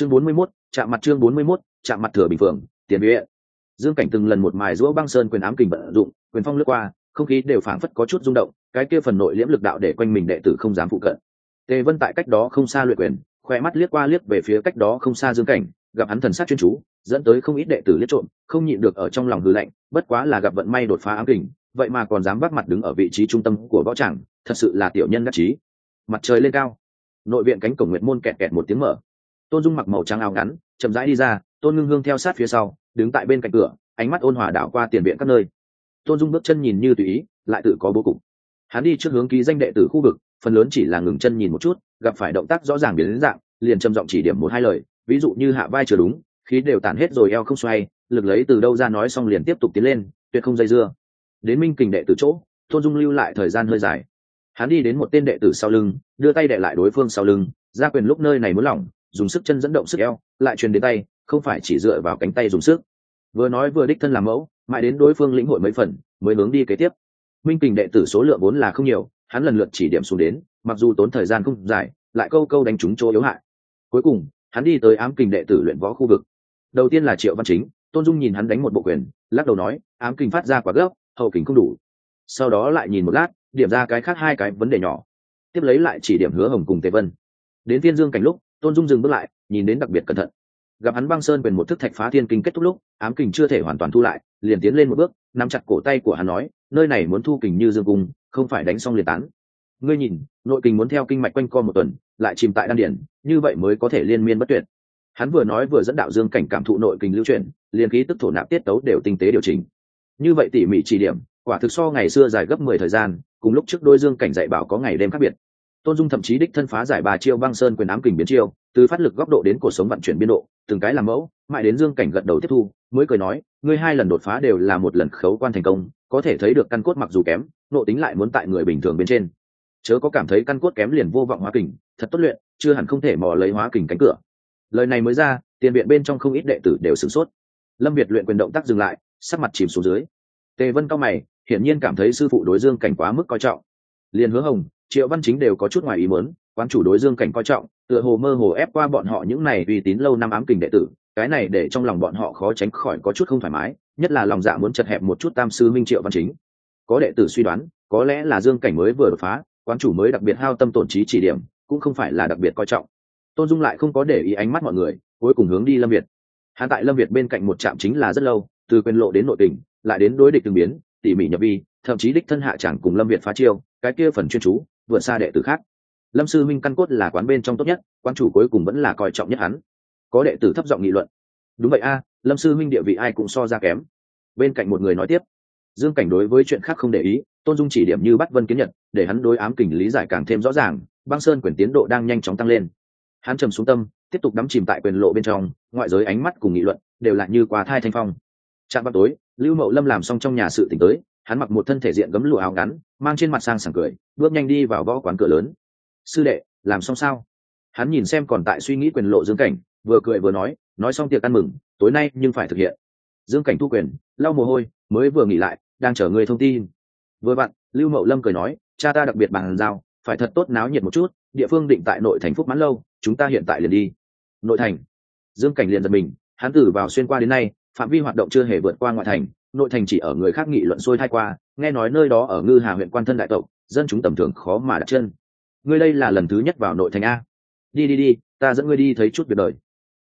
chương bốn mươi 41, chạm mặt chương bốn mươi 41, chạm mặt thừa bình phượng tiền viện dương cảnh từng lần một mài giũa băng sơn quyền ám kình vận dụng quyền phong lướt qua không khí đều phảng phất có chút rung động cái kia phần nội liễm lực đạo để quanh mình đệ tử không dám phụ cận. Tề vân tại cách đó không xa luyện quyền khoe mắt liếc qua liếc về phía cách đó không xa dương cảnh gặp hắn thần sát chuyên chú dẫn tới không ít đệ tử liếc trộm không nhịn được ở trong lòng hư lạnh bất quá là gặp vận may đột phá ám kình vậy mà còn dám vác mặt đứng ở vị trí trung tâm của võ tràng thật sự là tiểu nhân đắc chí. Mặt trời lên cao. Nội viện cánh cổng nguyệt môn kẹt kẹt một tiếng mở tôn dung mặc màu trắng áo ngắn, chậm rãi đi ra, tôn ngưng hương theo sát phía sau, đứng tại bên cạnh cửa, ánh mắt ôn hòa đảo qua tiền viện các nơi. Tôn dung bước chân nhìn như tùy ý, lại tự có bố cục. Hắn đi trước hướng ký danh đệ tử khu vực, phần lớn chỉ là ngừng chân nhìn một chút, gặp phải động tác rõ ràng biến đến dạng, liền trầm giọng chỉ điểm một hai lời, ví dụ như hạ vai chưa đúng, khí đều tản hết rồi eo không xoay, lực lấy từ đâu ra nói xong liền tiếp tục tiến lên, tuyệt không dây dưa. Đến minh kình đệ tử chỗ, tôn dung lưu lại thời gian hơi dài. Hắn đi đến một tên đệ tử sau lưng, đưa tay đệ lại đối phương sau lưng ra quyền lúc nơi này muốn lỏng dùng sức chân dẫn động sức eo, lại truyền đến tay, không phải chỉ dựa vào cánh tay dùng sức. Vừa nói vừa đích thân làm mẫu, mãi đến đối phương lĩnh hội mấy phần, mới hướng đi kế tiếp. Minh kình đệ tử số lượng vốn là không nhiều, hắn lần lượt chỉ điểm xuống đến, mặc dù tốn thời gian không dài, lại câu câu đánh trúng chỗ yếu hại. Cuối cùng, hắn đi tới ám kình đệ tử luyện võ khu vực. Đầu tiên là triệu văn chính, tôn dung nhìn hắn đánh một bộ quyền, lắc đầu nói, ám kình phát ra quá gấp hậu kình không đủ. Sau đó lại nhìn một lát, điểm ra cái khác hai cái vấn đề nhỏ. Tiếp lấy lại chỉ điểm hứa hồng cùng tề vân. Đến thiên dương cảnh lúc tôn dung dừng bước lại nhìn đến đặc biệt cẩn thận gặp hắn băng sơn quyền một thức thạch phá thiên kinh kết thúc lúc ám kình chưa thể hoàn toàn thu lại liền tiến lên một bước nắm chặt cổ tay của hắn nói nơi này muốn thu kình như dương cung không phải đánh xong liền tán ngươi nhìn nội kình muốn theo kinh mạch quanh co một tuần lại chìm tại đan điển như vậy mới có thể liên miên bất tuyệt hắn vừa nói vừa dẫn đạo dương cảnh cảm thụ nội kình lưu chuyển liền khí tức thổ nạp tiết tấu đều tinh tế điều chỉnh như vậy tỉ mỉ chỉ điểm quả thực so ngày xưa dài gấp mười thời gian cùng lúc trước đôi dương cảnh dạy bảo có ngày đêm khác biệt tôn dung thậm chí đích thân phá giải bà chiêu băng sơn quyền ám kình biến chiêu, từ phát lực góc độ đến cuộc sống vận chuyển biên độ, từng cái làm mẫu, mãi đến dương cảnh gật đầu tiếp thu, mới cười nói, ngươi hai lần đột phá đều là một lần khấu quan thành công, có thể thấy được căn cốt mặc dù kém, nộ tính lại muốn tại người bình thường bên trên. Chớ có cảm thấy căn cốt kém liền vô vọng hóa kình, thật tốt luyện, chưa hẳn không thể mò lấy hóa kình cánh cửa. Lời này mới ra, tiền viện bên trong không ít đệ tử đều sửng sốt. Lâm việt luyện quyền động tác dừng lại, sắc mặt chìm xuống dưới. Tề vân cao mày, hiển nhiên cảm thấy sư phụ đối dương cảnh quá mức coi trọng. Liền hứa hồng triệu văn chính đều có chút ngoài ý muốn, quán chủ đối dương cảnh coi trọng, tựa hồ mơ hồ ép qua bọn họ những này uy tín lâu năm ám kình đệ tử, cái này để trong lòng bọn họ khó tránh khỏi có chút không thoải mái, nhất là lòng dạ muốn chật hẹp một chút tam sư minh triệu văn chính. Có đệ tử suy đoán, có lẽ là dương cảnh mới vừa đột phá, quán chủ mới đặc biệt hao tâm tổn trí chỉ điểm, cũng không phải là đặc biệt coi trọng. Tôn dung lại không có để ý ánh mắt mọi người, cuối cùng hướng đi lâm việt. Hắn tại lâm việt bên cạnh một trạm chính là rất lâu, từ quyền lộ đến nội tình lại đến đối địch từng biến, tỉ mỉ nhập vi, thậm chí đích thân hạ chẳng cùng lâm việt phá chiêu, cái kia phần chuyên chú vượt xa đệ tử khác. Lâm sư minh căn cốt là quán bên trong tốt nhất, quán chủ cuối cùng vẫn là coi trọng nhất hắn. Có đệ tử thấp giọng nghị luận. Đúng vậy a, lâm sư minh địa vị ai cũng so ra kém. Bên cạnh một người nói tiếp. Dương cảnh đối với chuyện khác không để ý, tôn dung chỉ điểm như bắt vân kiến nhật, để hắn đối ám kình lý giải càng thêm rõ ràng, băng sơn quyền tiến độ đang nhanh chóng tăng lên. Hắn trầm xuống tâm, tiếp tục đắm chìm tại quyền lộ bên trong, ngoại giới ánh mắt cùng nghị luận đều là như quá thai thanh phong. Trạm vào tối, lưu mậu lâm làm xong trong nhà sự tình tới hắn mặc một thân thể diện gấm lụa áo ngắn, mang trên mặt sang sảng cười, bước nhanh đi vào võ quán cửa lớn. Sư đệ, làm xong sao? Hắn nhìn xem còn tại suy nghĩ quyền lộ dương cảnh, vừa cười vừa nói nói xong tiệc ăn mừng, tối nay nhưng phải thực hiện. Dương cảnh thu quyền, lau mồ hôi, mới vừa nghỉ lại, đang chờ người thông tin. Vừa vặn, lưu mậu lâm cười nói, cha ta đặc biệt bàn giao, phải thật tốt náo nhiệt một chút, địa phương định tại nội thành phúc mãn lâu, chúng ta hiện tại liền đi. Nội thành. Dương cảnh liền giật mình, hắn tử vào xuyên qua đến nay, phạm vi hoạt động chưa hề vượt qua ngoại thành nội thành chỉ ở người khác nghị luận sôi thai qua, nghe nói nơi đó ở ngư hà huyện quan thân đại tộc, dân chúng tầm thường khó mà đặt chân. Ngươi đây là lần thứ nhất vào nội thành a. Đi đi đi, ta dẫn ngươi đi thấy chút việc đời.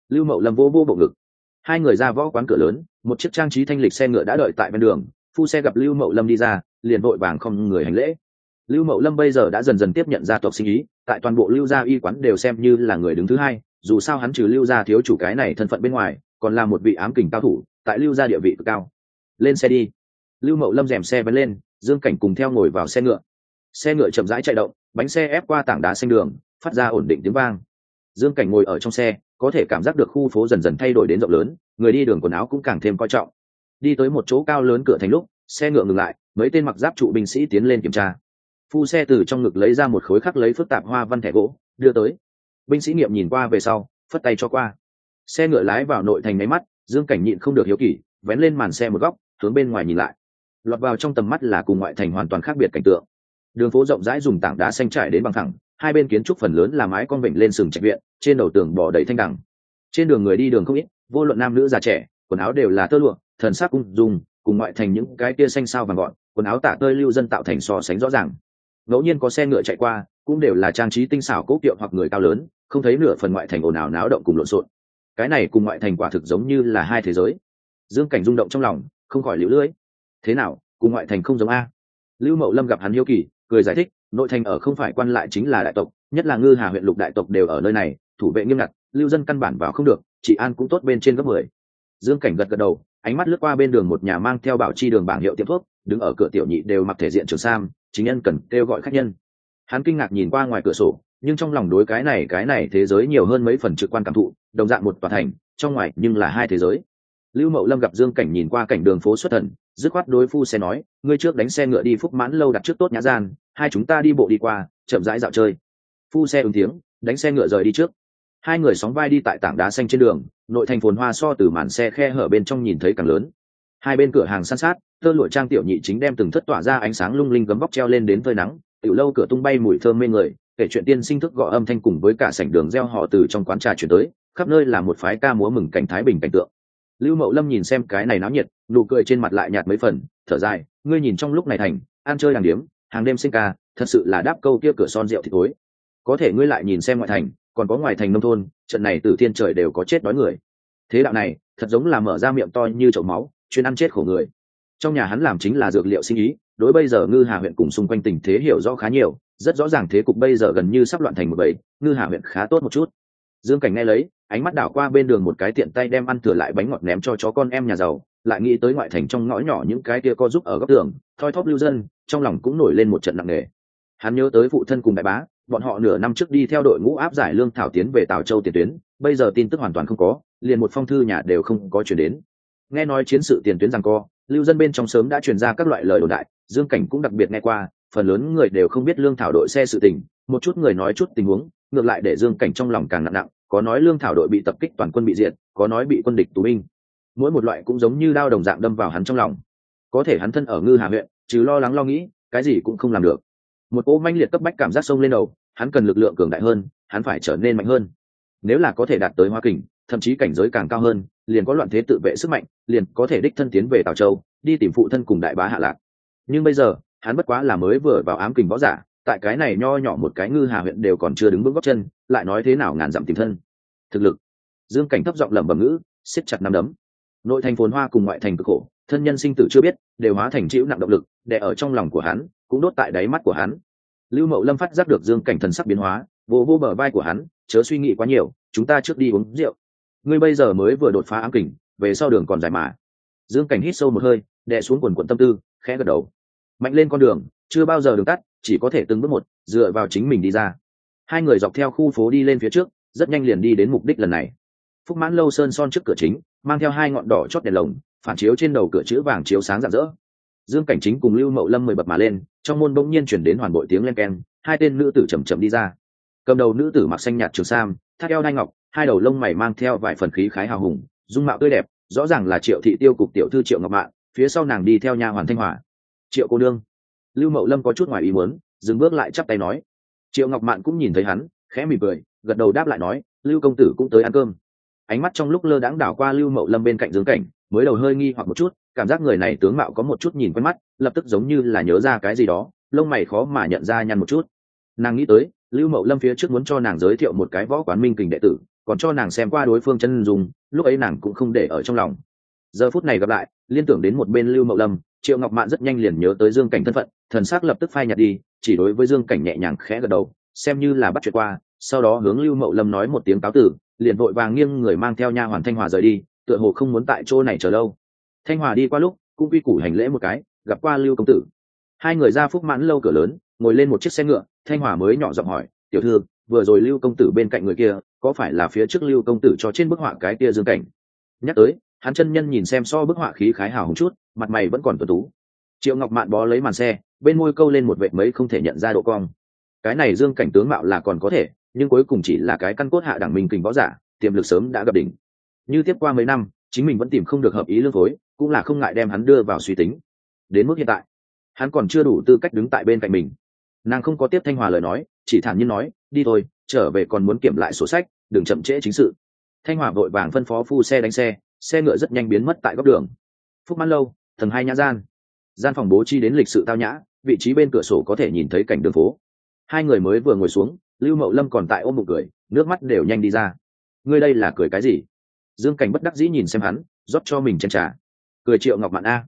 Lưu mậu lâm vô vô bộ ngực. Hai người ra võ quán cửa lớn, một chiếc trang trí thanh lịch xe ngựa đã đợi tại bên đường, phu xe gặp lưu mậu lâm đi ra, liền vội vàng không người hành lễ. Lưu mậu lâm bây giờ đã dần dần tiếp nhận gia tộc sinh ý, tại toàn bộ lưu gia y quán đều xem như là người đứng thứ hai, dù sao hắn trừ lưu gia thiếu chủ cái này thân phận bên ngoài, còn là một vị ám kình cao thủ, tại lưu gia địa vị cực cao lên xe đi. Lưu mậu lâm rèm xe vẫn lên, dương cảnh cùng theo ngồi vào xe ngựa. Xe ngựa chậm rãi chạy động, bánh xe ép qua tảng đá xanh đường, phát ra ổn định tiếng vang. Dương cảnh ngồi ở trong xe, có thể cảm giác được khu phố dần dần thay đổi đến rộng lớn, người đi đường quần áo cũng càng thêm coi trọng. Đi tới một chỗ cao lớn cửa thành lúc, xe ngựa ngừng lại, mấy tên mặc giáp trụ binh sĩ tiến lên kiểm tra. Phu xe từ trong ngực lấy ra một khối khắc lấy phức tạp hoa văn thẻ gỗ, đưa tới. Binh sĩ nghiệm nhìn qua về sau, phất tay cho qua. Xe ngựa lái vào nội thành máy mắt, dương cảnh nhịn không được hiếu kỳ, vén lên màn xe một góc hướng bên ngoài nhìn lại. Lọt vào trong tầm mắt là cùng ngoại thành hoàn toàn khác biệt cảnh tượng. Đường phố rộng rãi dùng tảng đá xanh trải đến bằng thẳng, hai bên kiến trúc phần lớn là mái con vịnh lên sừng trạch viện, trên đầu tường bỏ đầy thanh đằng. Trên đường người đi đường không ít, vô luận nam nữ già trẻ, quần áo đều là tơ lụa, thần sắc cung dùng, cùng ngoại thành những cái kia xanh sao vàng gọn, quần áo tả tơi lưu dân tạo thành so sánh rõ ràng. Ngẫu nhiên có xe ngựa chạy qua, cũng đều là trang trí tinh xảo cố kiệu hoặc người cao lớn, không thấy nửa phần ngoại thành ồn ào náo động cùng lộn xộn. Cái này cùng ngoại thành quả thực giống như là hai thế giới. Dương cảnh rung động trong lòng không khỏi liễu lưỡi thế nào, cùng ngoại thành không giống a? Lưu mậu lâm gặp hắn hiếu kỳ, cười giải thích, nội thành ở không phải quan lại chính là đại tộc, nhất là ngư hà huyện lục đại tộc đều ở nơi này, thủ vệ nghiêm ngặt, lưu dân căn bản vào không được chị an cũng tốt bên trên gấp mười. Dương cảnh gật gật đầu, ánh mắt lướt qua bên đường một nhà mang theo bảo chi đường bảng hiệu tiệm thuốc, đứng ở cửa tiểu nhị đều mặc thể diện trường sam, chính nhân cần kêu gọi khách nhân. Hắn kinh ngạc nhìn qua ngoài cửa sổ, nhưng trong lòng đối cái này cái này thế giới nhiều hơn mấy phần trực quan cảm thụ, đồng dạng một tòa thành, trong ngoài nhưng là hai thế giới lưu mậu lâm gặp dương cảnh nhìn qua cảnh đường phố xuất thần, dứt khoát đối phu xe nói, ngươi trước đánh xe ngựa đi phúc mãn lâu đặt trước tốt nhã gian, hai chúng ta đi bộ đi qua, chậm rãi dạo chơi. Phu xe ứng tiếng, đánh xe ngựa rời đi trước. Hai người sóng vai đi tại tảng đá xanh trên đường, nội thành phồn hoa so từ màn xe khe hở bên trong nhìn thấy càng lớn. Hai bên cửa hàng san sát tơ lụa trang tiểu nhị chính đem từng thất tỏa ra ánh sáng lung linh gấm vóc treo lên đến phơi nắng, tiểu lâu cửa tung bay mùi thơm mê người, kể chuyện tiên sinh thức gọi âm thanh cùng với cả sảnh đường reo họ từ trong quán trà chuyển tới, khắp nơi là một phái ca múa mừng cảnh thái bình cảnh tượng lưu mậu lâm nhìn xem cái này náo nhiệt, nụ cười trên mặt lại nhạt mấy phần, thở dài, ngươi nhìn trong lúc này thành, ăn chơi hàng điếm, hàng đêm sinh ca, thật sự là đáp câu kia cửa son rượu thì tối. Có thể ngươi lại nhìn xem ngoại thành, còn có ngoài thành nông thôn, trận này từ thiên trời đều có chết đói người. Thế đạo này, thật giống là mở ra miệng to như chậu máu, chuyên ăn chết khổ người. Trong nhà hắn làm chính là dược liệu sinh ý, đối bây giờ ngư hà huyện cùng xung quanh tình thế hiểu rõ khá nhiều, rất rõ ràng thế cục bây giờ gần như sắp loạn thành một bầy, ngư hà huyện khá tốt một chút dương cảnh nghe lấy, ánh mắt đảo qua bên đường một cái tiện tay đem ăn thừa lại bánh ngọt ném cho chó con em nhà giàu, lại nghĩ tới ngoại thành trong ngõ nhỏ những cái kia co giúp ở góc tường, thoi thóp lưu dân, trong lòng cũng nổi lên một trận nặng nề. Hắn nhớ tới phụ thân cùng đại bá, bọn họ nửa năm trước đi theo đội ngũ áp giải lương thảo tiến về tào châu tiền tuyến, bây giờ tin tức hoàn toàn không có, liền một phong thư nhà đều không có chuyển đến. Nghe nói chiến sự tiền tuyến rằng co, lưu dân bên trong sớm đã truyền ra các loại lời đồn đại, dương cảnh cũng đặc biệt nghe qua, phần lớn người đều không biết lương thảo đội xe sự tình, một chút người nói chút tình huống, ngược lại để dương cảnh trong lòng càng nặng nặng có nói lương thảo đội bị tập kích toàn quân bị diệt, có nói bị quân địch tù binh. Mỗi một loại cũng giống như đao đồng dạng đâm vào hắn trong lòng. Có thể hắn thân ở ngư hà huyện chứ lo lắng lo nghĩ, cái gì cũng không làm được. Một cỗ manh liệt cấp bách cảm giác sông lên đầu, hắn cần lực lượng cường đại hơn, hắn phải trở nên mạnh hơn. Nếu là có thể đạt tới hoa kình, thậm chí cảnh giới càng cao hơn, liền có loạn thế tự vệ sức mạnh, liền có thể đích thân tiến về tào châu, đi tìm phụ thân cùng đại bá hạ lạc. Nhưng bây giờ, hắn bất quá là mới vừa vào ám kình võ giả tại cái này nho nhỏ một cái ngư hà huyện đều còn chưa đứng bước góc chân, lại nói thế nào ngàn dặm tìm thân. Thực lực. Dương cảnh thấp giọng lẩm bẩm ngữ, siết chặt nắm đấm. Nội thành phồn hoa cùng ngoại thành cực khổ, thân nhân sinh tử chưa biết, đều hóa thành chịu nặng động lực để ở trong lòng của hắn, cũng đốt tại đáy mắt của hắn. Lưu mậu lâm phát giác được dương cảnh thần sắc biến hóa, vô vô bờ vai của hắn, chớ suy nghĩ quá nhiều, chúng ta trước đi uống rượu. Ngươi bây giờ mới vừa đột phá ám kình, về sau đường còn dài mà. Dương cảnh hít sâu một hơi, đè xuống quần quận tâm tư, khẽ gật đầu. Mạnh lên con đường, chưa bao giờ đường tắt chỉ có thể từng bước một, dựa vào chính mình đi ra. Hai người dọc theo khu phố đi lên phía trước, rất nhanh liền đi đến mục đích lần này. Phúc mãn lâu sơn son trước cửa chính, mang theo hai ngọn đỏ chót đèn lồng, phản chiếu trên đầu cửa chữ vàng chiếu sáng rạng rỡ. Dương cảnh chính cùng lưu mậu lâm mười bật mà lên, trong môn bỗng nhiên chuyển đến hoàn bội tiếng len keng, hai tên nữ tử chầm chậm đi ra. Cầm đầu nữ tử mặc xanh nhạt trường sam, thắt eo đai ngọc, hai đầu lông mày mang theo vài phần khí khái hào hùng, dung mạo tươi đẹp, rõ ràng là triệu thị tiêu cục tiểu thư triệu ngọc mạng phía sau nàng đi theo nhà hoàn thanh hòa. Triệu cô nương lưu mậu lâm có chút ngoài ý muốn, dừng bước lại chắp tay nói. Triệu ngọc mạn cũng nhìn thấy hắn, khẽ mỉm cười, gật đầu đáp lại nói, lưu công tử cũng tới ăn cơm. Ánh mắt trong lúc lơ đãng đảo qua lưu mậu lâm bên cạnh dương cảnh, mới đầu hơi nghi hoặc một chút, cảm giác người này tướng mạo có một chút nhìn quen mắt, lập tức giống như là nhớ ra cái gì đó, lông mày khó mà nhận ra nhăn một chút. Nàng nghĩ tới, lưu mậu lâm phía trước muốn cho nàng giới thiệu một cái võ quán minh kình đệ tử, còn cho nàng xem qua đối phương chân dùng lúc ấy nàng cũng không để ở trong lòng. Giờ phút này gặp lại, liên tưởng đến một bên lưu mậu lâm, triệu ngọc mạn rất nhanh liền nhớ tới dương cảnh thân phận thần sắc lập tức phai nhạt đi, chỉ đối với dương cảnh nhẹ nhàng khẽ gật đầu, xem như là bắt chuyện qua, sau đó hướng lưu mậu lâm nói một tiếng cáo tử, liền vội vàng nghiêng người mang theo nha hoàn thanh hòa rời đi, tựa hồ không muốn tại chỗ này chờ lâu. Thanh hòa đi qua lúc, cũng quy củ hành lễ một cái, gặp qua lưu công tử. Hai người ra phúc mãn lâu cửa lớn, ngồi lên một chiếc xe ngựa, thanh hòa mới nhỏ giọng hỏi, tiểu thư, vừa rồi lưu công tử bên cạnh người kia, có phải là phía trước lưu công tử cho trên bức họa cái kia dương cảnh? Nhắc tới, hắn chân nhân nhìn xem so bức họa khí khái hào hùng chút, mặt mày vẫn còn tuần tú. Triệu ngọc mạn bó lấy màn xe bên môi câu lên một vệ mấy không thể nhận ra độ cong. Cái này dương cảnh tướng mạo là còn có thể, nhưng cuối cùng chỉ là cái căn cốt hạ đẳng minh kình võ giả, tiềm lực sớm đã gặp đỉnh. Như tiếp qua mấy năm, chính mình vẫn tìm không được hợp ý lương phối, cũng là không ngại đem hắn đưa vào suy tính. Đến mức hiện tại, hắn còn chưa đủ tư cách đứng tại bên cạnh mình. Nàng không có tiếp thanh hòa lời nói, chỉ thản nhiên nói, đi thôi, trở về còn muốn kiểm lại sổ sách, đừng chậm trễ chính sự. Thanh hòa vội vàng phân phó phu xe đánh xe xe ngựa rất nhanh biến mất tại góc đường. Phúc mãn lâu, tầng hai nhã gian. Gian phòng bố chi đến lịch sự tao nhã vị trí bên cửa sổ có thể nhìn thấy cảnh đường phố. Hai người mới vừa ngồi xuống, lưu mậu lâm còn tại ôm bụng cười, nước mắt đều nhanh đi ra. Ngươi đây là cười cái gì? Dương cảnh bất đắc dĩ nhìn xem hắn, rót cho mình chén trà. Cười triệu ngọc mạn a.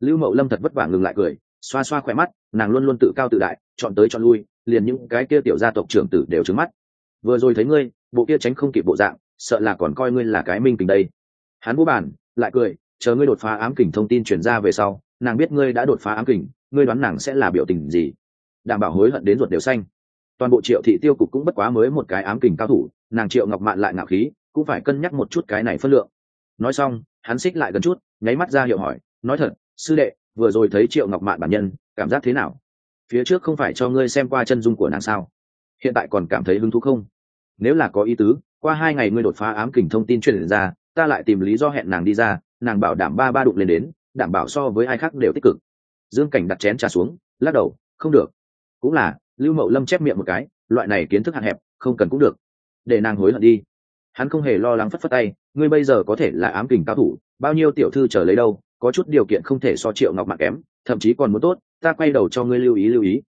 Lưu mậu lâm thật vất vả ngừng lại cười, xoa xoa khỏe mắt, nàng luôn luôn tự cao tự đại, chọn tới chọn lui, liền những cái kia tiểu gia tộc trưởng tử đều trứng mắt. Vừa rồi thấy ngươi, bộ kia tránh không kịp bộ dạng, sợ là còn coi ngươi là cái minh tình đây. Hắn vũ bản lại cười, chờ ngươi đột phá ám kình thông tin chuyển ra về sau nàng biết ngươi đã đột phá ám kình, ngươi đoán nàng sẽ là biểu tình gì? Đảm bảo hối hận đến ruột đều xanh. Toàn bộ triệu thị tiêu cục cũng bất quá mới một cái ám kình cao thủ, nàng triệu ngọc mạn lại ngạo khí, cũng phải cân nhắc một chút cái này phân lượng. Nói xong, hắn xích lại gần chút, nháy mắt ra hiệu hỏi, nói thật, sư đệ, vừa rồi thấy triệu ngọc mạn bản nhân, cảm giác thế nào? Phía trước không phải cho ngươi xem qua chân dung của nàng sao? Hiện tại còn cảm thấy hứng thú không? Nếu là có ý tứ, qua hai ngày ngươi đột phá ám kình thông tin truyền ra, ta lại tìm lý do hẹn nàng đi ra, nàng bảo đảm ba ba đụng lên đến đảm bảo so với ai khác đều tích cực. Dương cảnh đặt chén trà xuống, lắc đầu, không được. Cũng là, lưu mậu lâm chép miệng một cái, loại này kiến thức hạn hẹp, không cần cũng được. Để nàng hối hận đi. Hắn không hề lo lắng phất phất tay, ngươi bây giờ có thể là ám kình cao thủ, bao nhiêu tiểu thư chờ lấy đâu, có chút điều kiện không thể so triệu ngọc mạng kém, thậm chí còn muốn tốt, ta quay đầu cho ngươi lưu ý lưu ý.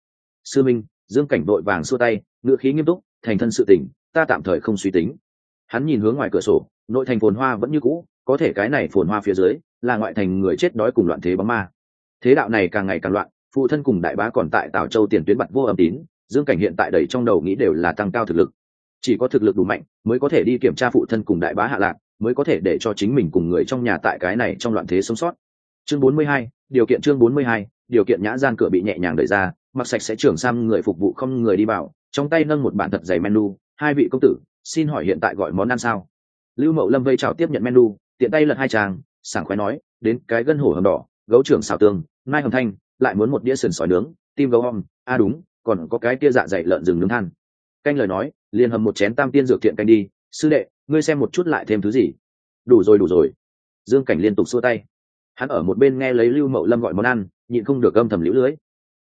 Sư minh. Dương cảnh vội vàng xua tay ngựa khí nghiêm túc, thành thân sự tình, ta tạm thời không suy tính. Hắn nhìn hướng ngoài cửa sổ, nội thành phồn hoa vẫn như cũ, có thể cái này phồn hoa phía dưới là ngoại thành người chết đói cùng loạn thế bóng ma. Thế đạo này càng ngày càng loạn phụ thân cùng đại bá còn tại tào châu tiền tuyến bặt vô âm tín dương cảnh hiện tại đầy trong đầu nghĩ đều là tăng cao thực lực. Chỉ có thực lực đủ mạnh mới có thể đi kiểm tra phụ thân cùng đại bá hạ lạc mới có thể để cho chính mình cùng người trong nhà tại cái này trong loạn thế sống sót. Chương 42, điều kiện chương 42, điều kiện nhã gian cửa bị nhẹ nhàng đẩy ra mặc sạch sẽ trưởng sang người phục vụ không người đi vào trong tay nâng một bản thật dày menu hai vị công tử xin hỏi hiện tại gọi món ăn sao? Lưu mậu lâm vây chào tiếp nhận menu tiện tay lật hai trang sảng khoái nói, đến cái gân hổ hầm đỏ, gấu trưởng xào tương mai hầm thanh, lại muốn một đĩa sườn sỏi nướng, tim gấu om a à đúng, còn có cái kia dạ dày lợn rừng nướng than. Canh lời nói, liền hầm một chén tam tiên dược thiện canh đi. Sư đệ, ngươi xem một chút lại thêm thứ gì? Đủ rồi đủ rồi. Dương cảnh liên tục xua tay. Hắn ở một bên nghe lấy lưu mậu lâm gọi món ăn, nhịn không được âm thầm lũ lưới.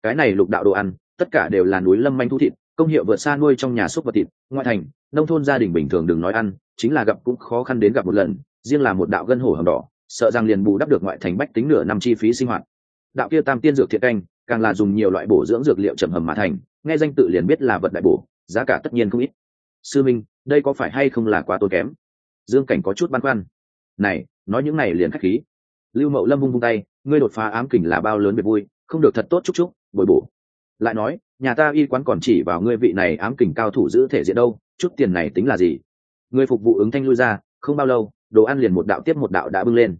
Cái này lục đạo đồ ăn, tất cả đều là núi lâm manh thu thịt, công hiệu vượt xa nuôi trong nhà súc vật thịt, ngoại thành, nông thôn gia đình bình thường đừng nói ăn, chính là gặp cũng khó khăn đến gặp một lần, riêng là một đạo gân hổ hầm đỏ sợ rằng liền bù đắp được ngoại thành bách tính nửa năm chi phí sinh hoạt. Đạo kia tam tiên dược thiện canh, càng là dùng nhiều loại bổ dưỡng dược liệu trầm hầm mà thành, nghe danh tự liền biết là vật đại bổ, giá cả tất nhiên không ít. Sư minh, đây có phải hay không là quá tốn kém? Dương cảnh có chút băn khoăn. Này, nói những này liền khách khí. Lưu mậu lâm vung vung tay, ngươi đột phá ám kình là bao lớn biệt vui, không được thật tốt chúc chúc, bồi bổ. Lại nói, nhà ta y quán còn chỉ vào ngươi vị này ám kình cao thủ giữ thể diện đâu, chút tiền này tính là gì? Người phục vụ ứng thanh lui ra, không bao lâu đồ ăn liền một đạo tiếp một đạo đã bưng lên.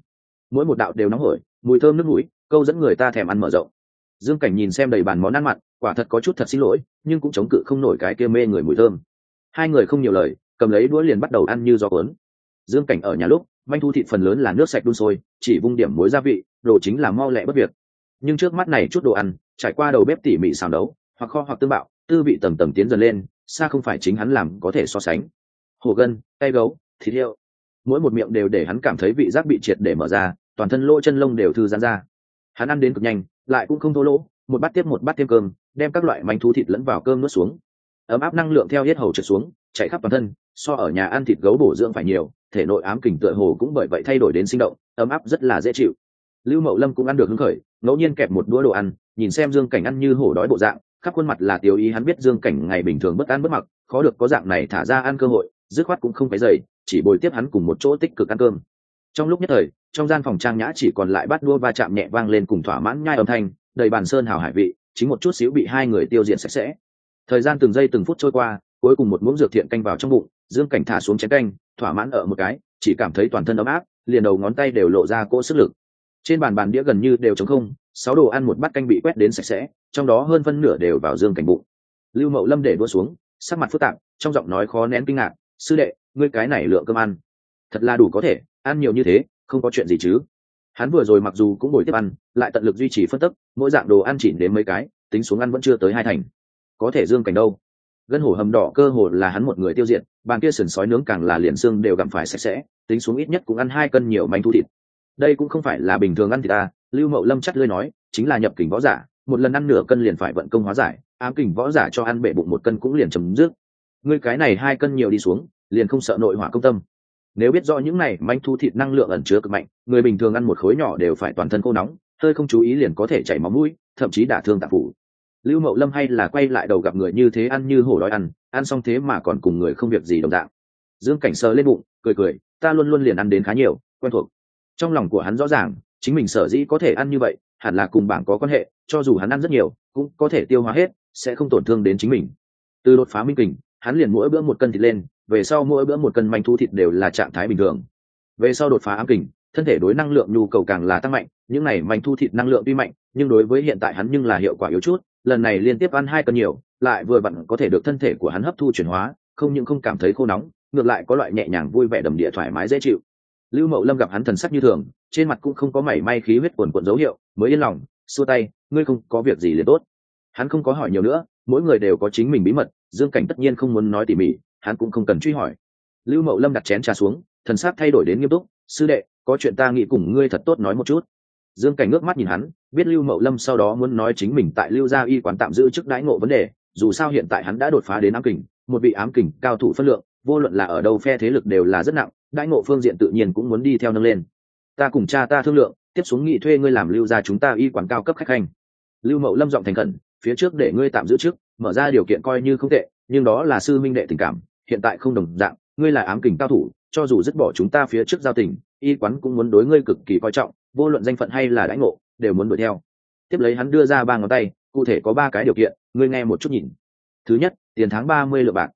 Mỗi một đạo đều nóng hổi, mùi thơm nước mũi, câu dẫn người ta thèm ăn mở rộng. Dương cảnh nhìn xem đầy bàn món ăn mặn, quả thật có chút thật xin lỗi, nhưng cũng chống cự không nổi cái kia mê người mùi thơm. Hai người không nhiều lời, cầm lấy đũa liền bắt đầu ăn như gió cuốn. Dương cảnh ở nhà lúc, manh thu thịt phần lớn là nước sạch đun sôi, chỉ vung điểm muối gia vị, đồ chính là mau lẹ bất việc. Nhưng trước mắt này chút đồ ăn, trải qua đầu bếp tỉ mỉ xào đấu hoặc kho hoặc tương bạo, tư vị tầm tầm tiến dần lên, xa không phải chính hắn làm có thể so sánh. Hồ gân, tay gấu, thịt hiệu mỗi một miệng đều để hắn cảm thấy vị giác bị triệt để mở ra, toàn thân lỗ chân lông đều thư giãn ra. Hắn ăn đến cực nhanh, lại cũng không thô lỗ, một bát tiếp một bát thêm cơm, đem các loại manh thú thịt lẫn vào cơm nuốt xuống. Ấm áp năng lượng theo hết hầu trượt xuống, chạy khắp toàn thân, so ở nhà ăn thịt gấu bổ dưỡng phải nhiều, thể nội ám kình tựa hồ cũng bởi vậy thay đổi đến sinh động, ấm áp rất là dễ chịu. Lưu mậu lâm cũng ăn được hứng khởi, ngẫu nhiên kẹp một đũa đồ ăn, nhìn xem dương cảnh ăn như hổ đói bộ dạng, khắp khuôn mặt là tiêu ý hắn biết dương cảnh ngày bình thường bất an bất mặc, khó được có dạng này thả ra ăn cơ hội dứt khoát cũng không phải dày chỉ bồi tiếp hắn cùng một chỗ tích cực ăn cơm. Trong lúc nhất thời, trong gian phòng trang nhã chỉ còn lại bát đua va chạm nhẹ vang lên cùng thỏa mãn nhai âm thanh, đầy bàn sơn hào hải vị, chính một chút xíu bị hai người tiêu diệt sạch sẽ. Thời gian từng giây từng phút trôi qua, cuối cùng một muỗng dược thiện canh vào trong bụng, dương cảnh thả xuống chén canh, thỏa mãn ở một cái, chỉ cảm thấy toàn thân ấm áp, liền đầu ngón tay đều lộ ra cỗ sức lực. Trên bàn bàn đĩa gần như đều trống không, sáu đồ ăn một bát canh bị quét đến sạch sẽ, trong đó hơn phân nửa đều vào dương cảnh bụng. Lưu mậu lâm để đua xuống, sắc mặt phức tạp, trong giọng nói khó nén kinh ngạc sư đệ ngươi cái này lượng cơm ăn. Thật là đủ có thể ăn nhiều như thế không có chuyện gì chứ. Hắn vừa rồi mặc dù cũng ngồi tiếp ăn lại tận lực duy trì phân tấp, mỗi dạng đồ ăn chỉ đến mấy cái tính xuống ăn vẫn chưa tới hai thành. Có thể dương cảnh đâu? Gân hổ hầm đỏ cơ hồ là hắn một người tiêu diệt bàn kia sườn sói nướng càng là liền xương đều gặm phải sạch sẽ tính xuống ít nhất cũng ăn hai cân nhiều manh thu thịt. Đây cũng không phải là bình thường ăn thịt ta lưu mậu lâm chắc lơi nói chính là nhập kình võ giả một lần ăn nửa cân liền phải vận công hóa giải ám kình võ giả cho ăn bể bụng một cân cũng liền chấm dứt ngươi cái này hai cân nhiều đi xuống, liền không sợ nội hỏa công tâm. Nếu biết rõ những này manh thu thịt năng lượng ẩn chứa cực mạnh, người bình thường ăn một khối nhỏ đều phải toàn thân khô nóng, hơi không chú ý liền có thể chảy máu mũi, thậm chí đả thương tạp phủ. Lưu mậu lâm hay là quay lại đầu gặp người như thế ăn như hổ đói ăn ăn xong thế mà còn cùng người không việc gì đồng dạng. Dương cảnh sờ lên bụng, cười cười, ta luôn luôn liền ăn đến khá nhiều, quen thuộc. Trong lòng của hắn rõ ràng, chính mình sở dĩ có thể ăn như vậy, hẳn là cùng bảng có quan hệ, cho dù hắn ăn rất nhiều, cũng có thể tiêu hóa hết, sẽ không tổn thương đến chính mình. Từ đột phá minh kình hắn liền mỗi bữa một cân thịt lên, về sau mỗi bữa một cân manh thu thịt đều là trạng thái bình thường. Về sau đột phá ám kình, thân thể đối năng lượng nhu cầu càng là tăng mạnh, những này manh thu thịt năng lượng tuy mạnh, nhưng đối với hiện tại hắn nhưng là hiệu quả yếu chút, lần này liên tiếp ăn hai cân nhiều, lại vừa vặn có thể được thân thể của hắn hấp thu chuyển hóa, không những không cảm thấy khô nóng, ngược lại có loại nhẹ nhàng vui vẻ đầm địa thoải mái dễ chịu. Lưu mậu lâm gặp hắn thần sắc như thường, trên mặt cũng không có mảy may khí huyết quần quận dấu hiệu, mới yên lòng, xua tay, ngươi không có việc gì liền tốt. Hắn không có hỏi nhiều nữa, mỗi người đều có chính mình bí mật dương cảnh tất nhiên không muốn nói tỉ mỉ, hắn cũng không cần truy hỏi. Lưu mậu lâm đặt chén trà xuống, thần sắc thay đổi đến nghiêm túc, sư đệ, có chuyện ta nghĩ cùng ngươi thật tốt nói một chút. Dương cảnh ngước mắt nhìn hắn, biết lưu mậu lâm sau đó muốn nói chính mình tại lưu gia y quán tạm giữ chức đãi ngộ vấn đề, dù sao hiện tại hắn đã đột phá đến ám kình, một vị ám kình cao thủ phân lượng, vô luận là ở đâu phe thế lực đều là rất nặng, đãi ngộ phương diện tự nhiên cũng muốn đi theo nâng lên. Ta cùng cha ta thương lượng, tiếp xuống nghị thuê ngươi làm lưu gia chúng ta y quán cao cấp khách hành. Lưu mậu lâm giọng thành khẩn, phía trước để ngươi tạm giữ trước mở ra điều kiện coi như không tệ, nhưng đó là sư minh đệ tình cảm, hiện tại không đồng dạng, ngươi là ám kình cao thủ, cho dù dứt bỏ chúng ta phía trước giao tình, y quán cũng muốn đối ngươi cực kỳ coi trọng, vô luận danh phận hay là đãi ngộ, đều muốn đuổi theo. Tiếp lấy hắn đưa ra ba ngón tay, cụ thể có ba cái điều kiện, ngươi nghe một chút nhìn. Thứ nhất, tiền tháng ba mươi lượng bạc.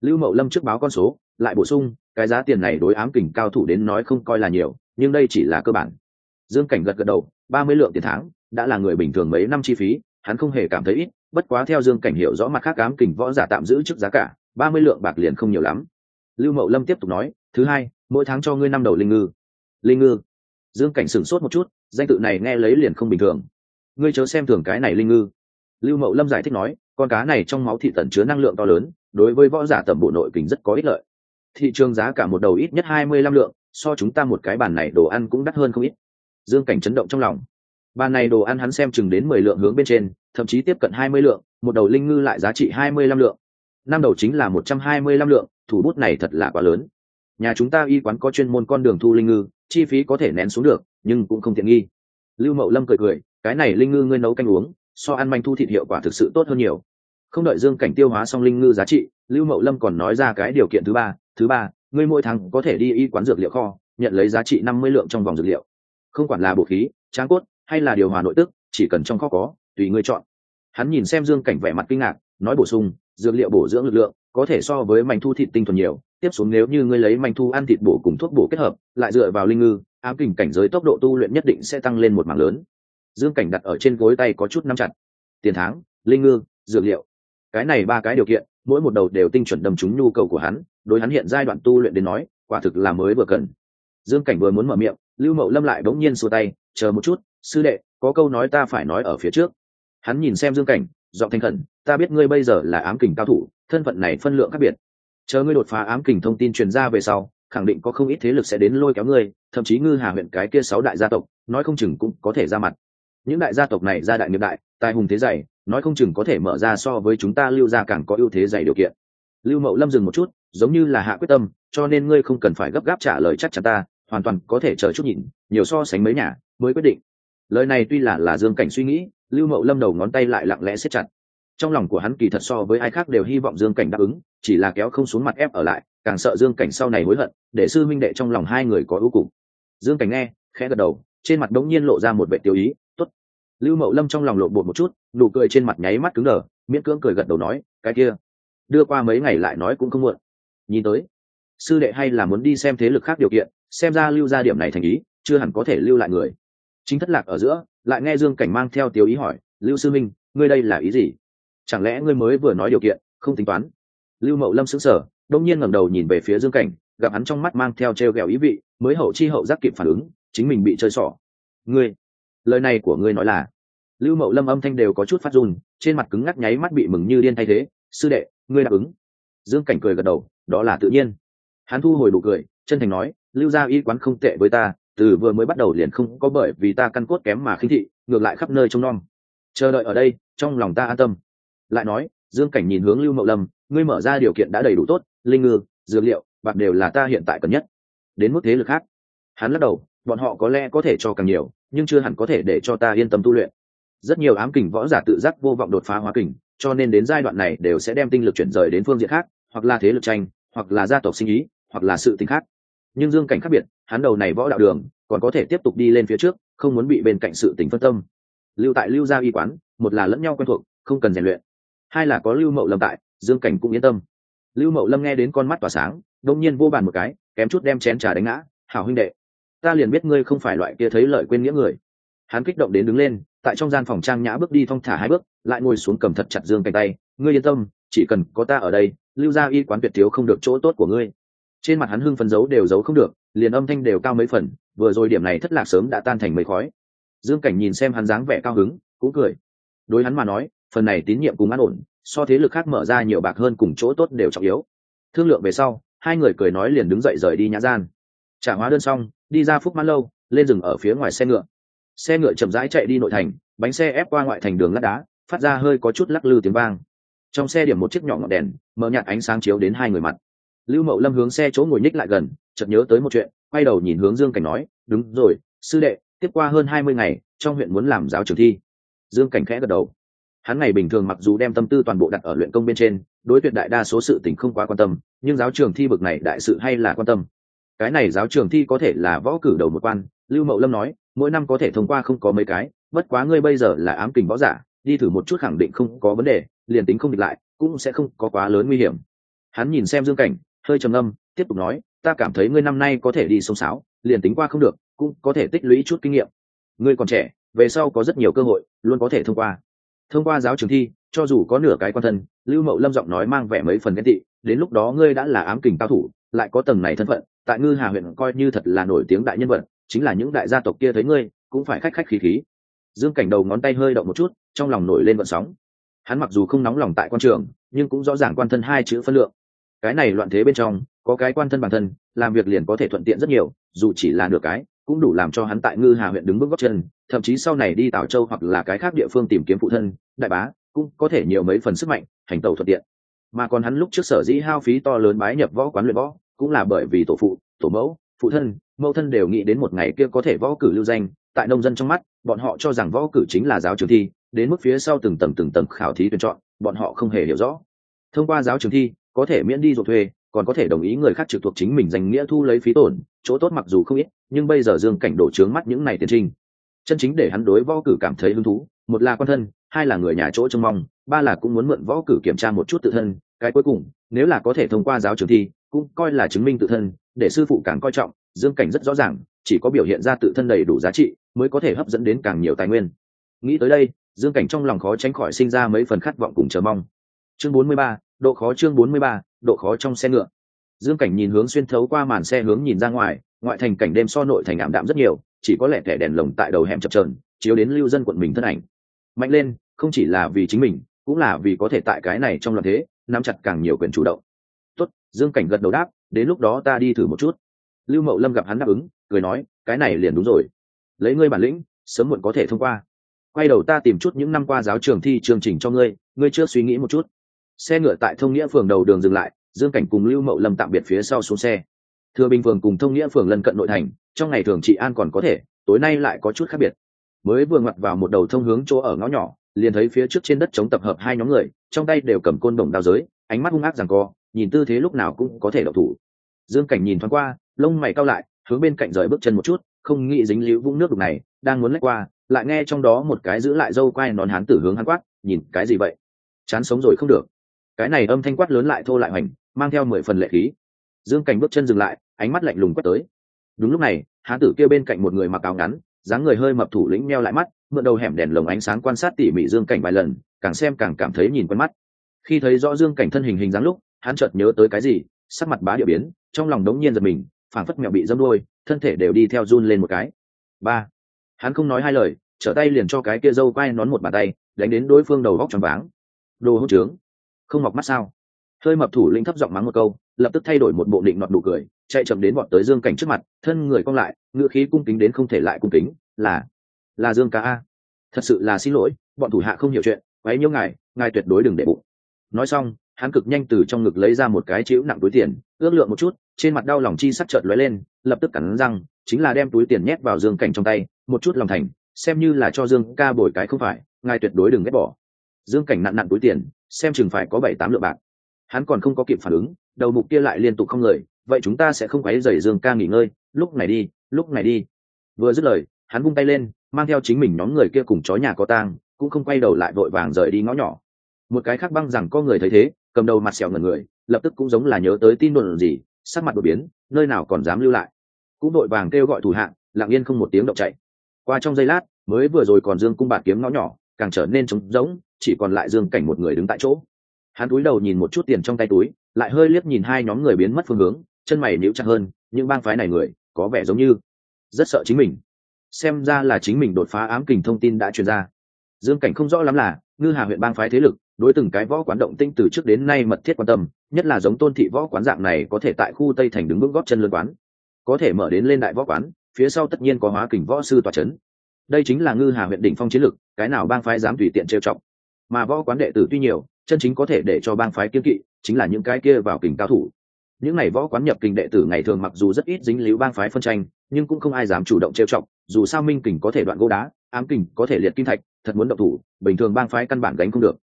Lưu mậu lâm trước báo con số, lại bổ sung, cái giá tiền này đối ám kình cao thủ đến nói không coi là nhiều, nhưng đây chỉ là cơ bản. Dương cảnh gật gật đầu, ba mươi lượng tiền tháng, đã là người bình thường mấy năm chi phí, hắn không hề cảm thấy ít bất quá theo dương cảnh hiểu rõ mặt khác cám kình võ giả tạm giữ trước giá cả, ba mươi lượng bạc liền không nhiều lắm. Lưu mậu lâm tiếp tục nói, thứ hai, mỗi tháng cho ngươi năm đầu linh ngư. Linh ngư? Dương cảnh sửng sốt một chút, danh tự này nghe lấy liền không bình thường. Ngươi chớ xem thường cái này linh ngư. Lưu mậu lâm giải thích nói, con cá này trong máu thị tẩn chứa năng lượng to lớn, đối với võ giả tầm bộ nội kình rất có ích lợi. Thị trường giá cả một đầu ít nhất hai mươi lăm lượng, so chúng ta một cái bàn này đồ ăn cũng đắt hơn không ít. Dương cảnh chấn động trong lòng. Bàn này đồ ăn hắn xem chừng đến mười lượng hướng bên trên thậm chí tiếp cận hai mươi lượng, một đầu linh ngư lại giá trị hai mươi lăm lượng. Năm đầu chính là một trăm hai mươi lăm lượng, thủ bút này thật là quá lớn. Nhà chúng ta y quán có chuyên môn con đường thu linh ngư, chi phí có thể nén xuống được, nhưng cũng không tiện nghi. Lưu mậu lâm cười cười, cái này linh ngư ngươi nấu canh uống, so ăn manh thu thịt hiệu quả thực sự tốt hơn nhiều. Không đợi dương cảnh tiêu hóa xong linh ngư giá trị, lưu mậu lâm còn nói ra cái điều kiện thứ ba thứ ba, ngươi mỗi tháng có thể đi y quán dược liệu kho, nhận lấy giá trị năm mươi lượng trong vòng dược liệu. Không quản là bổ khí, tráng cốt, hay là điều hòa nội tức, chỉ cần trong kho có tùy ngươi chọn. Hắn nhìn xem dương cảnh vẻ mặt kinh ngạc, nói bổ sung, dược liệu bổ dưỡng lực lượng, có thể so với manh thu thịt tinh thuần nhiều, tiếp xuống nếu như ngươi lấy manh thu ăn thịt bổ cùng thuốc bổ kết hợp, lại dựa vào linh ngư, ám kình cảnh giới tốc độ tu luyện nhất định sẽ tăng lên một mảng lớn. Dương cảnh đặt ở trên gối tay có chút nắm chặt. Tiền tháng, linh ngư, dược liệu. Cái này ba cái điều kiện, mỗi một đầu đều tinh chuẩn đâm trúng nhu cầu của hắn, đối hắn hiện giai đoạn tu luyện đến nói, quả thực là mới vừa cần. Dương cảnh vừa muốn mở miệng, lưu mậu lâm lại bỗng nhiên xua tay, chờ một chút, sư đệ, có câu nói ta phải nói ở phía trước hắn nhìn xem dương cảnh, giọng thanh khẩn, ta biết ngươi bây giờ là ám kình cao thủ, thân phận này phân lượng khác biệt. Chờ ngươi đột phá ám kình thông tin truyền ra về sau, khẳng định có không ít thế lực sẽ đến lôi kéo ngươi, thậm chí ngư hà huyện cái kia sáu đại gia tộc, nói không chừng cũng có thể ra mặt. Những đại gia tộc này ra đại nghiệp đại, tài hùng thế dày, nói không chừng có thể mở ra so với chúng ta lưu ra càng có ưu thế dày điều kiện. Lưu mậu lâm dừng một chút, giống như là hạ quyết tâm, cho nên ngươi không cần phải gấp gáp trả lời chắc chắn ta, hoàn toàn có thể chờ chút nhìn, nhiều so sánh mấy nhà mới quyết định. Lời này tuy là là dương cảnh suy nghĩ lưu mậu lâm đầu ngón tay lại lặng lẽ xếp chặt. Trong lòng của hắn kỳ thật so với ai khác đều hy vọng dương cảnh đáp ứng, chỉ là kéo không xuống mặt ép ở lại, càng sợ dương cảnh sau này hối hận, để sư minh đệ trong lòng hai người có ưu cục. Dương cảnh nghe, khẽ gật đầu, trên mặt đống nhiên lộ ra một vệ tiêu ý t ố t lưu mậu lâm trong lòng lộn bột một chút, nụ cười trên mặt nháy mắt cứng đờ, miễn cưỡng cười gật đầu nói, cái kia, đưa qua mấy ngày lại nói cũng không muộn. Nhìn tới, sư đệ hay là muốn đi xem thế lực khác điều kiện, xem ra lưu ra điểm này thành ý, chưa hẳn có thể lưu lại người. Chính thất lạc ở giữa lại nghe dương cảnh mang theo tiêu ý hỏi, lưu sư minh, ngươi đây là ý gì? Chẳng lẽ ngươi mới vừa nói điều kiện, không tính toán? Lưu mậu lâm xứng sở đông nhiên ngẩng đầu nhìn về phía dương cảnh, gặp hắn trong mắt mang theo t r e o g ẹ o ý vị, mới hậu chi hậu giác kịp phản ứng, chính mình bị chơi xỏ. Ngươi, lời này của ngươi nói là? Lưu mậu lâm âm thanh đều có chút phát run, trên mặt cứng ngắc nháy mắt bị mừng như điên thay thế, sư đệ, ngươi đáp ứng. Dương cảnh cười gật đầu, đó là tự nhiên. Hắn thu hồi đủ cười, chân thành nói, lưu gia y quán không tệ với ta từ vừa mới bắt đầu liền không có bởi vì ta căn cốt kém mà khinh thị, ngược lại khắp nơi trông nom. Chờ đợi ở đây, trong lòng ta an tâm. Lại nói, dương cảnh nhìn hướng lưu mậu lâm, ngươi mở ra điều kiện đã đầy đủ tốt, linh ngư, dược liệu, bạc đều là ta hiện tại cần nhất. Đến mức thế lực khác. Hắn lắc đầu, bọn họ có lẽ có thể cho càng nhiều, nhưng chưa hẳn có thể để cho ta yên tâm tu luyện. Rất nhiều ám kình võ giả tự giác vô vọng đột phá hóa kình, cho nên đến giai đoạn này đều sẽ đem tinh lực chuyển rời đến phương diện khác, hoặc là thế lực tranh, hoặc là gia tộc sinh ý, hoặc là sự tình khác. Nhưng dương cảnh khác biệt hắn đầu này võ đạo đường, còn có thể tiếp tục đi lên phía trước, không muốn bị bên cạnh sự tình phân tâm. Lưu tại lưu gia y quán, một là lẫn nhau quen thuộc, không cần rèn luyện. Hai là có lưu mậu lâm tại, dương cảnh cũng yên tâm. Lưu mậu lâm nghe đến con mắt tỏa sáng đông nhiên vô bàn một cái, kém chút đem chén trà đánh ngã. Hảo huynh đệ, ta liền biết ngươi không phải loại kia thấy lợi quên nghĩa người. Hắn kích động đến đứng lên, tại trong gian phòng trang nhã bước đi thong thả hai bước, lại ngồi xuống cầm thật chặt dương cánh tay. Ngươi yên tâm, chỉ cần có ta ở đây, lưu gia y quán tuyệt thiếu không được chỗ tốt của ngươi trên mặt hắn hưng phấn giấu đều giấu không được, liền âm thanh đều cao mấy phần, vừa rồi điểm này thất lạc sớm đã tan thành mấy khói. Dương cảnh nhìn xem hắn dáng vẻ cao hứng, cũng cười. Đối hắn mà nói, phần này tín nhiệm cùng an ổn, so thế lực khác mở ra nhiều bạc hơn cùng chỗ tốt đều trọng yếu. Thương lượng về sau, hai người cười nói liền đứng dậy rời đi nhã gian. Trả hóa đơn xong, đi ra phúc mãn lâu, lên rừng ở phía ngoài xe ngựa. Xe ngựa chậm rãi chạy đi nội thành, bánh xe ép qua ngoại thành đường lát đá, phát ra hơi có chút lắc lư tiếng vang. Trong xe điểm một chiếc nhỏ ngọn đèn mở nhạt ánh sáng chiếu đến hai người mặt lưu mậu lâm hướng xe chỗ ngồi ních lại gần, chợt nhớ tới một chuyện, quay đầu nhìn hướng dương cảnh nói, đúng rồi, sư đệ, tiếp qua hơn hai mươi ngày, trong huyện muốn làm giáo trường thi. Dương cảnh khẽ gật đầu. Hắn ngày bình thường mặc dù đem tâm tư toàn bộ đặt ở luyện công bên trên, đối tuyệt đại đa số sự tình không quá quan tâm, nhưng giáo trường thi bực này đại sự hay là quan tâm. Cái này giáo trường thi có thể là võ cử đầu một quan, lưu mậu lâm nói, mỗi năm có thể thông qua không có mấy cái, bất quá ngươi bây giờ là ám kình võ giả, đi thử một chút khẳng định không có vấn đề, liền tính không địch lại, cũng sẽ không có quá lớn nguy hiểm. Hắn nhìn xem dương cảnh hơi trầm âm tiếp tục nói, ta cảm thấy ngươi năm nay có thể đi sông sáo, liền tính qua không được, cũng có thể tích lũy chút kinh nghiệm. Ngươi còn trẻ, về sau có rất nhiều cơ hội, luôn có thể thông qua. Thông qua giáo trường thi, cho dù có nửa cái quan thân, lưu mậu lâm giọng nói mang vẻ mấy phần ghen tị, đến lúc đó ngươi đã là ám kình cao thủ, lại có tầng này thân phận, tại ngư hà huyện coi như thật là nổi tiếng đại nhân vật, chính là những đại gia tộc kia thấy ngươi, cũng phải khách khách khí khí. Dương cảnh đầu ngón tay hơi động một chút, trong lòng nổi lên vận sóng. Hắn mặc dù không nóng lòng tại quan trường, nhưng cũng rõ ràng quan thân hai chữ phân lượng cái này loạn thế bên trong, có cái quan thân bản thân, làm việc liền có thể thuận tiện rất nhiều, dù chỉ là nửa cái, cũng đủ làm cho hắn tại ngư hà huyện đứng bước góc chân, thậm chí sau này đi tảo châu hoặc là cái khác địa phương tìm kiếm phụ thân, đại bá, cũng có thể nhiều mấy phần sức mạnh, hành tàu thuận tiện. Mà còn hắn lúc trước sở dĩ hao phí to lớn bái nhập võ quán luyện võ, cũng là bởi vì tổ phụ, tổ mẫu, phụ thân, mẫu thân đều nghĩ đến một ngày kia có thể võ cử lưu danh, tại nông dân trong mắt, bọn họ cho rằng võ cử chính là giáo trường thi, đến mức phía sau từng tầng từng tầng khảo thí tuyển chọn, bọn họ không hề hiểu rõ. Thông qua giáo trường thi có thể miễn đi ruột thuê còn có thể đồng ý người khác trực thuộc chính mình danh nghĩa thu lấy phí tổn chỗ tốt mặc dù không ít nhưng bây giờ dương cảnh đổ trướng mắt những này tiền trinh. Chân chính để hắn đối võ cử cảm thấy hứng thú một là quan thân hai là người nhà chỗ trông mong ba là cũng muốn mượn võ cử kiểm tra một chút tự thân cái cuối cùng nếu là có thể thông qua giáo trường thi cũng coi là chứng minh tự thân để sư phụ càng coi trọng dương cảnh rất rõ ràng chỉ có biểu hiện ra tự thân đầy đủ giá trị mới có thể hấp dẫn đến càng nhiều tài nguyên. Nghĩ tới đây dương cảnh trong lòng khó tránh khỏi sinh ra mấy phần khát vọng cùng chờ mong. Chương 43, độ khó chương 43, độ khó trong xe ngựa. Dương cảnh nhìn hướng xuyên thấu qua màn xe hướng nhìn ra ngoài ngoại thành cảnh đêm so nội thành ảm đạm rất nhiều chỉ có lẻ thẻ đèn lồng tại đầu hẻm chập trờn chiếu đến lưu dân quận mình thân ảnh. Mạnh lên không chỉ là vì chính mình cũng là vì có thể tại cái này trong loạn thế nắm chặt càng nhiều quyền chủ động. Tốt dương cảnh gật đầu đáp đến lúc đó ta đi thử một chút. Lưu mậu lâm gặp hắn đáp ứng cười nói cái này liền đúng rồi. Lấy ngươi bản lĩnh sớm muộn có thể thông qua. Quay đầu ta tìm chút những năm qua giáo trường thi chương trình cho ngươi ngươi chưa suy nghĩ một chút xe ngựa tại thông nghĩa phường đầu đường dừng lại, dương cảnh cùng lưu mậu lâm tạm biệt phía sau xuống xe. Thừa bình phường cùng thông nghĩa phường lân cận nội thành, trong ngày thường chị an còn có thể, tối nay lại có chút khác biệt. Mới vừa ngoặt vào một đầu thông hướng chỗ ở ngõ nhỏ, liền thấy phía trước trên đất chống tập hợp hai nhóm người, trong tay đều cầm côn đồng đao giới, ánh mắt hung ác rằng co, nhìn tư thế lúc nào cũng có thể đậu thủ. Dương cảnh nhìn thoáng qua, lông mày cao lại, hướng bên cạnh rời bước chân một chút, không nghĩ dính liễu vũng nước đục này, đang muốn lách qua, lại nghe trong đó một cái giữ lại dâu quai nón hán tử hướng hắn quát, nhìn cái gì vậy? Chán sống rồi không được cái này âm thanh quát lớn lại thô lại hoành, mang theo mười phần lệ khí. Dương cảnh bước chân dừng lại, ánh mắt lạnh lùng quét tới. Đúng lúc này, hán tử kia bên cạnh một người mặc áo ngắn, dáng người hơi mập thủ lĩnh meo lại mắt, mượn đầu hẻm đèn lồng ánh sáng quan sát tỉ mỉ dương cảnh vài lần, càng xem càng cảm thấy nhìn quen mắt. Khi thấy rõ dương cảnh thân hình hình dáng lúc, hắn chợt nhớ tới cái gì, sắc mặt bá địa biến, trong lòng đống nhiên giật mình, phảng phất mẹo bị dâm đôi thân thể đều đi theo run lên một cái. Ba, hắn không nói hai lời, trở tay liền cho cái kia dâu quay nón một bàn tay, đánh đến đối phương đầu góc tròn váng. Đồ hỗn trướng không mọc mắt sao? Hơi mập thủ lĩnh thấp giọng mắng một câu, lập tức thay đổi một bộ định nọt nụ cười, chạy chậm đến bọn tới dương cảnh trước mặt, thân người cong lại, ngựa khí cung kính đến không thể lại cung kính, là là dương ca a. Thật sự là xin lỗi, bọn thủ hạ không hiểu chuyện, quấy nhiêu ngài ngài tuyệt đối đừng để bụng. Nói xong, hắn cực nhanh từ trong ngực lấy ra một cái chữ nặng túi tiền, ước lượng một chút, trên mặt đau lòng chi sắc chợt lóe lên, lập tức cắn răng, chính là đem túi tiền nhét vào dương cảnh trong tay, một chút lòng thành, xem như là cho dương ca bồi cái không phải, ngài tuyệt đối đừng ghét bỏ. Dương cảnh nặn nặn túi tiền xem chừng phải có bảy tám lượng bạc. Hắn còn không có kịp phản ứng, đầu mục kia lại liên tục không lời, vậy chúng ta sẽ không quấy rầy dương ca nghỉ ngơi, lúc này đi, lúc này đi. Vừa dứt lời, hắn vung tay lên, mang theo chính mình nhóm người kia cùng chó nhà có tang, cũng không quay đầu lại vội vàng rời đi ngõ nhỏ. Một cái khác băng rằng có người thấy thế, cầm đầu mặt sẹo ngần người, lập tức cũng giống là nhớ tới tin đồn gì, sắc mặt đột biến, nơi nào còn dám lưu lại. Cũng đội vàng kêu gọi thủ hạng lặng yên không một tiếng động chạy. Qua trong giây lát, mới vừa rồi còn dương cung bạt kiếm ngõ nhỏ, càng trở nên trống rỗng chỉ còn lại dương cảnh một người đứng tại chỗ. Hắn cúi đầu nhìn một chút tiền trong tay túi, lại hơi liếc nhìn hai nhóm người biến mất phương hướng, chân mày níu chặt hơn, những bang phái này người, có vẻ giống như rất sợ chính mình. Xem ra là chính mình đột phá ám kình thông tin đã truyền ra. Dương cảnh không rõ lắm là, ngư hà huyện bang phái thế lực, đối từng cái võ quán động tinh từ trước đến nay mật thiết quan tâm, nhất là giống tôn thị võ quán dạng này có thể tại khu tây thành đứng vững góp chân lân quán. Có thể mở đến lên đại võ quán, phía sau tất nhiên có hóa kình võ sư tòa c h ấ n đây chính là ngư hà huyện đỉnh phong chiến lực, cái nào bang phái dám tùy tiện trêu trọng mà võ quán đệ tử tuy nhiều, chân chính có thể để cho bang phái kiên kỵ chính là những cái kia vào kình cao thủ. Những này võ quán nhập kình đệ tử ngày thường mặc dù rất ít dính líu bang phái phân tranh, nhưng cũng không ai dám chủ động trêu chọc. dù sao minh kình có thể đoạn gỗ đá, ám kình có thể liệt kim thạch, thật muốn động thủ, bình thường bang phái căn bản gánh không được.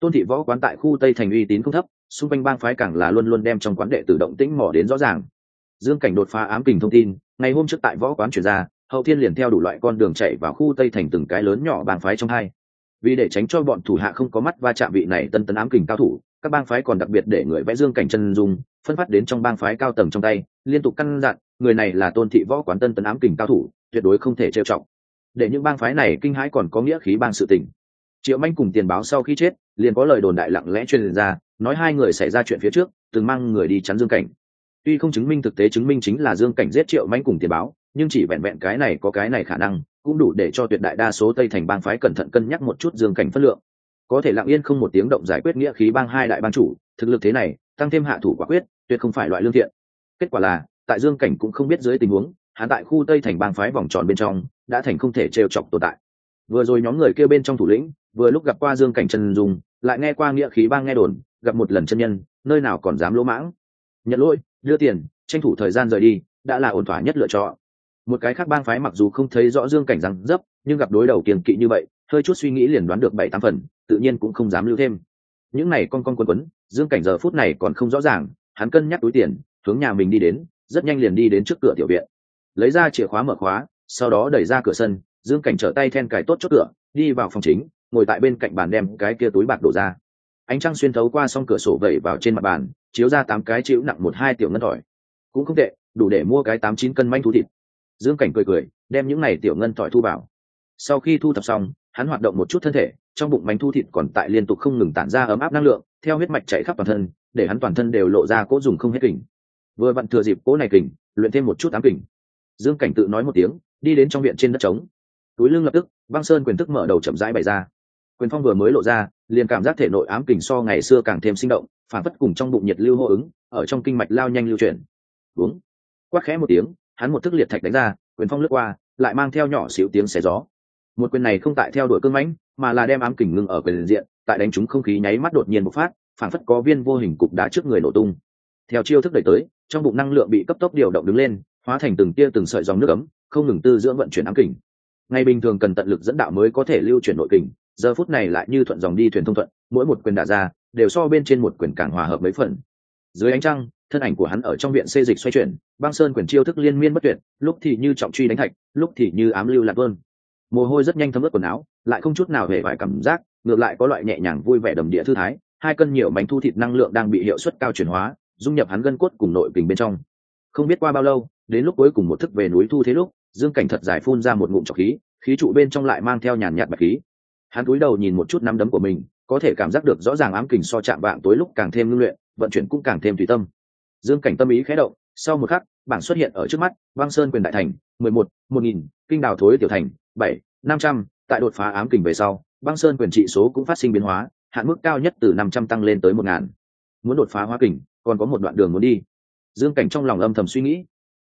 Tôn thị võ quán tại khu tây thành uy tín không thấp, xung quanh bang phái càng là luôn luôn đem trong quán đệ tử động tĩnh mỏ đến rõ ràng. Dương cảnh đột phá ám kình thông tin, ngày hôm trước tại võ quán chuyển ra, hậu thiên liền theo đủ loại con đường chạy vào khu tây thành từng cái lớn nhỏ bang phái trong hai vì để tránh cho bọn thủ hạ không có mắt va chạm vị này tân tấn ám kình cao thủ, các bang phái còn đặc biệt để người vẽ dương cảnh chân dung, phân phát đến trong bang phái cao tầng trong tay, liên tục căn dặn, người này là tôn thị võ quán tân tấn ám kình cao thủ, tuyệt đối không thể trêu trọng để những bang phái này kinh hãi còn có nghĩa khí bang sự tình. Triệu manh cùng tiền báo sau khi chết, liền có lời đồn đại lặng lẽ truyền ra, nói hai người xảy ra chuyện phía trước, từng mang người đi chắn dương cảnh. Tuy không chứng minh thực tế chứng minh chính là dương cảnh giết triệu manh cùng tiền báo nhưng chỉ vẹn vẹn cái này có cái này khả năng, cũng đủ để cho tuyệt đại đa số tây thành bang phái cẩn thận cân nhắc một chút dương cảnh phất lượng. Có thể lặng yên không một tiếng động giải quyết nghĩa khí bang hai đại bang chủ, thực lực thế này, tăng thêm hạ thủ quả quyết, tuyệt không phải loại lương thiện. Kết quả là, tại dương cảnh cũng không biết dưới tình huống, hắn tại khu tây thành bang phái vòng tròn bên trong, đã thành không thể trêu chọc tồn tại. Vừa rồi nhóm người kêu bên trong thủ lĩnh, vừa lúc gặp qua dương cảnh chân dùng lại nghe qua nghĩa khí bang nghe đồn, gặp một lần chân nhân, nơi nào còn dám lỗ mãng. Nhận lỗi, đưa tiền, tranh thủ thời gian rời đi, đã là ổn thỏa nhất lựa chọn một cái khác bang phái mặc dù không thấy rõ dương cảnh răng dấp, nhưng gặp đối đầu kiềm kỵ như vậy, hơi chút suy nghĩ liền đoán được bảy tám phần, tự nhiên cũng không dám lưu thêm. Những này con con quân quấn, dương cảnh giờ phút này còn không rõ ràng, hắn cân nhắc túi tiền, hướng nhà mình đi đến, rất nhanh liền đi đến trước cửa tiểu viện. Lấy ra chìa khóa mở khóa, sau đó đẩy ra cửa sân, dương cảnh trở tay then cài tốt chốt cửa, đi vào phòng chính, ngồi tại bên cạnh bàn đem cái kia túi bạc đổ ra. Ánh trăng xuyên thấu qua s cửa sổ vẩy vào trên mặt bàn, chiếu ra tám cái chịu nặng một hai tiểu ngân tỏi cũng không tệ, đủ để mua cái tám chín cân manh thú thịt dương cảnh cười cười, đem những này tiểu ngân tỏi thu vào. Sau khi thu thập xong, hắn hoạt động một chút thân thể, trong bụng bánh thu thịt còn tại liên tục không ngừng tản ra ấm áp năng lượng, theo huyết mạch chạy khắp toàn thân, để hắn toàn thân đều lộ ra cỗ dùng không hết kình. Vừa vặn thừa dịp cỗ này kình, luyện thêm một chút ám kình. Dương cảnh tự nói một tiếng, đi đến trong viện trên đất trống. Túi lưng lập tức, băng sơn quyền thức mở đầu chậm rãi bày ra. Quyền phong vừa mới lộ ra, liền cảm giác thể nội ám kình so ngày xưa càng thêm sinh động, phản phất cùng trong bụng nhiệt lưu hô ứng, ở trong kinh mạch lao nhanh lưu chuyển. Uống. Quát khẽ một tiếng hắn một thức liệt thạch đánh ra, quyền phong lướt qua, lại mang theo nhỏ xíu tiếng xé gió. Một quyền này không tại theo đuổi cương mãnh, mà là đem ám kình ngưng ở quyền diện, tại đánh trúng không khí nháy mắt đột nhiên bộc phát, phản phất có viên vô hình cục đá trước người nổ tung. Theo chiêu thức đẩy tới, trong bụng năng lượng bị cấp tốc điều động đứng lên, hóa thành từng tia từng sợi dòng nước ấm, không ngừng tư dưỡng vận chuyển ám kình. Ngày bình thường cần tận lực dẫn đạo mới có thể lưu chuyển nội kình, giờ phút này lại như thuận dòng đi thuyền thông thuận, mỗi một quyền đả ra, đều so bên trên một quyền càng hòa hợp mấy phần. Dưới ánh trăng thân ảnh của hắn ở trong viện xê dịch xoay chuyển, băng sơn quyền chiêu thức liên miên bất tuyệt, lúc thì như trọng truy đánh thạch, lúc thì như ám lưu lạc vơn mồ hôi rất nhanh thấm ướt quần áo, lại không chút nào hề vải cảm giác, ngược lại có loại nhẹ nhàng vui vẻ đầm địa thư thái, hai cân nhiều bánh thu thịt năng lượng đang bị hiệu suất cao chuyển hóa, dung nhập hắn gân cốt cùng nội kình bên trong. Không biết qua bao lâu, đến lúc cuối cùng một thức về núi thu thế lúc, dương cảnh thật giải phun ra một ngụm trọc khí khí trụ bên trong lại mang theo nhàn nhạt bạch khí. Hắn cúi đầu nhìn một chút nắm đấm của mình, có thể cảm giác được rõ ràng ám kình so chạm vạng tối lúc càng thêm ngưng luyện, vận chuyển cũng càng thêm tùy tâm dương cảnh tâm ý khé động, sau một khắc, bảng xuất hiện ở trước mắt băng sơn quyền đại thành, mười một một nghìn, kinh đào thối tiểu thành, bảy, năm trăm, tại đột phá ám kình về sau băng sơn quyền trị số cũng phát sinh biến hóa, hạn mức cao nhất từ năm trăm tăng lên tới một ngàn. Muốn đột phá hóa kình, còn có một đoạn đường muốn đi. Dương cảnh trong lòng âm thầm suy nghĩ,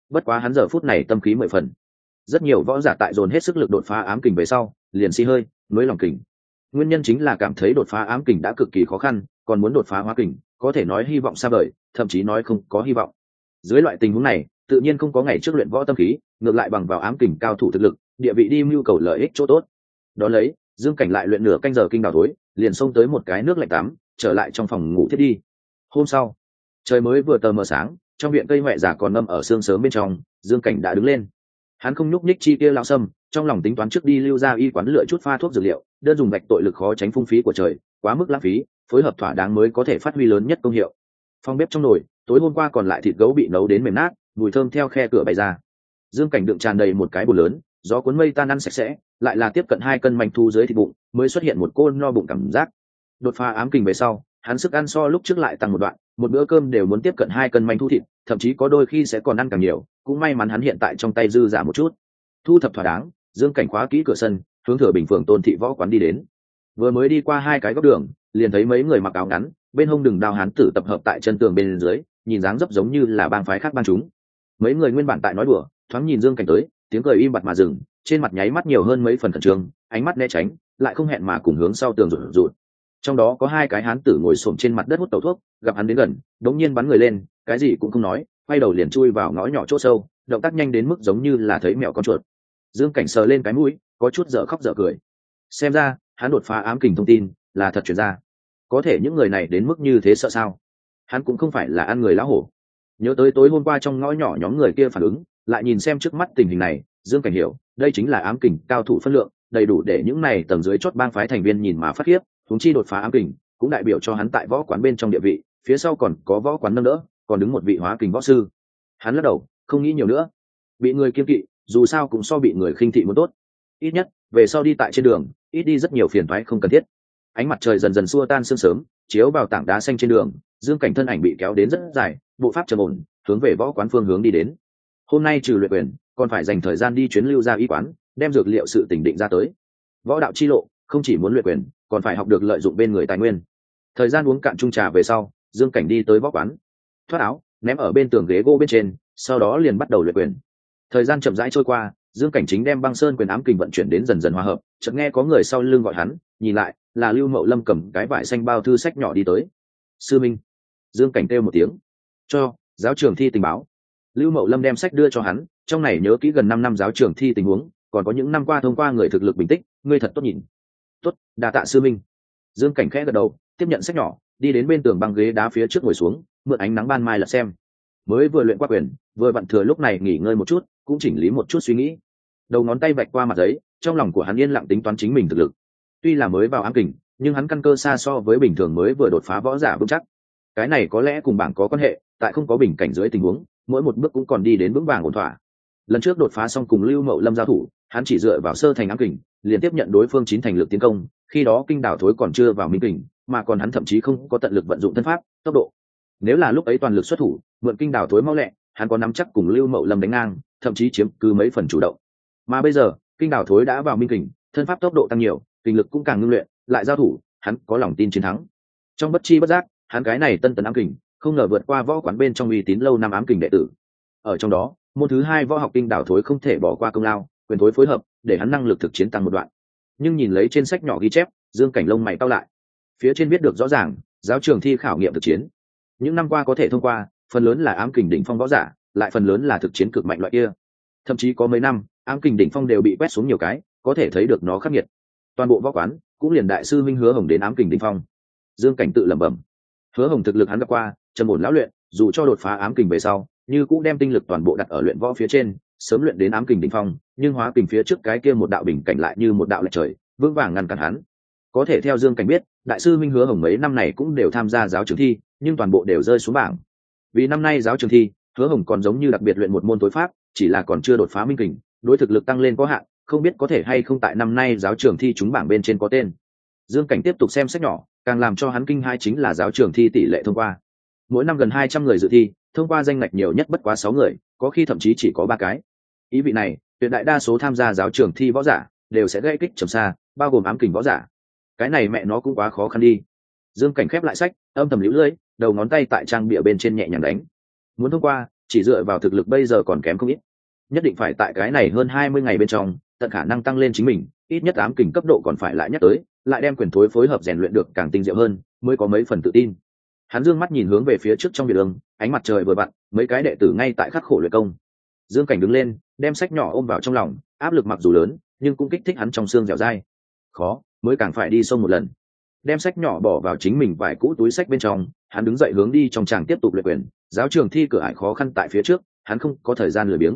bất quá hắn giờ phút này tâm khí mười phần. Rất nhiều võ giả tại dồn hết sức lực đột phá ám kình về sau, liền xi hơi nối lòng kình. Nguyên nhân chính là cảm thấy đột phá ám kình đã cực kỳ khó khăn còn muốn đột phá hóa kình, có thể nói hy vọng xa vời, thậm chí nói không có hy vọng. Dưới loại tình huống này, tự nhiên không có ngày trước luyện võ tâm khí, ngược lại bằng vào ám kình cao thủ thực lực, địa vị đi mưu cầu lợi ích chỗ tốt. Đó lấy, dương cảnh lại luyện nửa canh giờ kinh đào tối liền xông tới một cái nước lạnh tắm, trở lại trong phòng ngủ thiết đi. Hôm sau, trời mới vừa tờ mờ sáng, trong viện cây huệ giả còn ngâm ở sương sớm bên trong, dương cảnh đã đứng lên. Hắn không nhúc nhích chi kia lao sâm, trong lòng tính toán trước đi lưu ra y quán lựa chút pha thuốc dược liệu, đơn dùng gạch tội lực khó tránh phung phí của trời, quá mức lãng phí phối hợp thỏa đáng mới có thể phát huy lớn nhất công hiệu. Phong bếp trong nồi, tối hôm qua còn lại thịt gấu bị nấu đến mềm nát, mùi thơm theo khe cửa bày ra. Dương cảnh đựng tràn đầy một cái bồn lớn, gió cuốn mây tan ăn sạch sẽ, lại là tiếp cận hai cân manh thu dưới thịt bụng, mới xuất hiện một cô no bụng cảm giác. Đột phá ám kình về sau, hắn sức ăn so lúc trước lại tăng một đoạn, một bữa cơm đều muốn tiếp cận hai cân manh thu thịt, thậm chí có đôi khi sẽ còn ăn càng nhiều, cũng may mắn hắn hiện tại trong tay dư giả một chút. Thu thập thỏa đáng, dương cảnh khóa kỹ cửa sân, hướng thừa bình phường tôn thị võ quán đi đến. Vừa mới đi qua hai cái góc đường liền thấy mấy người mặc áo ngắn, bên hông đừng đao hán tử tập hợp tại chân tường bên dưới, nhìn dáng dấp giống như là bang phái khác ban chúng. Mấy người nguyên bản tại nói đùa, thoáng nhìn dương cảnh tới, tiếng cười im bặt mà dừng, trên mặt nháy mắt nhiều hơn mấy phần khẩn trương, ánh mắt né tránh, lại không hẹn mà cùng hướng sau tường rụt rụt. Trong đó có hai cái hán tử ngồi xổm trên mặt đất hút tẩu thuốc, gặp hắn đến gần, đống nhiên bắn người lên, cái gì cũng không nói, quay đầu liền chui vào ngõ nhỏ chỗ sâu, động tác nhanh đến mức giống như là thấy mèo con chuột. Dương cảnh sờ lên cái mũi, có chút dở khóc dở cười. Xem ra, hắn đột phá ám kình thông tin là thật chuyển ra. Có thể những người này đến mức như thế sợ sao? Hắn cũng không phải là ăn người lão hổ. Nhớ tới tối hôm qua trong ngõ nhỏ nhóm người kia phản ứng, lại nhìn xem trước mắt tình hình này, dương cảnh hiểu, đây chính là ám kình cao thủ phân lượng, đầy đủ để những này tầng dưới chót bang phái thành viên nhìn mà phát khiếp thúng chi đột phá ám kình, cũng đại biểu cho hắn tại võ quán bên trong địa vị, phía sau còn có võ quán nâng đỡ, còn đứng một vị hóa kình võ sư. Hắn lắc đầu, không nghĩ nhiều nữa. Bị người kiên kỵ, dù sao cũng so bị người khinh thị muốn tốt. Ít nhất, về sau đi tại trên đường, ít đi rất nhiều phiền thoái không cần thiết ánh mặt trời dần dần xua tan sương sớm, chiếu vào tảng đá xanh trên đường, dương cảnh thân ảnh bị kéo đến rất dài, bộ pháp trầm ổn, hướng về võ quán phương hướng đi đến. Hôm nay trừ luyện quyền, còn phải dành thời gian đi chuyến lưu ra y quán, đem dược liệu sự tỉnh định ra tới. Võ đạo chi lộ, không chỉ muốn luyện quyền, còn phải học được lợi dụng bên người tài nguyên. Thời gian uống cạn chung trà về sau, dương cảnh đi tới võ quán. Thoát áo, ném ở bên tường ghế gỗ bên trên, sau đó liền bắt đầu luyện quyền. Thời gian chậm rãi trôi qua, dương cảnh chính đem băng sơn quyền ám kình vận chuyển đến dần dần hòa hợp, chợt nghe có người sau lưng gọi hắn, nhìn lại là lưu mậu lâm cầm cái vải xanh bao thư sách nhỏ đi tới. Sư minh. Dương cảnh kêu một tiếng. Cho, giáo trường thi tình báo. Lưu mậu lâm đem sách đưa cho hắn. Trong này nhớ kỹ gần năm năm giáo trường thi tình huống, còn có những năm qua thông qua người thực lực bình tích, ngươi thật tốt nhìn. Tốt đà tạ sư minh. Dương cảnh khẽ gật đầu, tiếp nhận sách nhỏ, đi đến bên tường băng ghế đá phía trước ngồi xuống, mượn ánh nắng ban mai lật xem. Mới vừa luyện qua quyền, vừa vặn thừa lúc này nghỉ ngơi một chút, cũng chỉnh lý một chút suy nghĩ. Đầu ngón tay vạch qua mặt giấy, trong lòng của hắn yên lặng tính toán chính mình thực lực tuy là mới vào ám kình, nhưng hắn căn cơ xa so với bình thường mới vừa đột phá võ giả vững chắc. Cái này có lẽ cùng bảng có quan hệ, tại không có bình cảnh dưới tình huống, mỗi một bước cũng còn đi đến vững vàng ổn thỏa. Lần trước đột phá xong cùng lưu mậu lâm giao thủ, hắn chỉ dựa vào sơ thành ám kình, liền tiếp nhận đối phương chín thành lực tiến công, khi đó kinh đảo thối còn chưa vào minh kình, mà còn hắn thậm chí không có tận lực vận dụng thân pháp, tốc độ. Nếu là lúc ấy toàn lực xuất thủ, mượn kinh đảo thối mau lẹ, hắn có nắm chắc cùng lưu mậu lâm đánh ngang, thậm chí chiếm cứ mấy phần chủ động. Mà bây giờ, kinh đảo thối đã vào minh kình, thân pháp tốc độ tăng nhiều kinh lực cũng càng ngưng luyện, lại giao thủ, hắn có lòng tin chiến thắng. Trong bất chi bất giác, hắn cái này tân tấn ám kình, không ngờ vượt qua võ quán bên trong uy tín lâu năm ám kình đệ tử. Ở trong đó, môn thứ hai võ học kinh đảo thối không thể bỏ qua công lao, quyền thối phối hợp, để hắn năng lực thực chiến tăng một đoạn. Nhưng nhìn lấy trên sách nhỏ ghi chép, dương cảnh lông mày cao lại. Phía trên biết được rõ ràng, giáo trường thi khảo nghiệm thực chiến. Những năm qua có thể thông qua, phần lớn là ám kình đỉnh phong võ giả, lại phần lớn là thực chiến cực mạnh loại kia. Thậm chí có mấy năm, ám kình đỉnh phong đều bị quét xuống nhiều cái, có thể thấy được nó khắc nghiệt toàn bộ võ quán cũng liền đại sư minh hứa hồng đến ám kình đỉnh phong. Dương cảnh tự lẩm bẩm. Hứa hồng thực lực hắn gặp qua, trầm ổn lão luyện, dù cho đột phá ám kình về sau, như cũng đem tinh lực toàn bộ đặt ở luyện võ phía trên, sớm luyện đến ám kình đỉnh phong, nhưng hóa kình phía trước cái kia một đạo bình cảnh lại như một đạo lệch trời, vững vàng ngăn cản hắn. Có thể theo dương cảnh biết, đại sư minh hứa hồng mấy năm này cũng đều tham gia giáo trường thi, nhưng toàn bộ đều rơi xuống bảng. Vì năm nay giáo trường thi, hứa hồng còn giống như đặc biệt luyện một môn tối pháp, chỉ là còn chưa đột phá minh kình, đối thực lực tăng lên có hạn không biết có thể hay không tại năm nay giáo trường thi chúng bảng bên trên có tên. Dương cảnh tiếp tục xem sách nhỏ, càng làm cho hắn kinh hai chính là giáo trường thi tỷ lệ thông qua. Mỗi năm gần hai trăm người dự thi, thông qua danh ngạch nhiều nhất bất quá sáu người, có khi thậm chí chỉ có ba cái. Ý vị này, tuyệt đại đa số tham gia giáo trường thi võ giả đều sẽ gây kích trầm xa, bao gồm ám kình võ giả. Cái này mẹ nó cũng quá khó khăn đi. Dương cảnh khép lại sách, âm thầm lũ lưỡi đầu ngón tay tại trang bịa bên trên nhẹ nhàng đánh. Muốn thông qua, chỉ dựa vào thực lực bây giờ còn kém không ít. Nhất định phải tại cái này hơn hai mươi ngày bên trong tận khả năng tăng lên chính mình ít nhất ám kình cấp độ còn phải lại nhắc tới lại đem quyền thối phối hợp rèn luyện được càng tinh diệu hơn mới có mấy phần tự tin. Hắn dương mắt nhìn hướng về phía trước trong biệt đường ánh mặt trời vừa vặn mấy cái đệ tử ngay tại khắc khổ luyện công. Dương cảnh đứng lên đem sách nhỏ ôm vào trong lòng áp lực mặc dù lớn nhưng cũng kích thích hắn trong xương dẻo dai. Khó mới càng phải đi sông một lần. Đem sách nhỏ bỏ vào chính mình vài cũ túi sách bên trong hắn đứng dậy hướng đi trong tràng tiếp tục luyện quyền. Giáo trường thi cửa ải khó khăn tại phía trước hắn không có thời gian lười biếng.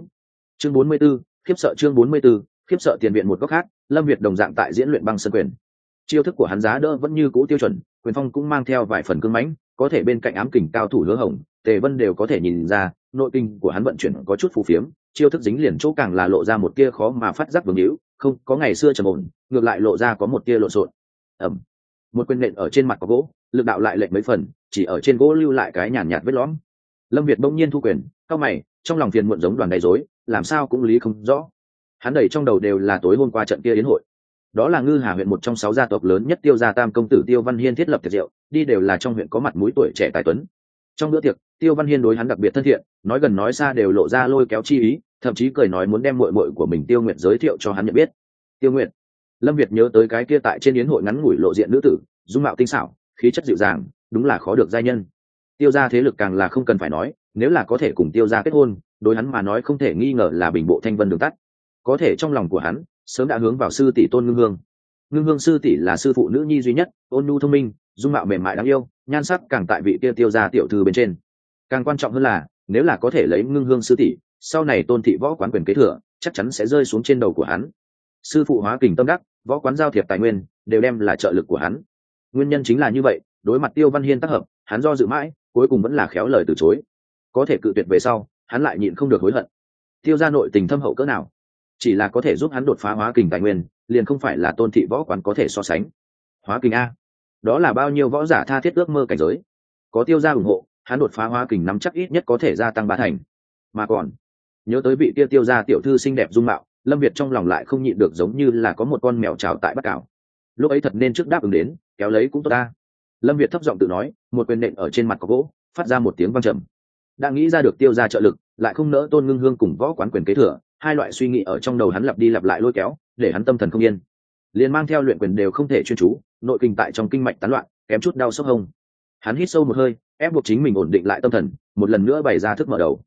Chương 44, khiếp sợ chương 44, khiếp sợ tiền viện một góc khác, lâm việt đồng dạng tại diễn luyện băng sân quyền. Chiêu thức của hắn giá đỡ vẫn như cũ tiêu chuẩn, quyền phong cũng mang theo vài phần cưng mãnh, có thể bên cạnh ám kình cao thủ hứa hồng, tề vân đều có thể nhìn ra, nội kinh của hắn vận chuyển có chút phù phiếm, chiêu thức dính liền chỗ càng là lộ ra một tia khó mà phát giác vương hữu, không, có ngày xưa trầm ổn, ngược lại lộ ra có một tia lộn xộn. Ẩm một quyền nện ở trên mặt có gỗ, lực đạo lại lệnh mấy phần, chỉ ở trên gỗ lưu lại cái nhàn nhạt vết lõm. Lâm việt bỗng nhiên thu quyền cao mày, trong lòng phiền muộn giống đoàn đầy dối làm sao cũng lý không rõ hắn đầy trong đầu đều là tối hôm qua trận kia yến hội. Đó là ngư hà huyện một trong sáu gia tộc lớn nhất tiêu gia tam công tử tiêu văn hiên thiết lập tiệc rượu, đi đều là trong huyện có mặt mũi tuổi trẻ tài tuấn. Trong bữa tiệc, tiêu văn hiên đối hắn đặc biệt thân thiện, nói gần nói xa đều lộ ra lôi kéo chi ý, thậm chí cười nói muốn đem mội mội của mình tiêu nguyện giới thiệu cho hắn nhận biết. Tiêu nguyện lâm việt nhớ tới cái kia tại trên yến hội ngắn ngủi lộ diện nữ tử, dung mạo tinh xảo, khí chất dịu dàng, đúng là khó được giai nhân. Tiêu gia thế lực càng là không cần phải nói, nếu là có thể cùng tiêu gia kết hôn, đối hắn mà nói không thể nghi ngờ là bình bộ thanh vân đường tắt có thể trong lòng của hắn, sớm đã hướng vào sư tỷ tôn ngưng hương. Ngưng hương sư tỷ là sư phụ nữ nhi duy nhất, ôn nhu thông minh, dung mạo mềm mại đáng yêu, nhan sắc càng tại vị kia tiêu ra tiểu thư bên trên. Càng quan trọng hơn là, nếu là có thể lấy ngưng hương sư tỷ, sau này tôn thị võ quán quyền kế thừa, chắc chắn sẽ rơi xuống trên đầu của hắn. Sư phụ hóa kình tâm đắc, võ quán giao thiệp tài nguyên, đều đem là trợ lực của hắn. Nguyên nhân chính là như vậy, đối mặt tiêu văn hiên tác hợp, hắn do dự mãi, cuối cùng vẫn là khéo lời từ chối. Có thể cự tuyệt về sau, hắn lại nhịn không được hối hận. Tiêu ra nội tình thâm hậu cỡ nào? Chỉ là có thể giúp hắn đột phá hóa kình tài nguyên, liền không phải là tôn thị võ quán có thể so sánh. Hóa kình a. Đó là bao nhiêu võ giả tha thiết ước mơ cảnh giới? Có tiêu gia ủng hộ, hắn đột phá hóa kình nắm chắc ít nhất có thể gia tăng ba thành. Mà còn, nhớ tới vị tiêu tiêu gia tiểu thư xinh đẹp dung mạo, lâm việt trong lòng lại không nhịn được giống như là có một con mèo trào tại bắc cảo. Lúc ấy thật nên trước đáp ứng đến, kéo lấy cũng tốt ta. Lâm việt thấp giọng tự nói, một quyền nện ở trên mặt có gỗ, phát ra một tiếng văng trầm. Đã nghĩ ra được tiêu ra trợ lực, lại không nỡ tôn ngưng hương cùng võ quán quyền kế thừa hai loại suy nghĩ ở trong đầu hắn lặp đi lặp lại lôi kéo, để hắn tâm thần không yên. Liền mang theo luyện quyền đều không thể chuyên chú, nội kinh tại trong kinh mạch tán loạn, kém chút đau sốc hông. Hắn hít sâu một hơi, ép buộc chính mình ổn định lại tâm thần, một lần nữa bày ra thức mở đầu.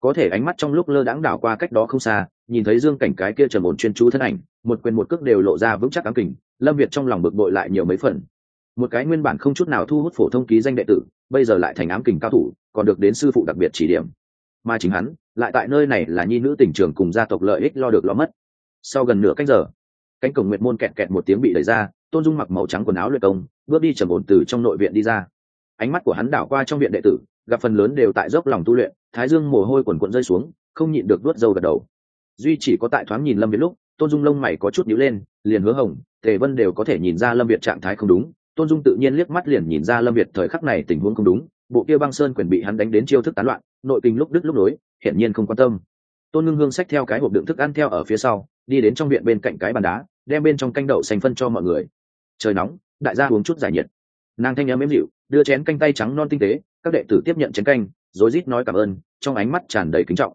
Có thể ánh mắt trong lúc lơ đãng đảo qua cách đó không xa, nhìn thấy dương cảnh cái kia trầm ổn chuyên chú thân ảnh, một quyền một cước đều lộ ra vững chắc ám kình, lâm việt trong lòng bực bội lại nhiều mấy phần. Một cái nguyên bản không chút nào thu hút phổ thông ký danh đệ tử, bây giờ lại thành ám kình cao thủ, còn được đến sư phụ đặc biệt chỉ điểm. Mà chính hắn lại tại nơi này là nhi nữ tỉnh trường cùng gia tộc lợi ích lo được lo mất. Sau gần nửa cách giờ, cánh cổng nguyệt môn kẹt kẹt một tiếng bị đẩy ra, tôn dung mặc màu trắng quần áo luyện công, bước đi trầm ổn từ trong nội viện đi ra. Ánh mắt của hắn đảo qua trong viện đệ tử, gặp phần lớn đều tại dốc lòng tu luyện, thái dương mồ hôi quần quận rơi xuống, không nhịn được đuốt dâu gật đầu. Duy chỉ có tại thoáng nhìn lâm việt lúc, tôn dung lông mày có chút nhíu lên, liền hứa hồng, tề vân đều có thể nhìn ra lâm việt trạng thái không đúng. Tôn dung tự nhiên liếc mắt liền nhìn ra lâm việt thời khắc này tình huống không đúng bộ kia băng sơn quyền bị hắn đánh đến chiêu thức tán loạn, nội kinh lúc đứt lúc nối, hiển nhiên không quan tâm. Tôn ngưng hương xách theo cái hộp đựng thức ăn theo ở phía sau, đi đến trong viện bên cạnh cái bàn đá, đem bên trong canh đậu xanh phân cho mọi người. Trời nóng, đại gia uống chút giải nhiệt. Nàng thanh nhã mếm dịu, đưa chén canh tay trắng non tinh tế, các đệ tử tiếp nhận chén canh, rối rít nói cảm ơn, trong ánh mắt tràn đầy kính trọng.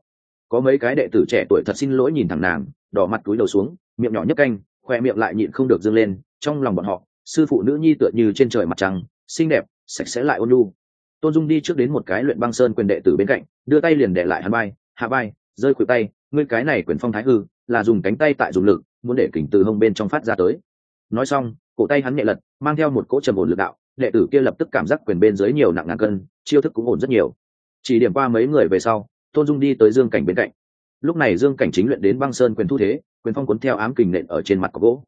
Có mấy cái đệ tử trẻ tuổi thật xin lỗi nhìn thẳng nàng, đỏ mặt túi đầu xuống, miệng nhỏ nhấp canh, khoe miệng lại nhịn không được dâng lên, trong lòng bọn họ, sư phụ nữ nhi tựa như trên trời mặt trăng, xinh đẹp, sạch sẽ lại ôn nhu tôn dung đi trước đến một cái luyện băng sơn quyền đệ tử bên cạnh, đưa tay liền để lại hắn bay hạ bay rơi khuỷu tay, ngươi cái này quyền phong thái hư, là dùng cánh tay tại dùng lực, muốn để kình từ hông bên trong phát ra tới. Nói xong, cổ tay hắn nhẹ lật, mang theo một cỗ trầm ổn lực đạo, đệ tử kia lập tức cảm giác quyền bên dưới nhiều nặng ngàn cân, chiêu thức cũng ổn rất nhiều. Chỉ điểm qua mấy người về sau, tôn dung đi tới dương cảnh bên cạnh. Lúc này dương cảnh chính luyện đến băng sơn quyền thu thế, quyền phong cuốn theo ám kình nện ở trên mặt có gỗ.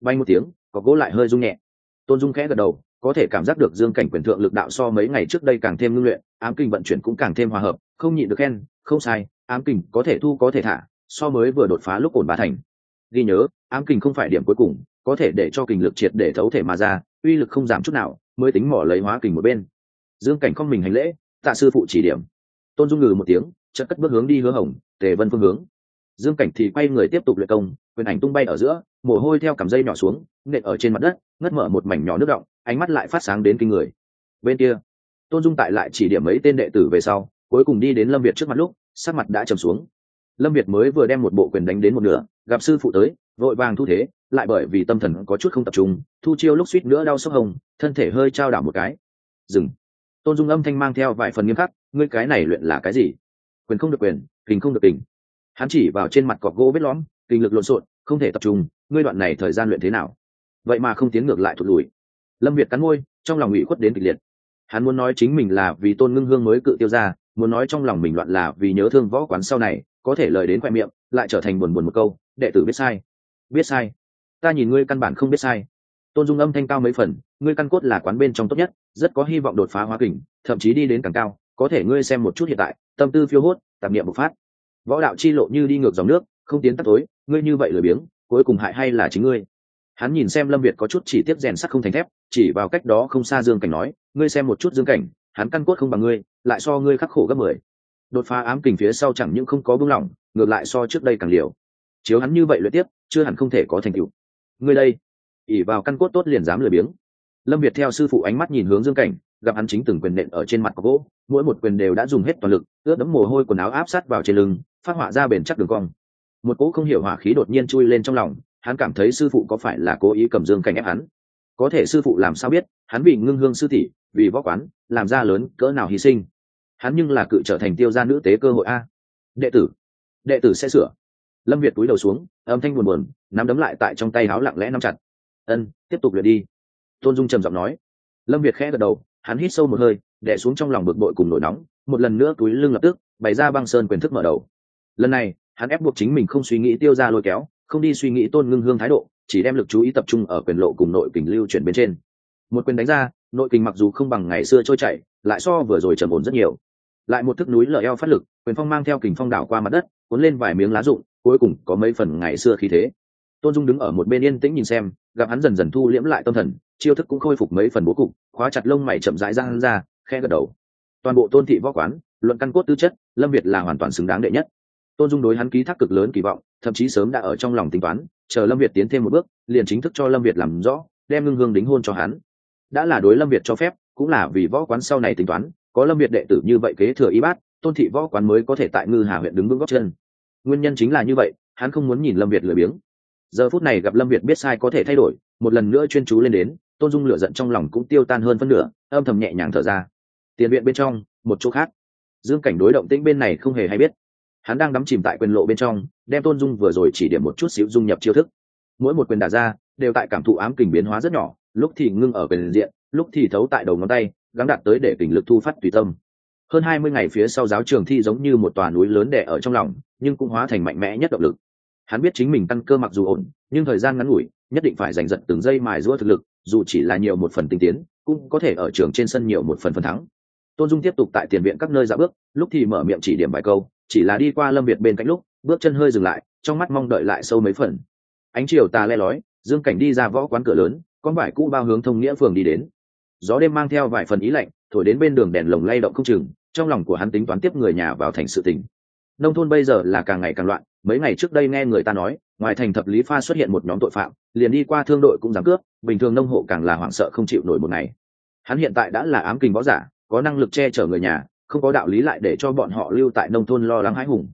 Bay một tiếng có gỗ lại hơi rung nhẹ. Tôn dung khẽ gật đầu có thể cảm giác được dương cảnh quyền thượng lực đạo so mấy ngày trước đây càng thêm ngưng luyện, ám kình vận chuyển cũng càng thêm hòa hợp, không nhịn được khen, không sai, ám kình có thể thu, có thể thả, so mới vừa đột phá lúc ổn bá thành. Ghi nhớ, ám kình không phải điểm cuối cùng, có thể để cho kình lực triệt để thấu thể mà ra, uy lực không giảm chút nào, mới tính mỏ lấy hóa kình một bên. Dương cảnh không mình hành lễ, tạ sư phụ chỉ điểm. Tôn dung ngừ một tiếng chất cất bước hướng đi hứa hồng, tề vân phương hướng. Dương cảnh thì quay người tiếp tục luyện công quyền ảnh tung bay ở giữa, mồ hôi theo cằm dây nhỏ xuống, nện ở trên mặt đất, ngất mở một mảnh nhỏ nước động, ánh mắt lại phát sáng đến kinh người. Bên kia, tôn dung tại lại chỉ điểm mấy tên đệ tử về sau, cuối cùng đi đến lâm việt trước mặt lúc, sắc mặt đã trầm xuống. Lâm việt mới vừa đem một bộ quyền đánh đến một nửa, gặp sư phụ tới, vội vàng thu thế, lại bởi vì tâm thần có chút không tập trung, thu chiêu lúc suýt nữa đau sốc hồng, thân thể hơi trao đảo một cái. Dừng. Tôn dung âm thanh mang theo vài phần nghiêm khắc, ngươi cái này luyện là cái gì? Quyền không được quyền hình không được tình hắn chỉ vào trên mặt cọc gỗ vết lõm kinh lực lộn xộn, không thể tập trung, ngươi đoạn này thời gian luyện thế nào? Vậy mà không tiến ngược lại thụt lùi. Lâm việt cắn môi, trong lòng ủy khuất đến kịch liệt. Hắn muốn nói chính mình là vì tôn ngưng hương mới cự tiêu ra, muốn nói trong lòng mình loạn là vì nhớ thương võ quán sau này, có thể lời đến khoe miệng, lại trở thành buồn buồn một câu, đệ tử biết sai. Biết sai? Ta nhìn ngươi căn bản không biết sai. Tôn dung âm thanh cao mấy phần, ngươi căn cốt là quán bên trong tốt nhất, rất có hy vọng đột phá hóa kình, thậm chí đi đến càng cao, có thể ngươi xem một chút hiện tại, tâm tư phiêu hốt, tạp niệm bộc phát. Võ đạo chi lộ như đi ngược dòng nước không tiến tắt tối ngươi như vậy lười biếng, cuối cùng hại hay là chính ngươi. Hắn nhìn xem lâm việt có chút chỉ tiếp rèn sắt không thành thép, chỉ vào cách đó không xa dương cảnh nói, ngươi xem một chút dương cảnh, hắn căn cốt không bằng ngươi, lại so ngươi khắc khổ gấp mười. Đột phá ám kình phía sau chẳng những không có buông lỏng, ngược lại so trước đây càng liều. Chiếu hắn như vậy luyện tiếp, chưa hẳn không thể có thành tựu. Ngươi đây ỉ vào căn cốt tốt liền dám lười biếng. Lâm việt theo sư phụ ánh mắt nhìn hướng dương cảnh, gặp hắn chính từng quyền nện ở trên mặt có gỗ, mỗi một quyền đều đã dùng hết toàn lực, ướt đẫm mồ hôi quần áo áp sát vào trên lưng, phát họa ra bền chắc đường cong một cỗ không hiểu hỏa khí đột nhiên chui lên trong lòng, hắn cảm thấy sư phụ có phải là cố ý cầm dương cảnh ép hắn? Có thể sư phụ làm sao biết, hắn vì ngưng hương sư tỷ, vì võ quán, làm ra lớn cỡ nào hy sinh? Hắn nhưng là cự trở thành tiêu gia nữ tế cơ hội a. Đệ tử. Đệ tử sẽ sửa. Lâm việt túi đầu xuống, âm thanh buồn buồn, nắm đấm lại tại trong tay áo lặng lẽ nắm chặt. Ân, tiếp tục luyện đi. Tôn dung trầm giọng nói. Lâm việt khẽ gật đầu, hắn hít sâu một hơi đẻ xuống trong lòng bực bội cùng nổi nóng, một lần nữa túi lưng lập tức, bày ra băng sơn quyền thức mở đầu. Lần này hắn ép buộc chính mình không suy nghĩ tiêu ra lôi kéo, không đi suy nghĩ tôn ngưng hương thái độ, chỉ đem lực chú ý tập trung ở quyền lộ cùng nội kình lưu chuyển bên trên. Một quyền đánh ra, nội kình mặc dù không bằng ngày xưa trôi chảy, lại so vừa rồi trầm ổn rất nhiều. Lại một thức núi lở eo phát lực, quyền phong mang theo kình phong đảo qua mặt đất, cuốn lên vài miếng lá rụng, cuối cùng có mấy phần ngày xưa khí thế. Tôn dung đứng ở một bên yên tĩnh nhìn xem, gặp hắn dần dần thu liễm lại tâm thần, chiêu thức cũng khôi phục mấy phần bố cục, khóa chặt lông mày chậm rãi ra hắn ra khe gật đầu. Toàn bộ tôn thị võ quán, luận căn cốt tư chất, lâm việt là hoàn toàn xứng đáng đệ nhất tôn dung đối hắn ký thác cực lớn kỳ vọng, thậm chí sớm đã ở trong lòng tính toán, chờ lâm việt tiến thêm một bước, liền chính thức cho lâm việt làm rõ, đem ngưng hương đính hôn cho hắn. Đã là đối lâm việt cho phép, cũng là vì võ quán sau này tính toán, có lâm việt đệ tử như vậy kế thừa y bát, tôn thị võ quán mới có thể tại ngư hà huyện đứng vững góc chân. Nguyên nhân chính là như vậy, hắn không muốn nhìn lâm việt lười biếng. Giờ phút này gặp lâm việt biết sai có thể thay đổi, một lần nữa chuyên chú lên đến, tôn dung lửa giận trong lòng cũng tiêu tan hơn phân nửa, âm thầm nhẹ nhàng thở ra. Tiền viện bên trong, một chỗ khác. Dương cảnh đối động tĩnh bên này không hề hay biết hắn đang đắm chìm tại quyền lộ bên trong, đem tôn dung vừa rồi chỉ điểm một chút xíu dung nhập chiêu thức. Mỗi một quyền đả ra, đều tại cảm thụ ám kình biến hóa rất nhỏ, lúc thì ngưng ở quyền diện, lúc thì thấu tại đầu ngón tay, gắng đạt tới để kình lực thu phát tùy tâm. Hơn hai mươi ngày phía sau giáo trường thi giống như một tòa núi lớn đẻ ở trong lòng, nhưng cũng hóa thành mạnh mẽ nhất động lực. Hắn biết chính mình tăng cơ mặc dù ổn, nhưng thời gian ngắn ngủi, nhất định phải giành giật từng giây mài giũa thực lực, dù chỉ là nhiều một phần tinh tiến, cũng có thể ở trường trên sân nhiều một phần phần thắng. Tôn dung tiếp tục tại tiền viện các nơi ra bước, lúc thì mở miệng chỉ điểm vài câu chỉ là đi qua lâm việt bên cạnh lúc, bước chân hơi dừng lại, trong mắt mong đợi lại sâu mấy phần. Ánh chiều tà le lói, dương cảnh đi ra võ quán cửa lớn, con vải cũ bao hướng thông nghĩa phường đi đến. Gió đêm mang theo vài phần ý lạnh, thổi đến bên đường đèn lồng lay động không chừng, trong lòng của hắn tính toán tiếp người nhà vào thành sự tình. Nông thôn bây giờ là càng ngày càng loạn, mấy ngày trước đây nghe người ta nói, ngoài thành thập lý pha xuất hiện một nhóm tội phạm, liền đi qua thương đội cũng dám cướp, bình thường nông hộ càng là hoảng sợ không chịu nổi một ngày. Hắn hiện tại đã là ám kình võ giả, có năng lực che chở người nhà không có đạo lý lại để cho bọn họ lưu tại nông thôn lo lắng hãi hùng.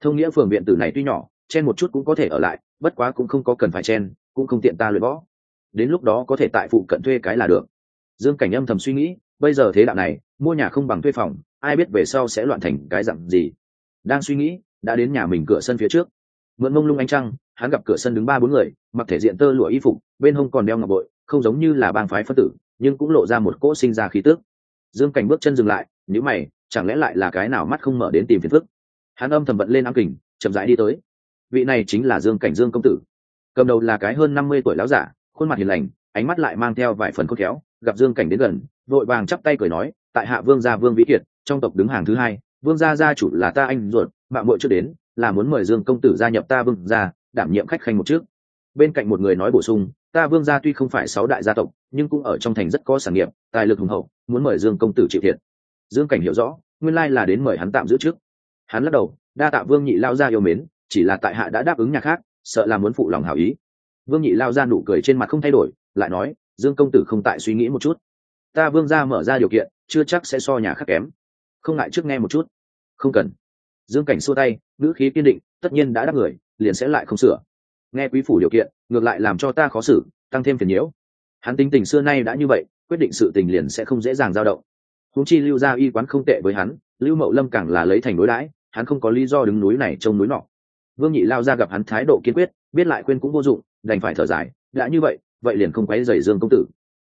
Thông nghĩa phường viện tử này tuy nhỏ, chen một chút cũng có thể ở lại, bất quá cũng không có cần phải chen, cũng không tiện ta luyện võ. Đến lúc đó có thể tại phụ cận thuê cái là được. Dương cảnh âm thầm suy nghĩ, bây giờ thế đạo này, mua nhà không bằng thuê phòng, ai biết về sau sẽ loạn thành cái dặn gì. Đang suy nghĩ, đã đến nhà mình cửa sân phía trước. Mượn mông lung ánh trăng, hắn gặp cửa sân đứng ba bốn người, mặc thể diện tơ lụa y phục, bên hông còn đeo ngọc bội, không giống như là bang phái phân tử, nhưng cũng lộ ra một cỗ sinh ra khí tước dương cảnh bước chân dừng lại nhữ mày, chẳng lẽ lại là cái nào mắt không mở đến tìm phiền phức? Hắn âm thầm vận lên ám kình, chậm rãi đi tới. Vị này chính là dương cảnh dương công tử. Cầm đầu là cái hơn năm mươi tuổi lão giả, khuôn mặt hiền lành, ánh mắt lại mang theo vài phần khôn khéo, gặp dương cảnh đến gần, vội vàng chắp tay cười nói, tại hạ vương gia vương vĩ kiệt, trong tộc đứng hàng thứ hai, vương gia gia chủ là ta anh ruột mạng muội chưa đến, là muốn mời dương công tử gia nhập ta vương gia, đảm nhiệm khách khanh một trước. Bên cạnh một người nói bổ sung, ta vương gia tuy không phải sáu đại gia tộc, nhưng cũng ở trong thành rất có sản nghiệp, tài lực hùng hậu muốn mời dương công tử chịu thiệt. Dương cảnh hiểu rõ, nguyên lai là đến mời hắn tạm giữ trước. Hắn lắc đầu, đa tạ vương nhị lao gia yêu mến, chỉ là tại hạ đã đáp ứng nhà khác, sợ là muốn phụ lòng hảo ý. Vương nhị lao ra nụ cười trên mặt không thay đổi, lại nói, dương công tử không tại suy nghĩ một chút. Ta vương gia mở ra điều kiện, chưa chắc sẽ so nhà khác kém. Không ngại trước nghe một chút. Không cần. Dương cảnh xua tay, ngữ khí kiên định, tất nhiên đã đáp người, liền sẽ lại không sửa. Nghe quý phủ điều kiện, ngược lại làm cho ta khó xử, tăng thêm phiền nhiễu. Hắn tính tình xưa nay đã như vậy quyết định sự tình liền sẽ không dễ dàng dao động. Húng chi lưu gia y quán không tệ với hắn, lưu mậu lâm càng là lấy thành đối đãi, hắn không có lý do đứng núi này trông núi nọ. Vương nhị lao ra gặp hắn thái độ kiên quyết, biết lại khuyên cũng vô dụng, đành phải thở dài, đã như vậy vậy liền không quấy dày dương công tử.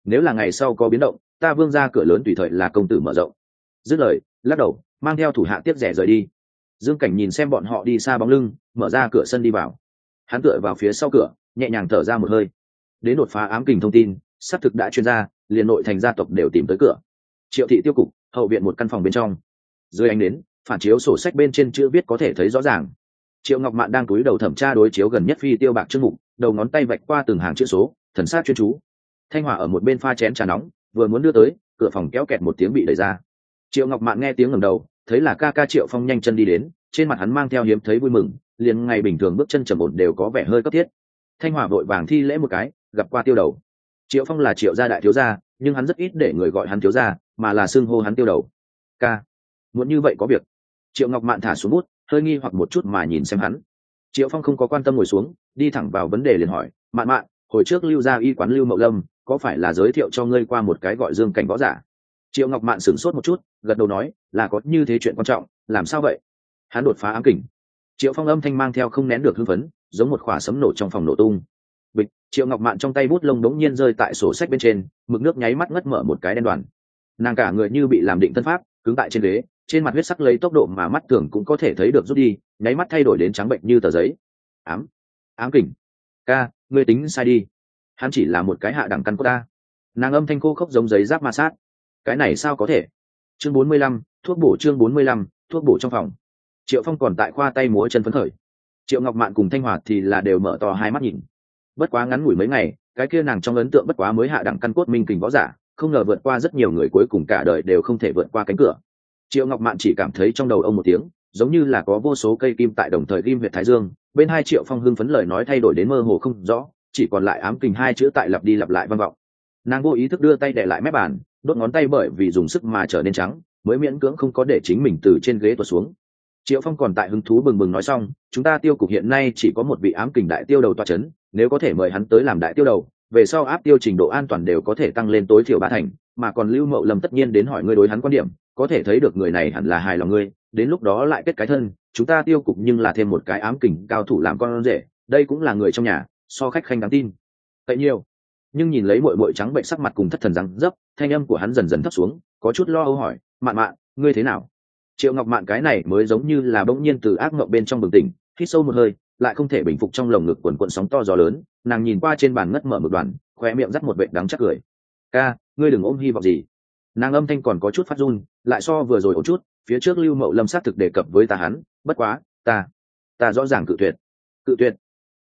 Nếu là ngày sau có biến động, ta vương ra cửa lớn tùy thời là công tử mở rộng. Dứt lời, lắc đầu, mang theo thủ hạ tiếp rẻ rời đi. Dương cảnh nhìn xem bọn họ đi xa bóng lưng, mở ra cửa sân đi vào. Hắn tựa vào phía sau cửa, nhẹ nhàng thở ra một hơi. Đến đột phá ám kình thông tin xác thực đã chuyên gia, liền nội thành gia tộc đều tìm tới cửa. Triệu thị tiêu cục, hậu viện một căn phòng bên trong. Dưới ánh đến phản chiếu sổ sách bên trên chữ viết có thể thấy rõ ràng. Triệu ngọc mạn đang cúi đầu thẩm tra đối chiếu gần nhất phi tiêu bạc chương mục, đầu ngón tay vạch qua từng hàng chữ số, thần sát chuyên chú. Thanh hỏa ở một bên pha chén trà nóng, vừa muốn đưa tới, cửa phòng kéo kẹt một tiếng bị đẩy ra. Triệu ngọc mạn nghe tiếng ngầm đầu, thấy là ca ca triệu phong nhanh chân đi đến, trên mặt hắn mang theo hiếm thấy vui mừng, liền ngày bình thường bước chân trầm ổn đều có vẻ hơi cấp thiết. Thanh hỏa vội vàng thi lễ một cái, gặp qua tiêu đầu triệu phong là triệu gia đại thiếu gia nhưng hắn rất ít để người gọi hắn thiếu gia mà là xưng hô hắn tiêu đầu. K, muốn như vậy có việc. Triệu ngọc mạn thả xuống bút hơi nghi hoặc một chút mà nhìn xem hắn. Triệu phong không có quan tâm ngồi xuống đi thẳng vào vấn đề liền hỏi mạn mạn hồi trước lưu gia y quán lưu mậu lâm có phải là giới thiệu cho ngươi qua một cái gọi dương cảnh võ giả? Triệu ngọc mạn sửng sốt một chút gật đầu nói là có như thế chuyện quan trọng làm sao vậy? Hắn đột phá ám kình. Triệu phong âm thanh mang theo không nén được hưng phấn giống một khỏa sấm nổ trong phòng nổ tung triệu ngọc mạn trong tay bút lông đống nhiên rơi tại sổ sách bên trên, mực nước nháy mắt ngất mở một cái đen đoàn. Nàng cả người như bị làm định thân pháp, cứng tại trên ghế, trên mặt huyết sắc lấy tốc độ mà mắt thường cũng có thể thấy được rút đi, nháy mắt thay đổi đến trắng bệnh như tờ giấy. Ám ám kỉnh ca, ngươi tính sai đi. Hắn chỉ là một cái hạ đẳng căn cốt ta. Nàng âm thanh khô khốc giống giấy giáp ma sát. Cái này sao có thể? Chương bốn mươi lăm, thuốc bổ chương bốn mươi lăm, thuốc bổ trong phòng. Triệu phong còn tại khoa tay múa chân phấn khởi. Triệu ngọc mạn cùng thanh hoạt thì là đều mở to hai mắt nhìn bất quá ngắn ngủi mấy ngày, cái kia nàng trong ấn tượng bất quá mới hạ đẳng căn cốt minh kình võ giả, không ngờ vượt qua rất nhiều người cuối cùng cả đời đều không thể vượt qua cánh cửa. Triệu ngọc mạn chỉ cảm thấy trong đầu ông một tiếng, giống như là có vô số cây kim tại đồng thời kim huyện thái dương, bên hai triệu phong hưng phấn lời nói thay đổi đến mơ hồ không rõ, chỉ còn lại ám kình hai chữ tại lặp đi lặp lại vang vọng. Nàng vô ý thức đưa tay để lại mép bàn, đốt ngón tay bởi vì dùng sức mà trở nên trắng, mới miễn cưỡng không có để chính mình từ trên ghế tuột xuống. Triệu phong còn tại hứng thú bừng bừng nói xong, chúng ta tiêu cục hiện nay chỉ có một vị ám kình đại tiêu đầu toa c h ấ n nếu có thể mời hắn tới làm đại tiêu đầu, về sau áp tiêu trình độ an toàn đều có thể tăng lên tối thiểu ba thành, mà còn lưu mậu lâm tất nhiên đến hỏi ngươi đối hắn quan điểm, có thể thấy được người này hẳn là hài lòng ngươi, đến lúc đó lại kết cái thân, chúng ta tiêu cục nhưng là thêm một cái ám kình cao thủ làm con rể, đây cũng là người trong nhà, so khách khanh đáng tin. Tệ nhiều. Nhưng nhìn lấy mội mội trắng bệnh sắc mặt cùng thất thần răng dấp, thanh âm của hắn dần dần thấp xuống, có chút lo âu hỏi, mạn mạn, ngươi thế nào? Triệu ngọc mạn cái này mới giống như là bỗng nhiên từ ác mộng bên trong bừng tỉnh, hít sâu một hơi lại không thể bình phục trong lồng ngực quần quận sóng to gió lớn, nàng nhìn qua trên bàn ngất mở một đoàn khoe miệng dắt một vệ đắng chắc cười. Ca, ngươi đừng ôm hy vọng gì. Nàng âm thanh còn có chút phát run, lại so vừa rồi ổ chút, phía trước lưu mậu lâm sát thực đề cập với ta hắn, bất quá, ta ta rõ ràng cự tuyệt. Cự tuyệt?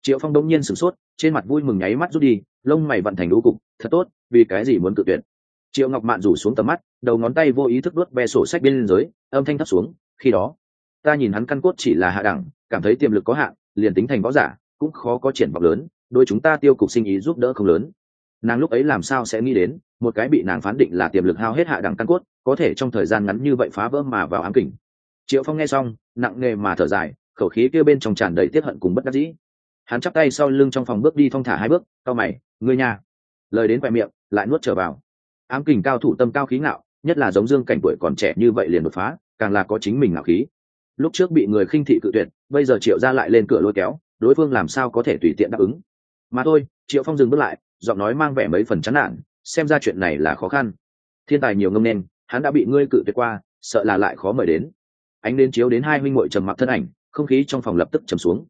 Triệu phong đông nhiên sửng sốt, trên mặt vui mừng nháy mắt rút đi, lông mày vận thành đũ cục, thật tốt, vì cái gì muốn cự tuyệt? Triệu ngọc mạn rủ xuống tầm mắt, đầu ngón tay vô ý thức đuốt ve sổ sách bên dưới, âm thanh thấp xuống, khi đó, ta nhìn hắn căn cốt chỉ là hạ đẳng, cảm thấy tiềm lực có hạn liền tính thành võ giả, cũng khó có triển vọng lớn, đôi chúng ta tiêu cục sinh ý giúp đỡ không lớn. Nàng lúc ấy làm sao sẽ nghĩ đến, một cái bị nàng phán định là tiềm lực hao hết hạ đẳng căn cốt, có thể trong thời gian ngắn như vậy phá vỡ mà vào ám kỉnh triệu phong nghe xong, nặng nề mà thở dài, khẩu khí kêu bên trong tràn đầy tiết hận cùng bất đắc dĩ. Hắn chắp tay sau lưng trong phòng bước đi thong thả hai bước, cao mày, ngươi nhà lời đến vẹ miệng, lại nuốt trở vào. Ám kình cao thủ tâm cao khí ngạo, nhất là giống dương cảnh tuổi còn trẻ như vậy liền đột phá, càng là có chính mình ngạo khí lúc trước bị người khinh thị cự tuyệt, bây giờ triệu ra lại lên cửa lôi kéo, đối phương làm sao có thể tùy tiện đáp ứng? Mà thôi, triệu phong dừng bước lại, giọng nói mang vẻ mấy phần chán nản, xem ra chuyện này là khó khăn. Thiên tài nhiều ngâm nên, hắn đã bị ngươi cự tuyệt qua, sợ là lại khó mời đến. Ánh đến chiếu đến hai huynh muội trầm mặc thân ảnh, không khí trong phòng lập tức trầm xuống.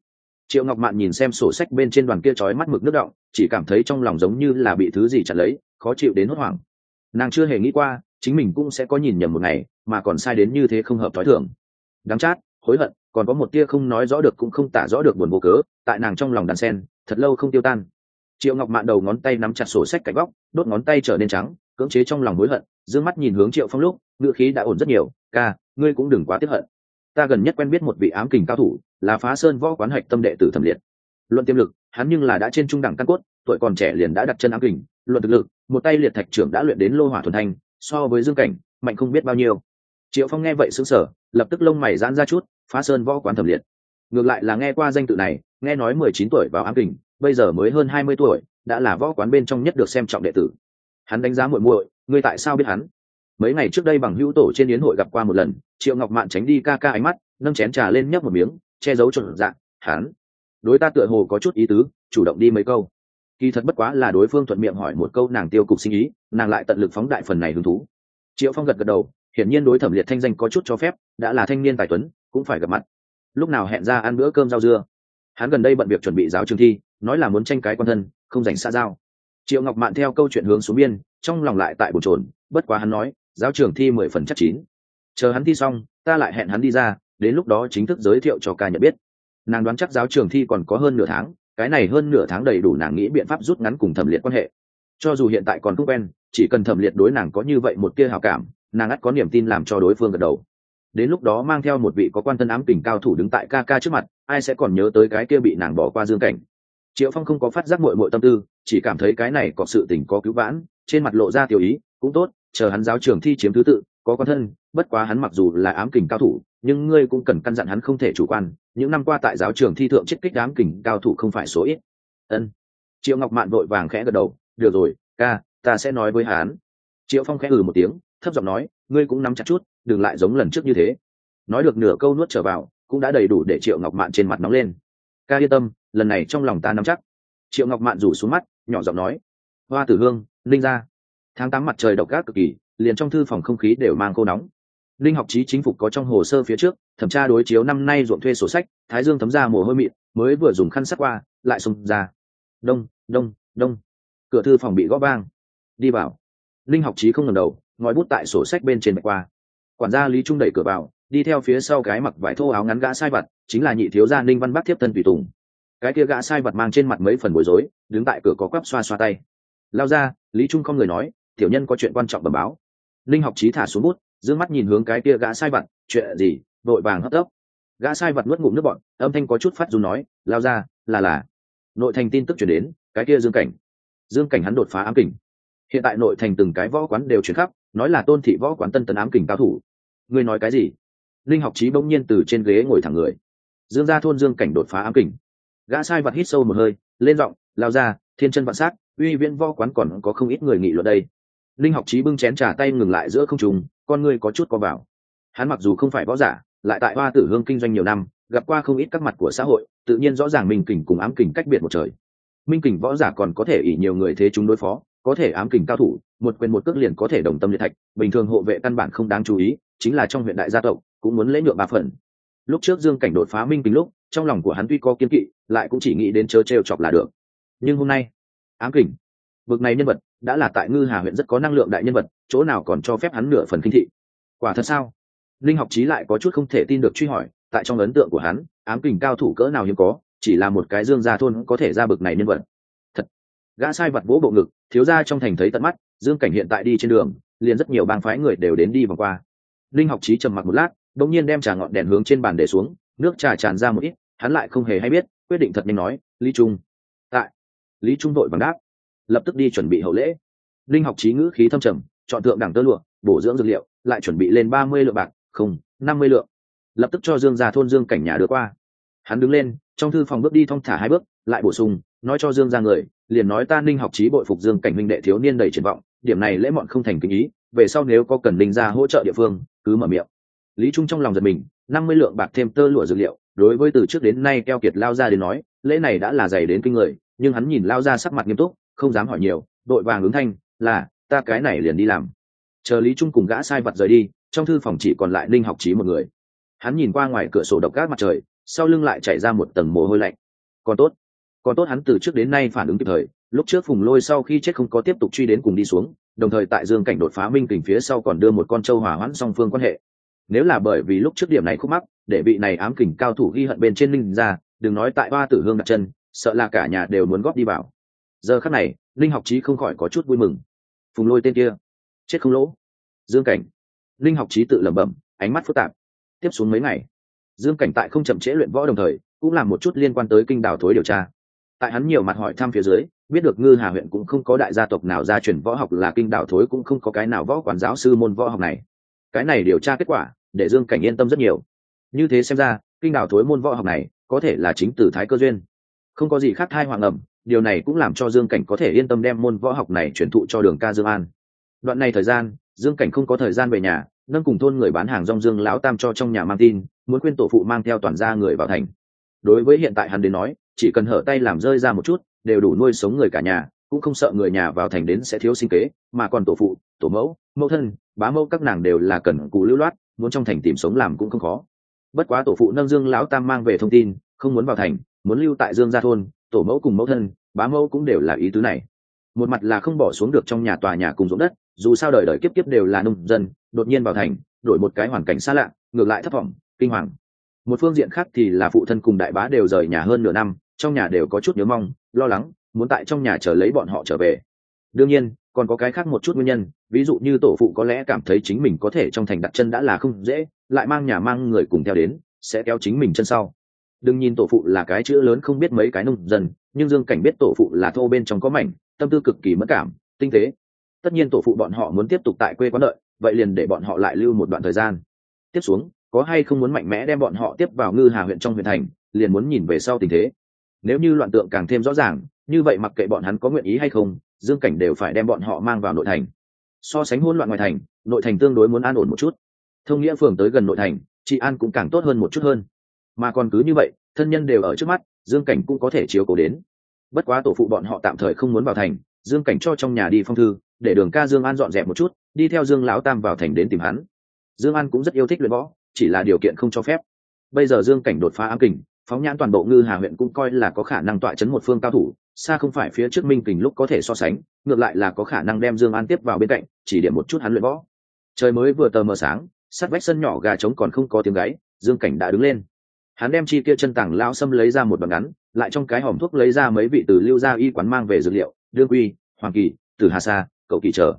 Triệu ngọc mạn nhìn xem sổ sách bên trên đoàn kia trói mắt mực nước động, chỉ cảm thấy trong lòng giống như là bị thứ gì chặn lấy, khó chịu đến hốt hoảng. Nàng chưa hề nghĩ qua, chính mình cũng sẽ có nhìn nhầm một ngày, mà còn sai đến như thế không hợp t h ó i thường đắng chát, hối hận, còn có một tia không nói rõ được cũng không tả rõ được buồn vô cớ, tại nàng trong lòng đàn sen, thật lâu không tiêu tan. Triệu ngọc mạn đầu ngón tay nắm chặt sổ sách cạnh góc, đốt ngón tay trở nên trắng, cưỡng chế trong lòng hối hận d ư ơ n g mắt nhìn hướng triệu phong lúc ngựa khí đã ổn rất nhiều, ca, ngươi cũng đừng quá tiếp hận. Ta gần nhất quen biết một vị ám kình cao thủ, là phá sơn võ quán hạch tâm đệ tử thẩm liệt. Luận tiềm lực, hắn nhưng là đã trên trung đẳng căn cốt, tuổi còn trẻ liền đã đặt chân ám kình, luận thực lực, một tay liệt thạch trưởng đã luyện đến lô hỏa thuần thanh, so với dương cảnh, mạnh không biết bao nhiêu triệu phong nghe vậy xứng sở lập tức lông mày giãn ra chút, phá sơn võ quán thẩm liệt. Ngược lại là nghe qua danh tự này, nghe nói mười chín tuổi vào ám kình, bây giờ mới hơn hai mươi tuổi, đã là võ quán bên trong nhất được xem trọng đệ tử. Hắn đánh giá muội muội, ngươi tại sao biết hắn? Mấy ngày trước đây bằng hữu tổ trên yến hội gặp qua một lần, triệu ngọc mạn tránh đi ca ca ánh mắt, nâng chén trà lên nhấp một miếng, che giấu trộn dạng, hắn? Đối ta tựa hồ có chút ý tứ, chủ động đi mấy câu. Kỳ thật bất quá là đối phương thuận miệng hỏi một câu nàng tiêu cục sinh ý, nàng lại tận lực phóng đại phần này hứng thú. Triệu phong gật gật đầu hiển nhiên đối thẩm liệt thanh danh có chút cho phép, đã là thanh niên tài tuấn, cũng phải gặp mặt. Lúc nào hẹn ra ăn bữa cơm rau dưa. Hắn gần đây bận việc chuẩn bị giáo trường thi, nói là muốn tranh cái quan thân, không dành xa giao. Triệu ngọc mạn theo câu chuyện hướng xuống biên, trong lòng lại tại bồn trồn bất quá hắn nói, giáo trường thi mười phần chắc chín. Chờ hắn thi xong, ta lại hẹn hắn đi ra, đến lúc đó chính thức giới thiệu cho ca nhận biết. Nàng đoán chắc giáo trường thi còn có hơn nửa tháng, cái này hơn nửa tháng đầy đủ nàng nghĩ biện pháp rút ngắn cùng thẩm liệt quan hệ. Cho dù hiện tại còn không quen, chỉ cần thẩm liệt đối nàng có như vậy một kia hào cảm nàng ắt có niềm tin làm cho đối phương gật đầu. Đến lúc đó mang theo một vị có quan thân ám tình cao thủ đứng tại ca ca trước mặt, ai sẽ còn nhớ tới cái kia bị nàng bỏ qua dương cảnh. Triệu phong không có phát giác mội mội tâm tư, chỉ cảm thấy cái này có sự tình có cứu vãn, trên mặt lộ ra tiểu ý, cũng tốt, chờ hắn giáo trường thi chiếm thứ tự, có quan thân, bất quá hắn mặc dù là ám kình cao thủ, nhưng ngươi cũng cần căn dặn hắn không thể chủ quan, những năm qua tại giáo trường thi thượng chết kích ám kình cao thủ không phải số ít. Ân. Triệu ngọc mạn vội vàng khẽ gật đầu, được rồi, ca, ta sẽ nói với hắn. Triệu phong khẽ ừ một tiếng thấp giọng nói, ngươi cũng nắm chặt chút, đừng lại giống lần trước như thế. Nói được nửa câu nuốt trở vào, cũng đã đầy đủ để triệu ngọc mạn trên mặt nóng lên. Ca yên tâm, lần này trong lòng ta nắm chắc. Triệu ngọc mạn rủ xuống mắt, nhỏ giọng nói, hoa tử hương linh ra tháng tám mặt trời độc gác cực kỳ, liền trong thư phòng không khí đều mang cô nóng. Linh học trí chính phục có trong hồ sơ phía trước, thẩm tra đối chiếu năm nay ruộng thuê sổ sách, thái dương thấm ra mồ hôi mịn, mới vừa dùng khăn sắt qua, lại xông ra. Đông đông đông. Cửa thư phòng bị gõ vang. Đi vào. Linh học trí không ngần đầu ngòi bút tại sổ sách bên trên mạch qua. Quản gia lý trung đẩy cửa vào, đi theo phía sau cái mặc vải thô áo ngắn gã sai vật chính là nhị thiếu gia ninh văn bắc thiếp thân tùy tùng. Cái kia gã sai vật mang trên mặt mấy phần bối rối, đứng tại cửa có quắp xoa xoa tay. Lao ra, lý trung không người nói, tiểu nhân có chuyện quan trọng bẩm báo. Linh học trí thả xuống bút giữ mắt nhìn hướng cái kia gã sai vật chuyện gì? Vội vàng hấp tấp gã sai vật nuốt ngụm nước bọn âm thanh có chút phát dù nói, lao ra, là là. Nội thành tin tức chuyển đến, cái kia dương cảnh. Dương cảnh hắn đột phá ám kình. Hiện tại nội thành từng cái võ quán đều chuyển khắp nói là tôn thị võ quán tân tấn ám kình cao thủ. Ngươi nói cái gì? Linh học trí bỗng nhiên từ trên ghế ngồi thẳng người. Dương ra thôn dương cảnh đột phá ám kình. Gã sai vật hít sâu một hơi, lên giọng, lao ra, thiên chân vạn sát uy viễn võ quán còn có không ít người nghị luận đây. Linh học trí bưng chén trà tay ngừng lại giữa không trùng con ngươi có chút co vào. Hắn mặc dù không phải võ giả, lại tại hoa tử hương kinh doanh nhiều năm, gặp qua không ít các mặt của xã hội, tự nhiên rõ ràng minh kình cùng ám kình cách biệt một trời. Minh kình võ giả còn có thể ỷ nhiều người thế chúng đối phó có thể ám kình cao thủ, một quyền một cước liền có thể đồng tâm liệt thạch, bình thường hộ vệ căn bản không đáng chú ý, chính là trong huyện đại gia tộc, cũng muốn lễ nhượng ba phần. Lúc trước dương cảnh đột phá minh kính lúc, trong lòng của hắn tuy có kiên kỵ, lại cũng chỉ nghĩ đến chớ trêu chọc là được. Nhưng hôm nay, ám kình, vực này nhân vật, đã là tại ngư hà huyện rất có năng lượng đại nhân vật, chỗ nào còn cho phép hắn nửa phần kinh thị. Quả thật sao? Linh học trí lại có chút không thể tin được truy hỏi, tại trong ấn tượng của hắn, ám kình cao thủ cỡ nào hiếm có, chỉ là một cái dương gia thôn có thể ra bực này nhân vật gã sai vật vỗ bộ ngực, thiếu ra trong thành thấy tận mắt, dương cảnh hiện tại đi trên đường, liền rất nhiều bang phái người đều đến đi vòng qua. Linh học trí trầm mặc một lát đ ỗ n g nhiên đem trà ngọn đèn hướng trên bàn để xuống, nước trà tràn ra một ít, hắn lại không hề hay biết, quyết định thật nhanh nói, lý trung. Tại. Lý trung đội bằng đáp. Lập tức đi chuẩn bị hậu lễ. Linh học trí ngữ khí thâm trầm, chọn tượng đẳng tơ lụa, bổ dưỡng dược liệu, lại chuẩn bị lên ba mươi lượng bạc, không, năm mươi lượng. Lập tức cho dương ra thôn dương cảnh nhà đưa qua. Hắn đứng lên, trong thư phòng bước đi thong thả hai bước, lại bổ sung nói cho dương ra người, liền nói ta ninh học trí bội phục dương cảnh minh đệ thiếu niên đầy triển vọng, điểm này lễ mọn không thành kinh ý, về sau nếu có cần Ninh ra hỗ trợ địa phương, cứ mở miệng. Lý trung trong lòng giật mình, năm mươi lượng bạc thêm tơ lụa dược liệu, đối với từ trước đến nay keo kiệt lao ra đến nói, lễ này đã là dày đến kinh người, nhưng hắn nhìn lao ra sắc mặt nghiêm túc, không dám hỏi nhiều, đội vàng ứng thanh, là, ta cái này liền đi làm. Chờ lý trung cùng gã sai vật rời đi, trong thư phòng chỉ còn lại ninh học trí một người. Hắn nhìn qua ngoài cửa sổ độc gác mặt trời, sau lưng lại chảy ra một tầng mồ hôi lạnh. Còn tốt còn tốt hắn từ trước đến nay phản ứng kịp thời, lúc trước phùng lôi sau khi chết không có tiếp tục truy đến cùng đi xuống, đồng thời tại dương cảnh đột phá minh kình phía sau còn đưa một con trâu hỏa hoãn song phương quan hệ. Nếu là bởi vì lúc trước điểm này khúc mắc, để vị này ám kình cao thủ ghi hận bên trên linh ra, đừng nói tại ba tử hương đặt chân, sợ là cả nhà đều muốn góp đi vào. Giờ khắc này linh học trí không khỏi có chút vui mừng. Phùng lôi tên kia, chết không lỗ. Dương cảnh. Linh học trí tự lẩm bẩm, ánh mắt phức tạp. Tiếp xuống mấy ngày, dương cảnh tại không chậm trễ luyện võ đồng thời, cũng làm một chút liên quan tới kinh đào thối điều tra tại hắn nhiều mặt hỏi thăm phía dưới, biết được ngư hà huyện cũng không có đại gia tộc nào gia truyền võ học là kinh đảo thối cũng không có cái nào võ quản giáo sư môn võ học này. Cái này điều tra kết quả, để dương cảnh yên tâm rất nhiều. Như thế xem ra, kinh đảo thối môn võ học này, có thể là chính từ thái cơ duyên. Không có gì khác thai hoàng ẩm, điều này cũng làm cho dương cảnh có thể yên tâm đem môn võ học này truyền thụ cho đường ca dương an. Đoạn này thời gian, dương cảnh không có thời gian về nhà, nâng cùng thôn người bán hàng rong dương lão tam cho trong nhà mang tin, muốn khuyên tổ phụ mang theo toàn gia người vào thành. Đối với hiện tại hắn đến nói chỉ cần hở tay làm rơi ra một chút, đều đủ nuôi sống người cả nhà, cũng không sợ người nhà vào thành đến sẽ thiếu sinh kế, mà còn tổ phụ, tổ mẫu mẫu thân, bá mẫu các nàng đều là cần cù lưu loát, muốn trong thành tìm sống làm cũng không khó. Bất quá tổ phụ nâng dương lão tam mang về thông tin, không muốn vào thành, muốn lưu tại dương gia thôn, tổ mẫu cùng mẫu thân, bá mẫu cũng đều là ý tứ này. Một mặt là không bỏ xuống được trong nhà tòa nhà cùng ruộng đất, dù sao đời đời kiếp kiếp đều là nông dân, đột nhiên vào thành, đổi một cái hoàn cảnh xa lạ, ngược lại thất vọng, kinh hoàng. Một phương diện khác thì là phụ thân cùng đại bá đều rời nhà hơn nửa năm trong nhà đều có chút nhớ mong, lo lắng, muốn tại trong nhà chờ lấy bọn họ trở về. Đương nhiên, còn có cái khác một chút nguyên nhân, ví dụ như tổ phụ có lẽ cảm thấy chính mình có thể trong thành đặt chân đã là không dễ, lại mang nhà mang người cùng theo đến, sẽ kéo chính mình chân sau. Đừng nhìn tổ phụ là cái chữ lớn không biết mấy cái nông dân, nhưng dương cảnh biết tổ phụ là thô bên trong có mảnh, tâm tư cực kỳ mất cảm, tinh tế. Tất nhiên tổ phụ bọn họ muốn tiếp tục tại quê quán đợi, vậy liền để bọn họ lại lưu một đoạn thời gian. Tiếp xuống, có hay không muốn mạnh mẽ đem bọn họ tiếp vào ngư hà huyện trong huyện thành, liền muốn nhìn về sau tình thế nếu như loạn tượng càng thêm rõ ràng, như vậy mặc kệ bọn hắn có nguyện ý hay không, dương cảnh đều phải đem bọn họ mang vào nội thành. So sánh hỗn loạn ngoài thành, nội thành tương đối muốn an ổn một chút. Thông nghĩa phường tới gần nội thành chị an cũng càng tốt hơn một chút hơn. Mà còn cứ như vậy, thân nhân đều ở trước mắt, dương cảnh cũng có thể chiếu cố đến. Bất quá tổ phụ bọn họ tạm thời không muốn vào thành, dương cảnh cho trong nhà đi phong thư, để đường ca dương an dọn dẹp một chút, đi theo dương lão tam vào thành đến tìm hắn. Dương an cũng rất yêu thích luyện võ, chỉ là điều kiện không cho phép. Bây giờ dương cảnh đột phá ám kình phóng nhãn toàn bộ ngư hà huyện cũng coi là có khả năng tọa chấn một phương cao thủ, xa không phải phía trước minh kình lúc có thể so sánh, ngược lại là có khả năng đem dương an tiếp vào bên cạnh, chỉ điểm một chút hắn luyện võ. Trời mới vừa tờ mờ sáng, sát vách sân nhỏ gà trống còn không có tiếng gáy, dương cảnh đã đứng lên. Hắn đem chi kia chân tảng lao xâm lấy ra một đoạn ngắn, lại trong cái hòm thuốc lấy ra mấy vị từ lưu gia y quán mang về dược liệu, đương quy, hoàng kỳ từ hà sa, cậu kỳ chờ.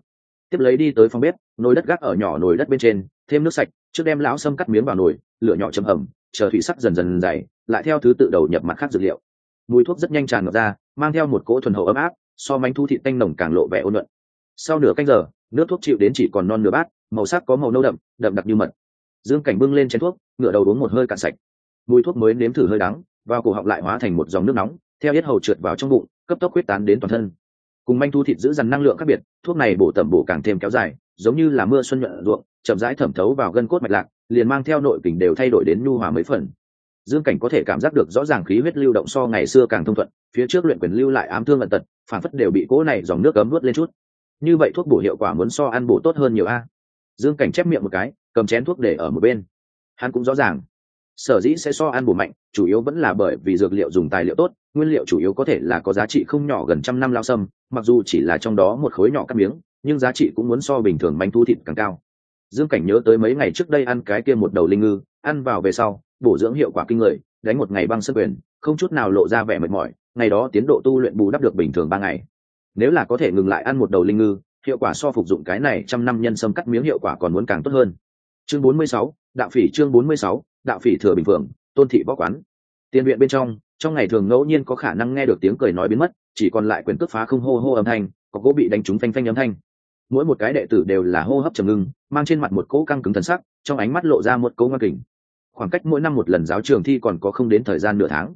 Tiếp lấy đi tới phòng bếp, nồi đất gác ở nhỏ nồi đất bên trên, thêm nước sạch, trước đem lão sâm cắt miếng vào nồi, lửa nhỏ chấm hầm chờ thủy sắc dần dần dày, lại theo thứ tự đầu nhập mặt khác dược liệu. Mùi thuốc rất nhanh tràn ngập ra, mang theo một cỗ thuần hậu ấm áp, so manh thu thị tanh nồng càng lộ vẻ ôn luận sau nửa canh giờ, nước thuốc chịu đến chỉ còn non nửa bát, màu sắc có màu nâu đậm đậm đặc như mật. Dương cảnh bưng lên chén thuốc, ngựa đầu uống một hơi cạn sạch. Mùi thuốc mới nếm thử hơi đắng, vào cổ họng lại hóa thành một dòng nước nóng, theo yết hầu trượt vào trong bụng, cấp tốc quyết tán đến toàn thân. Cùng manh thu thịt giữ dằn năng lượng khác biệt, thuốc này bổ tẩm bổ càng thêm kéo dài, giống như là mưa xuân nhuận ruộng, chậm rãi thẩm thấu vào gân cốt mạch lạc liền mang theo nội kình đều thay đổi đến nhu hòa mấy phần. Dương cảnh có thể cảm giác được rõ ràng khí huyết lưu động so ngày xưa càng thông thuận, phía trước luyện quyền lưu lại ám thương ẩn tật, phản phất đều bị cỗ này dòng nước cấm nuốt lên chút. Như vậy thuốc bổ hiệu quả muốn so ăn bổ tốt hơn nhiều a. Dương cảnh chép miệng một cái, cầm chén thuốc để ở một bên. Hắn cũng rõ ràng, sở dĩ sẽ so ăn bổ mạnh, chủ yếu vẫn là bởi vì dược liệu dùng tài liệu tốt, nguyên liệu chủ yếu có thể là có giá trị không nhỏ gần trăm năm lao sâm, mặc dù chỉ là trong đó một khối nhỏ cắt miếng, nhưng giá trị cũng muốn so bình thường manh thu thịt càng cao dương cảnh nhớ tới mấy ngày trước đây ăn cái kia một đầu linh ngư ăn vào về sau bổ dưỡng hiệu quả kinh người đánh một ngày băng sân quyền không chút nào lộ ra vẻ mệt mỏi ngày đó tiến độ tu luyện bù đắp được bình thường ba ngày. Nếu là có thể ngừng lại ăn một đầu linh ngư hiệu quả so phục dụng cái này trăm năm nhân sâm cắt miếng hiệu quả còn muốn càng tốt hơn. Chương 46, đạo phỉ chương 46, đạo phỉ thừa bình phượng tôn thị võ quán. Tiền viện bên trong trong ngày thường ngẫu nhiên có khả năng nghe được tiếng cười nói biến mất chỉ còn lại quyền cướp phá không hô hô âm thanh có gỗ bị đánh trúng phanh phanh âm thanh mỗi một cái đệ tử đều là hô hấp trầm ngưng, mang trên mặt một cỗ căng cứng thần sắc, trong ánh mắt lộ ra một cỗ ngang kình. Khoảng cách mỗi năm một lần giáo trường thi còn có không đến thời gian nửa tháng.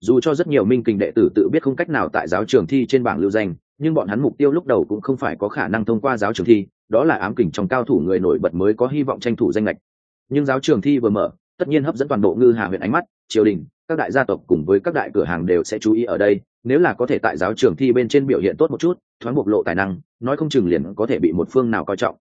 Dù cho rất nhiều minh kình đệ tử tự biết không cách nào tại giáo trường thi trên bảng lưu danh, nhưng bọn hắn mục tiêu lúc đầu cũng không phải có khả năng thông qua giáo trường thi, đó là ám kình trong cao thủ người nổi bật mới có hy vọng tranh thủ danh lệch nhưng giáo trường thi vừa mở, tất nhiên hấp dẫn toàn bộ ngư hà huyện ánh mắt, triều đình các đại gia tộc cùng với các đại cửa hàng đều sẽ chú ý ở đây, nếu là có thể tại giáo trường thi bên trên biểu hiện tốt một chút, thoáng bộc lộ tài năng, nói không chừng liền có thể bị một phương nào coi trọng.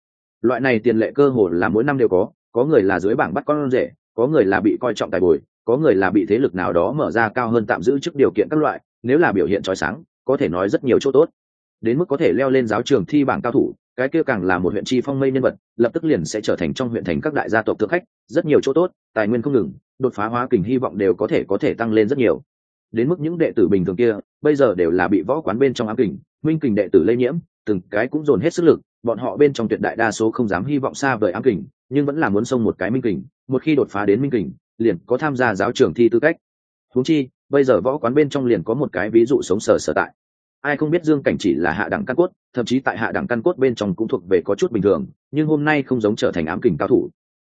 Loại này tiền lệ cơ hồ là mỗi năm đều có có người là dưới bảng bắt con rể, có người là bị coi trọng tài bồi, có người là bị thế lực nào đó mở ra cao hơn tạm giữ trước điều kiện các loại, nếu là biểu hiện trói sáng, có thể nói rất nhiều chỗ tốt. Đến mức có thể leo lên giáo trường thi bảng cao thủ cái kia càng là một huyện chi phong mây nhân vật, lập tức liền sẽ trở thành trong huyện thành các đại gia tộc thượng khách, rất nhiều chỗ tốt, tài nguyên không ngừng, đột phá hóa kình hy vọng đều có thể có thể tăng lên rất nhiều. Đến mức những đệ tử bình thường kia, bây giờ đều là bị võ quán bên trong ám kình, minh kình đệ tử lây nhiễm, từng cái cũng dồn hết sức lực, bọn họ bên trong tuyệt đại đa số không dám hy vọng xa vời ám kình, nhưng vẫn là muốn xông một cái minh kình, một khi đột phá đến minh kình, liền có tham gia giáo trường thi tư cách. Huống chi, bây giờ võ quán bên trong liền có một cái ví dụ sống sờ sở tại ai không biết dương cảnh chỉ là hạ đẳng căn cốt, thậm chí tại hạ đẳng căn cốt bên trong cũng thuộc về có chút bình thường, nhưng hôm nay không giống trở thành ám kình cao thủ.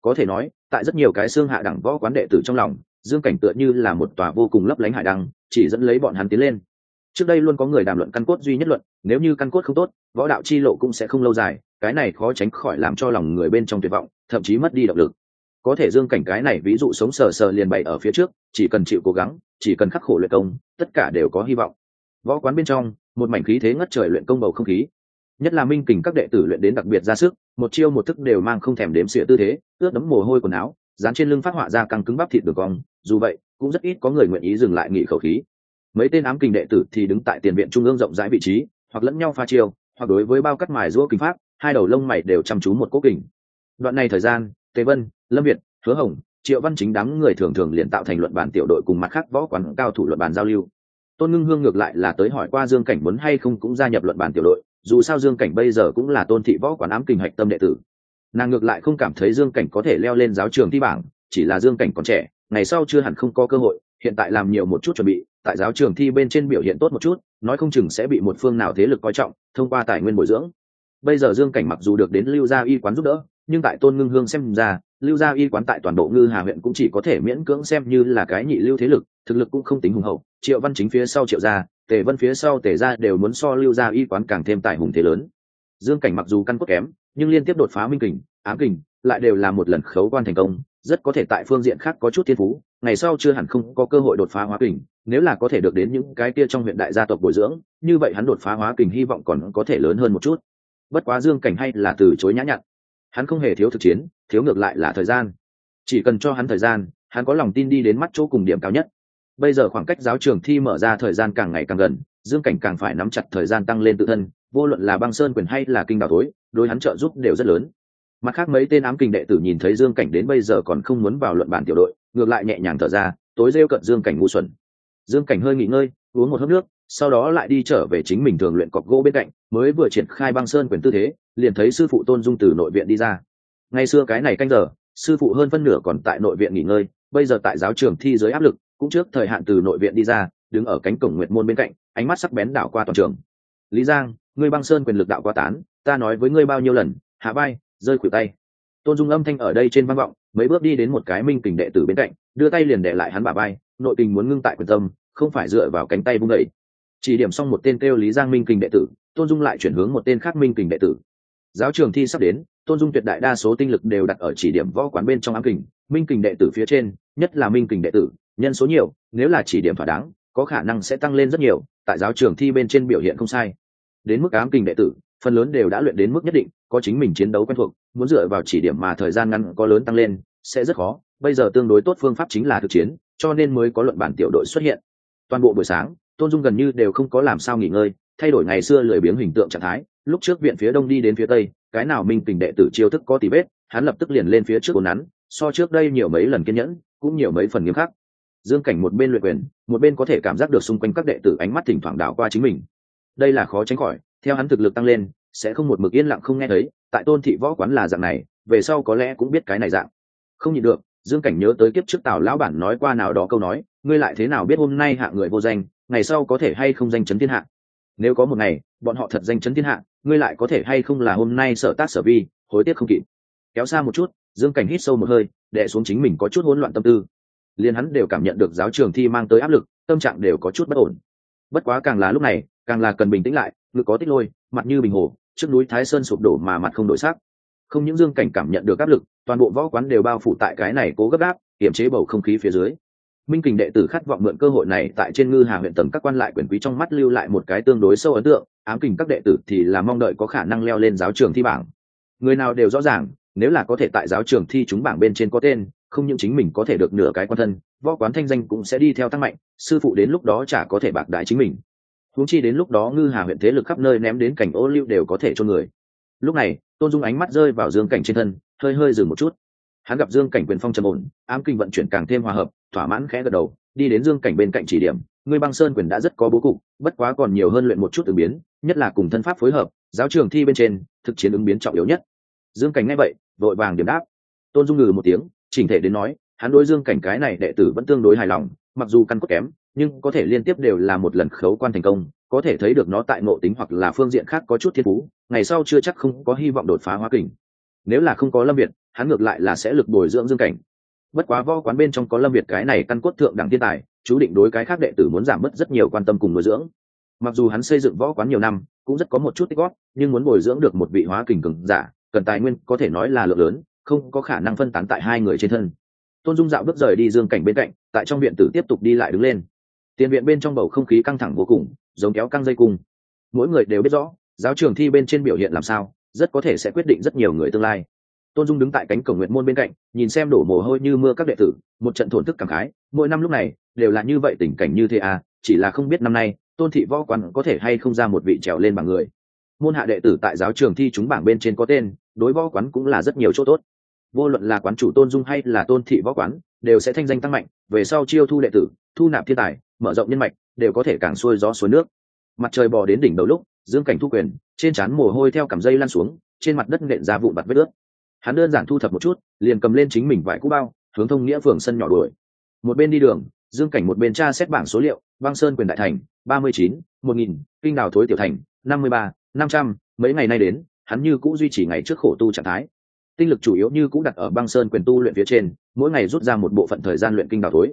Có thể nói, tại rất nhiều cái xương hạ đẳng võ quán đệ tử trong lòng, dương cảnh tựa như là một tòa vô cùng lấp lánh hải đăng, chỉ dẫn lấy bọn hắn tiến lên. Trước đây luôn có người đàm luận căn cốt duy nhất luận, nếu như căn cốt không tốt, võ đạo chi lộ cũng sẽ không lâu dài, cái này khó tránh khỏi làm cho lòng người bên trong tuyệt vọng, thậm chí mất đi động lực. Có thể dương cảnh cái này ví dụ sống sờ sờ liền bày ở phía trước, chỉ cần chịu cố gắng, chỉ cần khắc khổ luyện công, tất cả đều có hy vọng võ quán bên trong, một mảnh khí thế ngất trời luyện công bầu không khí. Nhất là minh kình các đệ tử luyện đến đặc biệt ra sức, một chiêu một thức đều mang không thèm đếm xỉa tư thế, ướt đấm mồ hôi quần áo, dán trên lưng phát họa ra căng cứng bắp thịt đường cong, dù vậy, cũng rất ít có người nguyện ý dừng lại nghỉ khẩu khí. Mấy tên ám kình đệ tử thì đứng tại tiền viện trung ương rộng rãi vị trí, hoặc lẫn nhau pha chiêu, hoặc đối với bao cắt mài giũa kinh pháp, hai đầu lông mày đều chăm chú một cố kình. Đoạn này thời gian, tề vân, lâm việt, hứa hồng, triệu văn chính đám người thường thường liền tạo thành luận bàn tiểu đội cùng mặt khác võ quán cao thủ luận bàn giao lưu tôn ngưng hương ngược lại là tới hỏi qua dương cảnh muốn hay không cũng gia nhập luận bàn tiểu đội, dù sao dương cảnh bây giờ cũng là tôn thị võ quán ám kinh hạch tâm đệ tử. Nàng ngược lại không cảm thấy dương cảnh có thể leo lên giáo trường thi bảng, chỉ là dương cảnh còn trẻ, ngày sau chưa hẳn không có cơ hội, hiện tại làm nhiều một chút chuẩn bị, tại giáo trường thi bên trên biểu hiện tốt một chút, nói không chừng sẽ bị một phương nào thế lực coi trọng, thông qua tài nguyên bồi dưỡng. Bây giờ dương cảnh mặc dù được đến lưu gia y quán giúp đỡ, nhưng tại tôn ngưng hương xem ra lưu gia y quán tại toàn bộ ngư hà huyện cũng chỉ có thể miễn cưỡng xem như là cái nhị lưu thế lực, thực lực cũng không tính hùng hậu. Triệu văn chính phía sau triệu gia, tề vân phía sau tề gia đều muốn so lưu gia y quán càng thêm tài hùng thế lớn. Dương cảnh mặc dù căn cốt kém, nhưng liên tiếp đột phá minh kình, ám kình, lại đều là một lần khấu quan thành công, rất có thể tại phương diện khác có chút thiên phú, ngày sau chưa hẳn không có cơ hội đột phá hóa kình, nếu là có thể được đến những cái kia trong huyện đại gia tộc bồi dưỡng, như vậy hắn đột phá hóa kình hy vọng còn có thể lớn hơn một chút. Bất quá dương cảnh hay là từ chối nhã nhặn. Hắn không hề thiếu thực chiến thiếu ngược lại là thời gian. Chỉ cần cho hắn thời gian, hắn có lòng tin đi đến mắt chỗ cùng điểm cao nhất. Bây giờ khoảng cách giáo trường thi mở ra thời gian càng ngày càng gần, dương cảnh càng phải nắm chặt thời gian tăng lên tự thân, vô luận là băng sơn quyền hay là kinh đào thối, đối hắn trợ giúp đều rất lớn. Mặt khác mấy tên ám kinh đệ tử nhìn thấy dương cảnh đến bây giờ còn không muốn vào luận bản tiểu đội, ngược lại nhẹ nhàng thở ra, tối rêu cận dương cảnh ngu xuẩn. Dương cảnh hơi nghỉ ngơi, uống một hớp nước, sau đó lại đi trở về chính mình thường luyện cọc gỗ bên cạnh, mới vừa triển khai băng sơn quyền tư thế, liền thấy sư phụ tôn dung từ nội viện đi ra ngày xưa cái này canh giờ, sư phụ hơn phân nửa còn tại nội viện nghỉ ngơi, bây giờ tại giáo trường thi dưới áp lực, cũng trước thời hạn từ nội viện đi ra, đứng ở cánh cổng nguyệt môn bên cạnh, ánh mắt sắc bén đảo qua toàn trường. Lý giang, ngươi băng sơn quyền lực đạo qua tán, ta nói với ngươi bao nhiêu lần, hạ bay rơi khuỷu tay. Tôn dung âm thanh ở đây trên vang vọng, mấy bước đi đến một cái minh kình đệ tử bên cạnh, đưa tay liền để lại hắn bả bay nội tình muốn ngưng tại quyền tâm, không phải dựa vào cánh tay vung đẩy chỉ điểm xong một tên kêu lý giang minh kình đệ tử, tôn dung lại chuyển hướng một tên khác minh kình đệ tử. Giáo trường thi sắp đến tôn dung tuyệt đại đa số tinh lực đều đặt ở chỉ điểm võ quán bên trong ám kình, minh kình đệ tử phía trên, nhất là minh kình đệ tử, nhân số nhiều, nếu là chỉ điểm thỏa đáng, có khả năng sẽ tăng lên rất nhiều, tại giáo trường thi bên trên biểu hiện không sai. Đến mức ám kình đệ tử, phần lớn đều đã luyện đến mức nhất định, có chính mình chiến đấu quen thuộc, muốn dựa vào chỉ điểm mà thời gian ngắn có lớn tăng lên, sẽ rất khó. Bây giờ tương đối tốt phương pháp chính là thực chiến, cho nên mới có luận bản tiểu đội xuất hiện. Toàn bộ buổi sáng, tôn dung gần như đều không có làm sao nghỉ ngơi, thay đổi ngày xưa lười biếng hình tượng trạng thái lúc trước viện phía đông đi đến phía tây, cái nào minh tình đệ tử chiêu thức có tỉ vết, hắn lập tức liền lên phía trước ồn nắn, so trước đây nhiều mấy lần kiên nhẫn, cũng nhiều mấy phần nghiêm khắc. Dương cảnh một bên luyện quyền, một bên có thể cảm giác được xung quanh các đệ tử ánh mắt thỉnh thoảng đảo qua chính mình. Đây là khó tránh khỏi, theo hắn thực lực tăng lên, sẽ không một mực yên lặng không nghe thấy, tại tôn thị võ quán là dạng này, về sau có lẽ cũng biết cái này dạng. Không nhịn được, dương cảnh nhớ tới kiếp trước tào lão bản nói qua nào đó câu nói, ngươi lại thế nào biết hôm nay hạ người vô danh, ngày sau có thể hay không danh chấn thiên hạ? Nếu có một ngày bọn họ thật danh chấn thiên hạ, ngươi lại có thể hay không là hôm nay sở tác sở vi, hối tiếc không kịp. Kéo xa một chút, dương cảnh hít sâu một hơi đệ xuống chính mình có chút hỗn loạn tâm tư. Liền hắn đều cảm nhận được giáo trường thi mang tới áp lực, tâm trạng đều có chút bất ổn. Bất quá càng là lúc này, càng là cần bình tĩnh lại, ngực có tích lôi, mặt như bình hồ, trước núi thái sơn sụp đổ mà mặt không đổi sắc. Không những dương cảnh cảm nhận được áp lực, toàn bộ võ quán đều bao phủ tại cái này cố gấp đáp kiểm chế bầu không khí phía dưới minh kình đệ tử khát vọng mượn cơ hội này tại trên ngư hà huyện tầm các quan lại quyền quý trong mắt lưu lại một cái tương đối sâu ấn tượng, ám kình các đệ tử thì là mong đợi có khả năng leo lên giáo trường thi bảng. Người nào đều rõ ràng, nếu là có thể tại giáo trường thi chúng bảng bên trên có tên, không những chính mình có thể được nửa cái quan thân, võ quán thanh danh cũng sẽ đi theo tăng mạnh, sư phụ đến lúc đó chả có thể bạc đại chính mình. Huống chi đến lúc đó ngư hà huyện thế lực khắp nơi ném đến cảnh ô lưu đều có thể cho người. Lúc này, tôn dung ánh mắt rơi vào dương cảnh trên thân, hơi hơi dừng một chút hắn gặp dương cảnh quyền phong trầm ổn, ám kinh vận chuyển càng thêm hòa hợp, thỏa mãn khẽ gật đầu, đi đến dương cảnh bên cạnh chỉ điểm, ngươi băng sơn quyền đã rất có bố cục, bất quá còn nhiều hơn luyện một chút ứng biến, nhất là cùng thân pháp phối hợp, giáo trường thi bên trên, thực chiến ứng biến trọng yếu nhất. Dương cảnh nghe vậy, vội vàng điểm đáp. Tôn dung ngừ một tiếng, chỉnh thể đến nói, hắn đối dương cảnh cái này đệ tử vẫn tương đối hài lòng, mặc dù căn cốt kém, nhưng có thể liên tiếp đều là một lần khấu quan thành công, có thể thấy được nó tại ngộ tính hoặc là phương diện khác có chút thiên phú, ngày sau chưa chắc không có hy vọng đột phá hóa kình. Nếu là không có lâm việt hắn ngược lại là sẽ lực bồi dưỡng dương cảnh. Bất quá võ quán bên trong có lâm việt cái này căn cốt thượng đẳng thiên tài, chú định đối cái khác đệ tử muốn giảm mất rất nhiều quan tâm cùng nuôi dưỡng. Mặc dù hắn xây dựng võ quán nhiều năm, cũng rất có một chút tích góp, nhưng muốn bồi dưỡng được một vị hóa kình cường giả, cần tài nguyên có thể nói là lượng lớn, không có khả năng phân tán tại hai người trên thân. Tôn dung dạo bước rời đi dương cảnh bên cạnh, tại trong viện tử tiếp tục đi lại đứng lên. Tiền viện bên trong bầu không khí căng thẳng vô cùng, giống kéo căng dây cung. Mỗi người đều biết rõ, giáo trường thi bên trên biểu hiện làm sao, rất có thể sẽ quyết định rất nhiều người tương lai tôn dung đứng tại cánh cổng nguyện môn bên cạnh, nhìn xem đổ mồ hôi như mưa các đệ tử, một trận thổn thức cảm khái, mỗi năm lúc này, đều là như vậy tình cảnh như thế à chỉ là không biết năm nay, tôn thị võ quán có thể hay không ra một vị trèo lên bảng người. Môn hạ đệ tử tại giáo trường thi chúng bảng bên trên có tên, đối võ quán cũng là rất nhiều chỗ tốt. Vô luận là quán chủ tôn dung hay là tôn thị võ quán, đều sẽ thanh danh tăng mạnh, về sau chiêu thu đệ tử, thu nạp thiên tài, mở rộng nhân mạch, đều có thể càng xuôi gió suối nước. Mặt trời bò đến đỉnh đầu lúc, dương cảnh thu quyền, trên trán mồ hôi theo cảm dây lan xuống, trên mặt đất nện ra vụn bặt vết ướt hắn đơn giản thu thập một chút, liền cầm lên chính mình vải cũ bao, hướng thông nghĩa phường sân nhỏ đuổi. Một bên đi đường, dương cảnh một bên tra xét bảng số liệu, băng sơn quyền đại thành, ba mươi chín, một nghìn, kinh đào thối tiểu thành, năm mươi ba, năm trăm, mấy ngày nay đến, hắn như cũ duy trì ngày trước khổ tu trạng thái. Tinh lực chủ yếu như cũ đặt ở băng sơn quyền tu luyện phía trên, mỗi ngày rút ra một bộ phận thời gian luyện kinh đào thối.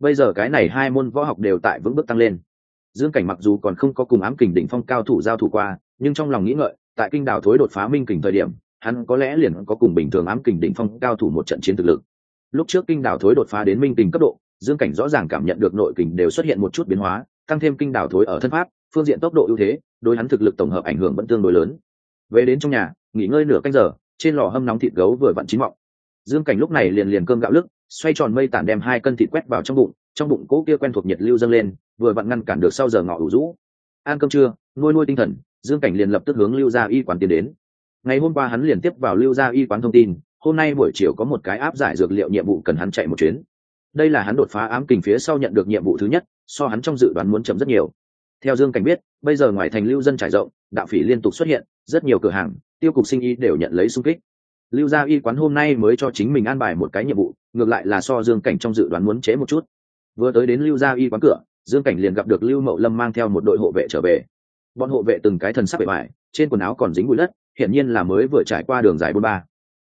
Bây giờ cái này hai môn võ học đều tại vững bước tăng lên. Dương cảnh mặc dù còn không có cùng ám kình đỉnh phong cao thủ giao thủ qua, nhưng trong lòng nghĩ ngợi, tại kinh đào thối đột phá minh kình thời điểm hắn có lẽ liền có cùng bình thường ám kình đỉnh phong cao thủ một trận chiến thực lực. Lúc trước kinh đào thối đột phá đến minh tình cấp độ, dương cảnh rõ ràng cảm nhận được nội kình đều xuất hiện một chút biến hóa, tăng thêm kinh đào thối ở thân pháp, phương diện tốc độ ưu thế, đối hắn thực lực tổng hợp ảnh hưởng vẫn tương đối lớn. Về đến trong nhà, nghỉ ngơi nửa canh giờ, trên lò hâm nóng thịt gấu vừa vặn chín mọng. Dương cảnh lúc này liền liền cơm gạo lức, xoay tròn mây tản đem hai cân thịt quét vào trong bụng trong bụng cố kia quen thuộc nhiệt lưu dâng lên, vừa vặn ngăn cản được sau giờ ngọ ủ rũ. Ăn cơm trưa, nuôi nuôi tinh thần, dương cảnh liền lập tức hướng lưu gia y quán tiến đến ngày hôm qua hắn liền tiếp vào lưu gia y quán thông tin, hôm nay buổi chiều có một cái áp giải dược liệu nhiệm vụ cần hắn chạy một chuyến. Đây là hắn đột phá ám kình phía sau nhận được nhiệm vụ thứ nhất, so hắn trong dự đoán muốn chậm rất nhiều. Theo dương cảnh biết, bây giờ ngoài thành lưu dân trải rộng, đạo phỉ liên tục xuất hiện, rất nhiều cửa hàng, tiêu cục sinh y đều nhận lấy sung kích. Lưu gia y quán hôm nay mới cho chính mình an bài một cái nhiệm vụ, ngược lại là so dương cảnh trong dự đoán muốn chế một chút. Vừa tới đến lưu gia y quán cửa, dương cảnh liền gặp được lưu mậu lâm mang theo một đội hộ vệ trở về. Bọn hộ vệ từng cái thần sắc bề bài trên quần áo còn dính bụi đất hiển nhiên là mới vừa trải qua đường dài bốn ba.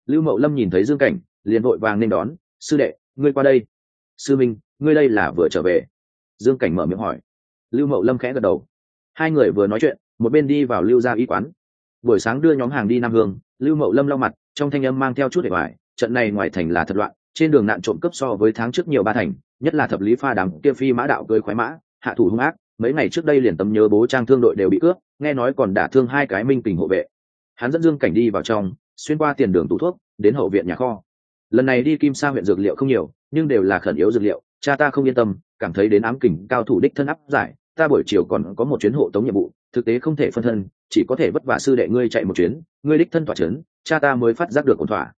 Lưu mậu lâm nhìn thấy dương cảnh, liền vội vàng nên đón, sư đệ, ngươi qua đây. Sư minh, ngươi đây là vừa trở về? Dương cảnh mở miệng hỏi. Lưu mậu lâm khẽ gật đầu. Hai người vừa nói chuyện, một bên đi vào lưu gia y quán. Buổi sáng đưa nhóm hàng đi nam hương, lưu mậu lâm lau mặt, trong thanh âm mang theo chút để ngoài trận này ngoài thành là thật loạn, trên đường nạn trộm cướp so với tháng trước nhiều ba thành, nhất là thập lý pha đằng kia phi mã đạo cưới khoái mã, hạ thủ hung ác, mấy ngày trước đây liền tấm nhớ bố trang thương đội đều bị cướp, nghe nói còn đả thương hai cái minh tình hộ vệ hắn dẫn dương cảnh đi vào trong, xuyên qua tiền đường tủ thuốc, đến hậu viện nhà kho. Lần này đi kim sa huyện dược liệu không nhiều, nhưng đều là khẩn yếu dược liệu, cha ta không yên tâm, cảm thấy đến ám kình cao thủ đích thân áp giải, ta buổi chiều còn có một chuyến hộ tống nhiệm vụ, thực tế không thể phân thân, chỉ có thể vất vả sư đệ ngươi chạy một chuyến, ngươi đích thân tỏa trấn cha ta mới phát giác được ổn thỏa.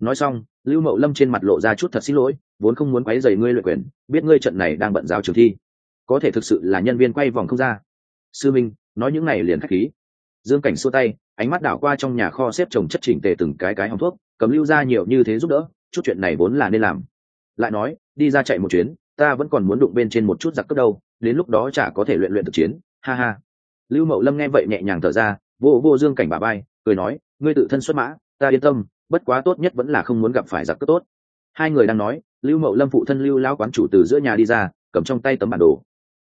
Nói xong, lưu mậu lâm trên mặt lộ ra chút thật xin lỗi, vốn không muốn quấy dày ngươi luyện quyền, biết ngươi trận này đang bận giáo trường thi. Có thể thực sự là nhân viên quay vòng không ra. Sư minh, nói những này liền khách khí dương cảnh xua tay, ánh mắt đảo qua trong nhà kho xếp chồng chất chỉnh tề từng cái cái hòng thuốc, cầm lưu ra nhiều như thế giúp đỡ, chút chuyện này vốn là nên làm. Lại nói, đi ra chạy một chuyến, ta vẫn còn muốn đụng bên trên một chút giặc cướp đâu, đến lúc đó chả có thể luyện luyện thực chiến, ha ha. Lưu mậu lâm nghe vậy nhẹ nhàng thở ra, vô vô dương cảnh bà bay cười nói, ngươi tự thân xuất mã, ta yên tâm, bất quá tốt nhất vẫn là không muốn gặp phải giặc cướp tốt. Hai người đang nói, lưu mậu lâm phụ thân lưu lao quán chủ từ giữa nhà đi ra, cầm trong tay tấm bản đồ.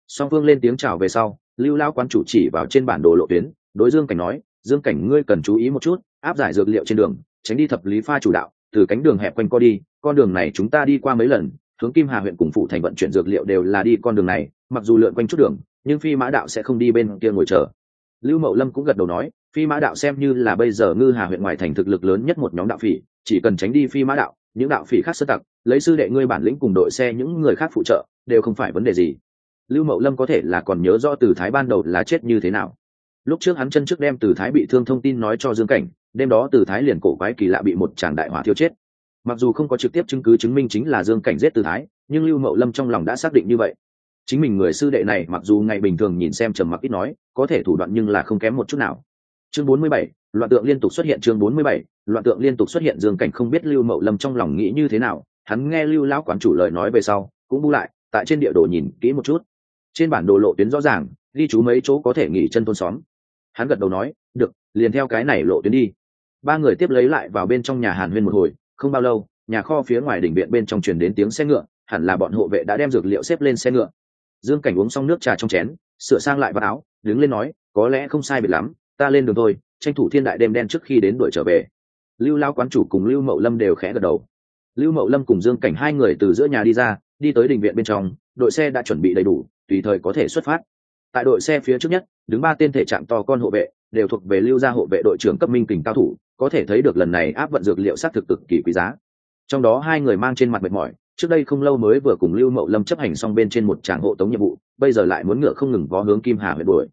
Song phương lên tiếng chào về sau, lưu lao quán chủ chỉ vào trên bản đồ lộ tuyến đối dương cảnh nói, dương cảnh, ngươi cần chú ý một chút, áp giải dược liệu trên đường, tránh đi thập lý pha chủ đạo, từ cánh đường hẹp quanh co đi, con đường này chúng ta đi qua mấy lần, hướng kim hà huyện cùng phụ thành vận chuyển dược liệu đều là đi con đường này, mặc dù lượn quanh chút đường, nhưng phi mã đạo sẽ không đi bên kia ngồi chờ. Lưu mậu lâm cũng gật đầu nói, phi mã đạo xem như là bây giờ ngư hà huyện ngoài thành thực lực lớn nhất một nhóm đạo phỉ, chỉ cần tránh đi phi mã đạo, những đạo phỉ khác sơ tặc, lấy sư đệ ngươi bản lĩnh cùng đội xe những người khác phụ trợ, đều không phải vấn đề gì. Lưu mậu lâm có thể là còn nhớ rõ từ thái ban đầu là chết như thế nào lúc trước hắn chân trước đem từ thái bị thương thông tin nói cho dương cảnh đêm đó từ thái liền cổ quái kỳ lạ bị một tràng đại hỏa thiêu chết. Mặc dù không có trực tiếp chứng cứ chứng minh chính là dương cảnh giết từ thái nhưng lưu mậu lâm trong lòng đã xác định như vậy. Chính mình người sư đệ này mặc dù ngày bình thường nhìn xem trầm mặc ít nói có thể thủ đoạn nhưng là không kém một chút nào. Chương 47, loạn tượng liên tục xuất hiện chương 47, loạn tượng liên tục xuất hiện dương cảnh không biết lưu mậu lâm trong lòng nghĩ như thế nào hắn nghe lưu lão quán chủ lời nói về sau cũng bu lại tại trên địa đồ nhìn kỹ một chút. Trên bản đồ lộ tuyến rõ ràng ghi chú mấy chỗ có thể nghỉ chân thôn xóm hắn gật đầu nói, được, liền theo cái này lộ tuyến đi. Ba người tiếp lấy lại vào bên trong nhà hàn huyên một hồi, không bao lâu, nhà kho phía ngoài đỉnh viện bên trong truyền đến tiếng xe ngựa, hẳn là bọn hộ vệ đã đem dược liệu xếp lên xe ngựa. Dương cảnh uống xong nước trà trong chén, sửa sang lại vào áo, đứng lên nói, có lẽ không sai biệt lắm, ta lên đường thôi, tranh thủ thiên đại đêm đen trước khi đến đuổi trở về. Lưu lao quán chủ cùng lưu mậu lâm đều khẽ gật đầu. Lưu mậu lâm cùng dương cảnh hai người từ giữa nhà đi ra, đi tới đình viện bên trong, đội xe đã chuẩn bị đầy đủ, tùy thời có thể xuất phát tại đội xe phía trước nhất, đứng ba tên thể trạng to con hộ vệ, đều thuộc về lưu gia hộ vệ đội trưởng cấp minh kình cao thủ, có thể thấy được lần này áp vận dược liệu xác thực cực kỳ quý giá. Trong đó hai người mang trên mặt mệt mỏi, trước đây không lâu mới vừa cùng lưu mậu lâm chấp hành xong bên trên một tràng hộ tống nhiệm vụ, bây giờ lại muốn ngựa không ngừng vó hướng kim hà huyện đuổi.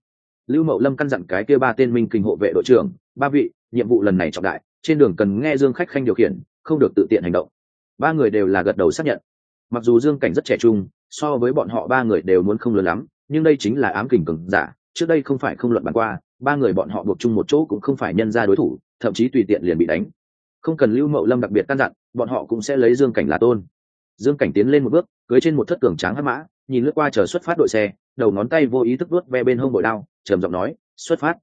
Lưu mậu lâm căn dặn cái kia ba tên minh kình hộ vệ đội trưởng, ba vị, nhiệm vụ lần này trọng đại, trên đường cần nghe dương khách khanh điều khiển, không được tự tiện hành động. Ba người đều là gật đầu xác nhận. Mặc dù dương cảnh rất trẻ trung, so với bọn họ ba người đều muốn không lớn lắm nhưng đây chính là ám kình cường giả, trước đây không phải không luận bàn qua, ba người bọn họ buộc chung một chỗ cũng không phải nhân ra đối thủ, thậm chí tùy tiện liền bị đánh. Không cần lưu mậu lâm đặc biệt căn dặn, bọn họ cũng sẽ lấy dương cảnh là tôn. Dương cảnh tiến lên một bước, cưới trên một thất cường tráng hắc mã, nhìn lướt qua chờ xuất phát đội xe, đầu ngón tay vô ý thức vuốt ve bên hông bội đao, trầm giọng nói, xuất phát.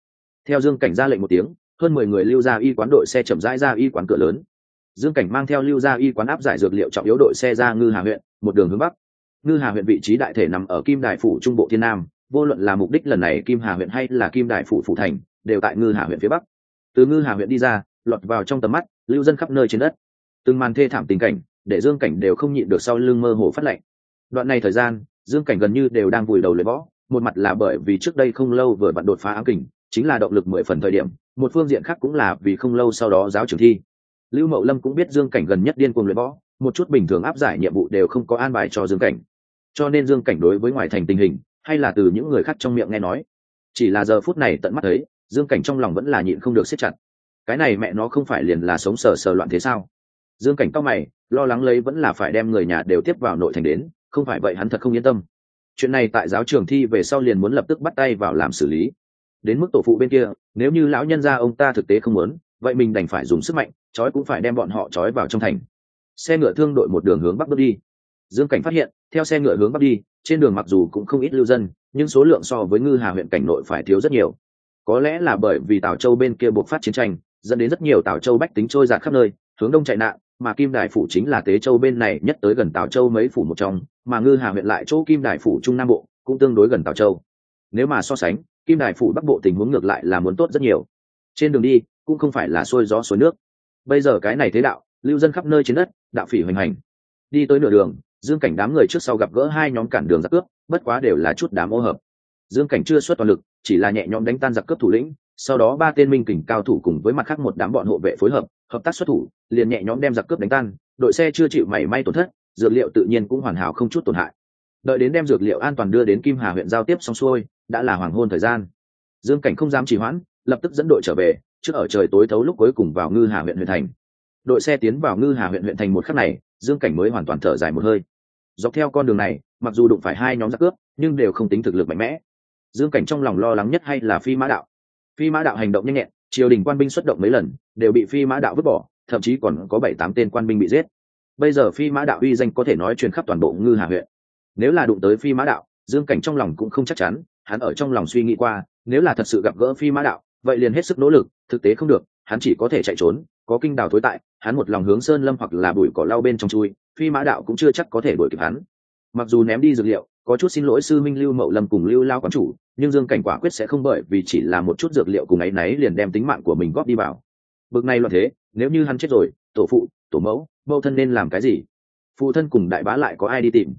Theo dương cảnh ra lệnh một tiếng, hơn mười người lưu ra y quán đội xe chậm rãi ra y quán cửa lớn. Dương cảnh mang theo lưu ra y quán áp giải dược liệu trọng yếu đội xe ra ngư hà huyện, một đường hướng bắc ngư hà huyện vị trí đại thể nằm ở kim đại phủ trung bộ thiên nam, vô luận là mục đích lần này kim hà huyện hay là kim đại phủ phủ thành, đều tại ngư hà huyện phía bắc. Từ ngư hà huyện đi ra, lọt vào trong tầm mắt, lưu dân khắp nơi trên đất. Từng màn thê thảm tình cảnh, để dương cảnh đều không nhịn được sau lưng mơ hồ phát lệnh đoạn này thời gian, dương cảnh gần như đều đang vùi đầu lấy võ, một mặt là bởi vì trước đây không lâu vừa vặn đột phá ám kình, chính là động lực mười phần thời điểm, một phương diện khác cũng là vì không lâu sau đó giáo trường thi. Lưu mậu lâm cũng biết dương cảnh gần nhất điên cuồng luyện võ, một chút bình thường áp giải nhiệm vụ đều không có an bài cho dương cảnh cho nên dương cảnh đối với ngoài thành tình hình, hay là từ những người khác trong miệng nghe nói. Chỉ là giờ phút này tận mắt thấy, dương cảnh trong lòng vẫn là nhịn không được siết chặt. Cái này mẹ nó không phải liền là sống sờ sờ loạn thế sao? Dương cảnh cao mày, lo lắng lấy vẫn là phải đem người nhà đều tiếp vào nội thành đến, không phải vậy hắn thật không yên tâm. Chuyện này tại giáo trường thi về sau liền muốn lập tức bắt tay vào làm xử lý. Đến mức tổ phụ bên kia, nếu như lão nhân gia ông ta thực tế không muốn, vậy mình đành phải dùng sức mạnh, trói cũng phải đem bọn họ trói vào trong thành. Xe ngựa thương đội một đường hướng bắc bước đi dương cảnh phát hiện, theo xe ngựa hướng bắc đi, trên đường mặc dù cũng không ít lưu dân, nhưng số lượng so với ngư hà huyện cảnh nội phải thiếu rất nhiều. Có lẽ là bởi vì tào châu bên kia buộc phát chiến tranh, dẫn đến rất nhiều tào châu bách tính trôi giạt khắp nơi, hướng đông chạy nạn, mà kim đài phủ chính là tế châu bên này nhất tới gần tào châu mấy phủ một trong, mà ngư hà huyện lại chỗ kim đài phủ trung nam bộ cũng tương đối gần tào châu. Nếu mà so sánh, kim đài phủ bắc bộ tình huống ngược lại là muốn tốt rất nhiều. Trên đường đi, cũng không phải là xuôi gió suối nước. Bây giờ cái này thế đạo, lưu dân khắp nơi trên đất, đạo phỉ hoành hành. Đi tới nửa đường dương cảnh đám người trước sau gặp gỡ hai nhóm cản đường giặc cướp, bất quá đều là chút đám ô hợp. Dương cảnh chưa xuất toàn lực, chỉ là nhẹ nhõm đánh tan giặc cướp thủ lĩnh, sau đó ba tên minh kình cao thủ cùng với mặt khác một đám bọn hộ vệ phối hợp hợp tác xuất thủ, liền nhẹ nhõm đem giặc cướp đánh tan, đội xe chưa chịu mảy may tổn thất, dược liệu tự nhiên cũng hoàn hảo không chút tổn hại. Đợi đến đem dược liệu an toàn đưa đến kim hà huyện giao tiếp xong xuôi, đã là hoàng hôn thời gian. Dương cảnh không dám trì hoãn, lập tức dẫn đội trở về, trước ở trời tối thấu lúc cuối cùng vào ngư hà huyện huyện thành. Đội xe tiến vào ngư hà huyện huyện thành một khắc này dương cảnh mới hoàn toàn thở dài một hơi. Dọc theo con đường này, mặc dù đụng phải hai nhóm giặc cướp, nhưng đều không tính thực lực mạnh mẽ. Dương cảnh trong lòng lo lắng nhất hay là phi mã đạo. Phi mã đạo hành động nhanh nhẹn, triều đình quan binh xuất động mấy lần, đều bị phi mã đạo vứt bỏ, thậm chí còn có bảy tám tên quan binh bị giết. Bây giờ phi mã đạo uy danh có thể nói truyền khắp toàn bộ ngư hà huyện. Nếu là đụng tới phi mã đạo, dương cảnh trong lòng cũng không chắc chắn, hắn ở trong lòng suy nghĩ qua, nếu là thật sự gặp gỡ phi mã đạo, vậy liền hết sức nỗ lực, thực tế không được, hắn chỉ có thể chạy trốn có kinh đào thối tại, hắn một lòng hướng sơn lâm hoặc là bụi cỏ lau bên trong chui, phi mã đạo cũng chưa chắc có thể đuổi kịp hắn. Mặc dù ném đi dược liệu, có chút xin lỗi sư minh lưu mậu lâm cùng lưu lao quán chủ, nhưng dương cảnh quả quyết sẽ không bởi vì chỉ là một chút dược liệu cùng ấy náy liền đem tính mạng của mình góp đi vào. Bực này loạn thế, nếu như hắn chết rồi, tổ phụ, tổ mẫu mẫu thân nên làm cái gì? Phụ thân cùng đại bá lại có ai đi tìm?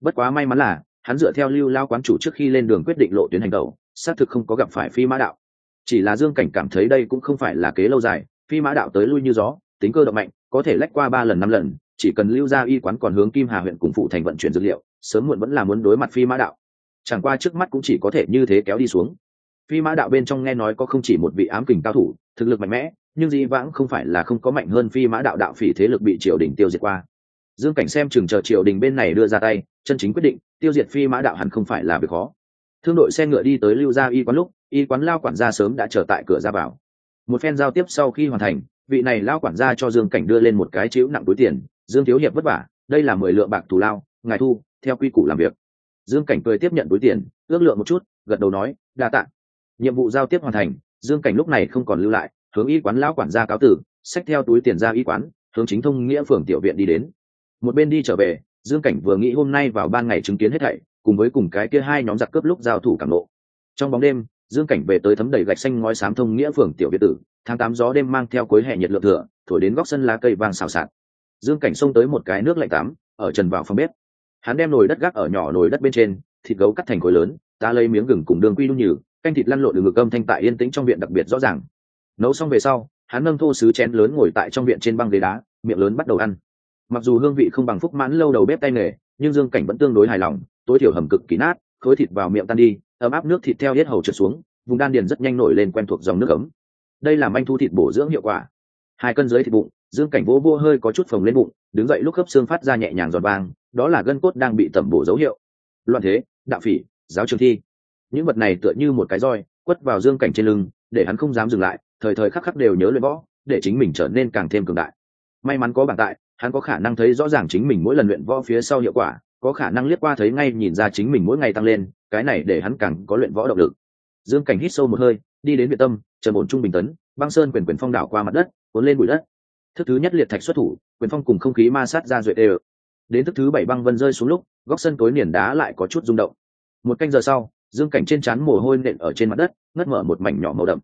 Bất quá may mắn là, hắn dựa theo lưu lao quán chủ trước khi lên đường quyết định lộ tuyến hành đầu xác thực không có gặp phải phi mã đạo. Chỉ là dương cảnh cảm thấy đây cũng không phải là kế lâu dài phi mã đạo tới lui như gió, tính cơ động mạnh, có thể lách qua ba lần, năm lần, chỉ cần lưu ra y quán còn hướng kim hà huyện cùng phụ thành vận chuyển dược liệu, sớm muộn vẫn là muốn đối mặt phi mã đạo. Chẳng qua trước mắt cũng chỉ có thể như thế kéo đi xuống. Phi mã đạo bên trong nghe nói có không chỉ một vị ám kình cao thủ, thực lực mạnh mẽ, nhưng dĩ vãng không phải là không có mạnh hơn phi mã đạo đạo phỉ thế lực bị triều đình tiêu diệt qua. Dương cảnh xem chừng chờ triều đình bên này đưa ra tay, chân chính quyết định, tiêu diệt phi mã đạo hẳn không phải là việc khó. Thương đội xe ngựa đi tới lưu gia y quán lúc, y quán lao quản gia sớm đã trở tại cửa ra vào một phen giao tiếp sau khi hoàn thành, vị này lao quản gia cho dương cảnh đưa lên một cái chiếu nặng túi tiền, dương thiếu hiệp vất vả, đây là mười lượng bạc thù lao, ngài thu, theo quy củ làm việc. Dương cảnh cười tiếp nhận túi tiền, ước lượng một chút, gật đầu nói, đa t ạ nhiệm vụ giao tiếp hoàn thành, dương cảnh lúc này không còn lưu lại, hướng y quán lão quản gia cáo tử, xách theo túi tiền ra y quán, hướng chính thông nghĩa phường tiểu viện đi đến. Một bên đi trở về, dương cảnh vừa nghĩ hôm nay vào ban ngày chứng kiến hết thảy, cùng với cùng cái kia hai nhóm giặc cướp lúc giao thủ cảm lộ trong bóng đêm dương cảnh về tới thấm đầy gạch xanh ngói xám thông nghĩa phường tiểu việt tử, tháng tám gió đêm mang theo cối hệ nhiệt lượng thừa, thổi đến góc sân lá cây vàng xào xạc. Dương cảnh xông tới một cái nước lạnh tắm, ở trần vào phòng bếp. Hắn đem nồi đất gác ở nhỏ nồi đất bên trên, thịt gấu cắt thành khối lớn, ta lấy miếng gừng cùng đường quy đun nhừ, canh thịt lăn lộn được ngực âm thanh tại yên tĩnh trong viện đặc biệt rõ ràng. Nấu xong về sau, hắn nâng thô sứ chén lớn ngồi tại trong viện trên băng ghế đá, miệng lớn bắt đầu ăn. Mặc dù hương vị không bằng phúc mãn lâu đầu bếp tay nghề, nhưng dương cảnh vẫn tương đối hài lòng, tối thiểu hầm cực kỳ nát, khối thịt vào miệng tan đi ấm áp nước thịt theo hết hầu trượt xuống, vùng đan điền rất nhanh nổi lên quen thuộc dòng nước ấm. Đây là manh thu thịt bổ dưỡng hiệu quả. Hai cân dưới thịt bụng, dương cảnh vô vô hơi có chút phồng lên bụng, đứng dậy lúc khớp xương phát ra nhẹ nhàng giòn vang, đó là gân cốt đang bị tẩm bổ dấu hiệu. Loạn thế, đạo phỉ, giáo trường thi. Những vật này tựa như một cái roi, quất vào dương cảnh trên lưng, để hắn không dám dừng lại, thời thời khắc khắc đều nhớ luyện võ, để chính mình trở nên càng thêm cường đại. May mắn có bản tại, hắn có khả năng thấy rõ ràng chính mình mỗi lần luyện võ phía sau hiệu quả, có khả năng liếc qua thấy ngay nhìn ra chính mình mỗi ngày tăng lên cái này để hắn càng có luyện võ động lực. Dương cảnh hít sâu một hơi, đi đến việt tâm trần ổn trung bình tấn, băng sơn quyền quyền phong đảo qua mặt đất, cuốn lên bụi đất. Thức thứ nhất liệt thạch xuất thủ, quyền phong cùng không khí ma sát ra duệ đều. Đến thức thứ bảy băng vân rơi xuống lúc, góc sân tối niền đá lại có chút rung động. Một canh giờ sau, dương cảnh trên trán mồ hôi nện ở trên mặt đất, ngất mở một mảnh nhỏ màu đậm.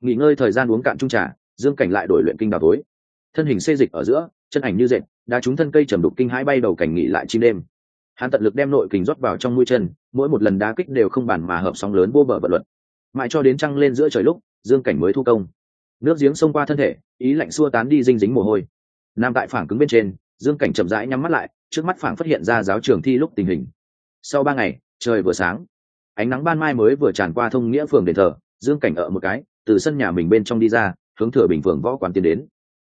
Nghỉ ngơi thời gian uống cạn trung trà, dương cảnh lại đổi luyện kinh đào tối thân hình xê dịch ở giữa, chân ảnh như dệt, đá trúng thân cây trầm đục kinh hãi bay đầu cảnh nghỉ lại chim đêm hắn tận lực đem nội kình rót vào trong mũi chân, mỗi một lần đá kích đều không bàn mà hợp sóng lớn vô bờ vật luật. Mãi cho đến trăng lên giữa trời lúc, dương cảnh mới thu công. Nước giếng xông qua thân thể, ý lạnh xua tán đi dinh dính mồ hôi. Nam tại phảng cứng bên trên, dương cảnh chậm rãi nhắm mắt lại, trước mắt phảng phát hiện ra giáo trường thi lúc tình hình. Sau ba ngày, trời vừa sáng. Ánh nắng ban mai mới vừa tràn qua thông nghĩa phường đền thờ, dương cảnh ở một cái, từ sân nhà mình bên trong đi ra, hướng thừa bình phường võ quán tiến đến.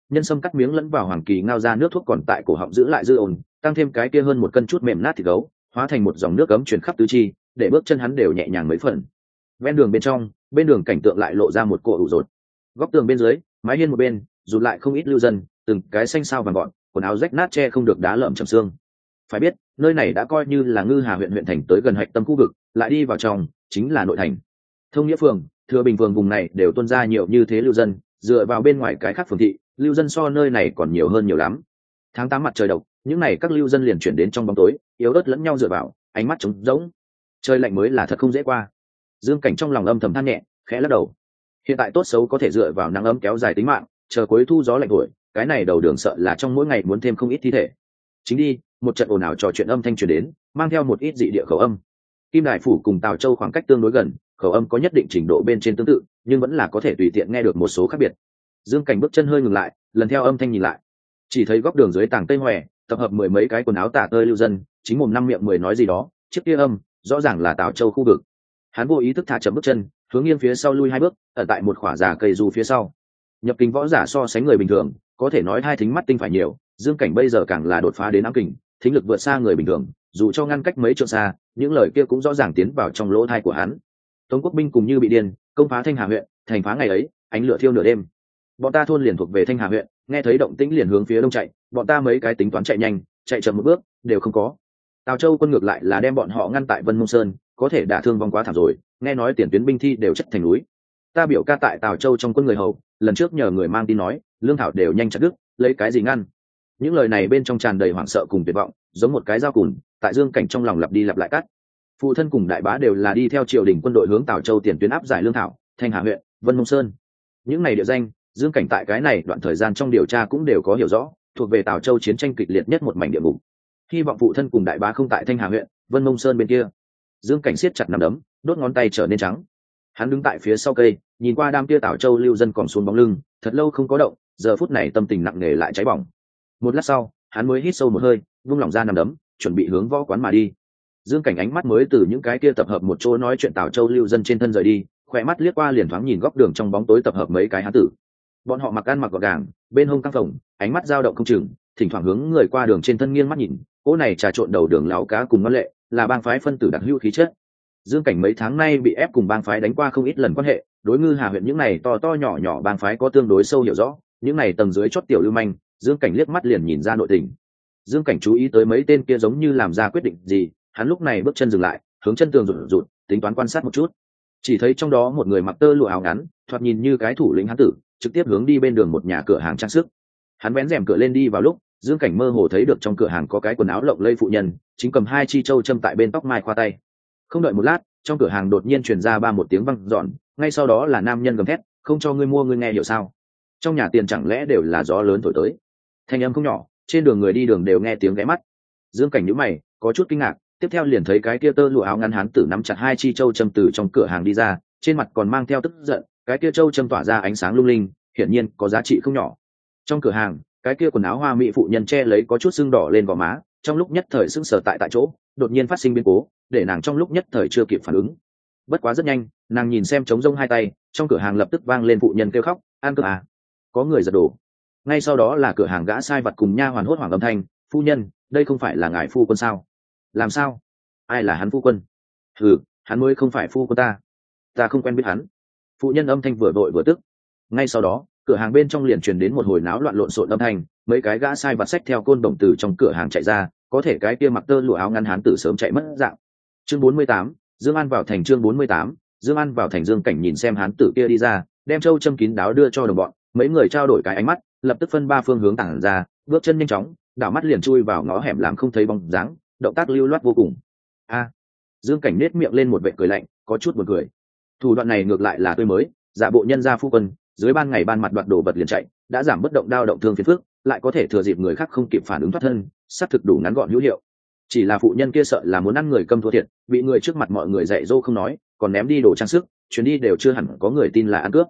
Nhân sâm cắt miếng lẫn vào hoàng kỳ ngao ra nước thuốc còn tại cổ họng giữ lại dư ồn tăng thêm cái kia hơn một cân chút mềm nát thịt gấu, hóa thành một dòng nước cấm chuyển khắp tứ chi, để bước chân hắn đều nhẹ nhàng mấy phần. Ven đường bên trong, bên đường cảnh tượng lại lộ ra một cỗ ủ rột. Góc tường bên dưới, mái hiên một bên, rụt lại không ít lưu dân, từng cái xanh sao vàng gọn, quần áo rách nát che không được đá lợm chầm xương. Phải biết, nơi này đã coi như là ngư hà huyện huyện thành tới gần hạch tâm khu vực, lại đi vào trong, chính là nội thành. Thông nghĩa phường, thừa bình phường vùng này đều tuân ra nhiều như thế lưu dân, dựa vào bên ngoài cái khác phường thị, lưu dân so nơi này còn nhiều hơn nhiều lắm tháng tám mặt trời độc, những n à y các lưu dân liền chuyển đến trong bóng tối, yếu ớt lẫn nhau dựa vào, ánh mắt trống rỗng. Trời lạnh mới là thật không dễ qua. Dương cảnh trong lòng âm thầm than nhẹ, khẽ lắc đầu. Hiện tại tốt xấu có thể dựa vào nắng ấm kéo dài tính mạng, chờ cuối thu gió lạnh thổi, cái này đầu đường sợ là trong mỗi ngày muốn thêm không ít thi thể. Chính đi, một trận ồn ào trò chuyện âm thanh truyền đến, mang theo một ít dị địa khẩu âm. Kim đại phủ cùng tào châu khoảng cách tương đối gần, khẩu âm có nhất định trình độ bên trên tương tự, nhưng vẫn là có thể tùy tiện nghe được một số khác biệt. Dương cảnh bước chân hơi ngừng lại, lần theo âm thanh nhìn lại chỉ thấy góc đường dưới tảng tây hòe, tập hợp mười mấy cái quần áo tả tơi lưu dân, chính mồm năm miệng mười nói gì đó, chiếc kia âm, rõ ràng là tào châu khu vực. Hắn vô ý thức thả chậm bước chân, hướng nghiêng phía sau lui hai bước, ở tại một khỏa già cây du phía sau. Nhập kính võ giả so sánh người bình thường, có thể nói hai thính mắt tinh phải nhiều, dương cảnh bây giờ càng là đột phá đến ám kình, thính lực vượt xa người bình thường, dù cho ngăn cách mấy trượng xa, những lời kia cũng rõ ràng tiến vào trong lỗ thai của hắn. Tống quốc binh cùng như bị điên, công phá thanh hà huyện, thành phá ngày ấy, ánh lửa thiêu nửa đêm. Bọn ta thôn liền thuộc về thanh hà huyện nghe thấy động tĩnh liền hướng phía đông chạy, bọn ta mấy cái tính toán chạy nhanh, chạy chậm một bước, đều không có. Tào châu quân ngược lại là đem bọn họ ngăn tại vân mông sơn, có thể đả thương vong quá thảm rồi, nghe nói tiền tuyến binh thi đều chất thành núi. Ta biểu ca tại tào châu trong quân người hầu, lần trước nhờ người mang tin nói, lương thảo đều nhanh chặt đứt, lấy cái gì ngăn? Những lời này bên trong tràn đầy hoảng sợ cùng tuyệt vọng, giống một cái dao cùn, tại dương cảnh trong lòng lặp đi lặp lại cắt. Phụ thân cùng đại bá đều là đi theo triều đình quân đội hướng tào châu tiền tuyến áp giải lương thảo, thanh hà huyện, vân mông sơn. Những này địa danh dương cảnh tại cái này đoạn thời gian trong điều tra cũng đều có hiểu rõ, thuộc về tào châu chiến tranh kịch liệt nhất một mảnh địa ngục. Hy vọng phụ thân cùng đại bá không tại thanh hà huyện, vân mông sơn bên kia. Dương cảnh siết chặt nằm đấm, đốt ngón tay trở nên trắng. Hắn đứng tại phía sau cây, nhìn qua đám kia tảo châu lưu dân còn xuống bóng lưng, thật lâu không có động, giờ phút này tâm tình nặng nề lại cháy bỏng. Một lát sau, hắn mới hít sâu một hơi, vung lỏng ra nằm đấm, chuẩn bị hướng võ quán mà đi. Dương cảnh ánh mắt mới từ những cái kia tập hợp một chỗ nói chuyện tảo châu lưu dân trên thân rời đi, khỏe mắt liếc qua liền thoáng nhìn góc đường trong bóng tối tập hợp mấy cái hán tử bọn họ mặc ăn mặc gọn gàng, bên hông căng phồng, ánh mắt dao động không chừng, thỉnh thoảng hướng người qua đường trên thân nghiêng mắt nhìn, cỗ này trà trộn đầu đường láo cá cùng ngân lệ, là bang phái phân tử đặc hữu khí chất. Dương cảnh mấy tháng nay bị ép cùng bang phái đánh qua không ít lần quan hệ, đối ngư hà huyện những này to to nhỏ nhỏ bang phái có tương đối sâu hiểu rõ, những này tầng dưới chót tiểu lưu manh, dương cảnh liếc mắt liền nhìn ra nội tình. Dương cảnh chú ý tới mấy tên kia giống như làm ra quyết định gì, hắn lúc này bước chân dừng lại, hướng chân tường rụt rụt, tính toán quan sát một chút. Chỉ thấy trong đó một người mặc tơ lụa áo ngắn, thoạt nhìn như cái thủ lĩnh hán tử trực tiếp hướng đi bên đường một nhà cửa hàng trang sức. Hắn vén rèm cửa lên đi vào lúc, dương cảnh mơ hồ thấy được trong cửa hàng có cái quần áo lộng lây phụ nhân, chính cầm hai chi châu châm tại bên tóc mai khoa tay. Không đợi một lát, trong cửa hàng đột nhiên truyền ra ba một tiếng văng dọn, ngay sau đó là nam nhân gầm thét, không cho ngươi mua, ngươi nghe hiểu sao? Trong nhà tiền chẳng lẽ đều là gió lớn thổi tới. Thanh âm không nhỏ, trên đường người đi đường đều nghe tiếng ghé mắt. Dương cảnh nhữ mày, có chút kinh ngạc, tiếp theo liền thấy cái kia tơ lụa áo ngắn hán tử nắm chặt hai chi châu châm từ trong cửa hàng đi ra, trên mặt còn mang theo tức giận cái kia châu châm tỏa ra ánh sáng lung linh, hiển nhiên có giá trị không nhỏ. Trong cửa hàng, cái kia quần áo hoa mỹ phụ nhân che lấy có chút sưng đỏ lên gò má, trong lúc nhất thời sưng sờ tại tại chỗ, đột nhiên phát sinh biến cố, để nàng trong lúc nhất thời chưa kịp phản ứng. Bất quá rất nhanh, nàng nhìn xem trống rông hai tay, trong cửa hàng lập tức vang lên phụ nhân kêu khóc, an cửa à? Có người giật đổ. Ngay sau đó là cửa hàng gã sai vật cùng nha hoàn hốt hoảng âm thanh, phu nhân, đây không phải là ngài phu quân sao? Làm sao? Ai là hắn phu quân? Ừ hắn mới không phải phu quân ta. Ta không quen biết hắn phụ nhân âm thanh vừa vội vừa tức. Ngay sau đó, cửa hàng bên trong liền truyền đến một hồi náo loạn lộn xộn âm thanh, mấy cái gã sai vặt sách theo côn đồng từ trong cửa hàng chạy ra, có thể cái kia mặc tơ lụa áo ngăn hán tử sớm chạy mất dạng. Chương bốn mươi tám, dương an vào thành chương bốn mươi tám, dương an vào thành dương cảnh nhìn xem hán tử kia đi ra, đem châu châm kín đáo đưa cho đồng bọn, mấy người trao đổi cái ánh mắt, lập tức phân ba phương hướng tản ra, bước chân nhanh chóng, đảo mắt liền chui vào ngõ hẻm làm không thấy bóng dáng, động tác lưu loát vô cùng. A! Dương cảnh nết miệng lên một vệ cười lạnh, có chút buồn cười thủ đoạn này ngược lại là tươi mới, giả bộ nhân gia phu quân, dưới ban ngày ban mặt đoạt đồ vật liền chạy, đã giảm bất động đao động thương phiền phước lại có thể thừa dịp người khác không kịp phản ứng thoát thân, xác thực đủ ngắn gọn hữu hiệu. Chỉ là phụ nhân kia sợ là muốn ăn người câm thua thiệt, bị người trước mặt mọi người dạy dỗ không nói, còn ném đi đồ trang sức, chuyến đi đều chưa hẳn có người tin là ăn cướp.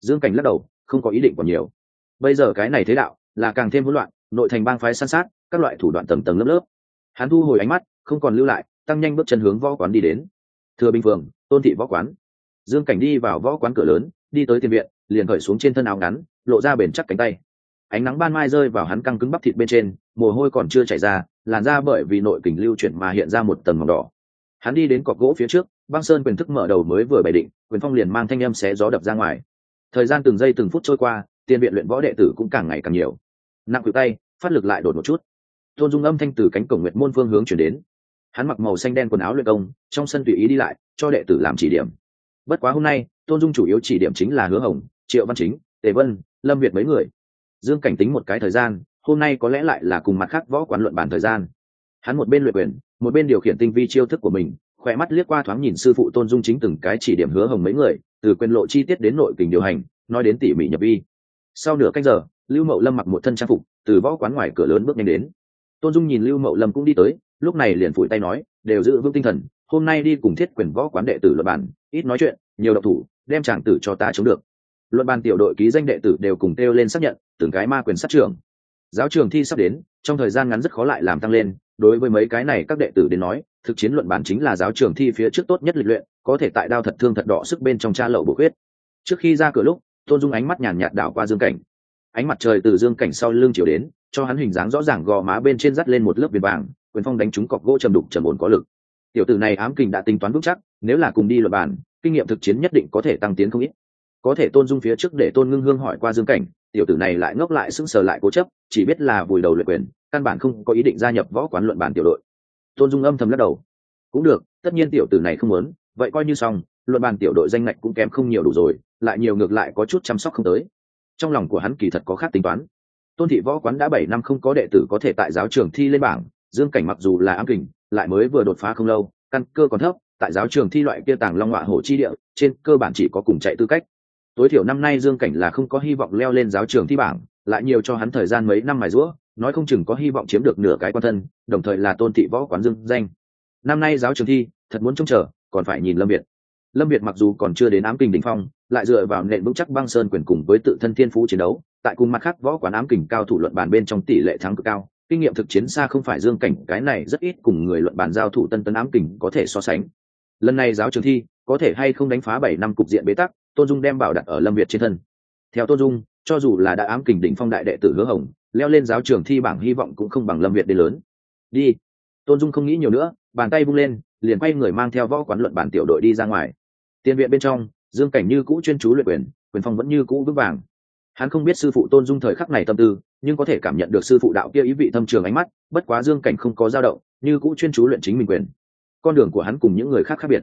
Dương cảnh lắc đầu, không có ý định còn nhiều. Bây giờ cái này thế đạo, là càng thêm hỗn loạn, nội thành bang phái san sát, các loại thủ đoạn tầng tầng lớp lớp. Hắn thu hồi ánh mắt, không còn lưu lại, tăng nhanh bước chân hướng võ quán đi đến. Thừa bình phường tôn thị võ quán dương cảnh đi vào võ quán cửa lớn, đi tới tiền viện, liền khởi xuống trên thân áo ngắn, lộ ra bền chắc cánh tay. Ánh nắng ban mai rơi vào hắn căng cứng bắp thịt bên trên, mồ hôi còn chưa chảy ra, làn ra bởi vì nội kình lưu chuyển mà hiện ra một tầng màu đỏ. Hắn đi đến cọc gỗ phía trước, băng sơn quyền thức mở đầu mới vừa bày định, quyền phong liền mang thanh âm xé gió đập ra ngoài. Thời gian từng giây từng phút trôi qua, tiền viện luyện võ đệ tử cũng càng ngày càng nhiều. Nặng cự tay, phát lực lại đột một chút. Tôn dung âm thanh từ cánh cổng nguyệt môn phương hướng chuyển đến. Hắn mặc màu xanh đen quần áo luyện công, trong sân tùy ý đi lại, cho đệ tử làm chỉ điểm bất quá hôm nay, tôn dung chủ yếu chỉ điểm chính là hứa hồng, triệu văn chính, tề vân, lâm việt mấy người. Dương cảnh tính một cái thời gian, hôm nay có lẽ lại là cùng mặt khác võ quán luận bản thời gian. Hắn một bên luyện quyền, một bên điều khiển tinh vi chiêu thức của mình, khỏe mắt liếc qua thoáng nhìn sư phụ tôn dung chính từng cái chỉ điểm hứa hồng mấy người, từ quyền lộ chi tiết đến nội kình điều hành, nói đến tỉ mỉ nhập vi. Sau nửa cách giờ, lưu mậu lâm mặc một thân trang phục, từ võ quán ngoài cửa lớn bước nhanh đến. Tôn dung nhìn lưu mậu lâm cũng đi tới, lúc này liền phủi tay nói, đều giữ vững tinh thần, hôm nay đi cùng thiết quyền võ quán đệ tử luật bản ít nói chuyện, nhiều độc thủ, đem tràng tử cho ta chống được. Luận bàn tiểu đội ký danh đệ tử đều cùng kêu lên xác nhận, từng cái ma quyền sát trường giáo trường thi sắp đến, trong thời gian ngắn rất khó lại làm tăng lên, đối với mấy cái này các đệ tử đến nói, thực chiến luận bàn chính là giáo trường thi phía trước tốt nhất lịch luyện, có thể tại đao thật thương thật đỏ sức bên trong cha lậu bổ huyết trước khi ra cửa lúc, tôn dung ánh mắt nhàn nhạt đảo qua dương cảnh. Ánh mặt trời từ dương cảnh sau lưng chiều đến, cho hắn hình dáng rõ ràng gò má bên trên dắt lên một lớp viền vàng, quyền phong đánh trúng cọc gỗ trầm đục trầm ổn có lực tiểu tử này ám kình đã tính toán vững chắc, nếu là cùng đi luật bản kinh nghiệm thực chiến nhất định có thể tăng tiến không ít. Có thể tôn dung phía trước để tôn ngưng hương hỏi qua dương cảnh, tiểu tử này lại ngốc lại sững sờ lại cố chấp, chỉ biết là vùi đầu luyện quyền, căn bản không có ý định gia nhập võ quán luận bản tiểu đội. Tôn dung âm thầm lắc đầu. Cũng được, tất nhiên tiểu tử này không muốn, vậy coi như xong, luận bàn tiểu đội danh ngạch cũng kém không nhiều đủ rồi, lại nhiều ngược lại có chút chăm sóc không tới. Trong lòng của hắn kỳ thật có khác tính toán. Tôn thị võ quán đã bảy năm không có đệ tử có thể tại giáo trường thi lên bảng, dương cảnh mặc dù là ám kình lại mới vừa đột phá không lâu, căn cơ còn thấp, tại giáo trường thi loại kia tàng long họa hổ chi địa, trên cơ bản chỉ có cùng chạy tư cách. Tối thiểu năm nay dương cảnh là không có hy vọng leo lên giáo trường thi bảng, lại nhiều cho hắn thời gian mấy năm mài rũa, nói không chừng có hy vọng chiếm được nửa cái quan thân, đồng thời là tôn thị võ quán dương danh. Năm nay giáo trường thi, thật muốn trông chờ, còn phải nhìn lâm việt. Lâm việt mặc dù còn chưa đến ám kình đ ỉ n h phong, lại dựa vào nền vững chắc băng sơn quyền cùng với tự thân thiên phú chiến đấu, tại cùng mặt khác võ quán ám kình cao thủ luận bàn bên trong tỷ lệ thắng cực cao kinh nghiệm thực chiến xa không phải dương cảnh, cái này rất ít cùng người luận bàn giao thủ tân tấn ám kình có thể so sánh. Lần này giáo trường thi, có thể hay không đánh phá bảy năm cục diện bế tắc, tôn dung đem bảo đặt ở lâm việt trên thân. Theo tôn dung, cho dù là đã ám kình đỉnh phong đại đệ tử hứa hồng, leo lên giáo trường thi bảng hy vọng cũng không bằng lâm việt đến lớn. Đi. Tôn dung không nghĩ nhiều nữa, bàn tay bung lên, liền quay người mang theo võ quán luận bản tiểu đội đi ra ngoài. Tiền viện bên trong, dương cảnh như cũ chuyên chú luyện quyền quyền phong vẫn như cũ vững vàng hắn không biết sư phụ tôn dung thời khắc này tâm tư, nhưng có thể cảm nhận được sư phụ đạo kia ý vị thâm trường ánh mắt, bất quá dương cảnh không có dao động, như cũ chuyên chú luyện chính mình quyền. Con đường của hắn cùng những người khác khác biệt.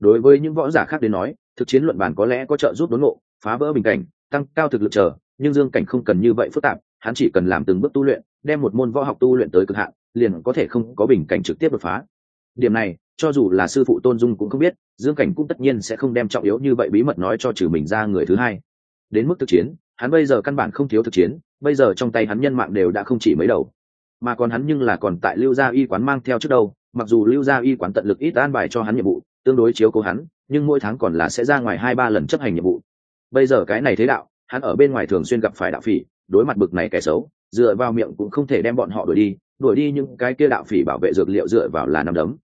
Đối với những võ giả khác đến nói, thực chiến luận bản có lẽ có trợ giúp đốn ngộ, phá vỡ bình cảnh, tăng cao thực lực chờ, nhưng dương cảnh không cần như vậy phức tạp, hắn chỉ cần làm từng bước tu luyện, đem một môn võ học tu luyện tới cực hạn, liền có thể không có bình cảnh trực tiếp đột phá. Điểm này, cho dù là sư phụ tôn dung cũng không biết, dương cảnh cũng tất nhiên sẽ không đem trọng yếu như vậy bí mật nói cho trừ mình ra người thứ hai đến mức thực chiến, hắn bây giờ căn bản không thiếu thực chiến, bây giờ trong tay hắn nhân mạng đều đã không chỉ mấy đầu. Mà còn hắn nhưng là còn tại lưu gia y quán mang theo trước đâu, mặc dù lưu gia y quán tận lực ít an bài cho hắn nhiệm vụ, tương đối chiếu cố hắn, nhưng mỗi tháng còn là sẽ ra ngoài hai ba lần chấp hành nhiệm vụ. Bây giờ cái này thế đạo, hắn ở bên ngoài thường xuyên gặp phải đạo phỉ, đối mặt bực này kẻ xấu, dựa vào miệng cũng không thể đem bọn họ đuổi đi đuổi đi những cái kia đạo phỉ bảo vệ dược liệu dựa vào là nằm đấm.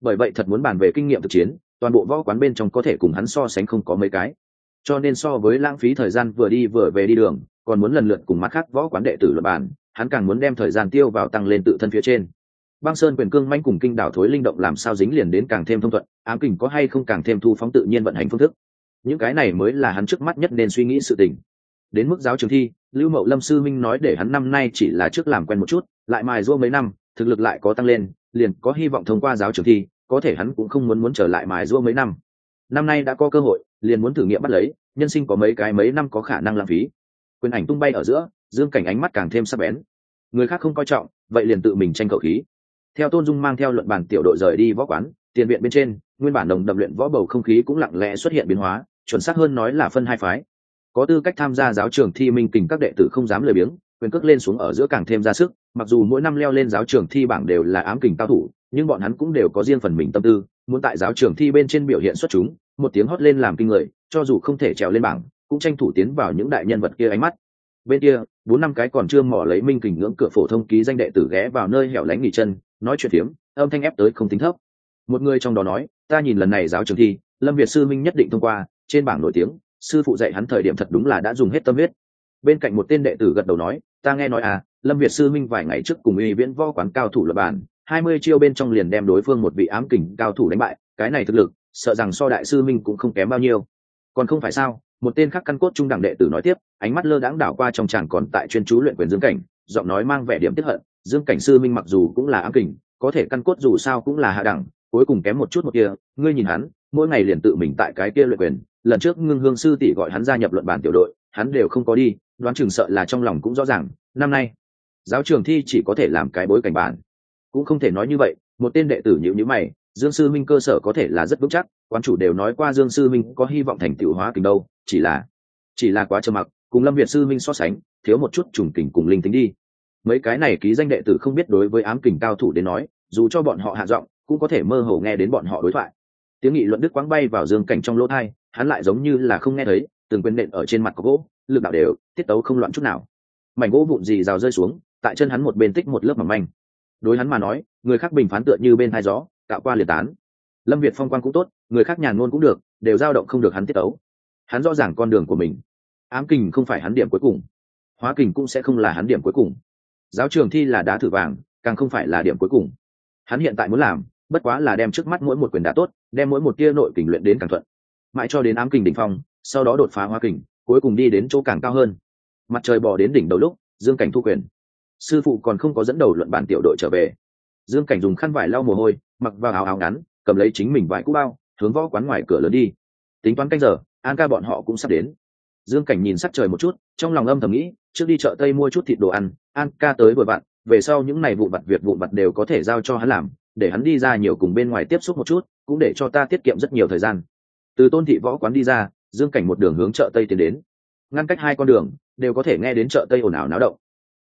Bởi vậy thật muốn bàn về kinh nghiệm thực chiến, toàn bộ võ quán bên trong có thể cùng hắn so sánh không có mấy cái cho nên so với lãng phí thời gian vừa đi vừa về đi đường, còn muốn lần lượt cùng mắt khác võ quán đệ tử luật bản hắn càng muốn đem thời gian tiêu vào tăng lên tự thân phía trên. Băng sơn quyền cương manh cùng kinh đảo thối linh động làm sao dính liền đến càng thêm thông thuận, ám kình có hay không càng thêm thu phóng tự nhiên vận hành phương thức. Những cái này mới là hắn trước mắt nhất nên suy nghĩ sự tình. Đến mức giáo trường thi, lưu mậu lâm sư minh nói để hắn năm nay chỉ là trước làm quen một chút, lại mài rua mấy năm, thực lực lại có tăng lên, liền có hy vọng thông qua giáo trường thi, có thể hắn cũng không muốn muốn trở lại mài rua mấy năm. Năm nay đã có cơ hội liền muốn thử nghiệm bắt lấy, nhân sinh có mấy cái mấy năm có khả năng lãng phí. Quyền ảnh tung bay ở giữa, dương cảnh ánh mắt càng thêm sắc bén. Người khác không coi trọng, vậy liền tự mình tranh cậu khí. Theo tôn dung mang theo luận bàn tiểu đội rời đi võ quán, tiền viện bên trên, nguyên bản đồng đậm luyện võ bầu không khí cũng lặng lẽ xuất hiện biến hóa, chuẩn xác hơn nói là phân hai phái. Có tư cách tham gia giáo trường thi minh kình các đệ tử không dám lười biếng, quyền cước lên xuống ở giữa càng thêm ra sức, mặc dù mỗi năm leo lên giáo trường thi bảng đều là ám kình cao thủ, nhưng bọn hắn cũng đều có riêng phần mình tâm tư, muốn tại giáo trường thi bên trên biểu hiện xuất chúng một tiếng hót lên làm kinh người, cho dù không thể trèo lên bảng, cũng tranh thủ tiến vào những đại nhân vật kia ánh mắt. Bên kia, bốn năm cái còn chưa mỏ lấy minh kình ngưỡng cửa phổ thông ký danh đệ tử ghé vào nơi hẻo lánh nghỉ chân, nói chuyện phiếm, âm thanh ép tới không tính thấp. Một người trong đó nói, ta nhìn lần này giáo trường thi, lâm việt sư minh nhất định thông qua, trên bảng nổi tiếng, sư phụ dạy hắn thời điểm thật đúng là đã dùng hết tâm huyết. Bên cạnh một tên đệ tử gật đầu nói, ta nghe nói à lâm việt sư minh vài ngày trước cùng uy viễn võ quán cao thủ lập bản hai mươi chiêu bên trong liền đem đối phương một vị ám kình cao thủ đánh bại, cái này thực lực sợ rằng so đại sư minh cũng không kém bao nhiêu. Còn không phải sao, một tên khác căn cốt trung đẳng đệ tử nói tiếp, ánh mắt lơ đãng đảo qua trong chàng còn tại chuyên chú luyện quyền dương cảnh, giọng nói mang vẻ điểm tiếp hận, dương cảnh sư minh mặc dù cũng là ám kình, có thể căn cốt dù sao cũng là hạ đẳng, cuối cùng kém một chút một kia, ngươi nhìn hắn, mỗi ngày liền tự mình tại cái kia luyện quyền, lần trước ngưng hương sư tỷ gọi hắn gia nhập luận bản tiểu đội, hắn đều không có đi, đoán chừng sợ là trong lòng cũng rõ ràng, năm nay, giáo trường thi chỉ có thể làm cái bối cảnh bản. Cũng không thể nói như vậy, một tên đệ tử nhữ nhữ mày dương sư minh cơ sở có thể là rất vững chắc quan chủ đều nói qua dương sư minh có hy vọng thành tựu hóa kình đâu, chỉ là chỉ là quá trầm mặc, cùng lâm việt sư minh so sánh, thiếu một chút trùng kình cùng linh tính đi. Mấy cái này ký danh đệ tử không biết đối với ám kình cao thủ đến nói, dù cho bọn họ hạ giọng, cũng có thể mơ hồ nghe đến bọn họ đối thoại. Tiếng nghị luận đức quáng bay vào dương cảnh trong lỗ thai, hắn lại giống như là không nghe thấy, từng quyền nện ở trên mặt có gỗ, lực đạo đều, tiết tấu không loạn chút nào. Mảnh gỗ vụn gì rào rơi xuống, tại chân hắn một bên tích một lớp mỏng manh. Đối hắn mà nói, người khác bình phán tựa như bên hai gió tạo qua liệt tán. Lâm việt phong quan cũng tốt, người khác nhàn ngôn cũng được, đều dao động không được hắn tiết tấu. Hắn rõ ràng con đường của mình. Ám kình không phải hắn điểm cuối cùng. Hóa kình cũng sẽ không là hắn điểm cuối cùng. Giáo trường thi là đá thử vàng, càng không phải là điểm cuối cùng. Hắn hiện tại muốn làm, bất quá là đem trước mắt mỗi một quyền đá tốt, đem mỗi một tia nội kình luyện đến càng thuận. Mãi cho đến ám kình đỉnh phong, sau đó đột phá hóa kình, cuối cùng đi đến chỗ càng cao hơn. Mặt trời bỏ đến đỉnh đầu lúc, dương cảnh thu quyền. Sư phụ còn không có dẫn đầu luận bản tiểu đội trở về. Dương cảnh dùng khăn vải lau mồ hôi mặc vào áo áo ngắn, cầm lấy chính mình vài cũ bao, hướng võ quán ngoài cửa lớn đi. Tính toán canh giờ, an ca bọn họ cũng sắp đến. Dương cảnh nhìn sắc trời một chút, trong lòng âm thầm nghĩ, trước đi chợ tây mua chút thịt đồ ăn, an ca tới vừa vặn, về sau những ngày vụ vặt việc vụ vặt đều có thể giao cho hắn làm, để hắn đi ra nhiều cùng bên ngoài tiếp xúc một chút, cũng để cho ta tiết kiệm rất nhiều thời gian. Từ tôn thị võ quán đi ra, dương cảnh một đường hướng chợ tây tiến đến. Ngăn cách hai con đường, đều có thể nghe đến chợ tây ồn ào náo động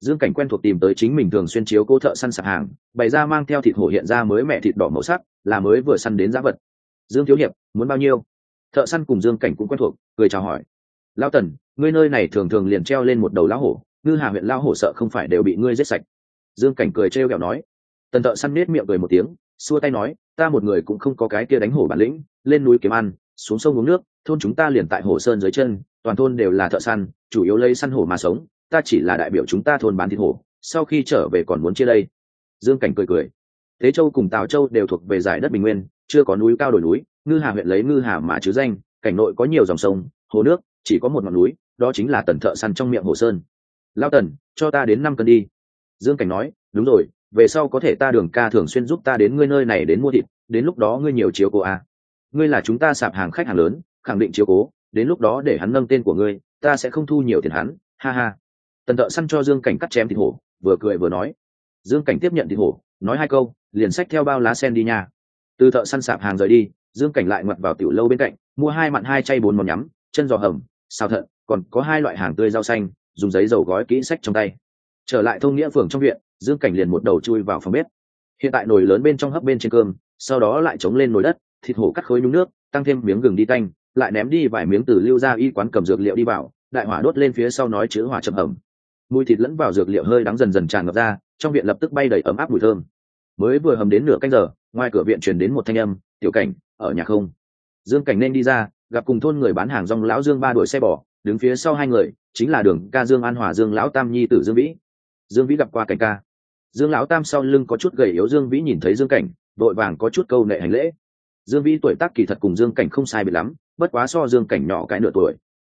dương cảnh quen thuộc tìm tới chính mình thường xuyên chiếu cô thợ săn sạp hàng, bày ra mang theo thịt hổ hiện ra mới mẹ thịt đỏ màu sắc, là mới vừa săn đến giá vật. Dương thiếu hiệp, muốn bao nhiêu? Thợ săn cùng dương cảnh cũng quen thuộc, cười chào hỏi. Lao tần, ngươi nơi này thường thường liền treo lên một đầu lão hổ, ngư hà huyện lao hổ sợ không phải đều bị ngươi giết sạch. Dương cảnh cười trêu ghẹo nói. Tần thợ săn nết miệng cười một tiếng, xua tay nói, ta một người cũng không có cái kia đánh hổ bản lĩnh, lên núi kiếm ăn, xuống sông uống nước, thôn chúng ta liền tại hồ sơn dưới chân, toàn thôn đều là thợ săn, chủ yếu lấy săn hổ mà sống ta chỉ là đại biểu chúng ta thôn bán thịt hổ, sau khi trở về còn muốn chia đây. Dương cảnh cười cười. Thế châu cùng tào châu đều thuộc về giải đất bình nguyên, chưa có núi cao đổi núi, ngư hà huyện lấy ngư hà mà chứ danh, cảnh nội có nhiều dòng sông, hồ nước, chỉ có một ngọn núi, đó chính là tần thợ săn trong miệng hồ sơn. Lao tần, cho ta đến năm cân đi. Dương cảnh nói, đúng rồi, về sau có thể ta đường ca thường xuyên giúp ta đến ngươi nơi này đến mua thịt, đến lúc đó ngươi nhiều chiếu cố à. ngươi là chúng ta sạp hàng khách hàng lớn, khẳng định chiếu cố, đến lúc đó để hắn nâng tên của ngươi, ta sẽ không thu nhiều tiền hắn, ha ha tần thợ săn cho dương cảnh cắt chém thịt hổ, vừa cười vừa nói. Dương cảnh tiếp nhận thịt hổ, nói hai câu, liền xách theo bao lá sen đi nhà từ thợ săn sạp hàng rời đi, dương cảnh lại ngoặt vào tiểu lâu bên cạnh, mua hai mặn hai chay bốn món nhắm, chân giò hầm, xào thận, còn có hai loại hàng tươi rau xanh, dùng giấy dầu gói kỹ sách trong tay. Trở lại thông nghĩa phường trong viện, dương cảnh liền một đầu chui vào phòng bếp. Hiện tại nồi lớn bên trong hấp bên trên cơm, sau đó lại chống lên nồi đất, thịt hổ cắt khối nhúng nước, tăng thêm miếng gừng đi tanh lại ném đi vài miếng từ lưu ra y quán cầm dược liệu đi vào, đại hỏa đốt lên phía sau nói chữ hỏa chậm ẩm mùi thịt lẫn vào dược liệu hơi đắng dần dần tràn ngập ra, trong viện lập tức bay đầy ấm áp mùi thơm. Mới vừa hầm đến nửa canh giờ, ngoài cửa viện truyền đến một thanh âm, tiểu cảnh, ở nhà không? Dương cảnh nên đi ra, gặp cùng thôn người bán hàng rong lão dương ba đuổi xe bò, đứng phía sau hai người, chính là đường ca dương an hòa dương lão tam nhi tử dương vĩ. Dương vĩ gặp qua cảnh ca. Dương lão tam sau lưng có chút gầy yếu dương vĩ nhìn thấy dương cảnh vội vàng có chút câu nệ hành lễ. Dương vĩ tuổi tác kỳ thật cùng dương cảnh không sai biệt lắm, bất quá so dương cảnh nhỏ cái nửa tuổi.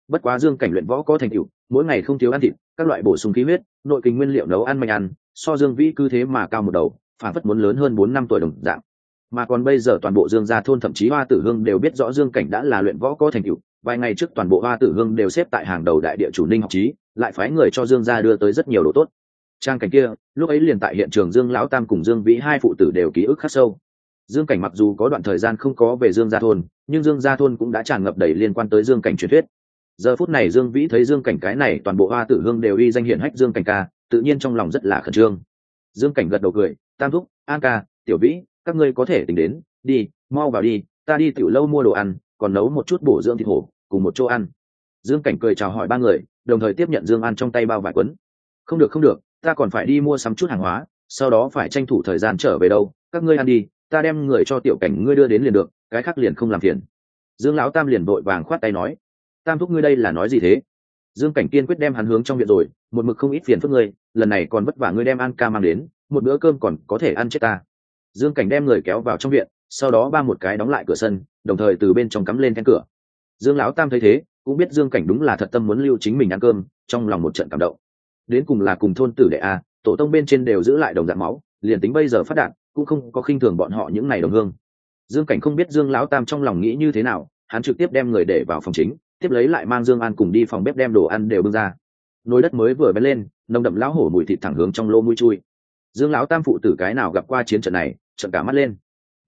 Bất quá dương cảnh luyện võ có thành tựu, mỗi ngày không thiếu ăn thịt các loại bổ sung khí huyết, nội kinh nguyên liệu nấu ăn mạnh ăn, so dương vĩ cứ thế mà cao một đầu phản phất muốn lớn hơn bốn năm tuổi đồng dạng. Mà còn bây giờ toàn bộ dương gia thôn thậm chí hoa tử hương đều biết rõ dương cảnh đã là luyện võ có thành tựu, vài ngày trước toàn bộ hoa tử hương đều xếp tại hàng đầu đại địa chủ ninh học trí lại phái người cho dương gia đưa tới rất nhiều đồ tốt. Trang cảnh kia, lúc ấy liền tại hiện trường dương lão tam cùng dương vĩ hai phụ tử đều ký ức khắc sâu. Dương cảnh mặc dù có đoạn thời gian không có về dương gia thôn, nhưng dương gia thôn cũng đã tràn ngập đầy liên quan tới dương cảnh truyền thuyết giờ phút này dương vĩ thấy dương cảnh cái này toàn bộ hoa tử hương đều y danh hiển hách dương cảnh ca, tự nhiên trong lòng rất là khẩn trương. Dương cảnh gật đầu cười, tam thúc, an ca, tiểu vĩ, các ngươi có thể tính đến, đi, mau vào đi, ta đi tiểu lâu mua đồ ăn, còn nấu một chút bổ dưỡng thịt hổ, cùng một chỗ ăn. Dương cảnh cười chào hỏi ba người, đồng thời tiếp nhận dương ăn trong tay bao vải quấn. Không được không được, ta còn phải đi mua sắm chút hàng hóa, sau đó phải tranh thủ thời gian trở về đâu, các ngươi ăn đi, ta đem người cho tiểu cảnh ngươi đưa đến liền được, cái khác liền không làm phiền. Dương lão tam liền vội vàng khoát tay nói tam thúc ngươi đây là nói gì thế? Dương cảnh kiên quyết đem hắn hướng trong viện rồi, một mực không ít phiền phức ngươi, lần này còn vất vả ngươi đem ăn ca mang đến, một bữa cơm còn có thể ăn chết ta. Dương cảnh đem người kéo vào trong viện, sau đó ba một cái đóng lại cửa sân, đồng thời từ bên trong cắm lên then cửa. Dương lão tam thấy thế, cũng biết dương cảnh đúng là thật tâm muốn lưu chính mình ăn cơm, trong lòng một trận cảm động. Đến cùng là cùng thôn tử đệ a, tổ tông bên trên đều giữ lại đồng dạng máu, liền tính bây giờ phát đạt, cũng không có khinh thường bọn họ những ngày đồng hương. Dương cảnh không biết dương lão tam trong lòng nghĩ như thế nào, hắn trực tiếp đem người để vào phòng chính tiếp lấy lại mang dương an cùng đi phòng bếp đem đồ ăn đều bưng ra. Nồi đất mới vừa bén lên, nồng đậm lão hổ mùi thịt thẳng hướng trong lô mũi chui. Dương lão tam phụ tử cái nào gặp qua chiến trận này trận cả mắt lên.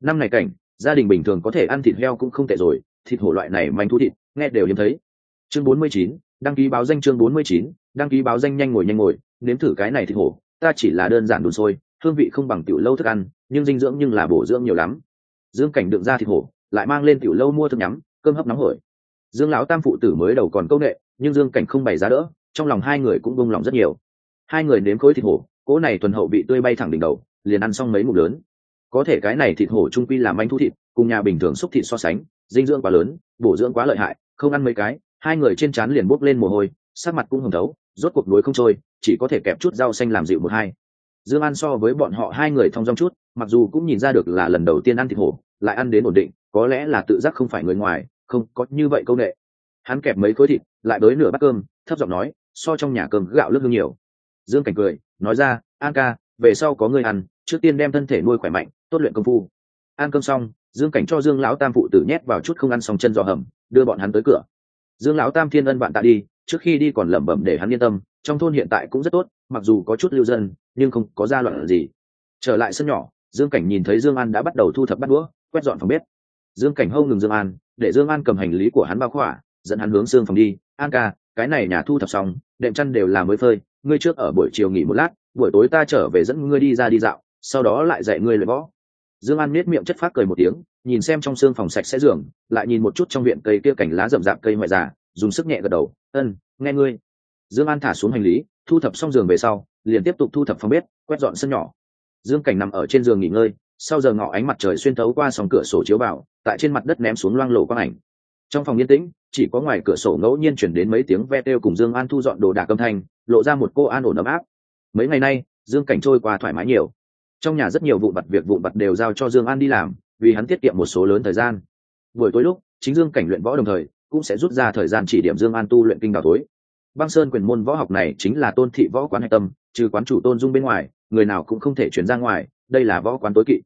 Năm này cảnh, gia đình bình thường có thể ăn thịt heo cũng không tệ rồi, thịt hổ loại này manh thú thịt, nghe đều hiếm thấy. Chương bốn mươi chín, đăng ký báo danh chương bốn mươi chín, đăng ký báo danh nhanh ngồi nhanh ngồi, nếm thử cái này thịt hổ, ta chỉ là đơn giản đun sôi, hương vị không bằng tiểu lâu thức ăn, nhưng dinh dưỡng nhưng là bổ dưỡng nhiều lắm. Dương cảnh đựng ra thịt hổ, lại mang lên tiểu lâu mua thức nhắm, cơm hấp nóng hổi dương lão tam phụ tử mới đầu còn công nghệ nhưng dương cảnh không bày ra đỡ, trong lòng hai người cũng bông lòng rất nhiều. Hai người nếm khối thịt hổ, cỗ này tuần hậu bị tươi bay thẳng đỉnh đầu, liền ăn xong mấy mục lớn. Có thể cái này thịt hổ trung quy làm anh thu thịt, cùng nhà bình thường xúc thịt so sánh, dinh dưỡng quá lớn, bổ dưỡng quá lợi hại, không ăn mấy cái, hai người trên trán liền bốc lên mồ hôi, sắc mặt cũng hồng thấu, rốt cuộc đuối không trôi, chỉ có thể kẹp chút rau xanh làm dịu một hai. Dương ăn so với bọn họ hai người thong dong chút, mặc dù cũng nhìn ra được là lần đầu tiên ăn thịt hổ, lại ăn đến ổn định, có lẽ là tự giác không phải người ngoài không có như vậy công nghệ hắn kẹp mấy khối thịt, lại đới nửa bát cơm, thấp giọng nói, so trong nhà cơm gạo lướt hương nhiều. Dương cảnh cười, nói ra, an ca, về sau có người ăn, trước tiên đem thân thể nuôi khỏe mạnh, tốt luyện công phu. Ăn cơm xong, dương cảnh cho dương lão tam phụ tử nhét vào chút không ăn xong chân giò hầm, đưa bọn hắn tới cửa. Dương lão tam thiên ân bạn tạ đi, trước khi đi còn lẩm bẩm để hắn yên tâm, trong thôn hiện tại cũng rất tốt, mặc dù có chút lưu dân, nhưng không có gia loạn gì. Trở lại sân nhỏ, dương cảnh nhìn thấy dương an đã bắt đầu thu thập bắt đũa, quét dọn phòng bếp. Dương cảnh hâu ngừng dương an để dương an cầm hành lý của hắn bao khỏa, dẫn hắn hướng xương phòng đi. An ca, cái này nhà thu thập xong, đệm chăn đều là mới phơi, ngươi trước ở buổi chiều nghỉ một lát, buổi tối ta trở về dẫn ngươi đi ra đi dạo, sau đó lại dạy ngươi luyện võ. Dương an miết miệng chất phát cười một tiếng, nhìn xem trong xương phòng sạch sẽ giường, lại nhìn một chút trong viện cây kia cảnh lá rậm rạp cây ngoại già, dùng sức nhẹ gật đầu, ân, nghe ngươi. Dương an thả xuống hành lý, thu thập xong giường về sau, liền tiếp tục thu thập phòng bếp, quét dọn sân nhỏ. Dương cảnh nằm ở trên giường nghỉ ngơi sau giờ ngọ ánh mặt trời xuyên thấu qua sòng cửa sổ chiếu vào, tại trên mặt đất ném xuống loang lổ quang ảnh. Trong phòng yên tĩnh, chỉ có ngoài cửa sổ ngẫu nhiên chuyển đến mấy tiếng ve têu cùng dương an thu dọn đồ đạc âm thanh, lộ ra một cô an ổn ấm áp. Mấy ngày nay, dương cảnh trôi qua thoải mái nhiều. Trong nhà rất nhiều vụ vặt việc vụ vặt đều giao cho dương an đi làm, vì hắn tiết kiệm một số lớn thời gian. Buổi tối lúc, chính dương cảnh luyện võ đồng thời, cũng sẽ rút ra thời gian chỉ điểm dương an tu luyện kinh đào tối. Băng sơn quyền môn võ học này chính là tôn thị võ quán hạch tâm, trừ quán chủ tôn dung bên ngoài, người nào cũng không thể chuyển ra ngoài đây là võ quán tối kỵ.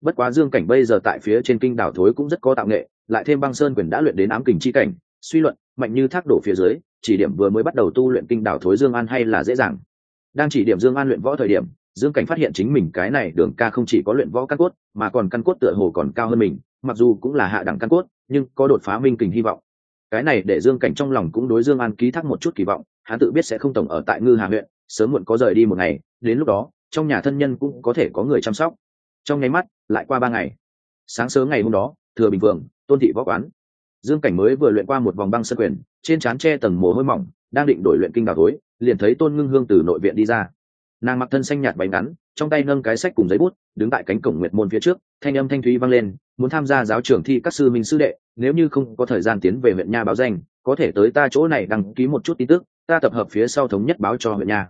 Bất quá dương cảnh bây giờ tại phía trên kinh đảo thối cũng rất có tạo nghệ, lại thêm băng sơn quyền đã luyện đến ám kình chi cảnh, suy luận, mạnh như thác đổ phía dưới, chỉ điểm vừa mới bắt đầu tu luyện kinh đảo thối dương an hay là dễ dàng. Đang chỉ điểm dương an luyện võ thời điểm, dương cảnh phát hiện chính mình cái này đường ca không chỉ có luyện võ căn cốt, mà còn căn cốt tựa hồ còn cao hơn mình, mặc dù cũng là hạ đẳng căn cốt, nhưng có đột phá minh kình hy vọng. Cái này để dương cảnh trong lòng cũng đối dương an ký thác một chút kỳ vọng, hắn tự biết sẽ không tổng ở tại ngư hà huyện, sớm muộn có rời đi một ngày, đến lúc đó trong nhà thân nhân cũng có thể có người chăm sóc. Trong nháy mắt, lại qua ba ngày. Sáng sớm ngày hôm đó, thừa bình phượng, tôn thị võ quán dương cảnh mới vừa luyện qua một vòng băng sân quyền, trên trán tre tầng mồ hôi mỏng, đang định đổi luyện kinh đào tối liền thấy tôn ngưng hương từ nội viện đi ra. Nàng mặc thân xanh nhạt bánh ngắn, trong tay nâng cái sách cùng giấy bút, đứng tại cánh cổng nguyệt môn phía trước, thanh âm thanh thúy vang lên, muốn tham gia giáo trưởng thi các sư minh sư đệ, nếu như không có thời gian tiến về huyện nha báo danh, có thể tới ta chỗ này đăng ký một chút tin tức, ta tập hợp phía sau thống nhất báo cho huyện nha.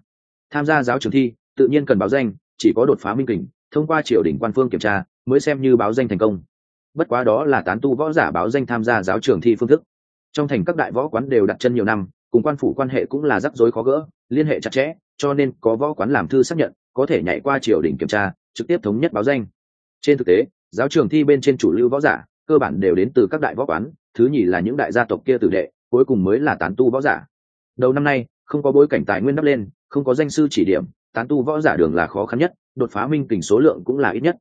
Tham gia giáo trường thi tự nhiên cần báo danh, chỉ có đột phá minh kình, thông qua triều đình quan phương kiểm tra, mới xem như báo danh thành công. Bất quá đó là tán tu võ giả báo danh tham gia giáo trường thi phương thức. Trong thành các đại võ quán đều đặt chân nhiều năm, cùng quan phủ quan hệ cũng là rắc rối khó gỡ, liên hệ chặt chẽ, cho nên có võ quán làm thư xác nhận, có thể nhảy qua triều đình kiểm tra, trực tiếp thống nhất báo danh. Trên thực tế, giáo trường thi bên trên chủ lưu võ giả, cơ bản đều đến từ các đại võ quán, thứ nhì là những đại gia tộc kia tử đệ, cuối cùng mới là tán tu võ giả. Đầu năm nay, không có bối cảnh tài nguyên đắp lên, không có danh sư chỉ điểm tán tu võ giả đường là khó khăn nhất, đột phá minh kình số lượng cũng là ít nhất.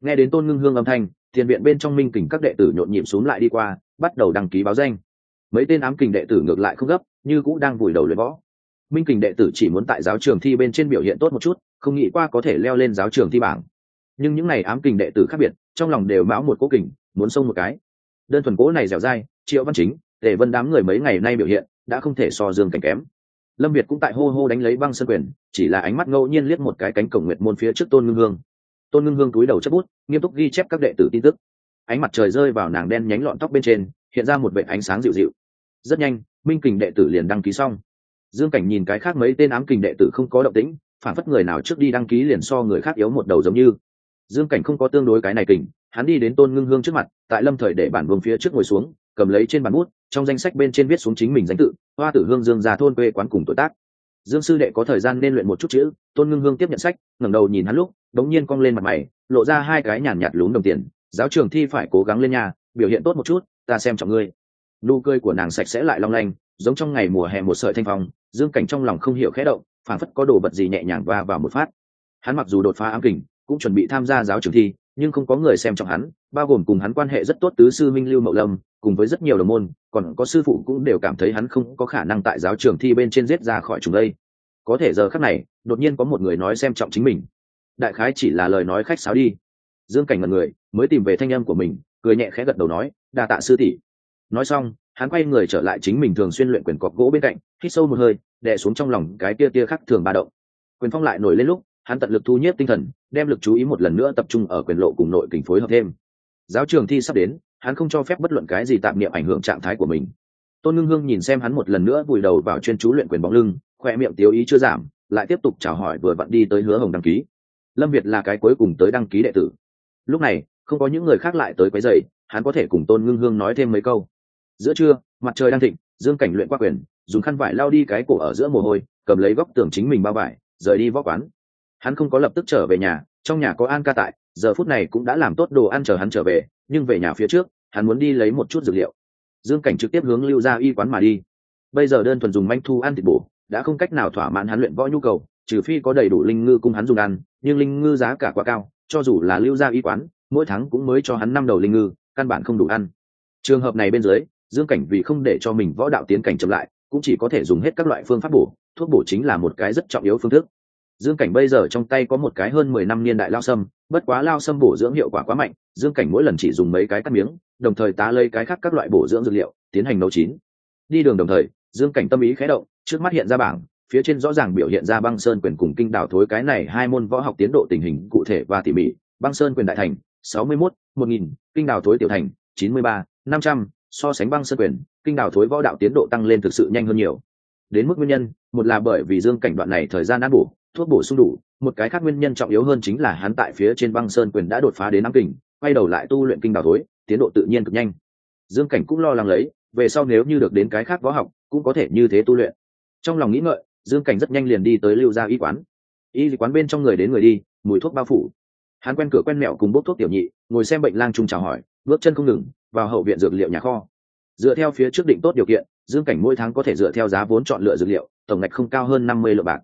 Nghe đến tôn ngưng hương âm thanh thiền viện bên trong minh kình các đệ tử nhộn nhịp xuống lại đi qua, bắt đầu đăng ký báo danh. Mấy tên ám kình đệ tử ngược lại không gấp, như cũng đang vùi đầu luyện võ. Minh kình đệ tử chỉ muốn tại giáo trường thi bên trên biểu hiện tốt một chút, không nghĩ qua có thể leo lên giáo trường thi bảng. Nhưng những n à y ám kình đệ tử khác biệt, trong lòng đều mão một cố kình, muốn xông một cái. Đơn thuần cố này dẻo dai, triệu văn chính để vân đám người mấy ngày nay biểu hiện, đã không thể so dương cảnh kém lâm việt cũng tại hô hô đánh lấy băng sân quyền, chỉ là ánh mắt ngẫu nhiên liếc một cái cánh cổng nguyệt môn phía trước tôn ngưng hương. Tôn ngưng hương túi đầu chất bút, nghiêm túc ghi chép các đệ tử tin tức. Ánh mặt trời rơi vào nàng đen nhánh lọn tóc bên trên, hiện ra một vệ ánh sáng dịu dịu. Rất nhanh, minh kình đệ tử liền đăng ký xong. Dương cảnh nhìn cái khác mấy tên ám kình đệ tử không có động tĩnh, phản phất người nào trước đi đăng ký liền so người khác yếu một đầu giống như. Dương cảnh không có tương đối cái này kình, hắn đi đến tôn ngưng hương trước mặt, tại lâm thời để bản vương phía trước ngồi xuống, cầm lấy trên bàn bút trong danh sách bên trên viết xuống chính mình danh tự, hoa tử hương dương già thôn quê quán cùng tuổi tác. Dương sư đệ có thời gian nên luyện một chút chữ, tôn ngưng hương tiếp nhận sách, ngẩng đầu nhìn hắn lúc, đống nhiên cong lên mặt mày, lộ ra hai cái nhàn nhạt lún đồng tiền. Giáo trường thi phải cố gắng lên nhà biểu hiện tốt một chút, ta xem trọng ngươi. Nụ cười của nàng sạch sẽ lại long lanh, giống trong ngày mùa hè một sợi thanh phong, dương cảnh trong lòng không hiểu khẽ động phản phất có đồ vật gì nhẹ nhàng va vào một phát. Hắn mặc dù đột phá ám kình, cũng chuẩn bị tham gia giáo trường thi nhưng không có người xem trọng hắn, bao gồm cùng hắn quan hệ rất tốt tứ sư minh lưu mậu lâm, cùng với rất nhiều đồng môn, còn có sư phụ cũng đều cảm thấy hắn không có khả năng tại giáo trường thi bên trên giết ra khỏi chúng đây. Có thể giờ khắc này, đột nhiên có một người nói xem trọng chính mình. Đại khái chỉ là lời nói khách sáo đi. Dương cảnh ngần người, mới tìm về thanh âm của mình, cười nhẹ khẽ gật đầu nói, đa tạ sư tỷ. Nói xong, hắn quay người trở lại chính mình thường xuyên luyện quyền cọc gỗ bên cạnh, hít sâu một hơi, đè xuống trong lòng cái tia tia khắc thường ba động. Quyền phong lại nổi lên lúc hắn tận lực thu nhếp tinh thần, đem lực chú ý một lần nữa tập trung ở quyền lộ cùng nội kình phối hợp thêm. Giáo trường thi sắp đến, hắn không cho phép bất luận cái gì tạm niệm ảnh hưởng trạng thái của mình. Tôn ngưng hương nhìn xem hắn một lần nữa vùi đầu vào chuyên chú luyện quyền bóng lưng, khoe miệng tiếu ý chưa giảm, lại tiếp tục chào hỏi vừa vặn đi tới hứa hồng đăng ký. Lâm việt là cái cuối cùng tới đăng ký đệ tử. Lúc này, không có những người khác lại tới quấy dậy hắn có thể cùng tôn ngưng hương nói thêm mấy câu. Giữa trưa, mặt trời đang thịnh, dương cảnh luyện qua quyền, dùng khăn vải lao đi cái cổ ở giữa mồ hôi, cầm lấy góc tường chính mình bao vải, rời đi võ quán hắn không có lập tức trở về nhà, trong nhà có an ca tại, giờ phút này cũng đã làm tốt đồ ăn chờ hắn trở về, nhưng về nhà phía trước, hắn muốn đi lấy một chút dược liệu. Dương cảnh trực tiếp hướng lưu ra y quán mà đi. Bây giờ đơn thuần dùng manh thu ăn thịt bổ, đã không cách nào thỏa mãn hắn luyện võ nhu cầu, trừ phi có đầy đủ linh ngư cung hắn dùng ăn, nhưng linh ngư giá cả quá cao, cho dù là lưu ra y quán, mỗi tháng cũng mới cho hắn năm đầu linh ngư, căn bản không đủ ăn. Trường hợp này bên dưới, dương cảnh vì không để cho mình võ đạo tiến cảnh chậm lại, cũng chỉ có thể dùng hết các loại phương pháp bổ, thuốc bổ chính là một cái rất trọng yếu phương thức dương cảnh bây giờ trong tay có một cái hơn mười năm niên đại lao sâm, bất quá lao sâm bổ dưỡng hiệu quả quá mạnh, dương cảnh mỗi lần chỉ dùng mấy cái cắt miếng, đồng thời tá lấy cái khác các loại bổ dưỡng dược liệu, tiến hành nấu chín. Đi đường đồng thời, dương cảnh tâm ý khé động, trước mắt hiện ra bảng, phía trên rõ ràng biểu hiện ra băng sơn quyền cùng kinh đảo thối cái này hai môn võ học tiến độ tình hình cụ thể và tỉ mỉ. Băng sơn quyền đại thành, sáu mươi mốt, một nghìn, kinh đảo thối tiểu thành, chín mươi ba, năm trăm, so sánh băng sơn quyền, kinh đảo thối võ đạo tiến độ tăng lên thực sự nhanh hơn nhiều. Đến mức nguyên nhân, một là bởi vì dương cảnh đoạn này thời gian ăn bổ thuốc bổ sung đủ, một cái khác nguyên nhân trọng yếu hơn chính là hắn tại phía trên băng sơn quyền đã đột phá đến năm kình, quay đầu lại tu luyện kinh đảo thối, tiến độ tự nhiên cực nhanh. Dương cảnh cũng lo lắng lấy, về sau nếu như được đến cái khác võ học, cũng có thể như thế tu luyện. Trong lòng nghĩ ngợi, dương cảnh rất nhanh liền đi tới lưu gia y quán. Y quán bên trong người đến người đi, mùi thuốc bao phủ. Hắn quen cửa quen mẹo cùng bốc thuốc tiểu nhị, ngồi xem bệnh lang trung chào hỏi, bước chân không ngừng, vào hậu viện dược liệu nhà kho. Dựa theo phía trước định tốt điều kiện, dương cảnh mỗi tháng có thể dựa theo giá vốn chọn lựa dược liệu, tổng ngạch không cao hơn năm mươi lượng bạc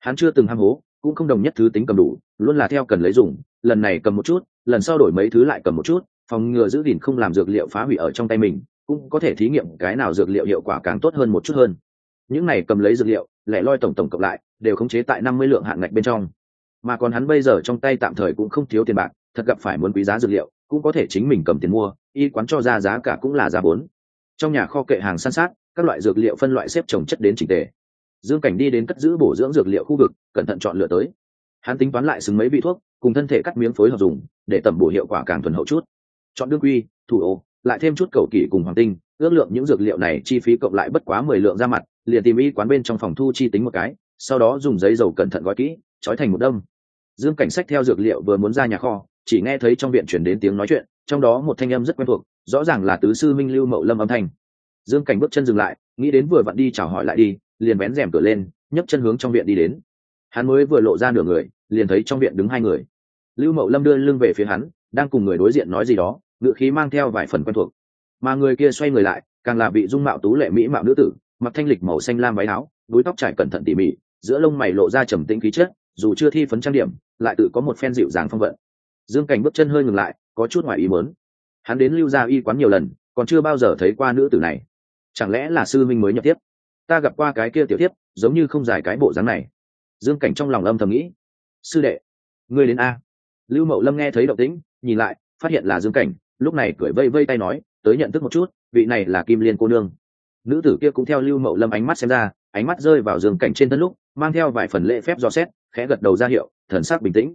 hắn chưa từng ham hố, cũng không đồng nhất thứ tính cầm đủ, luôn là theo cần lấy dùng, lần này cầm một chút, lần sau đổi mấy thứ lại cầm một chút, phòng ngừa giữ gìn không làm dược liệu phá hủy ở trong tay mình, cũng có thể thí nghiệm cái nào dược liệu hiệu quả càng tốt hơn một chút hơn. Những này cầm lấy dược liệu, lẻ loi tổng tổng cộng lại, đều khống chế tại năm mươi lượng hạn ngạch bên trong. Mà còn hắn bây giờ trong tay tạm thời cũng không thiếu tiền bạc, thật gặp phải muốn quý giá dược liệu, cũng có thể chính mình cầm tiền mua, y quán cho ra giá cả cũng là giá bốn. Trong nhà kho kệ hàng san sát, các loại dược liệu phân loại xếp trồng chất đến trình tề dương cảnh đi đến cất giữ bổ dưỡng dược liệu khu vực, cẩn thận chọn lựa tới. Hắn tính toán lại xứng mấy vị thuốc, cùng thân thể cắt miếng phối hợp dùng, để tẩm bổ hiệu quả càng thuần hậu chút. Chọn đương quy, thủ ô, lại thêm chút cầu kỷ cùng hoàng tinh, ước lượng những dược liệu này chi phí cộng lại bất quá mười lượng ra mặt, liền tìm y quán bên trong phòng thu chi tính một cái, sau đó dùng giấy dầu cẩn thận gói kỹ, trói thành một đâm. Dương cảnh sách theo dược liệu vừa muốn ra nhà kho, chỉ nghe thấy trong viện chuyển đến tiếng nói chuyện, trong đó một thanh âm rất quen thuộc, rõ ràng là tứ sư minh lưu mậu lâm âm thanh. Dương cảnh bước chân dừng lại, nghĩ đến vừa vặn đi chào hỏi lại đi liền bén rèm cửa lên, nhấc chân hướng trong viện đi đến. Hắn mới vừa lộ ra nửa người, liền thấy trong viện đứng hai người. Lưu mậu lâm đưa lưng về phía hắn, đang cùng người đối diện nói gì đó, ngựa khí mang theo vài phần quen thuộc. Mà người kia xoay người lại, càng là vị dung mạo tú lệ mỹ mạo nữ tử, mặc thanh lịch màu xanh lam váy áo, đuôi tóc trải cẩn thận tỉ mỉ, giữa lông mày lộ ra trầm tĩnh khí chất, dù chưa thi phấn trang điểm, lại tự có một phen dịu dàng phong vận. Dương cảnh bước chân hơi ngừng lại, có chút ngoài ý mớn hắn đến lưu gia y quán nhiều lần, còn chưa bao giờ thấy qua nữ tử này. Chẳng lẽ là sư minh mới nhập tiếp? Ta gặp qua cái kia tiểu tiếp giống như không giải cái bộ dáng này. Dương cảnh trong lòng âm thầm nghĩ. Sư đệ, ngươi đến a. Lưu mậu lâm nghe thấy động tĩnh, nhìn lại, phát hiện là dương cảnh, lúc này cười vây vây tay nói, tới nhận thức một chút, vị này là kim liên cô nương. Nữ tử kia cũng theo lưu mậu lâm ánh mắt xem ra, ánh mắt rơi vào dương cảnh trên thân lúc, mang theo vài phần lễ phép dò xét, khẽ gật đầu ra hiệu, thần sắc bình tĩnh.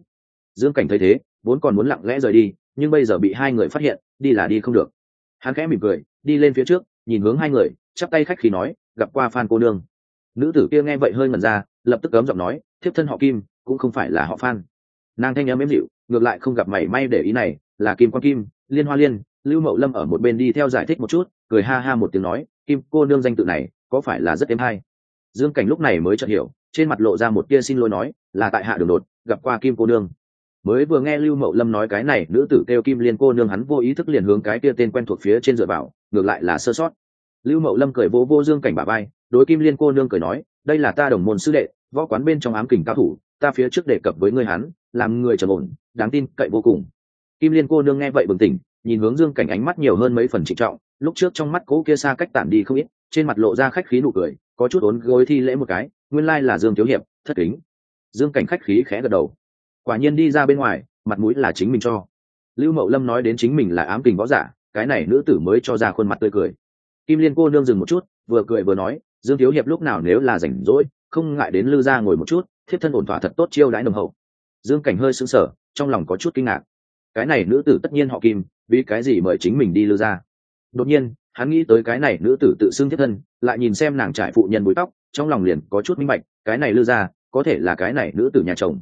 Dương cảnh thấy thế, vốn còn muốn lặng lẽ rời đi, nhưng bây giờ bị hai người phát hiện, đi là đi không được. Hắn khẽ mỉm cười, đi lên phía trước, nhìn hướng hai người, chắp tay khách khí nói gặp qua phan cô nương. Nữ tử kia nghe vậy hơi ngẩn ra, lập tức cấm giọng nói, thiếp thân họ kim, cũng không phải là họ phan. Nàng thanh nhớ mếm dịu, ngược lại không gặp mảy may để ý này, là kim quan kim, liên hoa liên, lưu mậu lâm ở một bên đi theo giải thích một chút, cười ha ha một tiếng nói, kim cô nương danh tự này, có phải là rất êm hay? Dương cảnh lúc này mới chợt hiểu, trên mặt lộ ra một tia xin lỗi nói, là tại hạ đường đột, gặp qua kim cô nương. Mới vừa nghe lưu mậu lâm nói cái này, nữ tử kêu kim liên cô nương hắn vô ý thức liền hướng cái kia tên quen thuộc phía trên dựa vào, ngược lại là sơ sót lưu mậu lâm cười vô vô dương cảnh bà bay đối kim liên cô nương cười nói, đây là ta đồng môn sư đệ, võ quán bên trong ám kình cao thủ, ta phía trước đề cập với ngươi hắn, làm người trầm ổn, đáng tin cậy vô cùng. Kim liên cô nương nghe vậy bừng tỉnh, nhìn hướng dương cảnh ánh mắt nhiều hơn mấy phần trịnh trọng, lúc trước trong mắt cố kia xa cách tản đi không ít, trên mặt lộ ra khách khí nụ cười, có chút ốn gối thi lễ một cái, nguyên lai là dương thiếu hiệp, thất kính. Dương cảnh khách khí khẽ gật đầu. Quả nhiên đi ra bên ngoài, mặt mũi là chính mình cho. Lưu mậu lâm nói đến chính mình là ám kình võ giả, cái này nữ tử mới cho ra khuôn mặt tươi cười kim liên cô nương dừng một chút, vừa cười vừa nói, dương thiếu hiệp lúc nào nếu là rảnh rỗi, không ngại đến lư ra ngồi một chút, thiếp thân ổn thỏa thật tốt chiêu đãi nồng hậu. Dương cảnh hơi sững sờ, trong lòng có chút kinh ngạc. Cái này nữ tử tất nhiên họ kim, vì cái gì mời chính mình đi lư ra đột nhiên, hắn nghĩ tới cái này nữ tử tự xưng thiết thân, lại nhìn xem nàng trải phụ nhân búi tóc, trong lòng liền có chút minh bạch, cái này lư ra có thể là cái này nữ tử nhà chồng.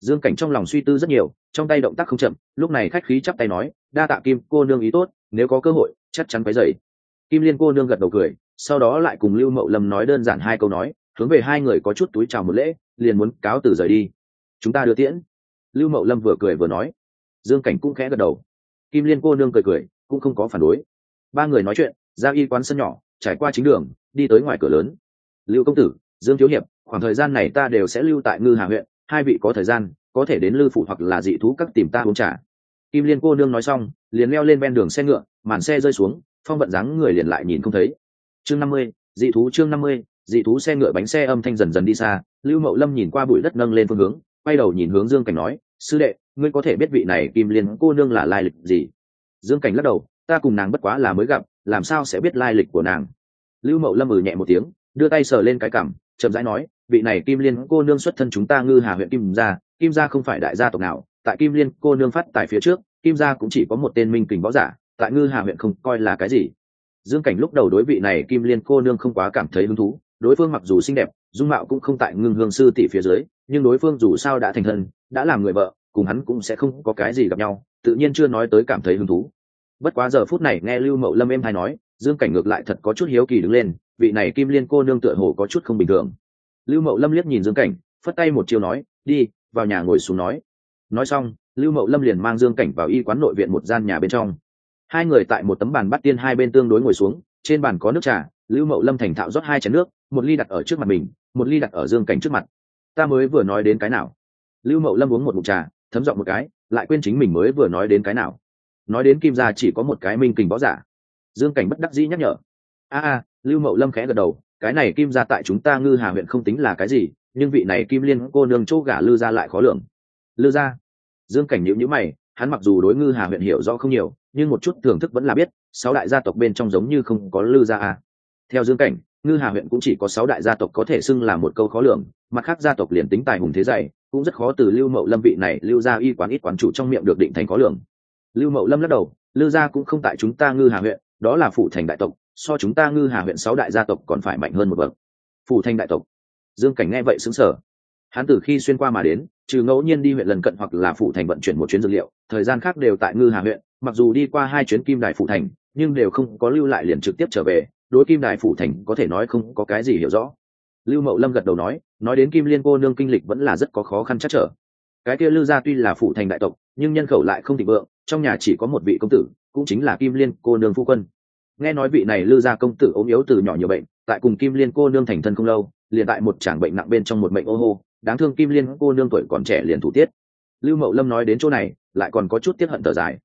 Dương cảnh trong lòng suy tư rất nhiều, trong tay động tác không chậm, lúc này khách khí chắp tay nói, đa tạ kim, cô nương ý tốt, nếu có cơ hội, chắc chắn phải dậy kim liên cô nương gật đầu cười, sau đó lại cùng lưu mậu lâm nói đơn giản hai câu nói, hướng về hai người có chút túi chào một lễ, liền muốn cáo từ rời đi. Chúng ta đưa tiễn. Lưu mậu lâm vừa cười vừa nói. Dương cảnh cũng khẽ gật đầu. Kim liên cô nương cười cười, cũng không có phản đối. Ba người nói chuyện, ra y quán sân nhỏ, trải qua chính đường, đi tới ngoài cửa lớn. Lưu công tử, dương thiếu hiệp, khoảng thời gian này ta đều sẽ lưu tại ngư hà huyện, hai vị có thời gian, có thể đến lư phủ hoặc là dị thú các tìm ta uống trà. Kim liên cô nương nói xong, liền leo lên ven đường xe ngựa, màn xe rơi xuống phong vận dáng người liền lại nhìn không thấy. Chương năm mươi, dị thú chương năm mươi, dị thú xe ngựa bánh xe âm thanh dần dần đi xa, lưu mậu lâm nhìn qua bụi đất nâng lên phương hướng, quay đầu nhìn hướng dương cảnh nói, sư đệ, ngươi có thể biết vị này kim liên cô nương là lai lịch gì? Dương cảnh lắc đầu, ta cùng nàng bất quá là mới gặp, làm sao sẽ biết lai lịch của nàng? Lưu mậu lâm ừ nhẹ một tiếng, đưa tay sờ lên cái cảm chậm rãi nói, vị này kim liên cô nương xuất thân chúng ta ngư hà huyện kim gia kim gia không phải đại gia tộc nào, tại kim liên cô nương phát tại phía trước, kim gia cũng chỉ có một tên minh kình võ giả tại ngư hà huyện không coi là cái gì. Dương cảnh lúc đầu đối vị này kim liên cô nương không quá cảm thấy hứng thú, đối phương mặc dù xinh đẹp, dung mạo cũng không tại ngưng hương sư tỷ phía dưới, nhưng đối phương dù sao đã thành thân, đã làm người vợ, cùng hắn cũng sẽ không có cái gì gặp nhau, tự nhiên chưa nói tới cảm thấy hứng thú. Bất quá giờ phút này nghe lưu mậu lâm em hay nói, dương cảnh ngược lại thật có chút hiếu kỳ đứng lên, vị này kim liên cô nương tựa hồ có chút không bình thường. Lưu mậu lâm liếc nhìn dương cảnh, phất tay một chiều nói, đi, vào nhà ngồi xuống nói. Nói xong, lưu mậu lâm liền mang dương cảnh vào y quán nội viện một gian nhà bên trong hai người tại một tấm bàn bắt tiên hai bên tương đối ngồi xuống, trên bàn có nước trà, lưu mậu lâm thành thạo rót hai chén nước, một ly đặt ở trước mặt mình, một ly đặt ở dương cảnh trước mặt. Ta mới vừa nói đến cái nào? Lưu mậu lâm uống một mụn trà, thấm dọn một cái, lại quên chính mình mới vừa nói đến cái nào. Nói đến kim gia chỉ có một cái minh kình võ giả. Dương cảnh bất đắc dĩ nhắc nhở. A a, lưu mậu lâm khẽ gật đầu, cái này kim gia tại chúng ta ngư hà huyện không tính là cái gì, nhưng vị này kim liên cô nương chỗ gả lư ra lại khó lường. Lư ra dương cảnh nhữ nhữ mày hắn mặc dù đối ngư hà huyện hiểu rõ không nhiều, nhưng một chút thưởng thức vẫn là biết, sáu đại gia tộc bên trong giống như không có lư gia à. theo dương cảnh, ngư hà huyện cũng chỉ có sáu đại gia tộc có thể xưng là một câu khó lường, mặt khác gia tộc liền tính tài hùng thế dày, cũng rất khó từ lưu mậu lâm vị này lưu gia y quán ít quán chủ trong miệng được định thành khó lường. Lưu mậu lâm lắc đầu lưu gia cũng không tại chúng ta ngư hà huyện, đó là phủ thành đại tộc, so chúng ta ngư hà huyện sáu đại gia tộc còn phải mạnh hơn một bậc. Phủ thành đại tộc. Dương cảnh nghe vậy xứng sở hắn từ khi xuyên qua mà đến, trừ ngẫu nhiên đi huyện lần cận hoặc là phủ thành vận chuyển một chuyến dược liệu, thời gian khác đều tại ngư hà huyện, mặc dù đi qua hai chuyến kim đài phủ thành, nhưng đều không có lưu lại liền trực tiếp trở về, đối kim đài phủ thành có thể nói không có cái gì hiểu rõ. Lưu mậu lâm gật đầu nói nói đến kim liên cô nương kinh lịch vẫn là rất có khó khăn chắc trở. Cái kia lưu gia tuy là phủ thành đại tộc, nhưng nhân khẩu lại không thịnh vượng, trong nhà chỉ có một vị công tử, cũng chính là kim liên cô nương phu quân. Nghe nói vị này lưu gia công tử ốm yếu từ nhỏ nhiều bệnh, tại cùng kim liên cô nương thành thân không lâu, liền tại một tràng bệnh nặng bên trong một bệnh ô hô đáng thương kim liên cô nương tuổi còn trẻ liền thủ tiết. Lưu mậu lâm nói đến chỗ này, lại còn có chút tiếp hận thở dài.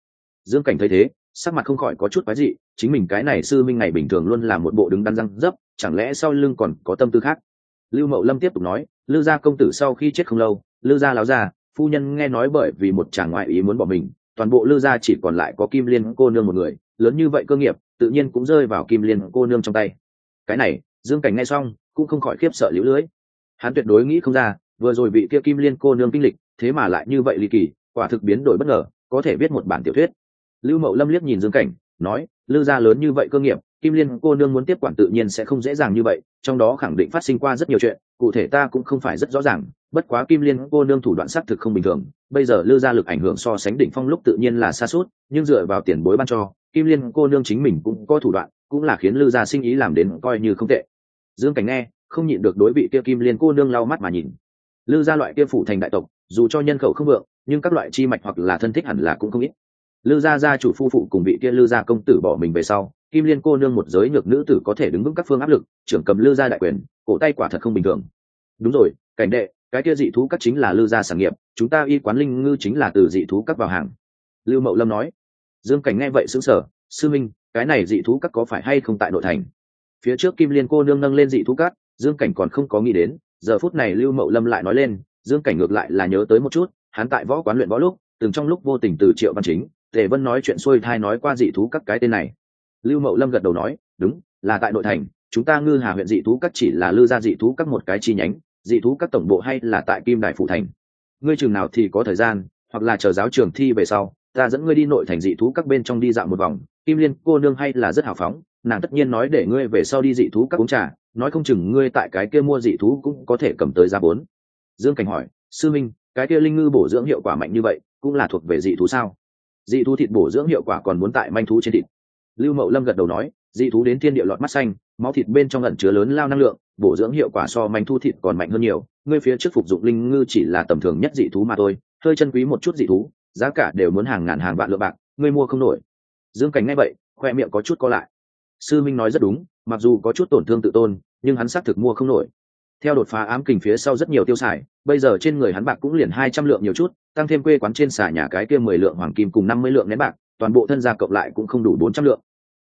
Dương cảnh thấy thế, sắc mặt không khỏi có chút quái dị, chính mình cái này sư minh ngày bình thường luôn là một bộ đứng đắn răng dấp, chẳng lẽ sau lưng còn có tâm tư khác? Lưu mậu lâm tiếp tục nói Lưu gia công tử sau khi chết không lâu Lưu gia láo ra phu nhân nghe nói bởi vì một chàng ngoại ý muốn bỏ mình, toàn bộ Lưu gia chỉ còn lại có kim liên cô nương một người, lớn như vậy cơ nghiệp, tự nhiên cũng rơi vào kim liên cô nương trong tay. Cái này, dương cảnh nghe xong, cũng không khỏi khiếp sợ liễu lưới. Hắn tuyệt đối nghĩ không ra vừa rồi vị kia kim liên cô nương kinh lịch, thế mà lại như vậy ly kỳ, quả thực biến đổi bất ngờ, có thể viết một bản tiểu thuyết. Lưu mậu lâm liếc nhìn dương cảnh, nói, lư gia lớn như vậy cơ nghiệp, kim liên cô nương muốn tiếp quản tự nhiên sẽ không dễ dàng như vậy, trong đó khẳng định phát sinh qua rất nhiều chuyện, cụ thể ta cũng không phải rất rõ ràng, bất quá kim liên cô nương thủ đoạn xác thực không bình thường, bây giờ lư gia lực ảnh hưởng so sánh đỉnh phong lúc tự nhiên là xa suốt, nhưng dựa vào tiền bối ban cho, kim liên cô nương chính mình cũng có thủ đoạn, cũng là khiến lư gia sinh ý làm đến coi như không tệ. Dương cảnh nghe, không nhịn được đối vị kia kim liên cô nương lau mắt mà nhìn lư gia loại kia phủ thành đại tộc, dù cho nhân khẩu không vượng, nhưng các loại chi mạch hoặc là thân thích hẳn là cũng không ít. Lư gia gia chủ phu phụ cùng vị kia lư gia công tử bỏ mình về sau, kim liên cô nương một giới nhược nữ tử có thể đứng vững các phương áp lực, trưởng cầm lư gia đại quyền, cổ tay quả thật không bình thường. Đúng rồi, cảnh đệ, cái kia dị thú các chính là lư gia sản nghiệp, chúng ta y quán linh ngư chính là từ dị thú các vào hàng. Lưu mậu lâm nói. Dương cảnh nghe vậy xứng sở sư minh, cái này dị thú các có phải hay không tại nội thành? Phía trước kim liên cô nương nâng lên dị thú các, dương cảnh còn không có nghĩ đến giờ phút này lưu mậu lâm lại nói lên, dương cảnh ngược lại là nhớ tới một chút, hắn tại võ quán luyện võ lúc, từng trong lúc vô tình từ triệu văn chính, tề vân nói chuyện xuôi thai nói qua dị thú các cái tên này. Lưu mậu lâm gật đầu nói, đúng, là tại nội thành, chúng ta ngư hà huyện dị thú các chỉ là lư ra dị thú các một cái chi nhánh, dị thú các tổng bộ hay là tại kim đài phụ thành. Ngươi chừng nào thì có thời gian, hoặc là chờ giáo trường thi về sau, ta dẫn ngươi đi nội thành dị thú các bên trong đi dạo một vòng, kim liên cô nương hay là rất hào phóng, nàng tất nhiên nói để ngươi về sau đi dị thú các uống trà nói không chừng ngươi tại cái kia mua dị thú cũng có thể cầm tới giá vốn dương cảnh hỏi, sư minh, cái kia linh ngư bổ dưỡng hiệu quả mạnh như vậy, cũng là thuộc về dị thú sao? Dị thú thịt bổ dưỡng hiệu quả còn muốn tại manh thú trên thịt. Lưu mậu lâm gật đầu nói, dị thú đến thiên địa lọt mắt xanh, máu thịt bên trong ẩn chứa lớn lao năng lượng, bổ dưỡng hiệu quả so manh thu thịt còn mạnh hơn nhiều. Ngươi phía trước phục dụng linh ngư chỉ là tầm thường nhất dị thú mà thôi, hơi chân quý một chút dị thú, giá cả đều muốn hàng ngàn hàng vạn lượng bạc, ngươi mua không nổi. Dương cảnh nghe vậy, khoe miệng có chút co lại. Sư minh nói rất đúng mặc dù có chút tổn thương tự tôn, nhưng hắn xác thực mua không nổi. Theo đột phá ám kình phía sau rất nhiều tiêu xài, bây giờ trên người hắn bạc cũng liền hai trăm lượng nhiều chút, tăng thêm quê quán trên xà nhà cái kia mười lượng hoàng kim cùng năm mươi lượng nén bạc, toàn bộ thân gia cộng lại cũng không đủ bốn trăm lượng.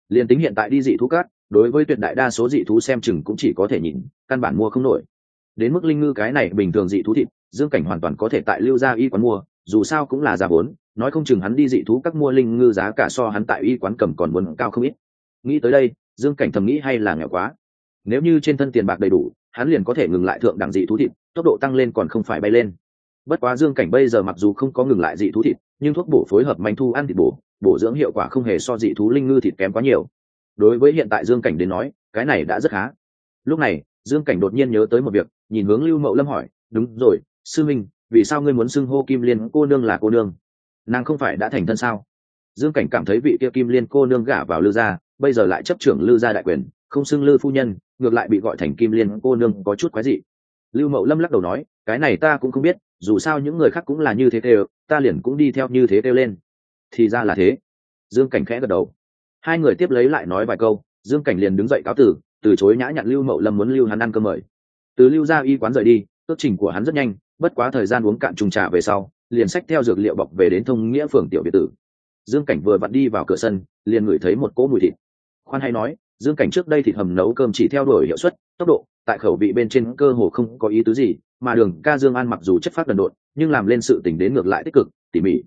Liền tính hiện tại đi dị thú cát, đối với tuyệt đại đa số dị thú xem chừng cũng chỉ có thể nhìn, căn bản mua không nổi. Đến mức linh ngư cái này bình thường dị thú thịt, dương cảnh hoàn toàn có thể tại lưu gia y quán mua, dù sao cũng là giá vốn nói không chừng hắn đi dị thú các mua linh ngư giá cả so hắn tại y quán cầm còn muốn cao không ít. Nghĩ tới đây dương cảnh thầm nghĩ hay là nghèo quá. Nếu như trên thân tiền bạc đầy đủ, hắn liền có thể ngừng lại thượng đẳng dị thú thịt, tốc độ tăng lên còn không phải bay lên. Bất quá dương cảnh bây giờ mặc dù không có ngừng lại dị thú thịt, nhưng thuốc bổ phối hợp manh thu ăn thịt bổ bổ dưỡng hiệu quả không hề so dị thú linh ngư thịt kém quá nhiều. Đối với hiện tại dương cảnh đến nói, cái này đã rất khá. Lúc này, dương cảnh đột nhiên nhớ tới một việc, nhìn hướng lưu mậu lâm hỏi, đúng rồi, sư minh, vì sao ngươi muốn xưng hô kim liên cô nương là cô nương? Nàng không phải đã thành thân sao? Dương cảnh cảm thấy vị kia kim liên cô nương gả vào lưu gia bây giờ lại chấp trưởng lư gia đại quyền, không xưng lư phu nhân, ngược lại bị gọi thành kim liên cô nương có chút quái dị. Lưu mậu lâm lắc đầu nói, cái này ta cũng không biết, dù sao những người khác cũng là như thế kêu ta liền cũng đi theo như thế kêu lên. Thì ra là thế. Dương cảnh khẽ gật đầu. Hai người tiếp lấy lại nói vài câu, dương cảnh liền đứng dậy cáo tử, từ chối nhã nhặn lưu mậu lâm muốn lưu hắn ăn cơm mời. Từ lưu ra y quán rời đi, tước trình của hắn rất nhanh, bất quá thời gian uống cạn trùng trà về sau, liền xách theo dược liệu bọc về đến thông nghĩa phường tiểu biệt tử. Dương cảnh vừa vặn đi vào cửa sân, liền ngửi thấy một cỗ mùi thịt khoan hay nói, dương cảnh trước đây thịt hầm nấu cơm chỉ theo đuổi hiệu suất, tốc độ, tại khẩu vị bên trên cơ hồ không có ý tứ gì, mà đường ca dương an mặc dù chất phát đần độn, nhưng làm lên sự tình đến ngược lại tích cực, tỉ mỉ.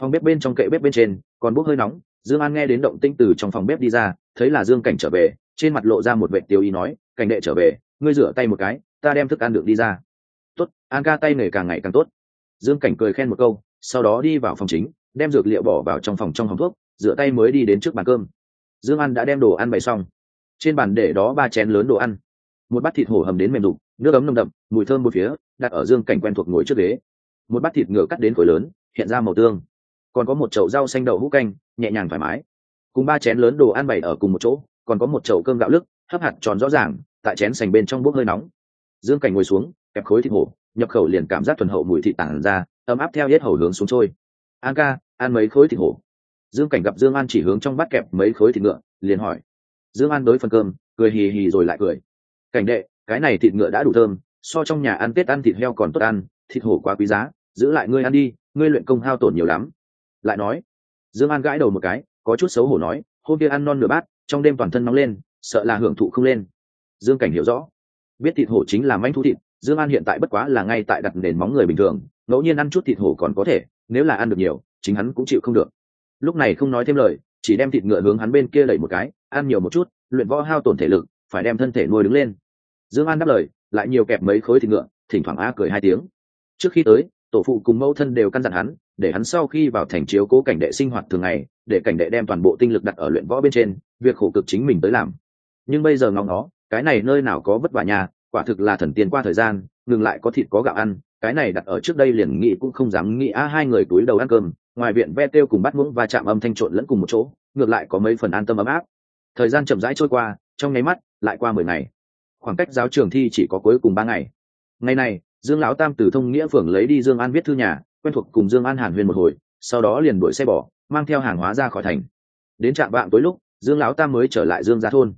Phòng bếp bên trong kệ bếp bên trên, còn bốc hơi nóng, dương an nghe đến động tinh từ trong phòng bếp đi ra, thấy là dương cảnh trở về, trên mặt lộ ra một vệ tiêu ý nói, cảnh đệ trở về, ngươi rửa tay một cái, ta đem thức ăn được đi ra. Tốt, an ca tay nghề càng ngày càng tốt. Dương cảnh cười khen một câu, sau đó đi vào phòng chính, đem dược liệu bỏ vào trong phòng trong hòng thuốc, rửa tay mới đi đến trước bàn cơm dương an đã đem đồ ăn bày xong. Trên bàn để đó ba chén lớn đồ ăn. Một bát thịt hổ hầm đến mềm đục, nước ấm nồng đậm, mùi thơm một phía, đặt ở dương cảnh quen thuộc ngồi trước ghế. Một bát thịt ngựa cắt đến khối lớn, hiện ra màu tương. Còn có một chậu rau xanh đậu hũ canh, nhẹ nhàng thoải mái. Cùng ba chén lớn đồ ăn bày ở cùng một chỗ, còn có một chậu cơm gạo lức hấp hạt tròn rõ ràng, tại chén sành bên trong bốc hơi nóng. Dương cảnh ngồi xuống, kẹp khối thịt hổ, nhập khẩu liền cảm giác thuần hậu mùi thịt tản ra, ấm áp theo hết hầu hướng xuống trôi. An ca, ăn mấy khối thịt hổ? Dương cảnh gặp dương an chỉ hướng trong bát kẹp mấy khối thịt ngựa, liền hỏi. Dương an đối phần cơm, cười hì hì rồi lại cười. Cảnh đệ, cái này thịt ngựa đã đủ thơm, so trong nhà ăn tết ăn thịt heo còn tốt ăn, thịt hổ quá quý giá, giữ lại ngươi ăn đi, ngươi luyện công hao tổn nhiều lắm. Lại nói. Dương an gãi đầu một cái, có chút xấu hổ nói, hôm kia ăn non nửa bát, trong đêm toàn thân nóng lên, sợ là hưởng thụ không lên. Dương cảnh hiểu rõ. Biết thịt hổ chính là manh thu thịt, dương an hiện tại bất quá là ngay tại đặt nền móng người bình thường, ngẫu nhiên ăn chút thịt hổ còn có thể, nếu là ăn được nhiều, chính hắn cũng chịu không được lúc này không nói thêm lời, chỉ đem thịt ngựa hướng hắn bên kia đẩy một cái, ăn nhiều một chút, luyện võ hao tổn thể lực, phải đem thân thể nuôi đứng lên. Dương an đáp lời, lại nhiều kẹp mấy khối thịt ngựa, thỉnh thoảng a cười hai tiếng. Trước khi tới, tổ phụ cùng mẫu thân đều căn dặn hắn, để hắn sau khi vào thành chiếu cố cảnh đệ sinh hoạt thường ngày, để cảnh đệ đem toàn bộ tinh lực đặt ở luyện võ bên trên, việc khổ cực chính mình tới làm. Nhưng bây giờ ngóng nó, cái này nơi nào có vất vả nhà, quả thực là thần tiên qua thời gian, ngừng lại có thịt có gạo ăn, cái này đặt ở trước đây liền nghĩ cũng không dám nghĩ, a, hai người túi đầu ăn cơm ngoài viện ve têu cùng bắt muỗng và chạm âm thanh trộn lẫn cùng một chỗ, ngược lại có mấy phần an tâm ấm áp. Thời gian chậm rãi trôi qua, trong nháy mắt, lại qua mười ngày. Khoảng cách giáo trường thi chỉ có cuối cùng ba ngày. Ngày này, dương lão tam từ thông nghĩa phường lấy đi dương an viết thư nhà, quen thuộc cùng dương an hàn huyên một hồi, sau đó liền đuổi xe bỏ, mang theo hàng hóa ra khỏi thành. Đến trạm vạng tối lúc, dương lão tam mới trở lại dương gia thôn.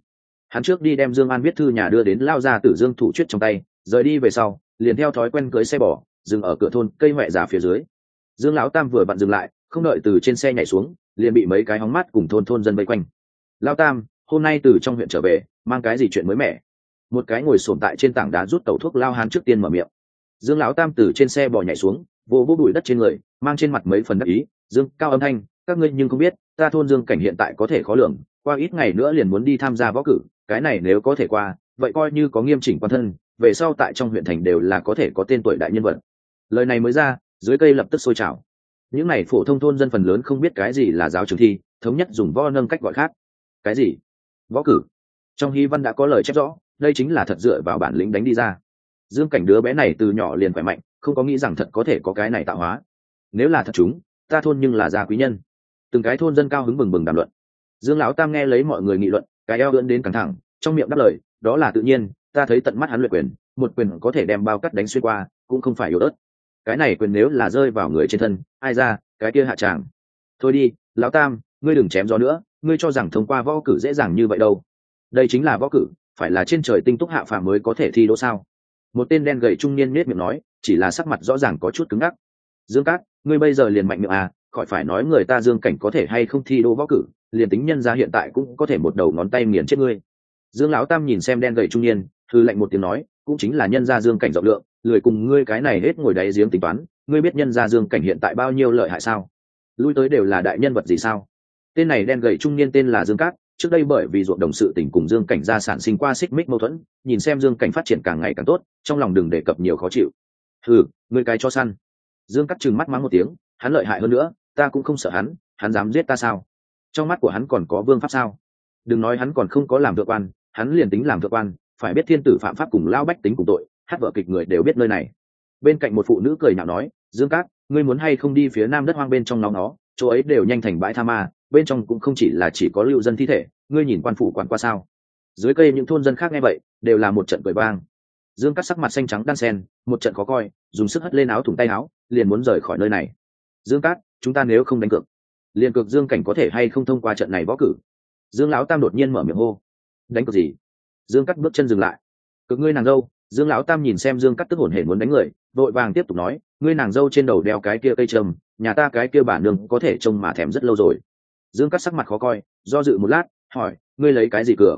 Hắn trước đi đem dương an viết thư nhà đưa đến lao ra từ dương thủ chuyết trong tay, rời đi về sau, liền theo thói quen cưới xe bỏ, dừng ở cửa thôn cây huệ già phía dưới dương lão tam vừa vặn dừng lại, không đợi từ trên xe nhảy xuống, liền bị mấy cái hóng mắt cùng thôn thôn dân vây quanh. Lao tam, hôm nay từ trong huyện trở về, mang cái gì chuyện mới mẻ? Một cái ngồi sồn tại trên tảng đá rút tẩu thuốc lao hán trước tiên mở miệng. Dương lão tam từ trên xe bò nhảy xuống, vô vô bụi đất trên người, mang trên mặt mấy phần đắc ý, dương, cao âm thanh, các ngươi nhưng không biết, ta thôn dương cảnh hiện tại có thể khó lường, qua ít ngày nữa liền muốn đi tham gia võ cử, cái này nếu có thể qua, vậy coi như có nghiêm chỉnh quan thân, về sau tại trong huyện thành đều là có thể có tên tuổi đại nhân vật. Lời này mới ra dưới cây lập tức sôi trào. Những này phổ thông thôn dân phần lớn không biết cái gì là giáo trường thi, thống nhất dùng võ nâng cách gọi khác. Cái gì? Võ cử. Trong hy văn đã có lời chép rõ, đây chính là thật dựa vào bản lĩnh đánh đi ra. Dương cảnh đứa bé này từ nhỏ liền khỏe mạnh, không có nghĩ rằng thật có thể có cái này tạo hóa. Nếu là thật chúng, ta thôn nhưng là gia quý nhân. Từng cái thôn dân cao hứng bừng bừng đàm luận. Dương lão tam nghe lấy mọi người nghị luận, cái eo lưỡn đến căng thẳng, trong miệng đáp lời, đó là tự nhiên, ta thấy tận mắt hắn luyện quyền, một quyền có thể đem bao cắt đánh xuyên qua, cũng không phải yếu ớt cái này quyền nếu là rơi vào người trên thân, ai ra, cái kia hạ tràng. Thôi đi, lão tam, ngươi đừng chém gió nữa, ngươi cho rằng thông qua võ cử dễ dàng như vậy đâu. Đây chính là võ cử, phải là trên trời tinh túc hạ phàm mới có thể thi đỗ sao? Một tên đen gầy trung niên nết miệng nói, chỉ là sắc mặt rõ ràng có chút cứng ngắc. Dương cát, ngươi bây giờ liền mạnh miệng à khỏi phải nói người ta dương cảnh có thể hay không thi đỗ võ cử, liền tính nhân ra hiện tại cũng có thể một đầu ngón tay nghiền chết ngươi. Dương lão tam nhìn xem đen gầy trung niên thư lệnh một tiếng nói, cũng chính là nhân gia dương cảnh rộng lượng lười cùng ngươi cái này hết ngồi đáy giếng tính toán, ngươi biết nhân gia dương cảnh hiện tại bao nhiêu lợi hại sao? Lui tới đều là đại nhân vật gì sao? Tên này đen gầy trung niên tên là dương cát, trước đây bởi vì ruộng đồng sự tình cùng dương cảnh gia sản sinh qua xích mích mâu thuẫn, nhìn xem dương cảnh phát triển càng ngày càng tốt, trong lòng đừng đề cập nhiều khó chịu. Ừ ngươi cái cho săn. Dương cắt trừng mắt mắng một tiếng, hắn lợi hại hơn nữa, ta cũng không sợ hắn hắn dám giết ta sao? Trong mắt của hắn còn có vương pháp sao? Đừng nói hắn còn không có làm thượng quan, hắn liền tính làm thượng quan, phải biết thiên tử phạm pháp cùng lao bách tính cùng tội hát vợ kịch người đều biết nơi này. Bên cạnh một phụ nữ cười nhạo nói, dương cát, ngươi muốn hay không đi phía nam đất hoang bên trong nóng nó? Chỗ ấy đều nhanh thành bãi tha ma, bên trong cũng không chỉ là chỉ có lưu dân thi thể, ngươi nhìn quan phủ quản qua sao? Dưới cây những thôn dân khác nghe vậy, đều là một trận cười vang. Dương cắt sắc mặt xanh trắng đan sen, một trận khó coi, dùng sức hất lên áo thủng tay áo, liền muốn rời khỏi nơi này. Dương cát, chúng ta nếu không đánh cược, liền cược dương cảnh có thể hay không thông qua trận này võ cử? Dương lão tam đột nhiên mở miệng hô. Đánh cược gì? Dương cắt bước chân dừng lại. Cực ngươi nàng dâu dương lão tam nhìn xem dương cắt tức hổn hển muốn đánh người, vội vàng tiếp tục nói, ngươi nàng dâu trên đầu đeo cái kia cây trầm, nhà ta cái kia bản nương có thể trông mà thèm rất lâu rồi. Dương cắt sắc mặt khó coi, do dự một lát, hỏi, ngươi lấy cái gì cửa?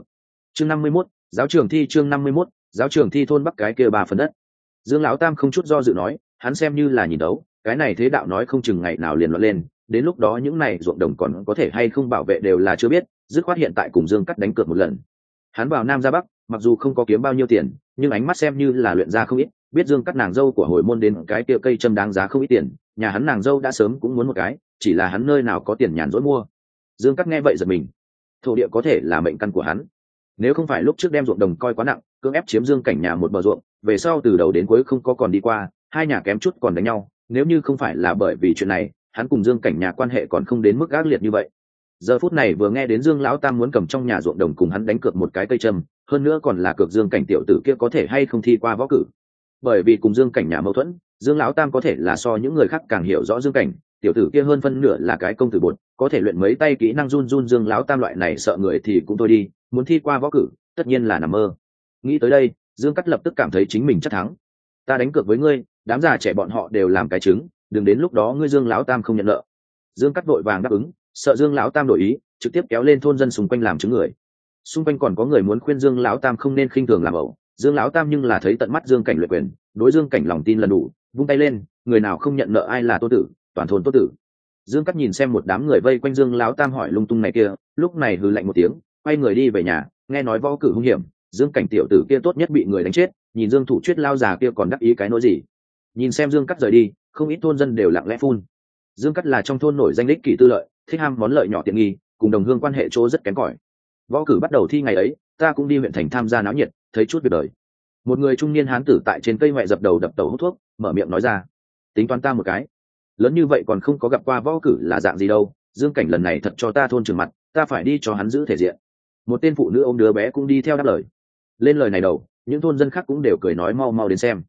Chương năm mươi mốt, giáo trường thi chương năm mươi mốt, giáo trường thi thôn bắc cái kia ba phần đất. Dương lão tam không chút do dự nói, hắn xem như là nhìn đấu, cái này thế đạo nói không chừng ngày nào liền loạn lên, đến lúc đó những này ruộng đồng còn có thể hay không bảo vệ đều là chưa biết, dứt khoát hiện tại cùng dương cắt đánh cược một lần. Hắn vào nam ra bắc mặc dù không có kiếm bao nhiêu tiền, nhưng ánh mắt xem như là luyện ra không ít, biết dương cắt nàng dâu của hồi môn đến cái kia cây châm đáng giá không ít tiền, nhà hắn nàng dâu đã sớm cũng muốn một cái, chỉ là hắn nơi nào có tiền nhàn rỗi mua. Dương cắt nghe vậy giật mình. Thổ địa có thể là mệnh căn của hắn. Nếu không phải lúc trước đem ruộng đồng coi quá nặng, cưỡng ép chiếm dương cảnh nhà một bờ ruộng, về sau từ đầu đến cuối không có còn đi qua, hai nhà kém chút còn đánh nhau, nếu như không phải là bởi vì chuyện này, hắn cùng dương cảnh nhà quan hệ còn không đến mức ác liệt như vậy. Giờ phút này vừa nghe đến dương lão tam muốn cầm trong nhà ruộng đồng cùng hắn đánh cược một cái cây châm hơn nữa còn là cược dương cảnh tiểu tử kia có thể hay không thi qua võ cử. Bởi vì cùng dương cảnh nhà mâu thuẫn, dương lão tam có thể là so những người khác càng hiểu rõ dương cảnh, tiểu tử kia hơn phân nửa là cái công tử bột, có thể luyện mấy tay kỹ năng run run dương lão tam loại này sợ người thì cũng thôi đi, muốn thi qua võ cử, tất nhiên là nằm mơ. Nghĩ tới đây, dương cắt lập tức cảm thấy chính mình chắc thắng. Ta đánh cược với ngươi, đám già trẻ bọn họ đều làm cái chứng đừng đến lúc đó ngươi dương lão tam không nhận nợ. Dương cắt vội vàng đáp ứng, sợ dương lão tam đổi ý, trực tiếp kéo lên thôn dân xung quanh làm chứng người xung quanh còn có người muốn khuyên dương lão tam không nên khinh thường làm ẩu. Dương lão tam nhưng là thấy tận mắt dương cảnh luyện quyền, đối dương cảnh lòng tin lần đủ, vung tay lên, người nào không nhận nợ ai là tô tử, toàn thôn tô tử. Dương cắt nhìn xem một đám người vây quanh dương lão tam hỏi lung tung này kia, lúc này hừ lạnh một tiếng, quay người đi về nhà, nghe nói võ cử hung hiểm, dương cảnh tiểu tử kia tốt nhất bị người đánh chết, nhìn dương thủ chuyết lao già kia còn đắc ý cái nỗi gì. Nhìn xem dương cắt rời đi, không ít thôn dân đều lặng lẽ phun. Dương cắt là trong thôn nổi danh đích kỳ tư lợi, thích ham món lợi nhỏ tiện nghi, cùng đồng hương quan hệ chỗ rất kém cỏi võ cử bắt đầu thi ngày ấy, ta cũng đi huyện thành tham gia náo nhiệt, thấy chút việc đời. Một người trung niên hán tử tại trên cây ngoại dập đầu đập tàu hút thuốc, mở miệng nói ra, tính toán ta một cái. Lớn như vậy còn không có gặp qua võ cử là dạng gì đâu, dương cảnh lần này thật cho ta thôn trừng mặt, ta phải đi cho hắn giữ thể diện. Một tên phụ nữ ô m đứa bé cũng đi theo đáp lời. Lên lời này đầu, những thôn dân khác cũng đều cười nói mau mau đến xem.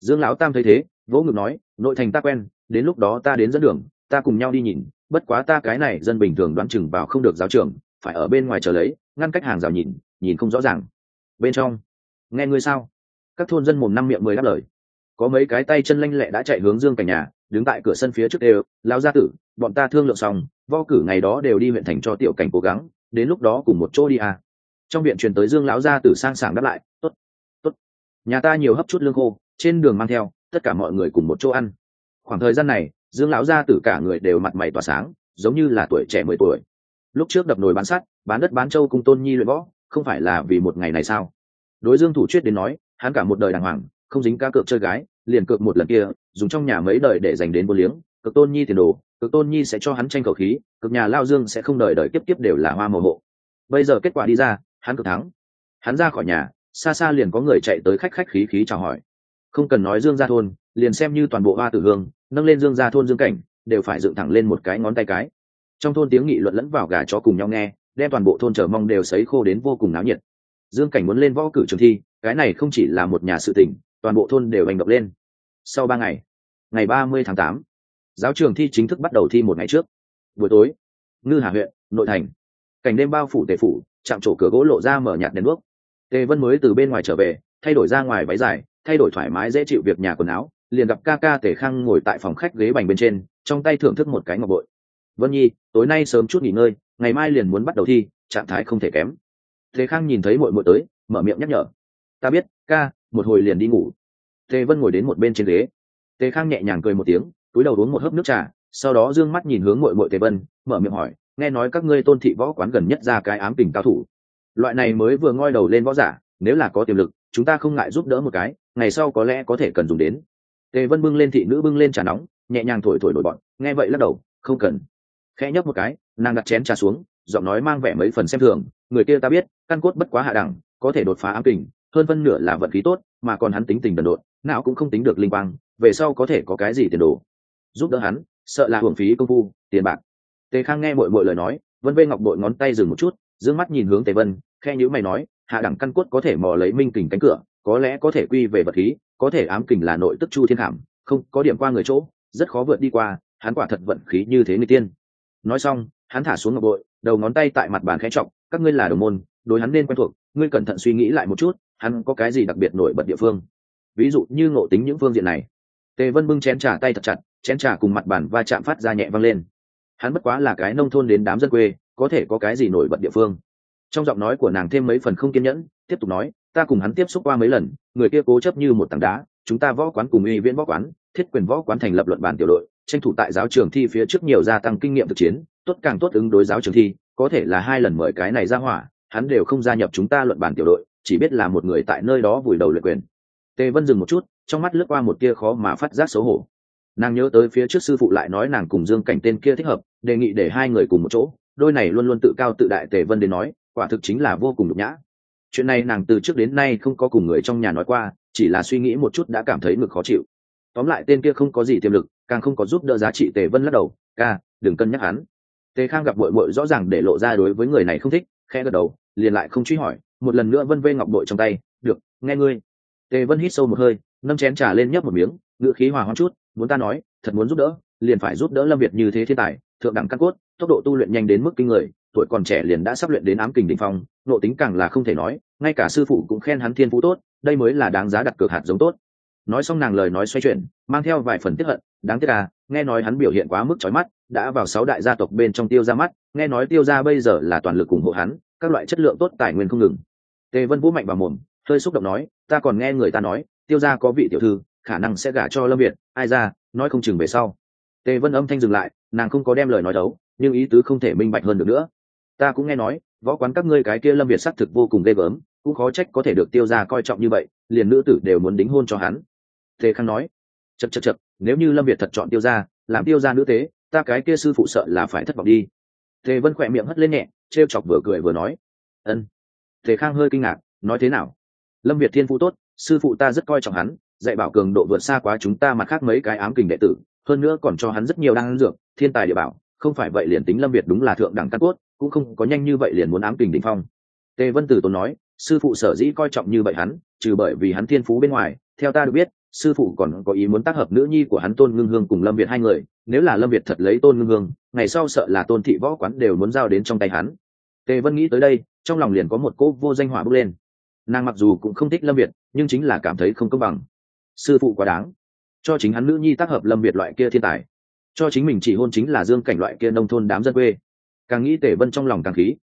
Dương lão tam thấy thế, vỗ ngực nói, nội thành ta quen, đến lúc đó ta đến dẫn đường, ta cùng nhau đi nhìn, bất quá ta cái này dân bình thường đoán chừng vào không được giáo trường phải ở bên ngoài chờ lấy, ngăn cách hàng rào nhìn nhìn không rõ ràng. Bên trong, nghe ngươi sao? Các thôn dân mồm năm miệng mười đáp lời. Có mấy cái tay chân lanh lẹ đã chạy hướng dương cảnh nhà, đứng tại cửa sân phía trước đều lao gia tử, bọn ta thương lượng xong vo cử ngày đó đều đi huyện thành cho tiểu cảnh cố gắng, đến lúc đó cùng một chỗ đi à. trong viện truyền tới dương lão gia tử sang sảng đáp lại, tốt tốt. Nhà ta nhiều hấp chút lương khô, trên đường mang theo, tất cả mọi người cùng một chỗ ăn. Khoảng thời gian này, dương lão gia tử cả người đều mặt mày tỏa sáng, giống như là tuổi trẻ mười tuổi lúc trước đập nồi bán sắt, bán đất bán châu cùng tôn nhi luyện võ, không phải là vì một ngày này sao? Đối dương thủ chuyết đến nói, hắn cả một đời đàng hoàng, không dính cá cược chơi gái, liền cược một lần kia, dùng trong nhà mấy đời để dành đến vô liếng cực tôn nhi tiền đồ cực tôn nhi sẽ cho hắn tranh cầu khí cực nhà lao dương sẽ không đợi đợi tiếp tiếp đều là hoa màu hộ. Bây giờ kết quả đi ra, hắn cực thắng. Hắn ra khỏi nhà, xa xa liền có người chạy tới khách khách khí khí chào hỏi. Không cần nói dương gia thôn, liền xem như toàn bộ hoa tử hương, nâng lên dương gia thôn dương cảnh, đều phải dựng thẳng lên một cái ngón tay cái trong thôn tiếng nghị luận lẫn vào gà chó cùng nhau nghe, đem toàn bộ thôn chờ mong đều sấy khô đến vô cùng náo nhiệt. Dương cảnh muốn lên võ cử trường thi, cái này không chỉ là một nhà sự tỉnh toàn bộ thôn đều hành động lên. Sau ba ngày ngày ba mươi tháng tám, giáo trường thi chính thức bắt đầu thi một ngày trước. Buổi tối, ngư hà huyện, nội thành, cảnh đêm bao phủ tề phủ, chạm trổ cửa gỗ lộ ra mở nhạt đèn đuốc. Tề vân mới từ bên ngoài trở về, thay đổi ra ngoài váy dài, thay đổi thoải mái dễ chịu việc nhà quần áo, liền gặp ca ca tề khang ngồi tại phòng khách ghế bành bên trên, trong tay thưởng thức một cái ngọc bội. Vân nhi tối nay sớm chút nghỉ ngơi, ngày mai liền muốn bắt đầu thi, trạng thái không thể kém. Thế khang nhìn thấy mội mội tới, mở miệng nhắc nhở. Ta biết, ca, một hồi liền đi ngủ. Tề vân ngồi đến một bên trên ghế. Tề khang nhẹ nhàng cười một tiếng, túi đầu uống một hớp nước trà, sau đó d ư ơ n g mắt nhìn hướng mội mội tề vân, mở miệng hỏi, nghe nói các ngươi tôn thị võ quán gần nhất ra cái ám tình cao thủ. Loại này mới vừa ngoi đầu lên võ giả, nếu là có tiềm lực, chúng ta không ngại giúp đỡ một cái, ngày sau có lẽ có thể cần dùng đến. Tề vân bưng lên thị nữ bưng lên trà nóng, nhẹ nhàng thổi thổi đổi bọn, nghe vậy lắc đầu, không cần khẽ nhấp một cái, nàng đặt chén trà xuống, giọng nói mang vẻ mấy phần xem thường, người kia ta biết, căn cốt bất quá hạ đẳng, có thể đột phá ám kình, hơn phân nửa là vận khí tốt, mà còn hắn tính tình đần độn, não cũng không tính được linh quang, về sau có thể có cái gì tiền đồ? Giúp đỡ hắn, sợ là hưởng phí công phu, tiền bạc. Tề khang nghe mọi mọi lời nói, vân vê ngọc đội ngón tay dừng một chút d mắt nhìn hướng tề vân khe nhữ mày nói, hạ đẳng căn cốt có thể mò lấy minh kình cánh cửa, có lẽ có thể quy về vật khí, có thể ám kình là nội tức chu thiên hàm, không, có điểm qua người chỗ, rất khó vượt đi qua, hắn quả thật vận khí như thế người tiên nói xong, hắn thả xuống ngọc bội, đầu ngón tay tại mặt bàn khẽ trọng các ngươi là đồng môn, đối hắn nên quen thuộc, ngươi cẩn thận suy nghĩ lại một chút, hắn có cái gì đặc biệt nổi bật địa phương? Ví dụ như ngộ tính những phương diện này. Tề vân bưng chén trà tay thật chặt, chén trà cùng mặt bàn va chạm phát ra nhẹ văng lên. Hắn bất quá là cái nông thôn đến đám dân quê, có thể có cái gì nổi bật địa phương? Trong giọng nói của nàng thêm mấy phần không kiên nhẫn, tiếp tục nói, ta cùng hắn tiếp xúc qua mấy lần, người kia cố chấp như một tảng đá chúng ta võ quán cùng uy viễn võ quán, thiết quyền võ quán thành lập luận bản tiểu đội, tranh thủ tại giáo trường thi phía trước nhiều gia tăng kinh nghiệm thực chiến, tốt càng tốt ứng đối giáo trường thi, có thể là hai lần mời cái này ra hỏa, hắn đều không gia nhập chúng ta luận bản tiểu đội, chỉ biết là một người tại nơi đó vùi đầu luyện quyền. Tề vân dừng một chút, trong mắt lướt qua một tia khó mà phát giác xấu hổ. Nàng nhớ tới phía trước sư phụ lại nói nàng cùng dương cảnh tên kia thích hợp, đề nghị để hai người cùng một chỗ, đôi này luôn luôn tự cao tự đại tề vân đến nói, quả thực chính là vô cùng nhục nhã chuyện này nàng từ trước đến nay không có cùng người trong nhà nói qua, chỉ là suy nghĩ một chút đã cảm thấy ngực khó chịu. Tóm lại tên kia không có gì tiềm lực, càng không có giúp đỡ giá trị tề vân lắc đầu, ca, đừng cân nhắc hắn. Tề khang gặp bội bội rõ ràng để lộ ra đối với người này không thích, khẽ gật đầu, liền lại không truy hỏi, một lần nữa vân vê ngọc bội trong tay, được, nghe ngươi. Tề vân hít sâu một hơi, nâng chén trà lên nhấp một miếng ngựa khí hòa hoang chút, muốn ta nói, thật muốn giúp đỡ, liền phải giúp đỡ lâm việt như thế thiên tài, thượng đẳng căn cốt, tốc độ tu luyện nhanh đến mức kinh người tuổi còn trẻ liền đã sắp luyện đến ám kình đỉnh phong, nộ tính càng là không thể nói, ngay cả sư phụ cũng khen hắn thiên phú tốt, đây mới là đáng giá đặt cược hạt giống tốt. Nói xong nàng lời nói xoay chuyển, mang theo vài phần tiếc hận, đáng tiếc à nghe nói hắn biểu hiện quá mức chói mắt, đã vào sáu đại gia tộc bên trong tiêu ra mắt, nghe nói tiêu ra bây giờ là toàn lực ủng hộ hắn, các loại chất lượng tốt tài nguyên không ngừng. Tề vân vũ mạnh vào mồm, hơi xúc động nói, ta còn nghe người ta nói, tiêu ra có vị tiểu thư, khả năng sẽ gả cho lâm việt, ai ra, nói không chừng về sau. Tề vân âm thanh dừng lại, nàng không có đem lời nói đấu, nhưng ý tứ không thể minh bạch hơn được nữa ta cũng nghe nói, võ quán các ngươi cái kia lâm việt xác thực vô cùng ghê gớm, cũng khó trách có thể được tiêu ra coi trọng như vậy, liền nữ tử đều muốn đính hôn cho hắn. Thế khang nói. Chật chật chật nếu như lâm việt thật chọn tiêu ra làm tiêu ra nữ tế, ta cái kia sư phụ sợ là phải thất vọng đi. Tề vân khỏe miệng hất lên nhẹ t r e o chọc vừa cười vừa nói. Ân. Tề khang hơi kinh ngạc, nói thế nào? Lâm việt thiên phụ tốt, sư phụ ta rất coi trọng hắn, dạy bảo cường độ vượt xa quá chúng ta mặt khác mấy cái ám kình đệ tử, hơn nữa còn cho hắn rất nhiều đan dược, thiên tài địa bảo, không phải vậy liền tính lâm việt đúng là thượng đẳng căn cốt cũng không có nhanh như vậy liền muốn ám kình đỉnh phong. Tề vân tử tốn nói, sư phụ sở dĩ coi trọng như vậy hắn, trừ bởi vì hắn thiên phú bên ngoài, theo ta được biết, sư phụ còn có ý muốn tác hợp nữ nhi của hắn tôn ngưng hương cùng lâm việt hai người, nếu là lâm việt thật lấy tôn ngưng hương, ngày sau sợ là tôn thị võ quán đều muốn giao đến trong tay hắn. Tề vân nghĩ tới đây, trong lòng liền có một cỗ vô danh hỏa bước lên. Nàng mặc dù cũng không thích lâm việt, nhưng chính là cảm thấy không công bằng. Sư phụ quá đáng. Cho chính hắn nữ nhi tác hợp lâm việt loại kia thiên tài. Cho chính mình chỉ hôn chính là dương cảnh loại kia nông thôn đám dân quê càng nghĩ tề vân trong lòng càng khí.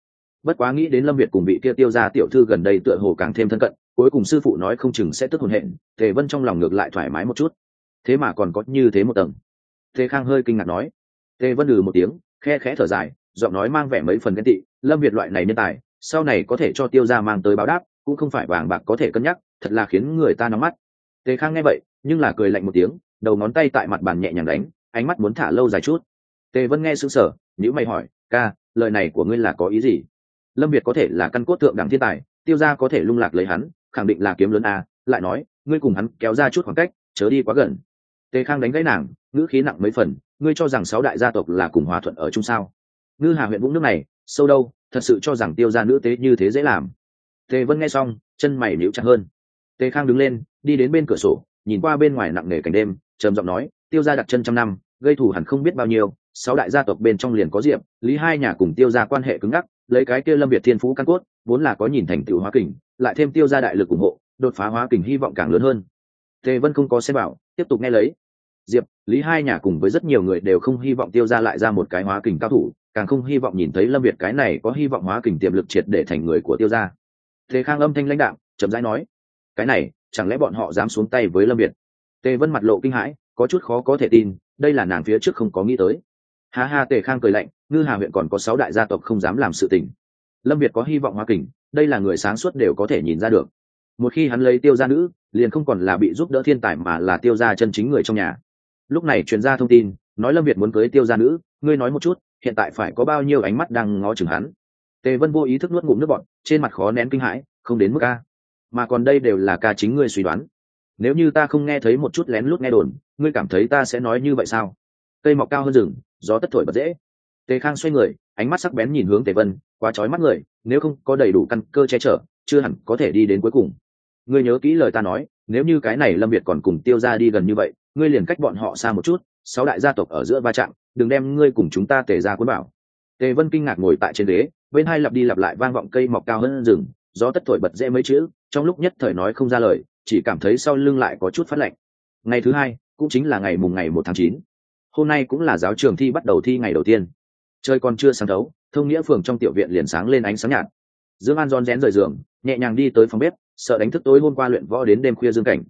Bất quá nghĩ đến lâm việt cùng vị kia tiêu ra tiểu thư gần đây tựa hồ càng thêm thân cận, cuối cùng sư phụ nói không chừng sẽ tức hồn hện, tề vân trong lòng ngược lại thoải mái một chút. Thế mà còn có như thế một tầng. Tề khang hơi kinh ngạc nói. Tề vân ừ một tiếng, khe khẽ thở dài, giọng nói mang vẻ mấy phần ghen tị, lâm việt loại này nhân tài, sau này có thể cho tiêu ra mang tới báo đáp, cũng không phải vàng bạc có thể cân nhắc, thật là khiến người ta nóng mắt. Tề khang nghe vậy, nhưng là cười lạnh một tiếng, đầu ngón tay tại mặt bàn nhẹ nhàng đánh, ánh mắt muốn thả lâu dài chút. Tề vân nghe sững sờ nhữ mày hỏi ca, lời này của ngươi là có ý gì? Lâm việt có thể là căn cốt thượng đẳng thiên tài, tiêu ra có thể lung lạc lấy hắn, khẳng định là kiếm lớn a, lại nói, ngươi cùng hắn kéo ra chút khoảng cách, chớ đi quá gần. Tề khang đánh gãy nàng, ngữ khí nặng mấy phần, ngươi cho rằng sáu đại gia tộc là cùng hòa thuận ở chung sao? Ngư hà huyện vũng nước này, sâu đâu, thật sự cho rằng tiêu ra nữ tế như thế dễ làm. Tề vân nghe xong, chân mày níu chặt hơn. Tề khang đứng lên, đi đến bên cửa sổ, nhìn qua bên ngoài nặng nề cảnh đêm, trầm giọng nói, tiêu ra đặt chân trăm năm gây thù hẳn không biết bao nhiêu, sáu đại gia tộc bên trong liền có diệp, lý hai nhà cùng tiêu ra quan hệ cứng ngắc, lấy cái kia lâm việt thiên phú căn cốt, vốn là có nhìn thành tựu hóa kình, lại thêm tiêu ra đại lực ủng hộ, đột phá hóa kình hy vọng càng lớn hơn. Tề vân không có xem bảo, tiếp tục nghe lấy. Diệp, lý hai nhà cùng với rất nhiều người đều không hy vọng tiêu ra lại ra một cái hóa kình cao thủ, càng không hy vọng nhìn thấy lâm việt cái này có hy vọng hóa kình tiềm lực triệt để thành người của tiêu gia. Tề khang âm thanh lãnh đạo chậm rãi nói, cái này, chẳng lẽ bọn họ dám xuống tay với lâm việt? Tề vân mặt lộ kinh hãi có chút khó có thể tin, đây là nàng phía trước không có nghĩ tới. Ha ha, tề khang cười lạnh, ngư hà huyện còn có sáu đại gia tộc không dám làm sự tình. Lâm việt có hy vọng hoa kình, đây là người sáng suốt đều có thể nhìn ra được. Một khi hắn lấy tiêu gia nữ, liền không còn là bị giúp đỡ thiên tài mà là tiêu gia chân chính người trong nhà. Lúc này truyền ra thông tin, nói lâm việt muốn cưới tiêu gia nữ, ngươi nói một chút, hiện tại phải có bao nhiêu ánh mắt đang ngó chừng hắn. Tề vân vô ý thức nuốt ngụm nước bọn trên mặt khó nén kinh hãi, không đến mức ca mà còn đây đều là ca chính ngươi suy đoán nếu như ta không nghe thấy một chút lén lút nghe đồn, ngươi cảm thấy ta sẽ nói như vậy sao? Cây mọc cao hơn rừng, gió tất thổi bật dễ. Tề khang xoay người, ánh mắt sắc bén nhìn hướng tề vân, quá trói mắt người, nếu không có đầy đủ căn cơ che chở, chưa hẳn có thể đi đến cuối cùng. Ngươi nhớ kỹ lời ta nói, nếu như cái này lâm việt còn cùng tiêu ra đi gần như vậy, ngươi liền cách bọn họ xa một chút, sáu đại gia tộc ở giữa va chạm, đừng đem ngươi cùng chúng ta tề ra cuốn bảo tề vân kinh ngạc ngồi tại trên ghế, bên hai lặp đi lặp lại vang vọng cây mọc cao hơn rừng, gió tất thổi bật dễ mấy chữ, trong lúc nhất thời nói không ra lời chỉ cảm thấy sau lưng lại có chút phát lạnh. Ngày thứ hai, cũng chính là ngày mùng ngày một tháng chín. Hôm nay cũng là giáo trường thi bắt đầu thi ngày đầu tiên. Trời còn chưa sáng thấu, thông nghĩa phường trong tiểu viện liền sáng lên ánh sáng nhạt. Dương an rón rén rời giường, nhẹ nhàng đi tới phòng bếp, sợ đánh thức tối hôm qua luyện võ đến đêm khuya dương cảnh.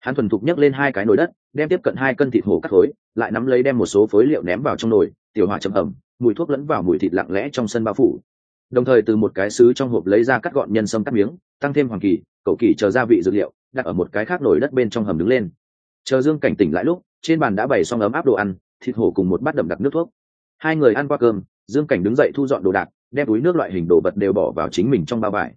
Hắn thuần thục nhấc lên hai cái nồi đất, đem tiếp cận hai cân thịt hổ cắt khối, lại nắm lấy đem một số phối liệu ném vào trong nồi, tiểu hỏa chậm ẩm, mùi thuốc lẫn vào mùi thịt lặng lẽ trong sân bao phủ. Đồng thời từ một cái xứ trong hộp lấy ra cắt gọn nhân sâm cắt miếng, tăng thêm hoàng kỳ cậu kỳ chờ gia vị dược liệu đặt ở một cái khác nồi đất bên trong hầm đứng lên. Chờ dương cảnh tỉnh lại lúc, trên bàn đã bày xong ấm áp đồ ăn, thịt hổ cùng một bát đậm đặc nước thuốc. Hai người ăn qua cơm, dương cảnh đứng dậy thu dọn đồ đạc, đem túi nước loại hình đồ vật đều bỏ vào chính mình trong bao vải.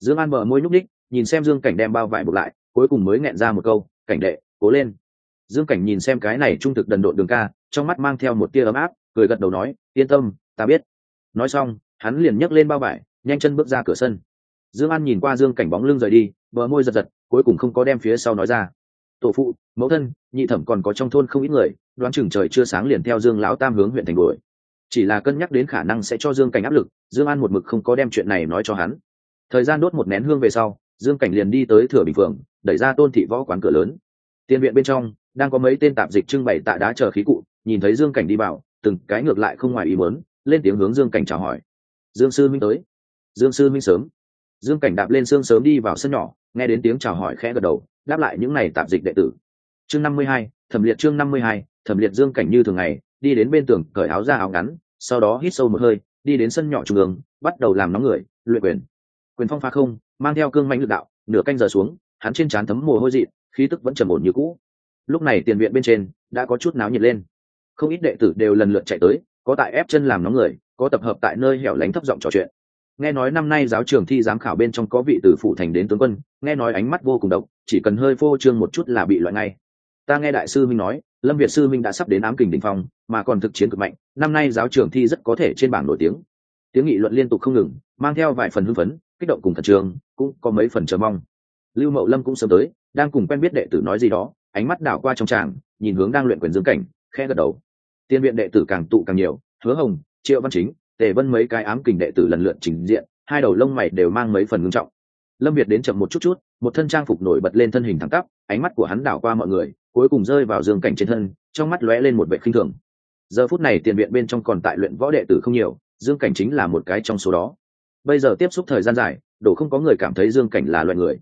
Dương an mở môi nhúc ních nhìn xem dương cảnh đem bao vải buộc lại, cuối cùng mới nghẹn ra một câu, cảnh đệ, cố lên. Dương cảnh nhìn xem cái này trung thực đần độn đường ca, trong mắt mang theo một tia ấm áp, cười gật đầu nói, yên tâm, ta biết. Nói xong, hắn liền nhấc lên bao vải, nhanh chân bước ra cửa sân dương an nhìn qua dương cảnh bóng lưng rời đi, bờ môi giật giật, cuối cùng không có đem phía sau nói ra. Tổ phụ, mẫu thân, nhị thẩm còn có trong thôn không ít người, đoán chừng trời chưa sáng liền theo dương lão tam hướng huyện thành đuổi. Chỉ là cân nhắc đến khả năng sẽ cho dương cảnh áp lực, dương an một mực không có đem chuyện này nói cho hắn. Thời gian đốt một nén hương về sau, dương cảnh liền đi tới thừa bình phượng, đẩy ra tôn thị võ quán cửa lớn. Tiền viện bên trong, đang có mấy tên tạp dịch trưng bày tạ đá chờ khí cụ, nhìn thấy dương cảnh đi vào, từng cái ngược lại không ngoài ý muốn, lên tiếng hướng dương cảnh chào hỏi. Dương sư minh tới. Dương sư minh sớm dương cảnh đạp lên xương sớm đi vào sân nhỏ, nghe đến tiếng chào hỏi khẽ gật đầu, đáp lại những này tạp dịch đệ tử. Chương năm mươi hai, thẩm liệt chương năm mươi hai, thẩm liệt dương cảnh như thường ngày, đi đến bên tường, cởi áo ra áo ngắn, sau đó hít sâu một hơi, đi đến sân nhỏ trung ương, bắt đầu làm nóng người, luyện quyền. Quyền phong pha không, mang theo cương mạnh lực đạo, nửa canh giờ xuống, hắn trên trán thấm mồ hôi dị khí tức vẫn trầm ổn như cũ. Lúc này tiền viện bên trên đã có chút náo nhiệt lên. Không ít đệ tử đều lần lượt chạy tới, có tại ép chân làm nóng người, có tập hợp tại nơi hẻo lánh thấp giọng trò chuyện nghe nói năm nay giáo trường thi giám khảo bên trong có vị từ phụ thành đến tướng quân, nghe nói ánh mắt vô cùng độc, chỉ cần hơi phô trương một chút là bị loại ngay. Ta nghe đại sư minh nói, lâm việt sư minh đã sắp đến ám kình đình phong, mà còn thực chiến cực mạnh, năm nay giáo trường thi rất có thể trên bảng nổi tiếng. Tiếng nghị luận liên tục không ngừng, mang theo vài phần hưng phấn, kích động cùng thần trường cũng có mấy phần chờ mong. Lưu mậu lâm cũng sớm tới, đang cùng quen biết đệ tử nói gì đó, ánh mắt đảo qua trong tràng, nhìn hướng đang luyện quyền dương cảnh khe gật đầu. Tiên viện đệ tử càng tụ càng nhiều, hứa hồng, triệu văn chính tề vân mấy cái ám kình đệ tử lần lượt trình diện, hai đầu lông mày đều mang mấy phần ngưng trọng. Lâm việt đến chậm một chút chút, một thân trang phục nổi bật lên thân hình thẳng tắp, ánh mắt của hắn đảo qua mọi người, cuối cùng rơi vào dương cảnh trên thân, trong mắt lóe lên một vệ khinh thường. Giờ phút này tiền viện bên trong còn tại luyện võ đệ tử không nhiều, dương cảnh chính là một cái trong số đó. Bây giờ tiếp xúc thời gian dài, đổ không có người cảm thấy dương cảnh là loại người.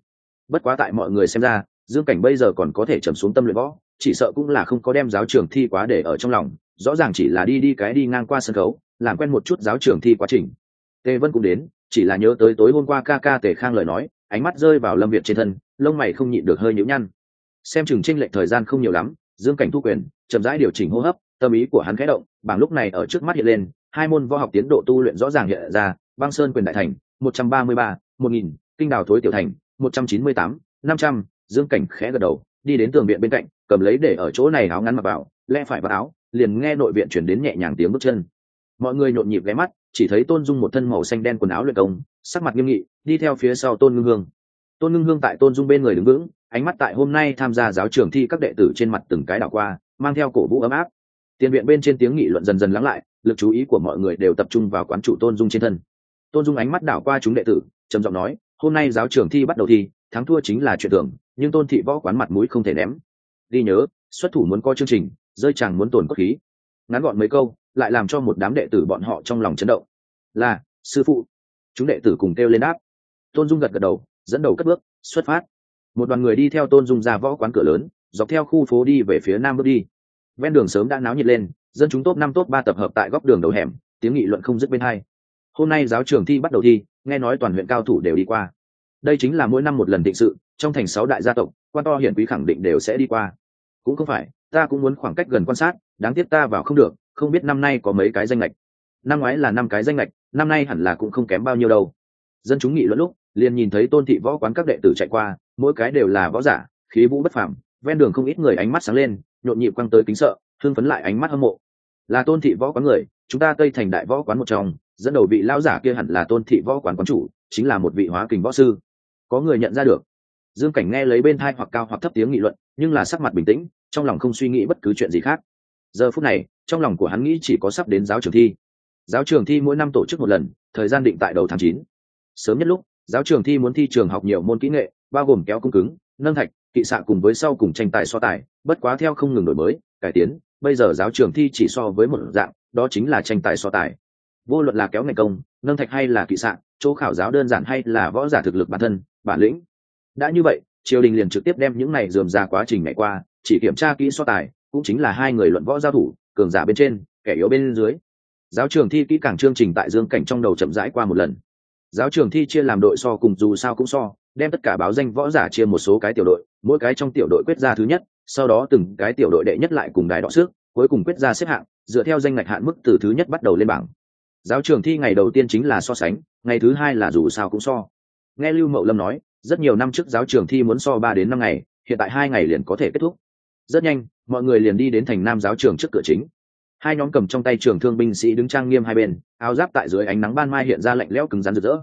Bất quá tại mọi người xem ra, dương cảnh bây giờ còn có thể trầm xuống tâm luyện võ, chỉ sợ cũng là không có đem giáo trường thi quá để ở trong lòng, rõ ràng chỉ là đi đi cái đi ngang qua sân khấu làm quen một chút giáo trưởng thi quá trình. Tề vân cũng đến, chỉ là nhớ tới tối hôm qua ca ca tề khang lời nói, ánh mắt rơi vào lâm việt trên thân, lông mày không nhịn được hơi nhũ nhăn. Xem chừng tranh lệch thời gian không nhiều lắm, dương cảnh thu quyền, chậm rãi điều chỉnh hô hấp, tâm ý của hắn khẽ động, bảng lúc này ở trước mắt hiện lên, hai môn võ học tiến độ tu luyện rõ ràng hiện ra, băng sơn quyền đại thành, một trăm ba mươi ba, một nghìn, kinh đào thối tiểu thành, một trăm chín mươi tám, năm trăm, dương cảnh khẽ gật đầu, đi đến tường viện bên cạnh, cầm lấy để ở chỗ này áo ngắn mặc vào, lẽ phải vào áo, liền nghe nội viện chuyển đến nhẹ nhàng tiếng bước chân mọi người nhộn nhịp ghé mắt, chỉ thấy tôn dung một thân màu xanh đen quần áo luyện công, sắc mặt nghiêm nghị, đi theo phía sau tôn ngưng hương. Tôn ngưng hương tại tôn dung bên người đứng vững, ánh mắt tại hôm nay tham gia giáo trường thi các đệ tử trên mặt từng cái đảo qua, mang theo cổ vũ ấm áp. Tiền viện bên trên tiếng nghị luận dần dần lắng lại, lực chú ý của mọi người đều tập trung vào quán chủ tôn dung trên thân. Tôn dung ánh mắt đảo qua chúng đệ tử, trầm giọng nói, hôm nay giáo trường thi bắt đầu thi thắng thua chính là chuyện tưởng nhưng tôn thị võ quán mặt mũi không thể ném. Ghi nhớ, xuất thủ muốn co chương trình, rơi chàng muốn tổn cốt khí. Ngắn gọn mấy câu lại làm cho một đám đệ tử bọn họ trong lòng chấn động. Là, sư phụ. Chúng đệ tử cùng kêu lên đáp. Tôn dung gật gật đầu, dẫn đầu cất bước, xuất phát. Một đoàn người đi theo tôn dung ra võ quán cửa lớn, dọc theo khu phố đi về phía nam bước đi. Ven đường sớm đã náo nhiệt lên, dân chúng tốt năm tốt ba tập hợp tại góc đường đầu hẻm, tiếng nghị luận không dứt bên hai. Hôm nay giáo trường thi bắt đầu thi, nghe nói toàn huyện cao thủ đều đi qua. Đây chính là mỗi năm một lần định sự, trong thành sáu đại gia tộc, quan to hiển quý khẳng định đều sẽ đi qua. Cũng không phải, ta cũng muốn khoảng cách gần quan sát, đáng tiếc ta vào không được không biết năm nay có mấy cái danh lệch. Năm ngoái là năm cái danh lệch, năm nay hẳn là cũng không kém bao nhiêu đâu. Dân chúng nghị luận lúc, liền nhìn thấy tôn thị võ quán các đệ tử chạy qua, mỗi cái đều là võ giả, khí vũ bất phàm, ven đường không ít người ánh mắt sáng lên, nhộn nhịp quăng tới kính sợ thương phấn lại ánh mắt hâm mộ. Là tôn thị võ quán người, chúng ta tây thành đại võ quán một trong, dẫn đầu vị lão giả kia hẳn là tôn thị võ quán quán chủ, chính là một vị hóa kình võ sư. Có người nhận ra được. Dương cảnh nghe lấy bên thai hoặc cao hoặc thấp tiếng nghị luận, nhưng là sắc mặt bình tĩnh, trong lòng không suy nghĩ bất cứ chuyện gì khác. Giờ phút này trong lòng của hắn nghĩ chỉ có sắp đến giáo trường thi. Giáo trường thi mỗi năm tổ chức một lần, thời gian định tại đầu tháng chín. Sớm nhất lúc, giáo trường thi muốn thi trường học nhiều môn kỹ nghệ, bao gồm kéo cung cứng, nâng thạch, kỵ xạ cùng với sau cùng tranh tài so tài, bất quá theo không ngừng đổi mới, cải tiến, bây giờ giáo trường thi chỉ so với một dạng, đó chính là tranh tài so tài. Vô luận là kéo ngày công, nâng thạch hay là kỵ xạ, chỗ khảo giáo đơn giản hay là võ giả thực lực bản thân, bản lĩnh. Đã như vậy, triều đình liền trực tiếp đem những này dườm ra quá trình ngày qua, chỉ kiểm tra kỹ so tài, cũng chính là hai người luận võ giao thủ cường giả bên trên, kẻ yếu bên dưới. Giáo trường thi kỹ càng chương trình tại dương cảnh trong đầu chậm rãi qua một lần. Giáo trường thi chia làm đội so cùng dù sao cũng so, đem tất cả báo danh võ giả chia một số cái tiểu đội, mỗi cái trong tiểu đội quyết ra thứ nhất, sau đó từng cái tiểu đội đệ nhất lại cùng đài đọ xước, cuối cùng quyết ra xếp hạng, dựa theo danh ngạch hạn mức từ thứ nhất bắt đầu lên bảng. Giáo trường thi ngày đầu tiên chính là so sánh, ngày thứ hai là dù sao cũng so. Nghe lưu mậu lâm nói, rất nhiều năm trước giáo trường thi muốn so ba đến năm ngày, hiện tại hai ngày liền có thể kết thúc. Rất nhanh mọi người liền đi đến thành nam giáo trường trước cửa chính. Hai nhóm cầm trong tay trường thương binh sĩ đứng trang nghiêm hai bên, áo giáp tại dưới ánh nắng ban mai hiện ra lạnh lẽo cứng rắn rực rỡ.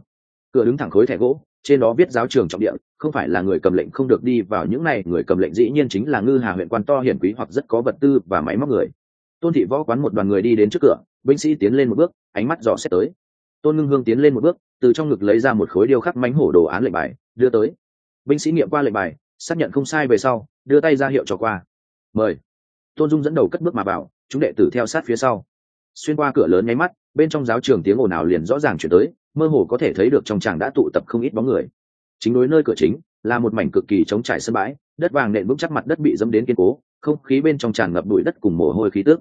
Cửa đứng thẳng khối thẻ gỗ, trên đó viết giáo trường trọng địa, không phải là người cầm lệnh không được đi vào những này, người cầm lệnh dĩ nhiên chính là ngư hà huyện quan to hiển quý hoặc rất có vật tư và máy móc người. Tôn thị võ quán một đoàn người đi đến trước cửa, binh sĩ tiến lên một bước, ánh mắt dò xét tới. Tôn ngưng hương tiến lên một bước, từ trong ngực lấy ra một khối điêu khắc mánh hổ đồ án lệnh bài, đưa tới. Binh sĩ nghiệm qua lệnh bài, xác nhận không sai về sau, đưa tay ra hiệu cho qua mời. Tôn dung dẫn đầu cất bước mà vào, chúng đệ tử theo sát phía sau. Xuyên qua cửa lớn nháy mắt, bên trong giáo trường tiếng ồn ào liền rõ ràng chuyển tới, mơ hồ có thể thấy được trong tràng đã tụ tập không ít bóng người. Chính đối nơi cửa chính, là một mảnh cực kỳ trống trải sân bãi, đất vàng nện vững chắc mặt đất bị dẫm đến kiên cố, không khí bên trong tràn ngập bụi đất cùng mồ hôi khí tước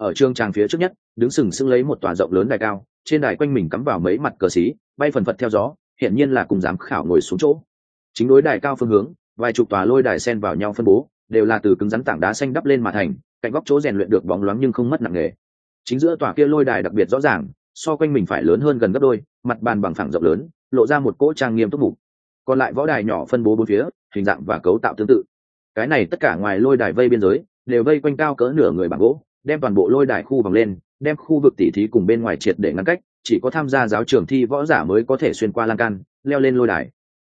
ở trường tràng phía trước nhất, đứng sừng sững lấy một tòa rộng lớn đài cao, trên đài quanh mình cắm vào mấy mặt cờ xí, bay phần phật theo gió hiện nhiên là cùng giám khảo ngồi xuống chỗ. Chính đối đài cao phương hướng, vài chục tòa lôi đài sen vào nhau phân bố đều là từ cứng rắn tảng đá xanh đắp lên mà thành, cạnh góc chỗ rèn luyện được bóng loáng nhưng không mất nặng nghề. Chính giữa tòa kia lôi đài đặc biệt rõ ràng, so quanh mình phải lớn hơn gần gấp đôi, mặt bàn bằng phẳng rộng lớn, lộ ra một cỗ trang nghiêm túc mục. Còn lại võ đài nhỏ phân bố bốn phía, hình dạng và cấu tạo tương tự. Cái này tất cả ngoài lôi đài vây biên giới, đều vây quanh cao cỡ nửa người bằng gỗ, đem toàn bộ lôi đài khu vòng lên, đem khu vực tỉ thí cùng bên ngoài triệt để ngăn cách, chỉ có tham gia giáo trường thi võ giả mới có thể xuyên qua lan can, leo lên lôi đài.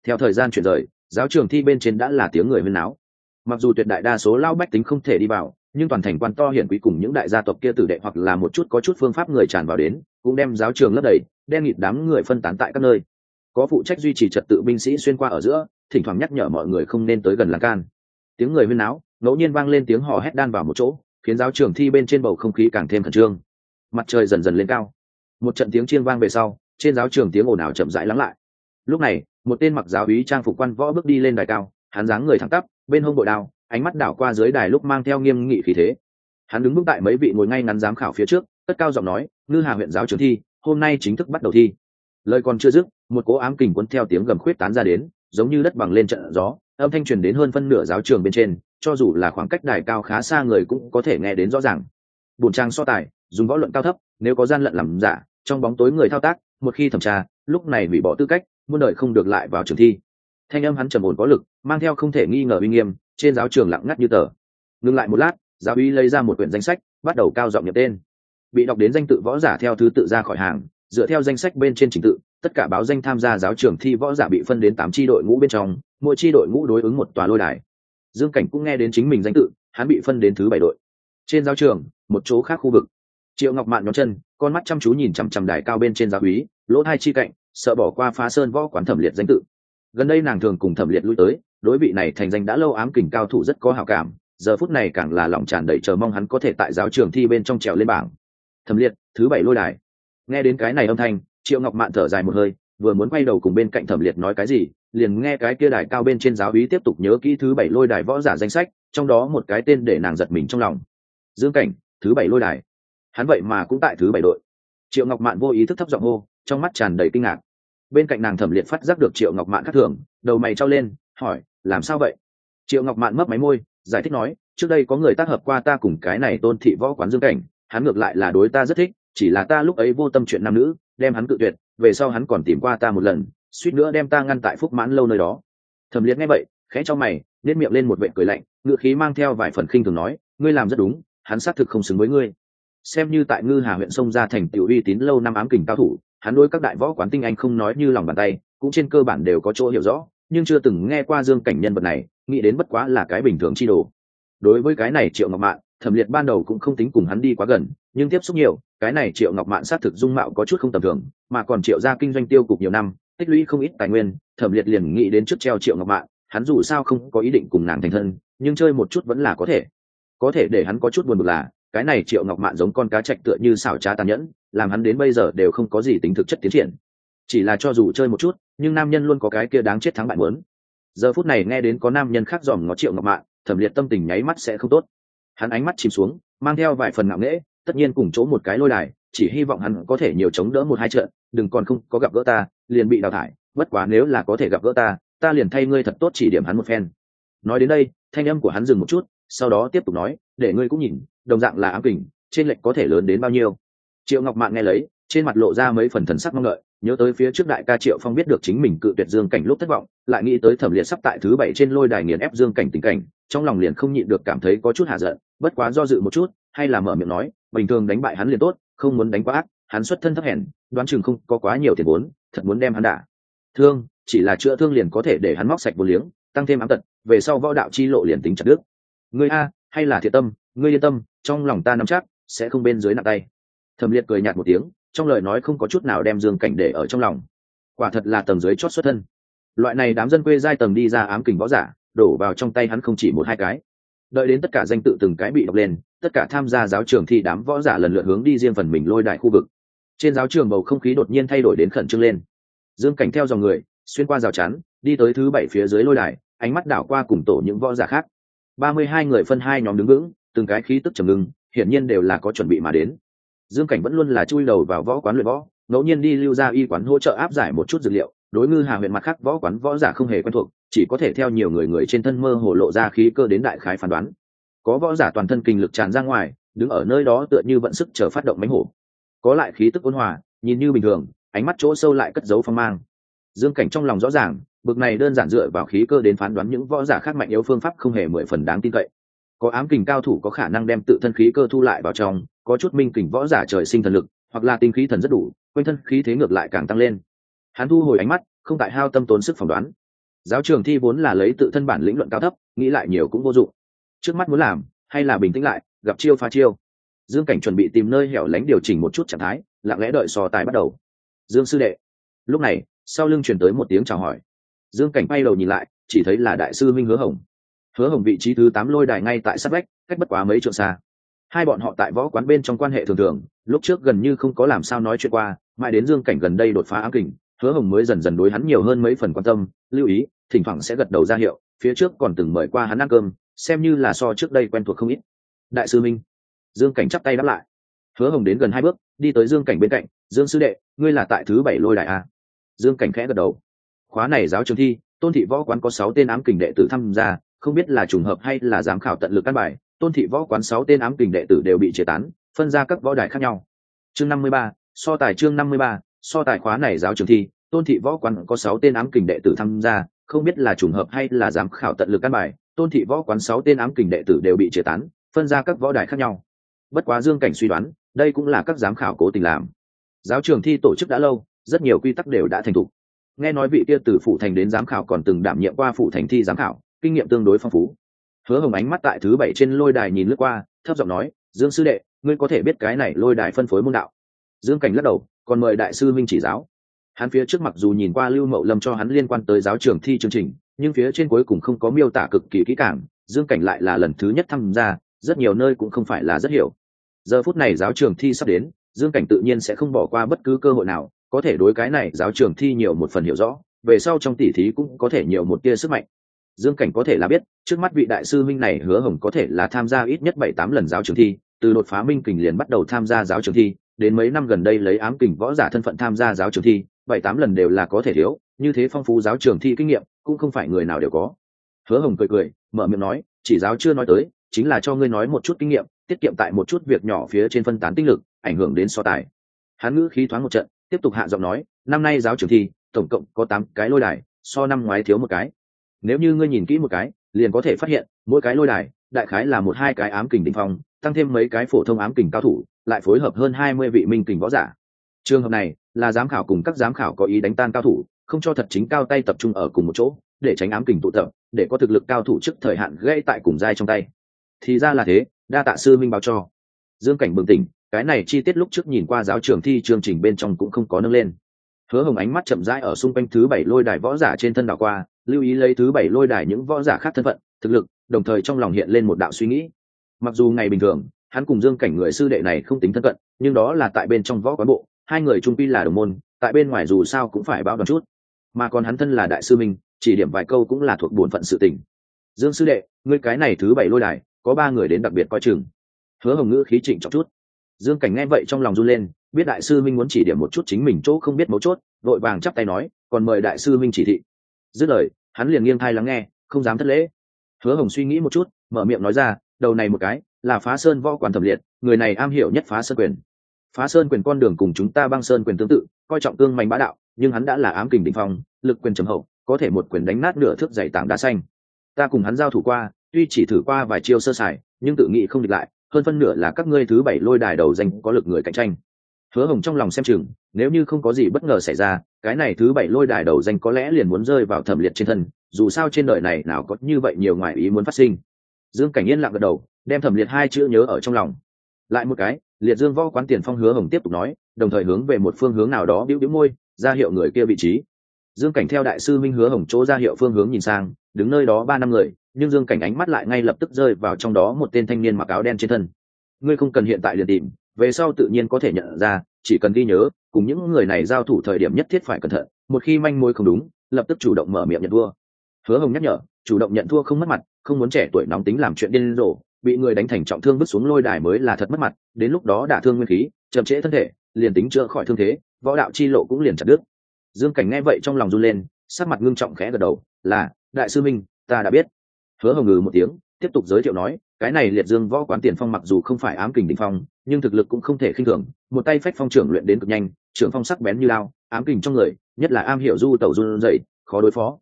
Theo thời gian chuyển rời, giáo trường thi bên trên đã là tiếng người huyên náo mặc dù tuyệt đại đa số lao bách tính không thể đi vào, nhưng toàn thành quan to hiển quý cùng những đại gia tộc kia tử đệ hoặc là một chút có chút phương pháp người tràn vào đến, cũng đem giáo trường lấp đầy, đen nghịt đám người phân tán tại các nơi. Có phụ trách duy trì trật tự binh sĩ xuyên qua ở giữa, thỉnh thoảng nhắc nhở mọi người không nên tới gần lan can. Tiếng người huyên náo, ngẫu nhiên vang lên tiếng hò hét đan vào một chỗ, khiến giáo trường thi bên trên bầu không khí càng thêm khẩn trương. Mặt trời dần dần lên cao. Một trận tiếng chiên vang về sau, trên giáo trường tiếng ồn ào chậm rãi lắng lại. Lúc này, một tên mặc giáo úy trang phục quan võ bước đi lên đài cao, hắn dáng người thẳng tắp bên hông bội đao, ánh mắt đảo qua dưới đài lúc mang theo nghiêm nghị khí thế. Hắn đứng bước tại mấy vị ngồi ngay ngắn giám khảo phía trước, cất cao giọng nói, ngư hà huyện giáo trường thi, hôm nay chính thức bắt đầu thi. Lời còn chưa dứt, một cố ám kình cuốn theo tiếng gầm khuyết tán ra đến, giống như đất bằng lên trận gió, âm thanh truyền đến hơn phân nửa giáo trường bên trên, cho dù là khoảng cách đài cao khá xa người cũng có thể nghe đến rõ ràng. Bùn trang so tài, dùng võ luận cao thấp, nếu có gian lận làm giả, trong bóng tối người thao tác, một khi thẩm tra, lúc này bị bỏ tư cách, muôn đời không được lại vào trường thi thanh âm hắn trầm ổn có lực, mang theo không thể nghi ngờ uy nghiêm, trên giáo trường lặng ngắt như tờ. Ngừng lại một lát, giáo uy lấy ra một quyển danh sách, bắt đầu cao giọng nhập tên. Bị đọc đến danh tự võ giả theo thứ tự ra khỏi hàng, dựa theo danh sách bên trên trình tự, tất cả báo danh tham gia giáo trường thi võ giả bị phân đến tám tri đội ngũ bên trong, mỗi tri đội ngũ đối ứng một tòa lôi đài. Dương cảnh cũng nghe đến chính mình danh tự, hắn bị phân đến thứ bảy đội. Trên giáo trường, một chỗ khác khu vực. Triệu ngọc mạn nhóm chân, con mắt chăm chú nhìn chằm chằm đài cao bên trên giáo úy lỗ hai chi cạnh, sợ bỏ qua phá sơn võ quán thẩm liệt danh tự gần đây nàng thường cùng thẩm liệt lui tới, đối vị này thành danh đã lâu ám kình cao thủ rất có hảo cảm, giờ phút này càng là lòng tràn đầy chờ mong hắn có thể tại giáo trường thi bên trong trèo lên bảng. Thẩm liệt, thứ bảy lôi đài. Nghe đến cái này âm thanh, triệu ngọc mạn thở dài một hơi, vừa muốn quay đầu cùng bên cạnh thẩm liệt nói cái gì, liền nghe cái kia đài cao bên trên giáo úy tiếp tục nhớ kỹ thứ bảy lôi đài võ giả danh sách, trong đó một cái tên để nàng giật mình trong lòng. Dương cảnh, thứ bảy lôi đài. Hắn vậy mà cũng tại thứ bảy đội. Triệu ngọc mạn vô ý thức thấp giọng hô, trong mắt tràn đầy kinh ngạc bên cạnh nàng thẩm liệt phát giác được triệu ngọc mạn khác thường, đầu mày trao lên, hỏi, làm sao vậy? Triệu ngọc mạn mấp máy môi, giải thích nói, trước đây có người tác hợp qua ta cùng cái này tôn thị võ quán dương cảnh, hắn ngược lại là đối ta rất thích, chỉ là ta lúc ấy vô tâm chuyện nam nữ, đem hắn cự tuyệt, về sau hắn còn tìm qua ta một lần, suýt nữa đem ta ngăn tại phúc mãn lâu nơi đó. Thẩm liệt nghe vậy, khẽ cho mày nếp miệng lên một vệ cười lạnh ngựa khí mang theo vài phần khinh thường nói, ngươi làm rất đúng, hắn xác thực không xứng với ngươi. Xem như tại ngư hà huyện sông ra thành tiểu uy tín lâu năm ám kình cao thủ hắn đối các đại võ quán tinh anh không nói như lòng bàn tay, cũng trên cơ bản đều có chỗ hiểu rõ, nhưng chưa từng nghe qua dương cảnh nhân vật này, nghĩ đến bất quá là cái bình thường chi đồ. Đối với cái này triệu ngọc mạn, thẩm liệt ban đầu cũng không tính cùng hắn đi quá gần, nhưng tiếp xúc nhiều, cái này triệu ngọc mạn xác thực dung mạo có chút không tầm thường, mà còn triệu ra kinh doanh tiêu cục nhiều năm, tích lũy không ít tài nguyên, thẩm liệt liền nghĩ đến trước treo triệu ngọc mạn, hắn dù sao không có ý định cùng nàng thành thân, nhưng chơi một chút vẫn là có thể. Có thể để hắn có chút buồn bực là, cái này triệu ngọc mạn giống con cá chạch tựa như xảo trá tàn nhẫn làm hắn đến bây giờ đều không có gì tính thực chất tiến triển. Chỉ là cho dù chơi một chút, nhưng nam nhân luôn có cái kia đáng chết thắng bại muốn. Giờ phút này nghe đến có nam nhân khác dòm ngó triệu ngọc mạng thẩm liệt tâm tình nháy mắt sẽ không tốt. Hắn ánh mắt chìm xuống, mang theo vài phần ngạo nghễ, tất nhiên cùng chỗ một cái lôi đài, chỉ hy vọng hắn có thể nhiều chống đỡ một hai trận, đừng còn không có gặp gỡ ta, liền bị đào thải, bất quá nếu là có thể gặp gỡ ta ta liền thay ngươi thật tốt chỉ điểm hắn một phen. Nói đến đây, thanh âm của hắn dừng một chút, sau đó tiếp tục nói, để ngươi cũng nhìn, đồng dạng là ám kình, trên lệnh có thể lớn đến bao nhiêu triệu ngọc mạng nghe lấy, trên mặt lộ ra mấy phần thần sắc mong đợi, nhớ tới phía trước đại ca triệu phong biết được chính mình cự tuyệt dương cảnh lúc thất vọng, lại nghĩ tới thẩm liệt sắp tại thứ bảy trên lôi đài nghiền ép dương cảnh tình cảnh, trong lòng liền không nhịn được cảm thấy có chút hạ giận, bất quá do dự một chút, hay là mở miệng nói, bình thường đánh bại hắn liền tốt, không muốn đánh quá ác, hắn xuất thân thấp hèn, đoán chừng không có quá nhiều tiền vốn, thật muốn đem hắn đả. Thương, chỉ là chữa thương liền có thể để hắn móc sạch vô liếng, tăng thêm ám tật, về sau võ đạo chi lộ liền tính chặt đức ngươi a, hay là thiệt tâm, ngươi yên tâm, trong lòng ta nắm chắc, sẽ không bên dưới nặng tay thẩm liệt cười nhạt một tiếng, trong lời nói không có chút nào đem dương cảnh để ở trong lòng. Quả thật là tầng dưới chót xuất thân. Loại này đám dân quê giai tầng đi ra ám kình võ giả, đổ vào trong tay hắn không chỉ một hai cái. Đợi đến tất cả danh tự từng cái bị đọc lên, tất cả tham gia giáo trường thi đám võ giả lần lượt hướng đi riêng phần mình lôi đại khu vực. Trên giáo trường bầu không khí đột nhiên thay đổi đến khẩn trương lên. Dương cảnh theo dòng người, xuyên qua rào chắn, đi tới thứ bảy phía dưới lôi đài, ánh mắt đảo qua cùng tổ những võ giả khác. Ba mươi hai người phân hai nhóm đứng vững, từng cái khí tức trầm ngưng, hiển nhiên đều là có chuẩn bị mà đến dương cảnh vẫn luôn là chui đầu vào võ quán luyện võ, ngẫu nhiên đi lưu ra y quán hỗ trợ áp giải một chút dược liệu, đối ngư hà huyện mặt khác võ quán võ giả không hề quen thuộc, chỉ có thể theo nhiều người người trên thân mơ hồ lộ ra khí cơ đến đại khái phán đoán. Có võ giả toàn thân kinh lực tràn ra ngoài, đứng ở nơi đó tựa như vận sức chờ phát động mánh hổ. Có lại khí tức ôn hòa, nhìn như bình thường, ánh mắt chỗ sâu lại cất dấu phong mang. Dương cảnh trong lòng rõ ràng, bực này đơn giản dựa vào khí cơ đến phán đoán những võ giả khác mạnh yếu phương pháp không hề mười phần đáng tin cậy. Có ám kình cao thủ có khả năng đem tự thân khí cơ thu lại vào trong có chút minh kình võ giả trời sinh thần lực, hoặc là tinh khí thần rất đủ, quanh thân khí thế ngược lại càng tăng lên. Hắn thu hồi ánh mắt, không tại hao tâm tốn sức phỏng đoán. Giáo trường thi vốn là lấy tự thân bản lĩnh luận cao thấp, nghĩ lại nhiều cũng vô dụng. Trước mắt muốn làm, hay là bình tĩnh lại, gặp chiêu pha chiêu. Dương cảnh chuẩn bị tìm nơi hẻo lánh điều chỉnh một chút trạng thái, lặng lẽ đợi so tài bắt đầu. Dương sư đệ. Lúc này, sau lưng chuyển tới một tiếng chào hỏi. Dương cảnh bay đầu nhìn lại, chỉ thấy là đại sư minh hứa hồng. Hứa hồng vị trí thứ tám lôi đài ngay tại sát vách, cách bất quá mấy trượng xa hai bọn họ tại võ quán bên trong quan hệ thường thường, lúc trước gần như không có làm sao nói chuyện qua, mãi đến dương cảnh gần đây đột phá ám kình, hứa hồng mới dần dần đối hắn nhiều hơn mấy phần quan tâm, lưu ý, thỉnh thoảng sẽ gật đầu ra hiệu, phía trước còn từng mời qua hắn ăn cơm, xem như là so trước đây quen thuộc không ít. Đại sư minh. Dương cảnh chắp tay đáp lại. Hứa hồng đến gần hai bước, đi tới dương cảnh bên cạnh, dương sư đệ, ngươi là tại thứ bảy lôi đại a à? dương cảnh khẽ gật đầu. Khóa này giáo trường thi, tôn thị võ quán có sáu tên ám kình đệ tử tham gia, không biết là trùng hợp hay là giám khảo tận lực căn bài tôn thị võ quán sáu tên ám kình đệ tử đều bị chế tán, phân ra các võ đài khác nhau. Chương năm mươi ba, so tài chương năm mươi ba, so tài khóa này giáo trường thi, tôn thị võ quán có sáu tên ám kình đệ tử tham gia, không biết là trùng hợp hay là giám khảo tận lực căn bài, tôn thị võ quán sáu tên ám kình đệ tử đều bị chế tán, phân ra các võ đài khác nhau. Bất quá dương cảnh suy đoán, đây cũng là các giám khảo cố tình làm. Giáo trường thi tổ chức đã lâu, rất nhiều quy tắc đều đã thành thục. Nghe nói vị kia từ phụ thành đến giám khảo còn từng đảm nhiệm qua phụ thành thi giám khảo, kinh nghiệm tương đối phong phú hứa hồng ánh mắt tại thứ bảy trên lôi đài nhìn lướt qua, thấp giọng nói, dương sư đệ, ngươi có thể biết cái này lôi đài phân phối môn đạo? Dương cảnh lắc đầu, còn mời đại sư minh chỉ giáo. Hắn phía trước mặc dù nhìn qua lưu mậu lâm cho hắn liên quan tới giáo trường thi chương trình, nhưng phía trên cuối cùng không có miêu tả cực kỳ kỹ càng, dương cảnh lại là lần thứ nhất tham gia, rất nhiều nơi cũng không phải là rất hiểu. Giờ phút này giáo trường thi sắp đến, dương cảnh tự nhiên sẽ không bỏ qua bất cứ cơ hội nào, có thể đối cái này giáo trường thi nhiều một phần hiểu rõ, về sau trong tỉ thí cũng có thể nhiều một tia sức mạnh dương cảnh có thể là biết, trước mắt vị đại sư minh này hứa hồng có thể là tham gia ít nhất bảy tám lần giáo trường thi, từ đột phá minh kình liền bắt đầu tham gia giáo trường thi, đến mấy năm gần đây lấy ám kình võ giả thân phận tham gia giáo trường thi, bảy tám lần đều là có thể thiếu, như thế phong phú giáo trường thi kinh nghiệm, cũng không phải người nào đều có. Hứa hồng cười cười, mở miệng nói, chỉ giáo chưa nói tới, chính là cho ngươi nói một chút kinh nghiệm, tiết kiệm tại một chút việc nhỏ phía trên phân tán tinh lực, ảnh hưởng đến so tài. Hắn ngữ khí thoáng một trận, tiếp tục hạ giọng nói, năm nay giáo trường thi, tổng cộng có tám cái lôi đài, so năm ngoái thiếu một cái nếu như ngươi nhìn kỹ một cái, liền có thể phát hiện, mỗi cái lôi đài, đại khái là một hai cái ám kình đỉnh phong, tăng thêm mấy cái phổ thông ám kình cao thủ, lại phối hợp hơn hai mươi vị minh kình võ giả. Trường hợp này, là giám khảo cùng các giám khảo có ý đánh tan cao thủ, không cho thật chính cao tay tập trung ở cùng một chỗ, để tránh ám kình tụ tập, để có thực lực cao thủ trước thời hạn gây tại cùng giai trong tay. Thì ra là thế, đa tạ sư minh báo cho. Dương cảnh bừng tỉnh, cái này chi tiết lúc trước nhìn qua giáo trường thi chương trình bên trong cũng không có nâng lên hứa hồng ánh mắt chậm rãi ở xung quanh thứ bảy lôi đài võ giả trên thân đảo qua lưu ý lấy thứ bảy lôi đài những võ giả khác thân phận thực lực đồng thời trong lòng hiện lên một đạo suy nghĩ. Mặc dù ngày bình thường hắn cùng dương cảnh người sư đệ này không tính thân cận nhưng đó là tại bên trong võ quán bộ hai người trung pi là đồng môn tại bên ngoài dù sao cũng phải báo đoàn chút. Mà còn hắn thân là đại sư mình, chỉ điểm vài câu cũng là thuộc bổn phận sự tình. Dương sư đệ ngươi cái này thứ bảy lôi đài có ba người đến đặc biệt coi chừng. Hứa hồng ngữ khí trịnh trọng chút dương cảnh nghe vậy trong lòng run lên, biết đại sư minh muốn chỉ điểm một chút chính mình chỗ không biết mấu chốt, vội vàng chắp tay nói, còn mời đại sư minh chỉ thị. Dứt lời, hắn liền nghiêng thai lắng nghe, không dám thất lễ. Hứa hồng suy nghĩ một chút, mở miệng nói ra, đầu này một cái, là phá sơn võ quản thẩm liệt, người này am hiểu nhất phá sơn quyền. Phá sơn quyền con đường cùng chúng ta băng sơn quyền tương tự, coi trọng cương mạnh bá đạo, nhưng hắn đã là ám kình Đỉnh phong, lực quyền trầm hậu, có thể một quyền đánh nát nửa thước dày tảng đá xanh. Ta cùng hắn giao thủ qua, tuy chỉ thử qua vài chiêu sơ sài, nhưng tự nghĩ không địch lại hơn phân nửa là các ngươi thứ bảy lôi đài đầu danh có lực người cạnh tranh. Hứa hồng trong lòng xem chừng, nếu như không có gì bất ngờ xảy ra, cái này thứ bảy lôi đài đầu danh có lẽ liền muốn rơi vào thẩm liệt trên thân, dù sao trên đời này nào có như vậy nhiều ngoại ý muốn phát sinh. Dương cảnh yên lặng gật đầu, đem thẩm liệt hai chữ nhớ ở trong lòng. Lại một cái, liệt dương võ quán tiền phong hứa hồng tiếp tục nói, đồng thời hướng về một phương hướng nào đó bĩu bĩu môi, ra hiệu người kia vị trí. Dương cảnh theo đại sư minh hứa hồng chỗ ra hiệu phương hướng nhìn sang, đứng nơi đó ba năm người nhưng dương cảnh ánh mắt lại ngay lập tức rơi vào trong đó một tên thanh niên mặc áo đen trên thân. Ngươi không cần hiện tại liền tìm, về sau tự nhiên có thể nhận ra, chỉ cần ghi nhớ, cùng những người này giao thủ thời điểm nhất thiết phải cẩn thận, một khi manh mối không đúng, lập tức chủ động mở miệng nhận thua. Hứa hồng nhắc nhở, chủ động nhận thua không mất mặt, không muốn trẻ tuổi nóng tính làm chuyện điên rồ, bị người đánh thành trọng thương vứt xuống lôi đài mới là thật mất mặt, đến lúc đó đả thương nguyên khí, chậm trễ thân thể, liền tính chữa khỏi thương thế, võ đạo chi lộ cũng liền chặt đứt. Dương cảnh nghe vậy trong lòng run lên, sắc mặt ngưng trọng khẽ gật đầu, là, đại sư minh, ta đã biết hứa hồng ngừ một tiếng, tiếp tục giới thiệu nói, cái này liệt dương võ quán tiền phong mặc dù không phải ám kình đình phong, nhưng thực lực cũng không thể khinh thường, một tay phách phong trưởng luyện đến cực nhanh, trưởng phong sắc bén như lao, ám kình trong người, nhất là am hiểu du tẩu run dậy khó đối phó.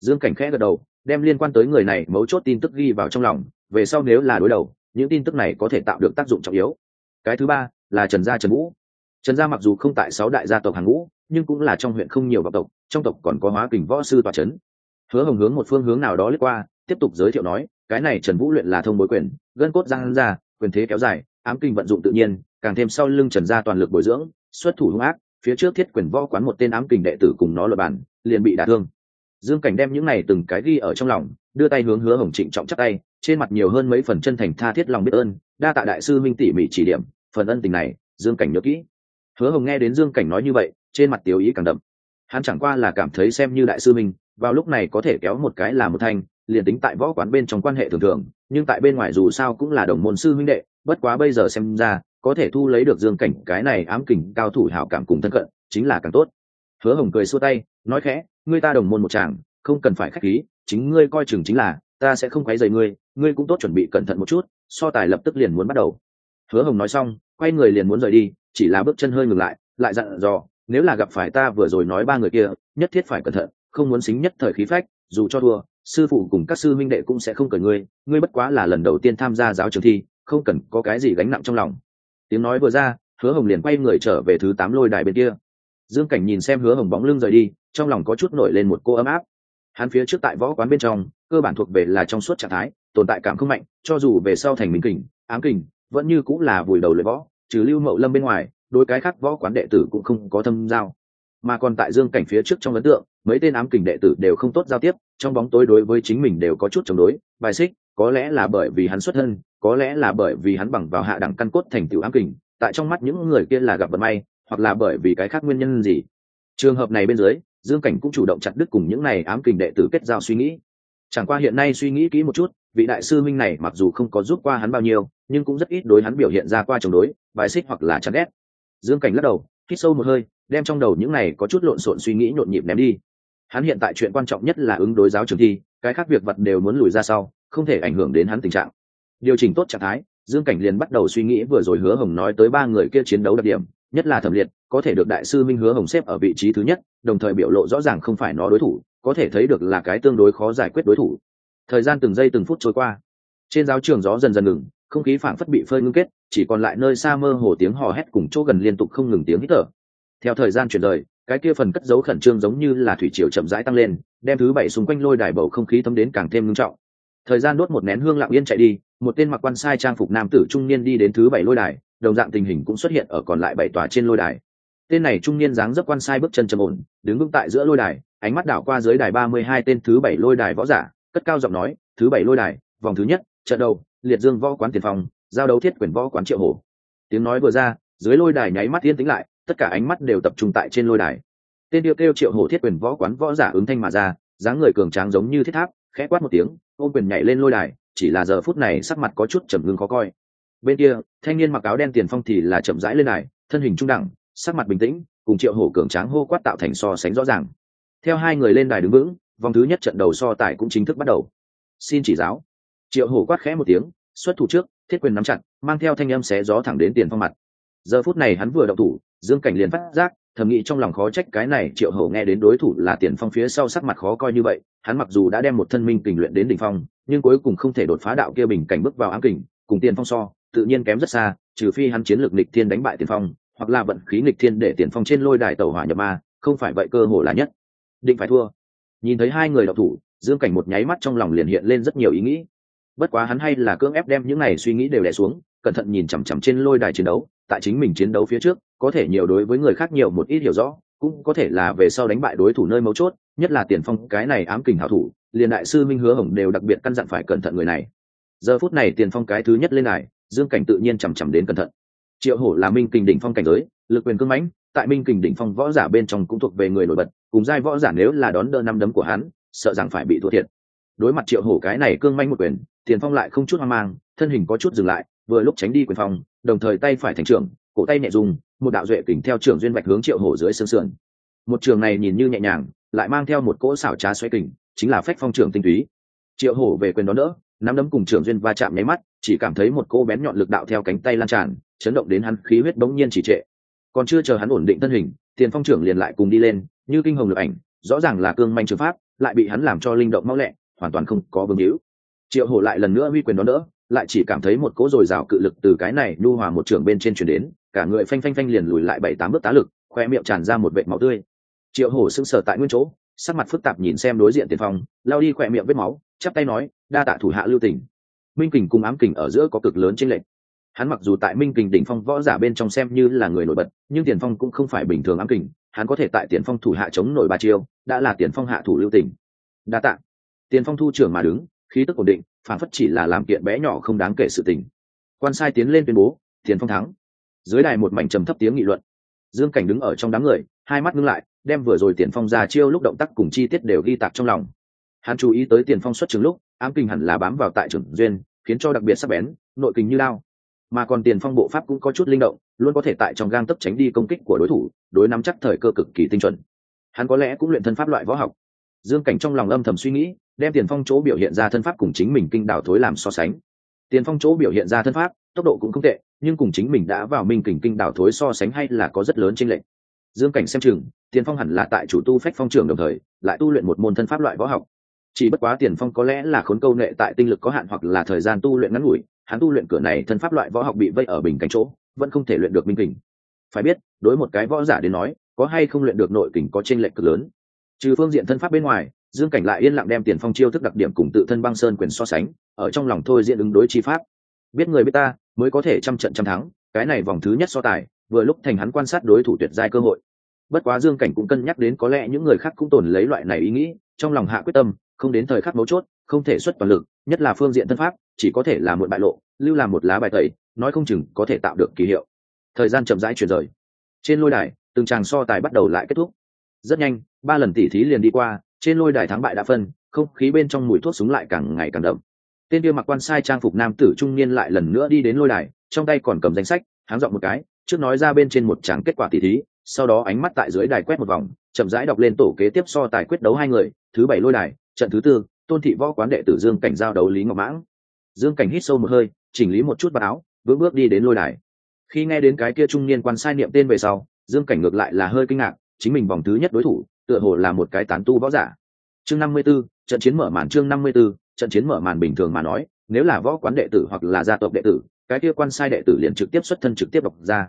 Dương cảnh khẽ gật đầu, đem liên quan tới người này mấu chốt tin tức ghi vào trong lòng, về sau nếu là đối đầu, những tin tức này có thể tạo được tác dụng trọng yếu. Cái thứ ba là trần gia trần vũ. Trần gia mặc dù không tại sáu đại gia tộc hàng ngũ, nhưng cũng là trong huyện không nhiều vọng tộc, trong tộc còn có hóa kình võ sư tòa trấn hứa hồng hướng một phương hướng nào đó lướt qua tiếp tục giới thiệu nói, cái này trần vũ luyện là thông bối quyền, gân cốt giang ra, quyền thế kéo dài, ám kinh vận dụng tự nhiên, càng thêm sau lưng trần gia toàn lực bồi dưỡng, xuất thủ hung ác, phía trước thiết quyền võ quán một tên ám kình đệ tử cùng nó lập bản, liền bị đả thương. Dương cảnh đem những này từng cái ghi ở trong lòng, đưa tay hướng hứa hồng trịnh trọng chắc tay, trên mặt nhiều hơn mấy phần chân thành tha thiết lòng biết ơn, đa tạ đại sư minh tỉ mỉ chỉ điểm, phần ân tình này, dương cảnh nhớ kỹ. Hứa hồng nghe đến dương cảnh nói như vậy, trên mặt tiểu ý càng đậm. Hắn chẳng qua là cảm thấy xem như đại sư minh, vào lúc này có thể kéo một cái là một thanh liền tính tại võ quán bên trong quan hệ thường thường, nhưng tại bên ngoài dù sao cũng là đồng môn sư minh đệ, bất quá bây giờ xem ra, có thể thu lấy được dương cảnh cái này ám kình cao thủ hảo cảm cùng thân cận, chính là càng tốt. Hứa hồng cười xua tay, nói khẽ, ngươi ta đồng môn một chàng, không cần phải khách khí, chính ngươi coi chừng chính là, ta sẽ không quấy rầy ngươi ngươi cũng tốt chuẩn bị cẩn thận một chút, so tài lập tức liền muốn bắt đầu. Hứa hồng nói xong, quay người liền muốn rời đi, chỉ là bước chân hơi ngừng lại lại dặn dò, nếu là gặp phải ta vừa rồi nói ba người kia, nhất thiết phải cẩn thận, không muốn xính nhất thời khí phách dù cho thua, sư phụ cùng các sư minh đệ cũng sẽ không cần ngươi ngươi bất quá là lần đầu tiên tham gia giáo trường thi, không cần có cái gì gánh nặng trong lòng. Tiếng nói vừa ra, hứa hồng liền quay người trở về thứ tám lôi đài bên kia. Dương cảnh nhìn xem hứa hồng bóng lưng rời đi, trong lòng có chút nổi lên một cô ấm áp. Hắn phía trước tại võ quán bên trong, cơ bản thuộc về là trong suốt trạng thái, tồn tại cảm không mạnh, cho dù về sau thành mình kình, ám kình, vẫn như cũng là vùi đầu luyện võ, trừ lưu mậu lâm bên ngoài đôi cái khác võ quán đệ tử cũng không có thâm giao mà còn tại dương cảnh phía trước trong ấn tượng, mấy tên ám kình đệ tử đều không tốt giao tiếp, trong bóng tối đối với chính mình đều có chút chống đối, bài xích, có lẽ là bởi vì hắn xuất thân, có lẽ là bởi vì hắn bằng vào hạ đẳng căn cốt thành tựu ám kình, tại trong mắt những người kia là gặp vận may, hoặc là bởi vì cái khác nguyên nhân gì. Trường hợp này bên dưới, dương cảnh cũng chủ động chặt đứt cùng những này ám kình đệ tử kết giao suy nghĩ. Chẳng qua hiện nay suy nghĩ kỹ một chút, vị đại sư minh này mặc dù không có giúp qua hắn bao nhiêu, nhưng cũng rất ít đối hắn biểu hiện ra qua chống đối, bài xích hoặc là chắn ghét dương cảnh lắc đầu, hít sâu một hơi đem trong đầu những này có chút lộn xộn suy nghĩ nhộn nhịp ném đi. Hắn hiện tại chuyện quan trọng nhất là ứng đối giáo trường thi, cái khác việc vật đều muốn lùi ra sau, không thể ảnh hưởng đến hắn tình trạng. Điều chỉnh tốt trạng thái, dương cảnh liền bắt đầu suy nghĩ vừa rồi hứa hồng nói tới ba người kia chiến đấu đặc điểm, nhất là thẩm liệt, có thể được đại sư minh hứa hồng xếp ở vị trí thứ nhất, đồng thời biểu lộ rõ ràng không phải nó đối thủ, có thể thấy được là cái tương đối khó giải quyết đối thủ. Thời gian từng giây từng phút trôi qua, trên giáo trường gió dần dần ngừng, không khí phảng phất bị phơi ngưng kết, chỉ còn lại nơi xa mơ hồ tiếng hò hét cùng chỗ gần liên tục không ngừng tiếng hít thở theo thời gian chuyển rời, cái kia phần cất dấu khẩn trương giống như là thủy triều chậm rãi tăng lên, đem thứ bảy xung quanh lôi đài bầu không khí thấm đến càng thêm ngưng trọng. Thời gian đốt một nén hương lặng yên chạy đi, một tên mặc quan sai trang phục nam tử trung niên đi đến thứ bảy lôi đài, đồng dạng tình hình cũng xuất hiện ở còn lại bảy tòa trên lôi đài. Tên này trung niên dáng dấp quan sai bước chân trầm ổn, đứng vững tại giữa lôi đài, ánh mắt đảo qua dưới đài ba mươi hai tên thứ bảy lôi đài võ giả, cất cao giọng nói, thứ bảy lôi đài, vòng thứ nhất, trận đầu, liệt dương võ quán tiền phòng giao đấu thiết quyền võ quán triệu hổ. Tiếng nói vừa ra, dưới lôi đài nháy mắt yên tĩnh lại tất cả ánh mắt đều tập trung tại trên lôi đài. Tên điệu kêu triệu hổ thiết quyền võ quán võ giả ứng thanh mà ra, dáng người cường tráng giống như thiết tháp, khẽ quát một tiếng, ôm quyền nhảy lên lôi đài, chỉ là giờ phút này sắc mặt có chút trầm ngưng khó coi. Bên kia, thanh niên mặc áo đen tiền phong thì là chậm rãi lên đài, thân hình trung đẳng, sắc mặt bình tĩnh, cùng triệu hổ cường tráng hô quát tạo thành so sánh rõ ràng. Theo hai người lên đài đứng vững, vòng thứ nhất trận đầu so tài cũng chính thức bắt đầu. Xin chỉ giáo. Triệu hổ quát khẽ một tiếng, xuất thủ trước, thiết quyền nắm chặt, mang theo thanh âm xé gió thẳng đến tiền phong mặt. Giờ phút này hắn vừa động thủ dương cảnh liền phát giác, thầm nghĩ trong lòng khó trách cái này triệu hầu nghe đến đối thủ là tiền phong phía sau sắc mặt khó coi như vậy, hắn mặc dù đã đem một thân minh kình luyện đến đỉnh phong, nhưng cuối cùng không thể đột phá đạo kia bình cảnh bước vào ám kình, cùng tiền phong so, tự nhiên kém rất xa, trừ phi hắn chiến lược nịch thiên đánh bại tiền phong, hoặc là vận khí nịch thiên để tiền phong trên lôi đài tàu hỏa nhập ma, không phải vậy cơ hồ là nhất. Định phải thua. Nhìn thấy hai người đọc thủ, dương cảnh một nháy mắt trong lòng liền hiện lên rất nhiều ý nghĩ. Bất quá hắn hay là cưỡng ép đem những này suy nghĩ đều đẻ xuống, cẩn thận nhìn chằm chằm trên lôi đài chiến đấu, tại chính mình chiến đấu phía trước có thể nhiều đối với người khác nhiều một ít hiểu rõ, cũng có thể là về sau đánh bại đối thủ nơi mấu chốt, nhất là tiền phong, cái này ám kình hảo thủ, liền đại sư minh hứa hồng đều đặc biệt căn dặn phải cẩn thận người này. Giờ phút này tiền phong cái thứ nhất lên này, dương cảnh tự nhiên chằm chằm đến cẩn thận. Triệu hổ là minh kình đỉnh phong cảnh giới, lực quyền cưng mãnh, tại minh kình đỉnh phong võ giả bên trong cũng thuộc về người nổi bật, cùng giai võ giả nếu là đón đỡ năm đấm của hắn, sợ rằng phải bị thua thiệt. Đối mặt triệu hổ cái này cương manh một quyền, tiền phong lại không chút hoang mang, thân hình có chút dừng lại, vừa lúc tránh đi quyền phong, đồng thời tay phải thành trưởng cổ tay nhẹ dùng, một đạo duệ kình theo trưởng duyên bạch hướng triệu hổ dưới xương sườn. Một trường này nhìn như nhẹ nhàng, lại mang theo một cỗ xảo trá xoay kình, chính là phách phong trưởng tinh túy. Triệu hổ về quyền đó đỡ, nắm đấm cùng trưởng duyên va chạm nháy mắt, chỉ cảm thấy một cô bén nhọn lực đạo theo cánh tay lan tràn, chấn động đến hắn khí huyết bỗng nhiên chỉ trệ. Còn chưa chờ hắn ổn định thân hình, tiền phong trưởng liền lại cùng đi lên, như kinh hồng lực ảnh, rõ ràng là cương manh trường pháp, lại bị hắn làm cho linh động mau lẹ, hoàn toàn không có vương hữu. Triệu hổ lại lần nữa huy quyền đón đỡ, lại chỉ cảm thấy một cỗ dồi dào cự lực từ cái này nhu hòa một trường bên trên chuyển đến cả người phanh phanh phanh liền lùi lại bảy tám bước tá lực, khoe miệng tràn ra một vệt máu tươi. Triệu hổ sững sờ tại nguyên chỗ, sắc mặt phức tạp nhìn xem đối diện tiền phong lao đi khoe miệng vết máu, chắp tay nói, đa tạ thủ hạ lưu tình. Minh kình cùng ám kình ở giữa có cực lớn trên lệnh hắn mặc dù tại minh kình đỉnh phong võ giả bên trong xem như là người nổi bật, nhưng tiền phong cũng không phải bình thường ám kình, hắn có thể tại tiền phong thủ hạ chống nổi ba chiêu, đã là tiền phong hạ thủ lưu tình. Đa tạ. Tiền phong thu trưởng mà đứng, khí tức ổn định, phản phất chỉ là làm kiện bé nhỏ không đáng kể sự tình. Quan sai tiến lên tuyên bố, tiền phong thắng dưới đài một mảnh trầm thấp tiếng nghị luận. Dương cảnh đứng ở trong đám người, hai mắt ngưng lại, đem vừa rồi tiền phong ra chiêu lúc động tác cùng chi tiết đều ghi tạc trong lòng. Hắn chú ý tới tiền phong xuất trường lúc, ám kinh hẳn là bám vào tại trường duyên, khiến cho đặc biệt sắc bén, nội kình như lao. Mà còn tiền phong bộ pháp cũng có chút linh động, luôn có thể tại trong gang tấp tránh đi công kích của đối thủ, đối nắm chắc thời cơ cực kỳ tinh chuẩn. Hắn có lẽ cũng luyện thân pháp loại võ học. Dương cảnh trong lòng âm thầm suy nghĩ, đem tiền phong chỗ biểu hiện ra thân pháp cùng chính mình kinh đảo thối làm so sánh. Tiền phong chỗ biểu hiện ra thân pháp, tốc độ cũng không tệ nhưng cùng chính mình đã vào minh kình kinh đảo thối so sánh hay là có rất lớn chênh lệnh dương cảnh xem chừng, tiền phong hẳn là tại chủ tu phách phong trường đồng thời, lại tu luyện một môn thân pháp loại võ học. Chỉ bất quá tiền phong có lẽ là khốn câu nghệ tại tinh lực có hạn hoặc là thời gian tu luyện ngắn ngủi, hắn tu luyện cửa này thân pháp loại võ học bị vây ở bình cánh chỗ, vẫn không thể luyện được minh kình. Phải biết, đối một cái võ giả đến nói, có hay không luyện được nội kình có trên lệnh cực lớn. Trừ phương diện thân pháp bên ngoài, dương cảnh lại yên lặng đem tiền phong chiêu thức đặc điểm cùng tự thân băng sơn quyền so sánh, ở trong lòng thôi diện ứng đối chi pháp. Biết người biết ta mới có thể trăm trận trăm thắng, cái này vòng thứ nhất so tài, vừa lúc thành hắn quan sát đối thủ tuyệt giai cơ hội. Bất quá dương cảnh cũng cân nhắc đến có lẽ những người khác cũng tồn lấy loại này ý nghĩ, trong lòng hạ quyết tâm, không đến thời khắc mấu chốt, không thể xuất toàn lực, nhất là phương diện thân pháp, chỉ có thể là một bại lộ, lưu làm một lá bài tẩy, nói không chừng có thể tạo được kỳ hiệu. Thời gian chậm rãi chuyển rời. Trên lôi đài, từng tràng so tài bắt đầu lại kết thúc. Rất nhanh, ba lần tỉ thí liền đi qua, trên lôi đài thắng bại đã phân, không khí bên trong mùi thuốc súng lại càng ngày càng đậm tên kia mặc quan sai trang phục nam tử trung niên lại lần nữa đi đến lôi đài trong tay còn cầm danh sách háng dọn một cái trước nói ra bên trên một tràng kết quả tỉ thí sau đó ánh mắt tại dưới đài quét một vòng chậm rãi đọc lên tổ kế tiếp so tài quyết đấu hai người thứ bảy lôi đài trận thứ tư tôn thị võ quán đệ tử dương cảnh giao đấu lý ngọc mãng. Dương cảnh hít sâu một hơi chỉnh lý một chút vào áo vững bước đi đến lôi đài. Khi nghe đến cái kia trung niên quan sai niệm tên về sau dương cảnh ngược lại là hơi kinh ngạc chính mình vòng thứ nhất đối thủ tựa hồ là một cái tán tu võ giả. Chương năm mươi 54, trận chiến mở màn chương năm mươi 54, trận chiến mở màn bình thường mà nói, nếu là võ quán đệ tử hoặc là gia tộc đệ tử, cái kia quan sai đệ tử liền trực tiếp xuất thân trực tiếp đọc ra.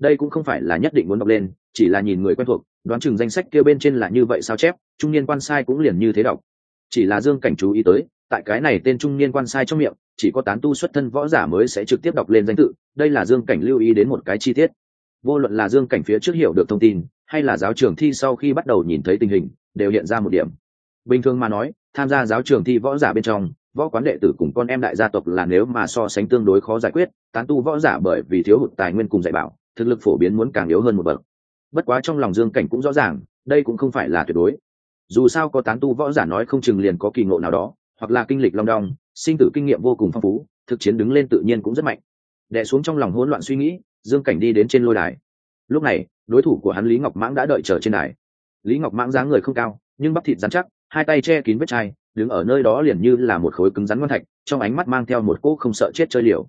Đây cũng không phải là nhất định muốn đọc lên, chỉ là nhìn người quen thuộc, đoán chừng danh sách kia bên trên là như vậy sao chép, trung niên quan sai cũng liền như thế đọc. Chỉ là dương cảnh chú ý tới, tại cái này tên trung niên quan sai trong miệng, chỉ có tán tu xuất thân võ giả mới sẽ trực tiếp đọc lên danh tự, đây là dương cảnh lưu ý đến một cái chi tiết. Vô luận là dương cảnh phía trước hiểu được thông tin, hay là giáo trường thi sau khi bắt đầu nhìn thấy tình hình, đều hiện ra một điểm. Bình thường mà nói tham gia giáo trường thi võ giả bên trong, võ quán đệ tử cùng con em đại gia tộc là nếu mà so sánh tương đối khó giải quyết, tán tu võ giả bởi vì thiếu hụt tài nguyên cùng dạy bảo, thực lực phổ biến muốn càng yếu hơn một bậc. Bất quá trong lòng dương cảnh cũng rõ ràng, đây cũng không phải là tuyệt đối. Dù sao có tán tu võ giả nói không chừng liền có kỳ ngộ nào đó, hoặc là kinh lịch long đong, sinh tử kinh nghiệm vô cùng phong phú, thực chiến đứng lên tự nhiên cũng rất mạnh. Đẻ xuống trong lòng hỗn loạn suy nghĩ, dương cảnh đi đến trên lôi đài. Lúc này, đối thủ của hắn lý ngọc mãng đã đợi chờ trên đài. Lý ngọc mãng dáng người không cao, nhưng bắp thịt dán chắc hai tay che kín vết chai, đứng ở nơi đó liền như là một khối cứng rắn ngon thạch, trong ánh mắt mang theo một cỗ không sợ chết chơi liều.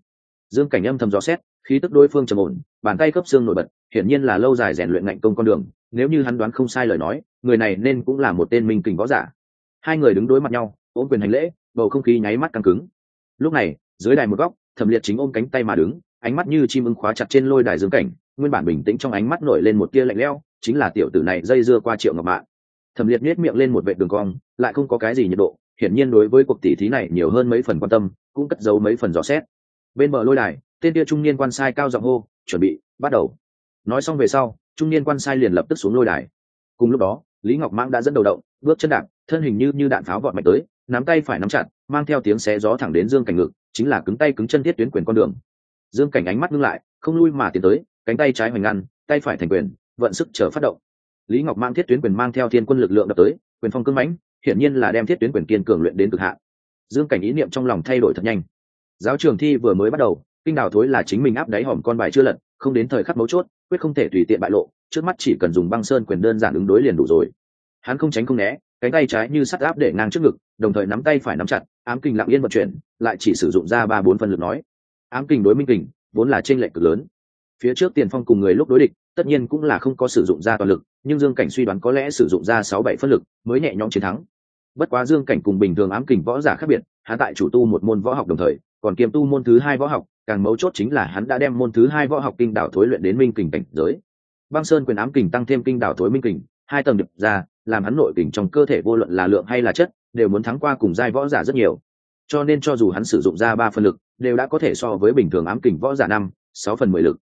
Dương cảnh âm thầm gió xét, khí tức đối phương trầm ổn, bàn tay khớp xương nổi bật, hiển nhiên là lâu dài rèn luyện ngạnh công con đường, nếu như hắn đoán không sai lời nói, người này nên cũng là một tên minh kình võ giả. Hai người đứng đối mặt nhau, ôm quyền hành lễ, bầu không khí nháy mắt căng cứng. Lúc này, dưới đài một góc, thẩm liệt chính ôm cánh tay mà đứng, ánh mắt như chim ưng khóa chặt trên lôi đài dương cảnh, nguyên bản bình tĩnh trong ánh mắt nổi lên một tia lạnh lẽo, chính là tiểu tử này dây dưa qua triệu ngọc mạng thẩm liệt nhếch miệng lên một vệ đường cong, lại không có cái gì nhiệt độ, hiển nhiên đối với cuộc tỷ thí này nhiều hơn mấy phần quan tâm, cũng cất giấu mấy phần rõ xét. Bên bờ lôi đài, tên kia trung niên quan sai cao giọng hô, chuẩn bị, bắt đầu. Nói xong về sau, trung niên quan sai liền lập tức xuống lôi đài. Cùng lúc đó, lý ngọc mãng đã dẫn đầu động, bước chân đạp, thân hình như như đạn pháo vọt mạnh tới, nắm tay phải nắm chặt, mang theo tiếng xé gió thẳng đến dương cảnh ngực, chính là cứng tay cứng chân thiết tuyến quyền con đường. Dương cảnh ánh mắt ngưng lại, không lui mà tiến tới, cánh tay trái hoành ngăn, tay phải thành quyền, vận sức chờ phát động lý ngọc mang thiết tuyến quyền mang theo thiên quân lực lượng đập tới, quyền phong cưng mãnh, hiển nhiên là đem thiết tuyến quyền kiên cường luyện đến cực hạn. Dương cảnh ý niệm trong lòng thay đổi thật nhanh. Giáo trường thi vừa mới bắt đầu, kinh đào thối là chính mình áp đáy hòm con bài chưa lật, không đến thời khắc mấu chốt, quyết không thể tùy tiện bại lộ, trước mắt chỉ cần dùng băng sơn quyền đơn giản ứng đối liền đủ rồi. Hắn không tránh không né, cánh tay trái như sắt áp để ngang trước ngực, đồng thời nắm tay phải nắm chặt, ám kình lặng yên vận chuyển, lại chỉ sử dụng ra ba bốn phần lực nói. Ám kình đối minh kình, vốn là trên lệch cực lớn. Phía trước tiền phong cùng người lúc đối địch, tất nhiên cũng là không có sử dụng ra toàn lực nhưng dương cảnh suy đoán có lẽ sử dụng ra sáu bảy phân lực mới nhẹ nhõm chiến thắng. Bất quá dương cảnh cùng bình thường ám kình võ giả khác biệt, hắn tại chủ tu một môn võ học đồng thời, còn kiêm tu môn thứ hai võ học, càng mấu chốt chính là hắn đã đem môn thứ hai võ học kinh đảo thối luyện đến minh kình cảnh giới. Băng sơn quyền ám kình tăng thêm kinh đảo thối minh kình, hai tầng đập ra, làm hắn nội kình trong cơ thể vô luận là lượng hay là chất, đều muốn thắng qua cùng giai võ giả rất nhiều. Cho nên cho dù hắn sử dụng ra ba phân lực, đều đã có thể so với bình thường ám kình võ giả năm, sáu phần mười lực.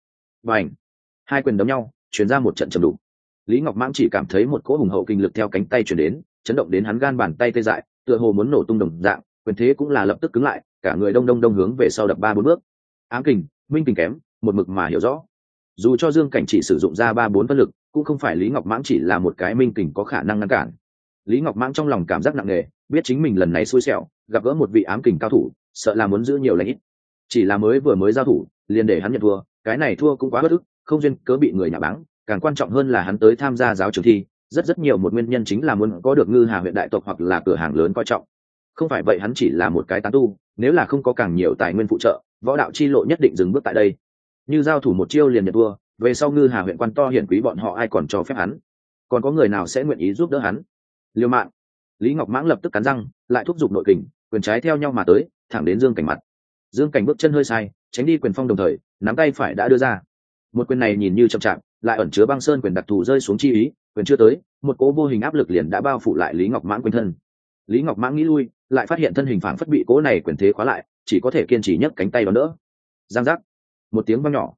Và ảnh hai quyền đấm nhau chuyển ra một trận trầm đủ lý ngọc mãng chỉ cảm thấy một cỗ hùng hậu kinh lực theo cánh tay chuyển đến, chấn động đến hắn gan bàn tay tê dại, tựa hồ muốn nổ tung đồng dạng, quyền thế cũng là lập tức cứng lại, cả người đông đông đông hướng về sau đập ba bốn bước. Ám kình, minh kình kém, một mực mà hiểu rõ. Dù cho dương cảnh chỉ sử dụng ra ba bốn phân lực, cũng không phải lý ngọc mãng chỉ là một cái minh kình có khả năng ngăn cản. Lý ngọc mãng trong lòng cảm giác nặng nề, biết chính mình lần này xui xẻo, gặp gỡ một vị ám kình cao thủ, sợ là muốn giữ nhiều lãnh ít. Chỉ là mới vừa mới giao thủ, liền để hắn nhận thua, cái này thua cũng quá bất ức, không duyên cớ bị người nhà báng càng quan trọng hơn là hắn tới tham gia giáo trường thi. Rất rất nhiều một nguyên nhân chính là muốn có được ngư hà huyện đại tộc hoặc là cửa hàng lớn coi trọng. Không phải vậy hắn chỉ là một cái tán tu, nếu là không có càng nhiều tài nguyên phụ trợ, võ đạo chi lộ nhất định dừng bước tại đây. Như giao thủ một chiêu liền nhận thua, về sau ngư hà huyện quan to hiển quý bọn họ ai còn cho phép hắn. Còn có người nào sẽ nguyện ý giúp đỡ hắn? Liêu mạng lý ngọc mãng lập tức cắn răng, lại thúc giục nội kình, quyền trái theo nhau mà tới, thẳng đến dương cảnh mặt. Dương cảnh bước chân hơi sai, tránh đi quyền phong đồng thời, nắm tay phải đã đưa ra. Một quyền này nhìn như chậm chạp lại ẩn chứa băng sơn quyền đặc thù rơi xuống chi ý, quyền chưa tới, một cố vô hình áp lực liền đã bao phủ lại lý ngọc mãng quanh thân. Lý ngọc mãng nghĩ lui, lại phát hiện thân hình phản phất bị cố này quyền thế khóa lại, chỉ có thể kiên trì nhấc cánh tay đón đỡ. Giang giác. Một tiếng văng nhỏ.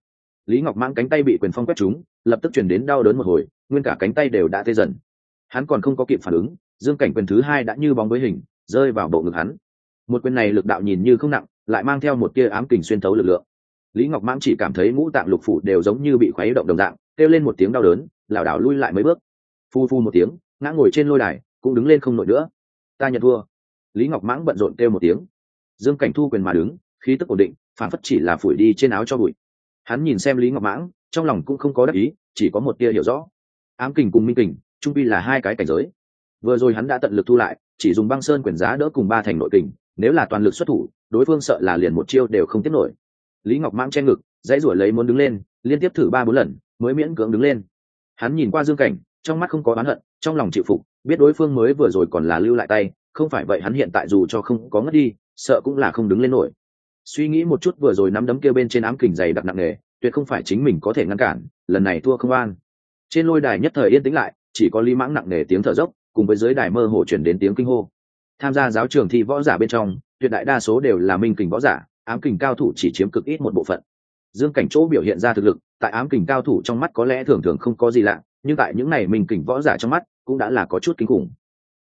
Lý ngọc mãng cánh tay bị quyền phong quét trúng, lập tức chuyển đến đau đớn một hồi, nguyên cả cánh tay đều đã tê dần. Hắn còn không có kịp phản ứng, dương cảnh quyền thứ hai đã như bóng với hình, rơi vào bộ ngực hắn. Một quyền này lực đạo nhìn như không nặng, lại mang theo một tia ám kình xuyên thấu lực lượng. Lý ngọc mãng chỉ cảm thấy ngũ tạng lục phủ đều giống như bị khuấy động đồng dạng kêu lên một tiếng đau đớn, lảo đảo lui lại mấy bước. Phu phu một tiếng, ngã ngồi trên lôi đài, cũng đứng lên không nổi nữa. Ta nhận thua. Lý ngọc mãng bận rộn kêu một tiếng. Dương cảnh thu quyền mà đứng, khí tức ổn định, phản phất chỉ là phủi đi trên áo cho bụi. Hắn nhìn xem lý ngọc mãng, trong lòng cũng không có đắc ý, chỉ có một tia hiểu rõ. Ám kình cùng minh kình, trung pi là hai cái cảnh giới. Vừa rồi hắn đã tận lực thu lại, chỉ dùng băng sơn quyền giá đỡ cùng ba thành nội kình, nếu là toàn lực xuất thủ, đối phương sợ là liền một chiêu đều không tiếp nổi. Lý ngọc mãng che ngực, dãy rủa lấy muốn đứng lên, liên tiếp thử ba bốn lần mới miễn cưỡng đứng lên. Hắn nhìn qua dương cảnh, trong mắt không có oán hận, trong lòng chịu phục, biết đối phương mới vừa rồi còn là lưu lại tay, không phải vậy hắn hiện tại dù cho không có ngất đi, sợ cũng là không đứng lên nổi. Suy nghĩ một chút vừa rồi nắm đấm kia bên trên ám kình dày đặc nặng nề, tuyệt không phải chính mình có thể ngăn cản, lần này thua không an. Trên lôi đài nhất thời yên tĩnh lại, chỉ có lý mãng nặng nề tiếng thở dốc, cùng với dưới đài mơ hồ chuyển đến tiếng kinh hô. Tham gia giáo trường thi võ giả bên trong, tuyệt đại đa số đều là minh kình võ giả, ám kình cao thủ chỉ chiếm cực ít một bộ phận dương cảnh chỗ biểu hiện ra thực lực, tại ám kình cao thủ trong mắt có lẽ thường thường không có gì lạ, nhưng tại những này minh kình võ giả trong mắt cũng đã là có chút kinh khủng.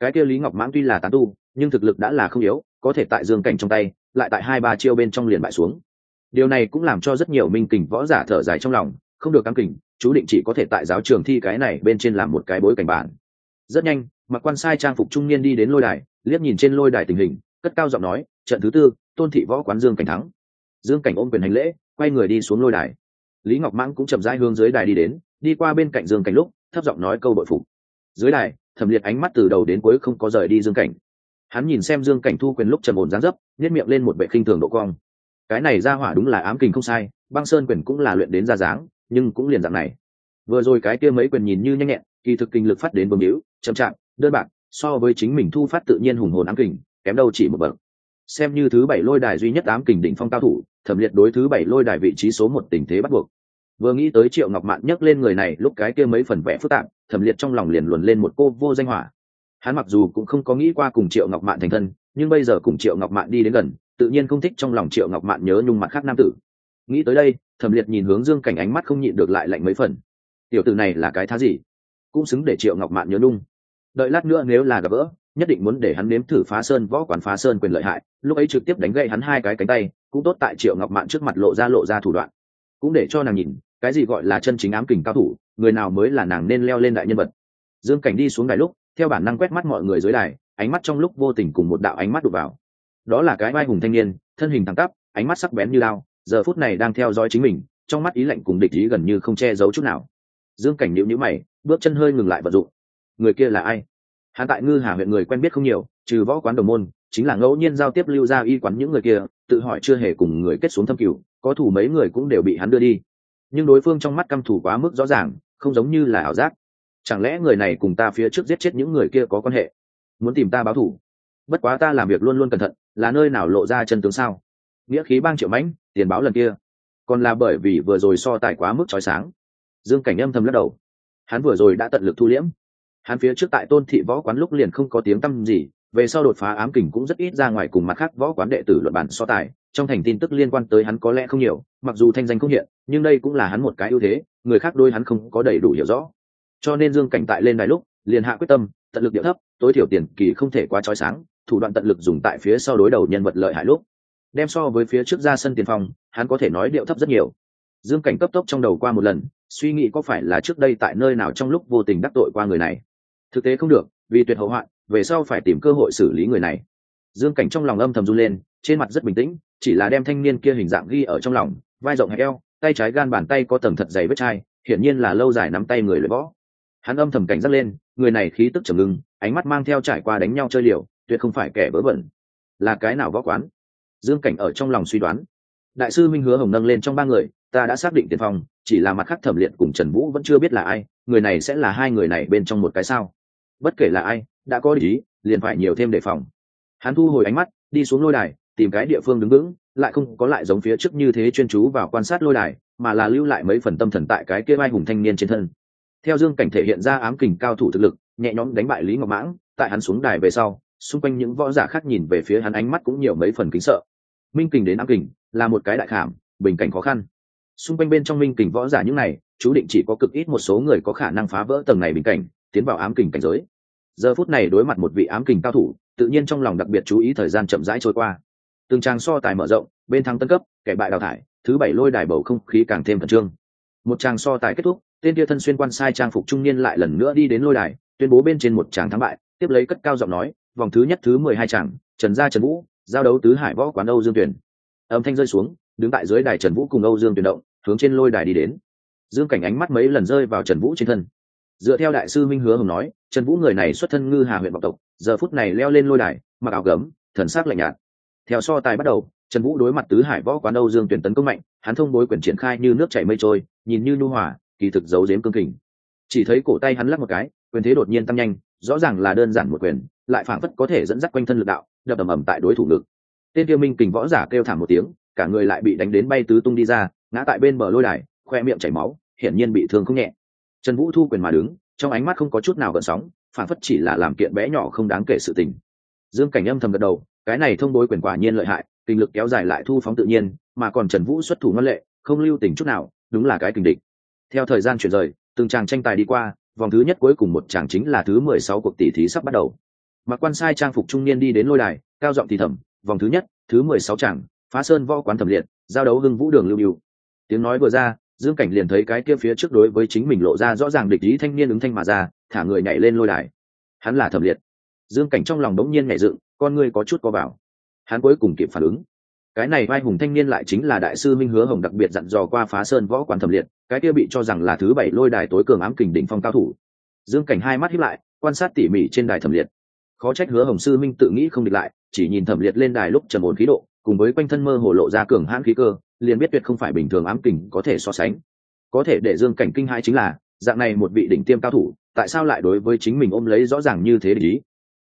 Cái kia lý ngọc mãng tuy là tán tu, nhưng thực lực đã là không yếu, có thể tại dương cảnh trong tay, lại tại hai ba chiêu bên trong liền bại xuống. Điều này cũng làm cho rất nhiều minh kình võ giả thở dài trong lòng, không được cam kình, chú định chỉ có thể tại giáo trường thi cái này bên trên làm một cái bối cảnh bản. Rất nhanh, mặc quan sai trang phục trung niên đi đến lôi đài, liếc nhìn trên lôi đài tình hình, cất cao giọng nói, trận thứ tư, tôn thị võ quán dương cảnh thắng. Dương cảnh ôm quyền hành lễ quay người đi xuống lôi đài. Lý ngọc mãng cũng chậm rãi hướng dưới đài đi đến, đi qua bên cạnh dương cảnh lúc, thấp giọng nói câu bội phục. Dưới đài, thẩm liệt ánh mắt từ đầu đến cuối không có rời đi dương cảnh. Hắn nhìn xem dương cảnh thu quyền lúc trầm ổn gián dấp nhét miệng lên một vệ khinh thường độ cong. Cái này ra hỏa đúng là ám kình không sai, băng sơn quyền cũng là luyện đến ra dáng, nhưng cũng liền dạng này. Vừa rồi cái kia mấy quyền nhìn như nhanh nhẹn, kỳ thực kinh lực phát đến bơm hữu chậm chạp, đơn bạc, so với chính mình thu phát tự nhiên hùng hồn ám kình, kém đâu chỉ một bậc xem như thứ bảy lôi đài duy nhất ám kình đỉnh phong cao thủ, thẩm liệt đối thứ bảy lôi đài vị trí số một tình thế bắt buộc. Vừa nghĩ tới triệu ngọc mạn nhấc lên người này, lúc cái kia mấy phần vẽ phức tạp, thẩm liệt trong lòng liền luồn lên một cô vô danh hỏa. Hắn mặc dù cũng không có nghĩ qua cùng triệu ngọc mạn thành thân, nhưng bây giờ cùng triệu ngọc mạn đi đến gần, tự nhiên không thích trong lòng triệu ngọc mạn nhớ nhung mặt khác nam tử. Nghĩ tới đây, thẩm liệt nhìn hướng dương cảnh ánh mắt không nhịn được lại lạnh mấy phần. Tiểu tử này là cái thá gì? Cũng xứng để triệu ngọc mạn nhớ nhung. Đợi lát nữa nếu là gặp gỡ nhất định muốn để hắn nếm thử phá sơn võ quán phá sơn quyền lợi hại, lúc ấy trực tiếp đánh gậy hắn hai cái cánh tay, cũng tốt tại triệu ngọc mạn trước mặt lộ ra lộ ra thủ đoạn. Cũng để cho nàng nhìn, cái gì gọi là chân chính ám kình cao thủ, người nào mới là nàng nên leo lên đại nhân vật. Dương cảnh đi xuống đài lúc, theo bản năng quét mắt mọi người dưới đài, ánh mắt trong lúc vô tình cùng một đạo ánh mắt đụt vào. Đó là cái vai hùng thanh niên, thân hình thẳng tắp, ánh mắt sắc bén như lao, giờ phút này đang theo dõi chính mình, trong mắt ý lạnh cùng địch ý gần như không che giấu chút nào. Dương cảnh nhịu nhữ mày, bước chân hơi ngừng lại vật dụng. Người kia là ai? Hắn tại ngư hà huyện người quen biết không nhiều, trừ võ quán đồng môn, chính là ngẫu nhiên giao tiếp lưu ra y quán những người kia, tự hỏi chưa hề cùng người kết xuống thâm cửu, có thủ mấy người cũng đều bị hắn đưa đi. Nhưng đối phương trong mắt căm thủ quá mức rõ ràng, không giống như là ảo giác. Chẳng lẽ người này cùng ta phía trước giết chết những người kia có quan hệ? Muốn tìm ta báo thủ? Bất quá ta làm việc luôn luôn cẩn thận, là nơi nào lộ ra chân tướng sao? Nghĩa khí bang triệu mãnh, tiền báo lần kia. Còn là bởi vì vừa rồi so tài quá mức trói sáng. Dương cảnh âm thầm lắc đầu. Hắn vừa rồi đã tận lực thu liễm hắn phía trước tại tôn thị võ quán lúc liền không có tiếng tăm gì về sau đột phá ám kình cũng rất ít ra ngoài cùng mặt khác võ quán đệ tử luận bản so tài trong thành tin tức liên quan tới hắn có lẽ không nhiều mặc dù thanh danh không hiện nhưng đây cũng là hắn một cái ưu thế người khác đôi hắn không có đầy đủ hiểu rõ. Cho nên dương cảnh tại lên đài lúc liền hạ quyết tâm tận lực điệu thấp tối thiểu tiền kỳ không thể quá trói sáng thủ đoạn tận lực dùng tại phía sau đối đầu nhân vật lợi hại lúc. Đem so với phía trước ra sân tiền phòng, hắn có thể nói điệu thấp rất nhiều. Dương cảnh cấp tốc trong đầu qua một lần suy nghĩ có phải là trước đây tại nơi nào trong lúc vô tình đắc tội qua người này thực tế không được, vì tuyệt hậu hoạn, về sau phải tìm cơ hội xử lý người này. Dương cảnh trong lòng âm thầm run lên, trên mặt rất bình tĩnh, chỉ là đem thanh niên kia hình dạng ghi ở trong lòng, vai rộng hẹp eo, tay trái gan bàn tay có tầng thật dày vết chai, hiển nhiên là lâu dài nắm tay người luyện võ. Hắn âm thầm cảnh giác lên, người này khí tức trầm ngưng, ánh mắt mang theo trải qua đánh nhau chơi liều, tuyệt không phải kẻ bớ bẩn là cái nào võ quán? Dương cảnh ở trong lòng suy đoán. Đại sư minh hứa hồng nâng lên trong ba người, ta đã xác định tiền phong, chỉ là mặt khác thẩm liệt cùng trần vũ vẫn chưa biết là ai, người này sẽ là hai người này bên trong một cái sao? Bất kể là ai, đã có ý, liền phải nhiều thêm đề phòng. Hắn thu hồi ánh mắt, đi xuống lôi đài, tìm cái địa phương đứng vững, lại không có lại giống phía trước như thế chuyên chú vào quan sát lôi đài, mà là lưu lại mấy phần tâm thần tại cái kia mai hùng thanh niên trên thân. Theo dương cảnh thể hiện ra ám kình cao thủ thực lực, nhẹ nhõm đánh bại lý ngọc mãng, tại hắn xuống đài về sau, xung quanh những võ giả khác nhìn về phía hắn ánh mắt cũng nhiều mấy phần kính sợ. Minh kình đến ám kình, là một cái đại khảm, bình cảnh khó khăn. Xung quanh bên trong minh kình võ giả những này, chú định chỉ có cực ít một số người có khả năng phá vỡ tầng này bình cảnh tiến vào ám kình cảnh giới. Giờ phút này đối mặt một vị ám kình cao thủ, tự nhiên trong lòng đặc biệt chú ý thời gian chậm rãi trôi qua. Từng trang so tài mở rộng, bên thắng tân cấp, kẻ bại đào thải, thứ bảy lôi đài bầu không khí càng thêm khẩn trương. Một trang so tài kết thúc, tên kia thân xuyên quan sai trang phục trung niên lại lần nữa đi đến lôi đài, tuyên bố bên trên một tràng thắng bại, tiếp lấy cất cao giọng nói, vòng thứ nhất thứ mười hai tràng, trần gia trần vũ, giao đấu tứ hải võ quán âu dương tuyển. Âm thanh rơi xuống, đứng tại dưới đài trần vũ cùng âu dương tuyển động, hướng trên lôi đài đi đến. Dương cảnh ánh mắt mấy lần rơi vào trần vũ trên thân dựa theo đại sư minh hứa hồng nói, trần vũ người này xuất thân ngư hà huyện vọng tộc, giờ phút này leo lên lôi đài, mặc áo gấm, thần sắc lạnh nhạt. Theo so tài bắt đầu, trần vũ đối mặt tứ hải võ quán âu dương tuyển tấn công mạnh, hắn thông bối quyển triển khai như nước chảy mây trôi, nhìn như nhu hòa, kỳ thực giấu giếm cương kình. Chỉ thấy cổ tay hắn lắc một cái, quyền thế đột nhiên tăng nhanh, rõ ràng là đơn giản một quyền, lại phảng phất có thể dẫn dắt quanh thân lực đạo, đập ầm ầm tại đối thủ lực tên tiêu minh kình võ giả kêu thảm một tiếng, cả người lại bị đánh đến bay tứ tung đi ra, ngã tại bên bờ lôi đài, khoe miệng chảy máu, hiển nhiên bị thương không nhẹ trần vũ thu quyền mà đứng, trong ánh mắt không có chút nào gợn sóng, phản phất chỉ là làm kiện bé nhỏ không đáng kể sự tình. Dương cảnh âm thầm gật đầu, cái này thông bối quyền quả nhiên lợi hại, kinh lực kéo dài lại thu phóng tự nhiên, mà còn trần vũ xuất thủ ngân lệ, không lưu tình chút nào, đúng là cái kình địch. Theo thời gian chuyển rời, từng chàng tranh tài đi qua, vòng thứ nhất cuối cùng một chàng chính là thứ mười sáu cuộc tỷ thí sắp bắt đầu. Mặc quan sai trang phục trung niên đi đến lôi đài, cao giọng thì thầm, vòng thứ nhất, thứ mười sáu chàng phá sơn võ quán thẩm liệt, giao đấu hưng vũ đường lưu biểu tiếng nói vừa ra dương cảnh liền thấy cái kia phía trước đối với chính mình lộ ra rõ ràng địch ý thanh niên ứng thanh mà ra, thả người nhảy lên lôi đài. Hắn là thẩm liệt. Dương cảnh trong lòng đống nhiên nhảy dựng, con ngươi có chút có bảo hắn cuối cùng kịp phản ứng. Cái này vai hùng thanh niên lại chính là đại sư minh hứa hồng đặc biệt dặn dò qua phá sơn võ quán thẩm liệt, cái kia bị cho rằng là thứ bảy lôi đài tối cường ám kình đỉnh phong cao thủ. Dương cảnh hai mắt hiếp lại, quan sát tỉ mỉ trên đài thẩm liệt. Khó trách hứa hồng sư minh tự nghĩ không địch lại, chỉ nhìn thẩm liệt lên đài lúc trầm ổn khí độ, cùng với quanh thân mơ hồ lộ ra cường hãn khí cơ liền biết tuyệt không phải bình thường ám kình có thể so sánh. Có thể để dương cảnh kinh hai chính là, dạng này một vị đỉnh tiêm cao thủ, tại sao lại đối với chính mình ôm lấy rõ ràng như thế để ý?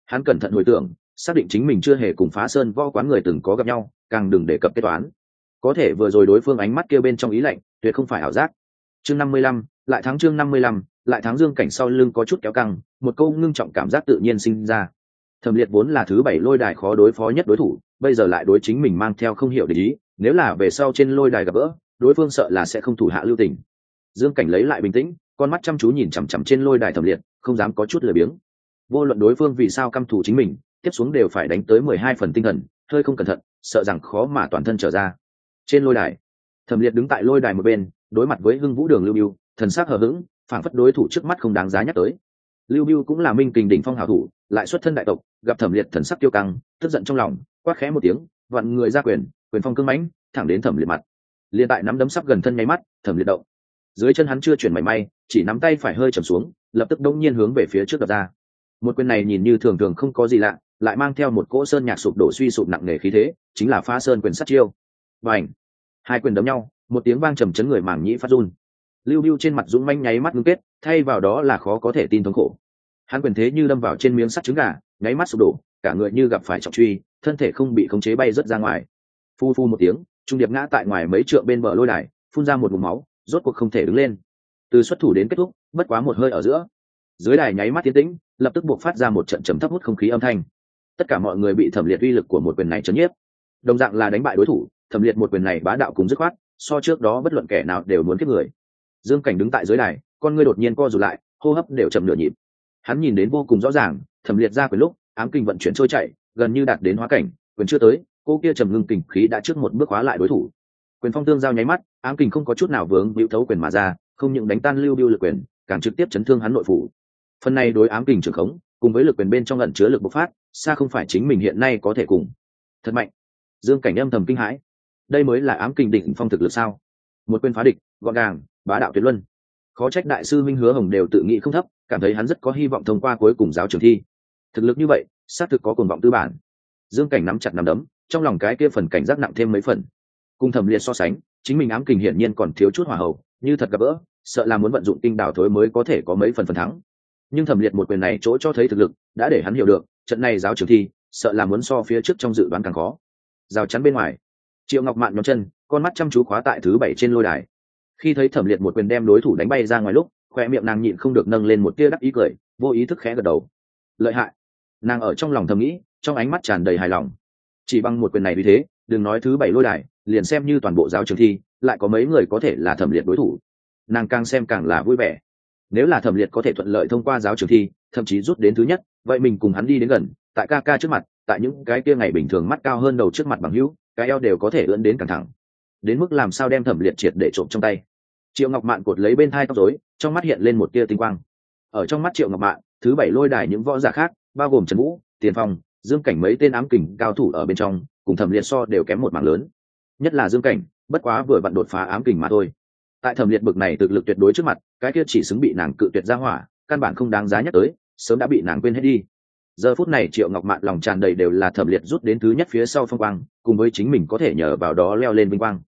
Hắn cẩn thận hồi tưởng, xác định chính mình chưa hề cùng phá sơn võ quán người từng có gặp nhau, càng đừng đề cập kết toán. Có thể vừa rồi đối phương ánh mắt kia bên trong ý lạnh, tuyệt không phải ảo giác. Chương năm mươi lăm, lại tháng chương năm mươi lăm, lại tháng dương cảnh sau lưng có chút kéo căng, một câu ngưng trọng cảm giác tự nhiên sinh ra thẩm liệt vốn là thứ bảy lôi đài khó đối phó nhất đối thủ, bây giờ lại đối chính mình mang theo không hiểu để ý, nếu là về sau trên lôi đài gặp gỡ, đối phương sợ là sẽ không thủ hạ lưu tình. Dương cảnh lấy lại bình tĩnh, con mắt chăm chú nhìn chằm chằm trên lôi đài thẩm liệt, không dám có chút lười biếng. Vô luận đối phương vì sao căm thù chính mình, tiếp xuống đều phải đánh tới mười hai phần tinh thần, hơi không cẩn thận, sợ rằng khó mà toàn thân trở ra. Trên lôi đài, thẩm liệt đứng tại lôi đài một bên, đối mặt với hưng vũ đường lưu biêu thần sắc hờ hững phản phất đối thủ trước mắt không đáng giá nhắc tới. Lưu biêu cũng là minh kình đỉnh phong hảo thủ, lại xuất thân đại tộc gặp thẩm liệt thần sắc tiêu căng, tức giận trong lòng, quát khẽ một tiếng, vặn người ra quyền quyền phong cưng mãnh, thẳng đến thẩm liệt mặt. Liền tại nắm đấm sắp gần thân nháy mắt, thẩm liệt động. Dưới chân hắn chưa chuyển mảy may, chỉ nắm tay phải hơi trầm xuống, lập tức đông nhiên hướng về phía trước đập ra. Một quyền này nhìn như thường thường không có gì lạ, lại mang theo một cỗ sơn nhạc sụp đổ suy sụp nặng nề khí thế, chính là phá sơn quyền sắt chiêu. Và ảnh hai quyền đấm nhau, một tiếng vang trầm chấn người mảng nhĩ phát run. Lưu biêu trên mặt dũng manh nháy mắt ngưng kết, thay vào đó là khó có thể tin thống khổ hắn quyền thế như đâm vào trên miếng sắt trứng gà, nháy mắt sụp đổ, cả người như gặp phải trọng truy, thân thể không bị khống chế bay rớt ra ngoài. Phu phu một tiếng, trung điệp ngã tại ngoài mấy trượng bên bờ lôi đài, phun ra một vùng máu, rốt cuộc không thể đứng lên. Từ xuất thủ đến kết thúc, bất quá một hơi ở giữa. Dưới đài nháy mắt tiến tĩnh, lập tức buộc phát ra một trận trầm thấp hút không khí âm thanh. Tất cả mọi người bị thẩm liệt uy lực của một quyền này chấn nhiếp. Đồng dạng là đánh bại đối thủ, thẩm liệt một quyền này bá đạo cùng dứt khoát, so trước đó bất luận kẻ nào đều muốn kiếp người. Dương cảnh đứng tại dưới đài, con ngươi đột nhiên co rụt lại, hô hấp đều chậm nửa nhịp hắn nhìn đến vô cùng rõ ràng, thẩm liệt ra quyền lúc, ám kinh vận chuyển trôi chạy gần như đạt đến hóa cảnh, quyền chưa tới, cô kia trầm ngưng kình khí đã trước một bước hóa lại đối thủ. Quyền phong tương giao nháy mắt, ám kình không có chút nào vướng hữu thấu quyền mà ra, không những đánh tan lưu biêu lực quyền, càng trực tiếp chấn thương hắn nội phủ. Phần này đối ám kình trưởng khống, cùng với lực quyền bên trong lận chứa lực bộc phát, xa không phải chính mình hiện nay có thể cùng. Thật mạnh. Dương cảnh âm thầm kinh hãi. Đây mới là ám kình định phong thực lực sao? Một quyền phá địch, gọn gàng, bá đạo tuyệt luân khó trách đại sư minh hứa hồng đều tự nghĩ không thấp, cảm thấy hắn rất có hy vọng thông qua cuối cùng giáo trường thi. Thực lực như vậy, xác thực có cồn vọng tư bản. Dương cảnh nắm chặt nắm đấm, trong lòng cái kia phần cảnh giác nặng thêm mấy phần. Cùng thẩm liệt so sánh, chính mình ám kình hiển nhiên còn thiếu chút hỏa hậu, như thật gặp gỡ, sợ là muốn vận dụng kinh đảo thối mới có thể có mấy phần phần thắng. Nhưng thẩm liệt một quyền này chỗ cho thấy thực lực, đã để hắn hiểu được, trận này giáo trường thi, sợ là muốn so phía trước trong dự đoán càng khó. Rào chắn bên ngoài, triệu ngọc mạn nhóm chân, con mắt chăm chú khóa tại thứ bảy trên lôi đài khi thấy thẩm liệt một quyền đem đối thủ đánh bay ra ngoài lúc, khoe miệng nàng nhịn không được nâng lên một tia đắc ý cười, vô ý thức khẽ gật đầu. Lợi hại. Nàng ở trong lòng thầm nghĩ, trong ánh mắt tràn đầy hài lòng. Chỉ bằng một quyền này vì thế, đừng nói thứ bảy lôi đài, liền xem như toàn bộ giáo trường thi, lại có mấy người có thể là thẩm liệt đối thủ. Nàng càng xem càng là vui vẻ. Nếu là thẩm liệt có thể thuận lợi thông qua giáo trường thi, thậm chí rút đến thứ nhất, vậy mình cùng hắn đi đến gần, tại ca ca trước mặt, tại những cái kia ngày bình thường mắt cao hơn đầu trước mặt bằng hữu, cái eo đều có thể ưỡn đến căng thẳng. Đến mức làm sao đem thẩm liệt triệt để trộm trong tay triệu ngọc mạn cột lấy bên thai tóc rối, trong mắt hiện lên một tia tinh quang. Ở trong mắt triệu ngọc mạn, thứ bảy lôi đài những võ giả khác, bao gồm trần vũ, tiền phong, dương cảnh mấy tên ám kình cao thủ ở bên trong, cùng thẩm liệt so đều kém một mảng lớn. Nhất là dương cảnh, bất quá vừa vặn đột phá ám kình mà thôi. Tại thẩm liệt bực này thực lực tuyệt đối trước mặt, cái kia chỉ xứng bị nàng cự tuyệt ra hỏa, căn bản không đáng giá nhắc tới, sớm đã bị nàng quên hết đi. Giờ phút này triệu ngọc mạn lòng tràn đầy đều là thẩm liệt rút đến thứ nhất phía sau phong quang, cùng với chính mình có thể nhờ vào đó leo lên vinh quang.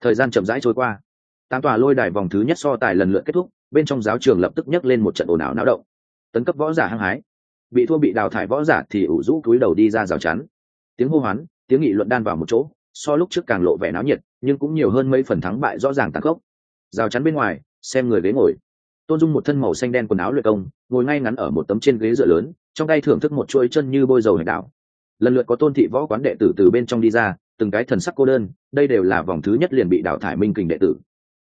Thời gian chậm rãi trôi qua tám tòa lôi đài vòng thứ nhất so tài lần lượt kết thúc, bên trong giáo trường lập tức nhấc lên một trận ồn ào náo động. Tấn cấp võ giả hăng hái. Bị thua bị đào thải võ giả thì ủ rũ cúi đầu đi ra rào chắn. Tiếng hô hoán, tiếng nghị luận đan vào một chỗ, so lúc trước càng lộ vẻ náo nhiệt, nhưng cũng nhiều hơn mấy phần thắng bại rõ ràng tàn khốc. Rào chắn bên ngoài, xem người ghế ngồi. Tôn dung một thân màu xanh đen quần áo luyện công, ngồi ngay ngắn ở một tấm trên ghế dựa lớn, trong tay thưởng thức một chuỗi chân như bôi dầu hành đạo. Lần lượt có tôn thị võ quán đệ tử từ bên trong đi ra, từng cái thần sắc cô đơn, đây đều là vòng thứ nhất liền bị đào thải minh kình đệ tử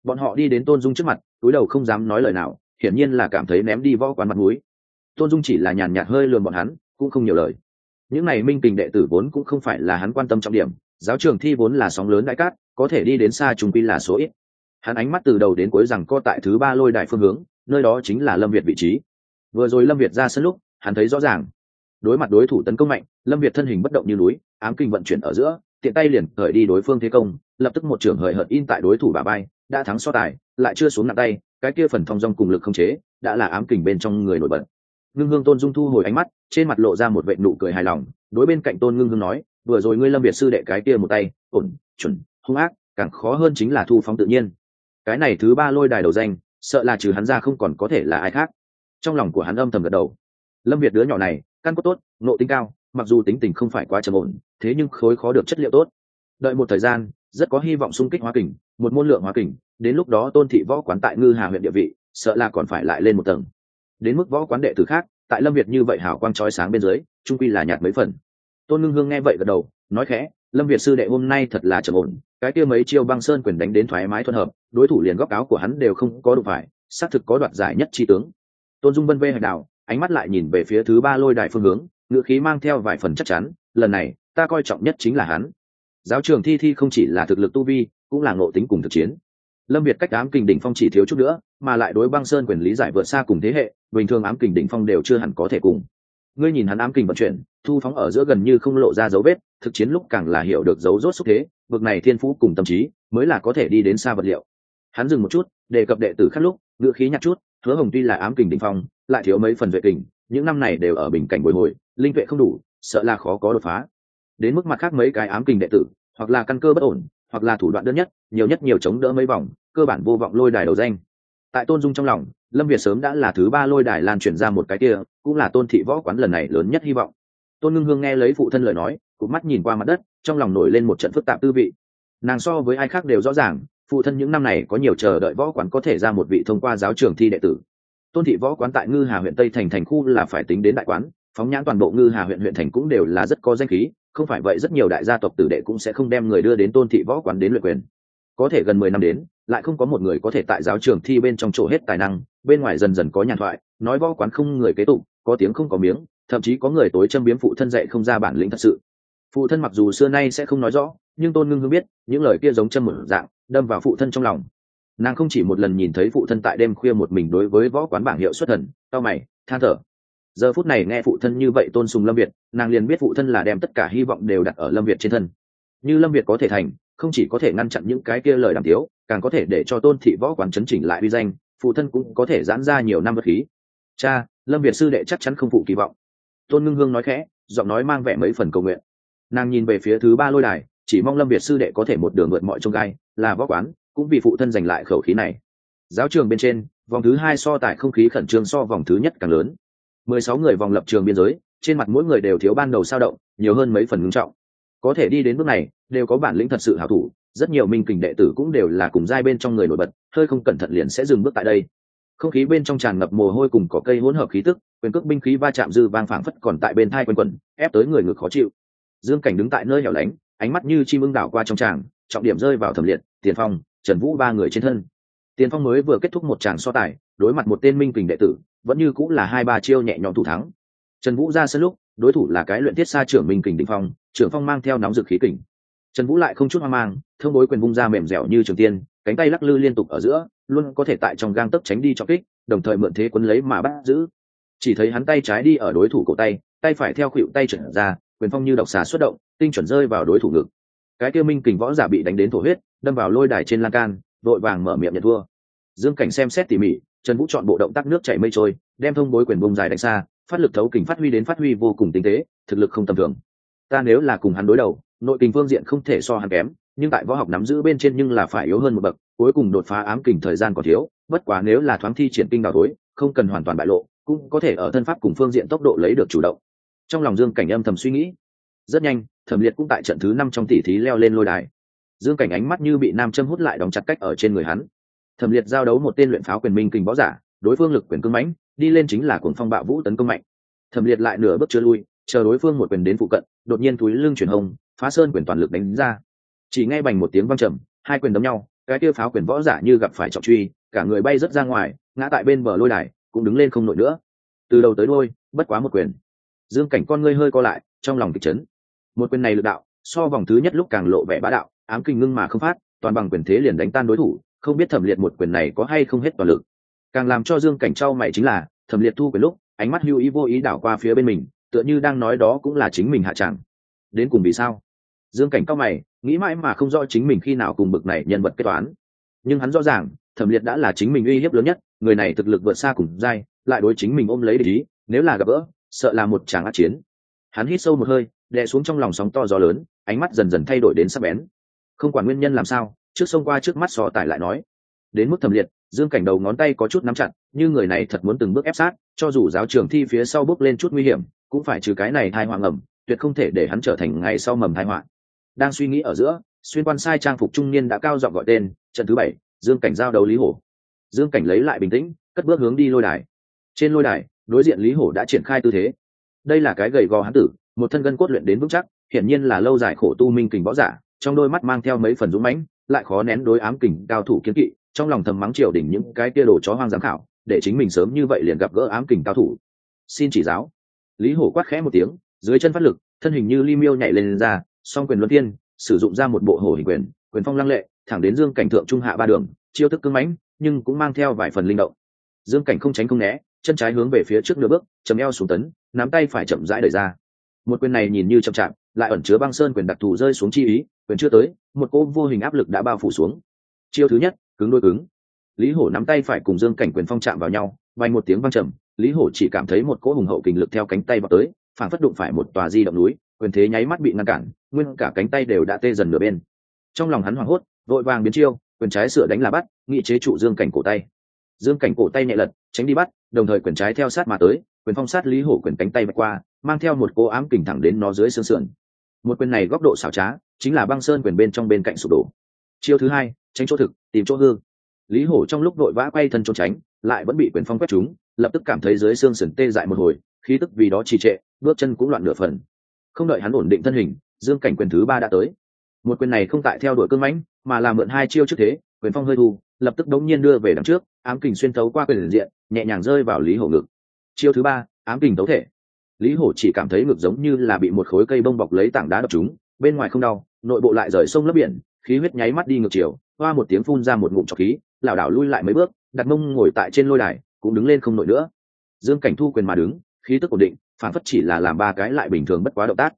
bọn họ đi đến tôn dung trước mặt, túi đầu không dám nói lời nào, hiển nhiên là cảm thấy ném đi võ quán mặt mũi. Tôn dung chỉ là nhàn nhạt hơi lườm bọn hắn, cũng không nhiều lời. Những này minh kình đệ tử vốn cũng không phải là hắn quan tâm trọng điểm, giáo trường thi vốn là sóng lớn đại cát, có thể đi đến xa trung quy là số ít. Hắn ánh mắt từ đầu đến cuối rằng co tại thứ ba lôi đại phương hướng, nơi đó chính là lâm việt vị trí. Vừa rồi lâm việt ra sân lúc, hắn thấy rõ ràng. Đối mặt đối thủ tấn công mạnh, lâm việt thân hình bất động như núi, ám kinh vận chuyển ở giữa, tiện tay liền khởi đi đối phương thế công, lập tức một trưởng hời hợt in tại đối thủ bà bay đã thắng so tài, lại chưa xuống nặng tay, cái kia phần thong dong cùng lực không chế, đã là ám kình bên trong người nổi bật. Ngưng hương tôn dung thu hồi ánh mắt, trên mặt lộ ra một vệ nụ cười hài lòng, đối bên cạnh tôn ngưng hương nói, vừa rồi ngươi lâm việt sư đệ cái kia một tay, ổn, chuẩn, hung ác, càng khó hơn chính là thu phóng tự nhiên. Cái này thứ ba lôi đài đầu danh, sợ là trừ hắn ra không còn có thể là ai khác. Trong lòng của hắn âm thầm gật đầu. Lâm việt đứa nhỏ này, căn cốt tốt nộ tính cao, mặc dù tính tình không phải quá trầm ổn, thế nhưng khối khó được chất liệu tốt. Đợi một thời gian, rất có hy vọng xung kích hóa kình một môn lượng hóa kình, đến lúc đó tôn thị võ quán tại ngư hà huyện địa vị, sợ là còn phải lại lên một tầng. Đến mức võ quán đệ tử khác, tại lâm việt như vậy hào quang trói sáng bên dưới, trung quy là nhạt mấy phần. Tôn ngưng hương nghe vậy gật đầu, nói khẽ, lâm việt sư đệ hôm nay thật là trầm ổn, cái kia mấy chiêu băng sơn quyền đánh đến thoải mái thuận hợp, đối thủ liền góc áo của hắn đều không có đủ phải, xác thực có đoạt giải nhất tri tướng. Tôn dung vân vê hạch đào ánh mắt lại nhìn về phía thứ ba lôi đài phương hướng, ngựa khí mang theo vài phần chắc chắn, lần này, ta coi trọng nhất chính là hắn. Giáo trường thi thi không chỉ là thực lực tu vi cũng là ngộ tính cùng thực chiến. Lâm việt cách ám kình đỉnh phong chỉ thiếu chút nữa, mà lại đối băng sơn quyền lý giải vượt xa cùng thế hệ, bình thường ám kình đỉnh phong đều chưa hẳn có thể cùng. Ngươi nhìn hắn ám kình vận chuyển, thu phóng ở giữa gần như không lộ ra dấu vết, thực chiến lúc càng là hiểu được dấu rốt xúc thế vực này thiên phú cùng tâm trí, mới là có thể đi đến xa vật liệu. Hắn dừng một chút, đề cập đệ tử khác lúc ngựa khí nhặt chút, hứa hồng tuy là ám kình đỉnh phong, lại thiếu mấy phần vệ kình, những năm này đều ở bình cảnh bồi hồi, linh tuệ không đủ, sợ là khó có đột phá. Đến mức mặt khác mấy cái ám kình đệ tử, hoặc là căn cơ bất ổn hoặc là thủ đoạn đơn nhất, nhiều nhất nhiều chống đỡ mấy vòng, cơ bản vô vọng lôi đài đầu danh. Tại tôn dung trong lòng, lâm việt sớm đã là thứ ba lôi đài lan truyền ra một cái kia, cũng là tôn thị võ quán lần này lớn nhất hy vọng. Tôn ngưng hương nghe lấy phụ thân lời nói cụt mắt nhìn qua mặt đất, trong lòng nổi lên một trận phức tạp tư vị. Nàng so với ai khác đều rõ ràng, phụ thân những năm này có nhiều chờ đợi võ quán có thể ra một vị thông qua giáo trường thi đệ tử. Tôn thị võ quán tại ngư hà huyện tây thành thành khu là phải tính đến đại quán, phóng nhãn toàn bộ ngư hà huyện huyện thành cũng đều là rất có danh khí không phải vậy rất nhiều đại gia tộc tử đệ cũng sẽ không đem người đưa đến tôn thị võ quán đến luyện quyền. Có thể gần mười năm đến lại không có một người có thể tại giáo trường thi bên trong chỗ hết tài năng bên ngoài dần dần có nhàn thoại nói võ quán không người kế tục, có tiếng không có miếng thậm chí có người tối châm biếm phụ thân dạy không ra bản lĩnh thật sự. Phụ thân mặc dù xưa nay sẽ không nói rõ nhưng tôn ngưng hương biết những lời kia giống châm một dạng đâm vào phụ thân trong lòng. Nàng không chỉ một lần nhìn thấy phụ thân tại đêm khuya một mình đối với võ quán bảng hiệu xuất thần tao mày than thở giờ phút này nghe phụ thân như vậy tôn sùng lâm việt, nàng liền biết phụ thân là đem tất cả hy vọng đều đặt ở lâm việt trên thân. Như lâm việt có thể thành, không chỉ có thể ngăn chặn những cái kia lời đàm tiếu, càng có thể để cho tôn thị võ quán chấn chỉnh lại uy danh, phụ thân cũng có thể giãn ra nhiều năm vật khí. Cha, lâm việt sư đệ chắc chắn không phụ kỳ vọng. Tôn ngưng hương nói khẽ, giọng nói mang vẻ mấy phần cầu nguyện. Nàng nhìn về phía thứ ba lôi đài, chỉ mong lâm việt sư đệ có thể một đường vượt mọi trông gai, là võ quán, cũng vì phụ thân giành lại khẩu khí này. Giáo trường bên trên, vòng thứ hai so tại không khí khẩn trương so vòng thứ nhất càng lớn mười sáu người vòng lập trường biên giới, trên mặt mỗi người đều thiếu ban đầu sao động, nhiều hơn mấy phần ngưng trọng. Có thể đi đến bước này, đều có bản lĩnh thật sự hảo thủ, rất nhiều minh kình đệ tử cũng đều là cùng giai bên trong người nổi bật, hơi không cẩn thận liền sẽ dừng bước tại đây. Không khí bên trong tràn ngập mồ hôi cùng cỏ cây hỗn hợp khí tức, quyền cước binh khí va chạm dư vang phảng phất còn tại bên thai quần quần ép tới người ngực khó chịu. Dương cảnh đứng tại nơi hẻo lánh, ánh mắt như chim ưng đảo qua trong tràng, trọng điểm rơi vào thẩm liệt, tiền phong, trần vũ ba người trên thân. Tiền phong mới vừa kết thúc một tràng so tài, đối mặt một tên minh kình đệ tử vẫn như cũng là hai ba chiêu nhẹ nhõm thủ thắng. Trần vũ ra sân lúc, đối thủ là cái luyện thiết xa trưởng minh kình định phong, trưởng phong mang theo nóng dực khí kình. Trần vũ lại không chút hoang mang thương bối quyền vung ra mềm dẻo như trường tiên, cánh tay lắc lư liên tục ở giữa, luôn có thể tại trong gang tấc tránh đi cho kích, đồng thời mượn thế quấn lấy mà bắt giữ. Chỉ thấy hắn tay trái đi ở đối thủ cổ tay tay phải theo khuỵu tay chuyển ra, quyền phong như độc xà xuất động, tinh chuẩn rơi vào đối thủ ngực. Cái kia minh kình võ giả bị đánh đến thổ huyết, đâm vào lôi đài trên lan can, vội vàng mở miệng nhận thua. Dương cảnh xem xét tỉ mỉ trần vũ chọn bộ động tác nước chảy mây trôi, đem thông bối quyền bông dài đánh xa, phát lực thấu kình phát huy đến phát huy vô cùng tinh tế, thực lực không tầm thường. Ta nếu là cùng hắn đối đầu, nội kình phương diện không thể so hắn kém, nhưng tại võ học nắm giữ bên trên nhưng là phải yếu hơn một bậc, cuối cùng đột phá ám kình thời gian còn thiếu, bất quá nếu là thoáng thi triển kinh đào tối, không cần hoàn toàn bại lộ, cũng có thể ở thân pháp cùng phương diện tốc độ lấy được chủ động. Trong lòng dương cảnh âm thầm suy nghĩ, rất nhanh, thẩm liệt cũng tại trận thứ năm trong tỷ thí leo lên lôi đài. Dương cảnh ánh mắt như bị nam châm hút lại đóng chặt cách ở trên người hắn thẩm liệt giao đấu một tên luyện pháo quyền minh kình võ giả, đối phương lực quyền cưng mãnh, đi lên chính là cuồng phong bạo vũ tấn công mạnh. Thẩm liệt lại nửa bước chưa lui, chờ đối phương một quyền đến phụ cận, đột nhiên túi lưng chuyển hông phá sơn quyền toàn lực đánh ra. Chỉ ngay bành một tiếng văng trầm, hai quyền đấm nhau, cái kia pháo quyền võ giả như gặp phải trọng truy, cả người bay rớt ra ngoài, ngã tại bên bờ lôi đài, cũng đứng lên không nổi nữa. Từ đầu tới đôi bất quá một quyền. Dương cảnh con ngươi hơi co lại, trong lòng kịch chấn. Một quyền này lực đạo, so vòng thứ nhất lúc càng lộ vẻ bá đạo, ám kinh ngưng mà không phát, toàn bằng quyền thế liền đánh tan đối thủ không biết thẩm liệt một quyền này có hay không hết toàn lực. Càng làm cho dương cảnh trao mày chính là, thẩm liệt thu quyền lúc, ánh mắt hưu ý vô ý đảo qua phía bên mình, tựa như đang nói đó cũng là chính mình hạ chẳng. Đến cùng vì sao? Dương cảnh cao mày, nghĩ mãi mà không rõ chính mình khi nào cùng bực này nhân vật kế toán. Nhưng hắn rõ ràng, thẩm liệt đã là chính mình uy hiếp lớn nhất, người này thực lực vượt xa cùng dai, lại đối chính mình ôm lấy để ý, nếu là gặp gỡ, sợ là một tràng át chiến. Hắn hít sâu một hơi, đè xuống trong lòng sóng to gió lớn, ánh mắt dần dần thay đổi đến sắc bén. Không quản nguyên nhân làm sao trước sông qua trước mắt sò tải lại nói. Đến mức thẩm liệt, dương cảnh đầu ngón tay có chút nắm chặt, như người này thật muốn từng bước ép sát, cho dù giáo trường thi phía sau bước lên chút nguy hiểm, cũng phải trừ cái này thai hoàng ẩm tuyệt không thể để hắn trở thành ngày sau mầm thai họa. Đang suy nghĩ ở giữa, xuyên quan sai trang phục trung niên đã cao giọng gọi tên, trận thứ bảy, dương cảnh giao đấu lý hổ. Dương cảnh lấy lại bình tĩnh, cất bước hướng đi lôi đài. Trên lôi đài, đối diện lý hổ đã triển khai tư thế. Đây là cái gầy gò hán tử, một thân gân cốt luyện đến vững chắc, hiển nhiên là lâu dài khổ tu minh kình võ giả, trong đôi mắt mang theo mấy phần dũng mãnh lại khó nén đối ám kình cao thủ kiến kỵ trong lòng thầm mắng triều đỉnh những cái tia đồ chó hoang giám khảo để chính mình sớm như vậy liền gặp gỡ ám kình cao thủ. Xin chỉ giáo. Lý hổ quát khẽ một tiếng dưới chân phát lực thân hình như li miêu nhảy lên, lên ra song quyền luân tiên sử dụng ra một bộ hổ hình quyền quyền phong lăng lệ thẳng đến dương cảnh thượng trung hạ ba đường chiêu thức cưng mãnh nhưng cũng mang theo vài phần linh động. Dương cảnh không tránh không né chân trái hướng về phía trước nửa bước chấm eo xuống tấn nắm tay phải chậm rãi đẩy ra. Một quyền này nhìn như chậm chạp lại ẩn chứa băng sơn quyền đặc thù rơi xuống chi ý, quyền chưa tới, một cỗ vô hình áp lực đã bao phủ xuống. Chiêu thứ nhất, cứng đôi cứng. Lý hổ nắm tay phải cùng dương cảnh quyền phong chạm vào nhau, vang một tiếng vang trầm, lý hổ chỉ cảm thấy một cỗ hùng hậu kình lực theo cánh tay vào tới, phản phất đụng phải một tòa di động núi, quyền thế nháy mắt bị ngăn cản, nguyên cả cánh tay đều đã tê dần nửa bên. Trong lòng hắn hoảng hốt, vội vàng biến chiêu, quyền trái sửa đánh là bắt nghị chế trụ dương cảnh cổ tay. Dương cảnh cổ tay nhẹ lật, tránh đi bắt, đồng thời quyền trái theo sát mà tới, quyền phong sát lý hổ quyền cánh tay vạch qua, mang theo một cô ám kình thẳng đến nó dưới xương sườn một quyền này góc độ xảo trá, chính là băng sơn quyền bên trong bên cạnh sụp đổ. Chiêu thứ hai, tránh chỗ thực, tìm chỗ hư. Lý hổ trong lúc đội vã quay thân trốn tránh, lại vẫn bị quyền phong quét chúng lập tức cảm thấy dưới xương sườn tê dại một hồi, khí tức vì đó trì trệ, bước chân cũng loạn nửa phần. Không đợi hắn ổn định thân hình, dương cảnh quyền thứ ba đã tới. Một quyền này không tại theo đuổi cương mãnh, mà là mượn hai chiêu trước thế, quyền phong hơi thu, lập tức đống nhiên đưa về đằng trước, ám kình xuyên thấu qua quyền diện, nhẹ nhàng rơi vào lý hổ ngực. Chiêu thứ ba, ám kình tấu thể lý hổ chỉ cảm thấy ngực giống như là bị một khối cây bông bọc lấy tảng đá đập chúng bên ngoài không đau, nội bộ lại rời sông lấp biển, khí huyết nháy mắt đi ngược chiều, hoa một tiếng phun ra một ngụm trọc khí, lảo đảo lui lại mấy bước, đặt mông ngồi tại trên lôi đài, cũng đứng lên không nổi nữa. Dương cảnh thu quyền mà đứng, khí tức ổn định, phản phất chỉ là làm ba cái lại bình thường bất quá động tác.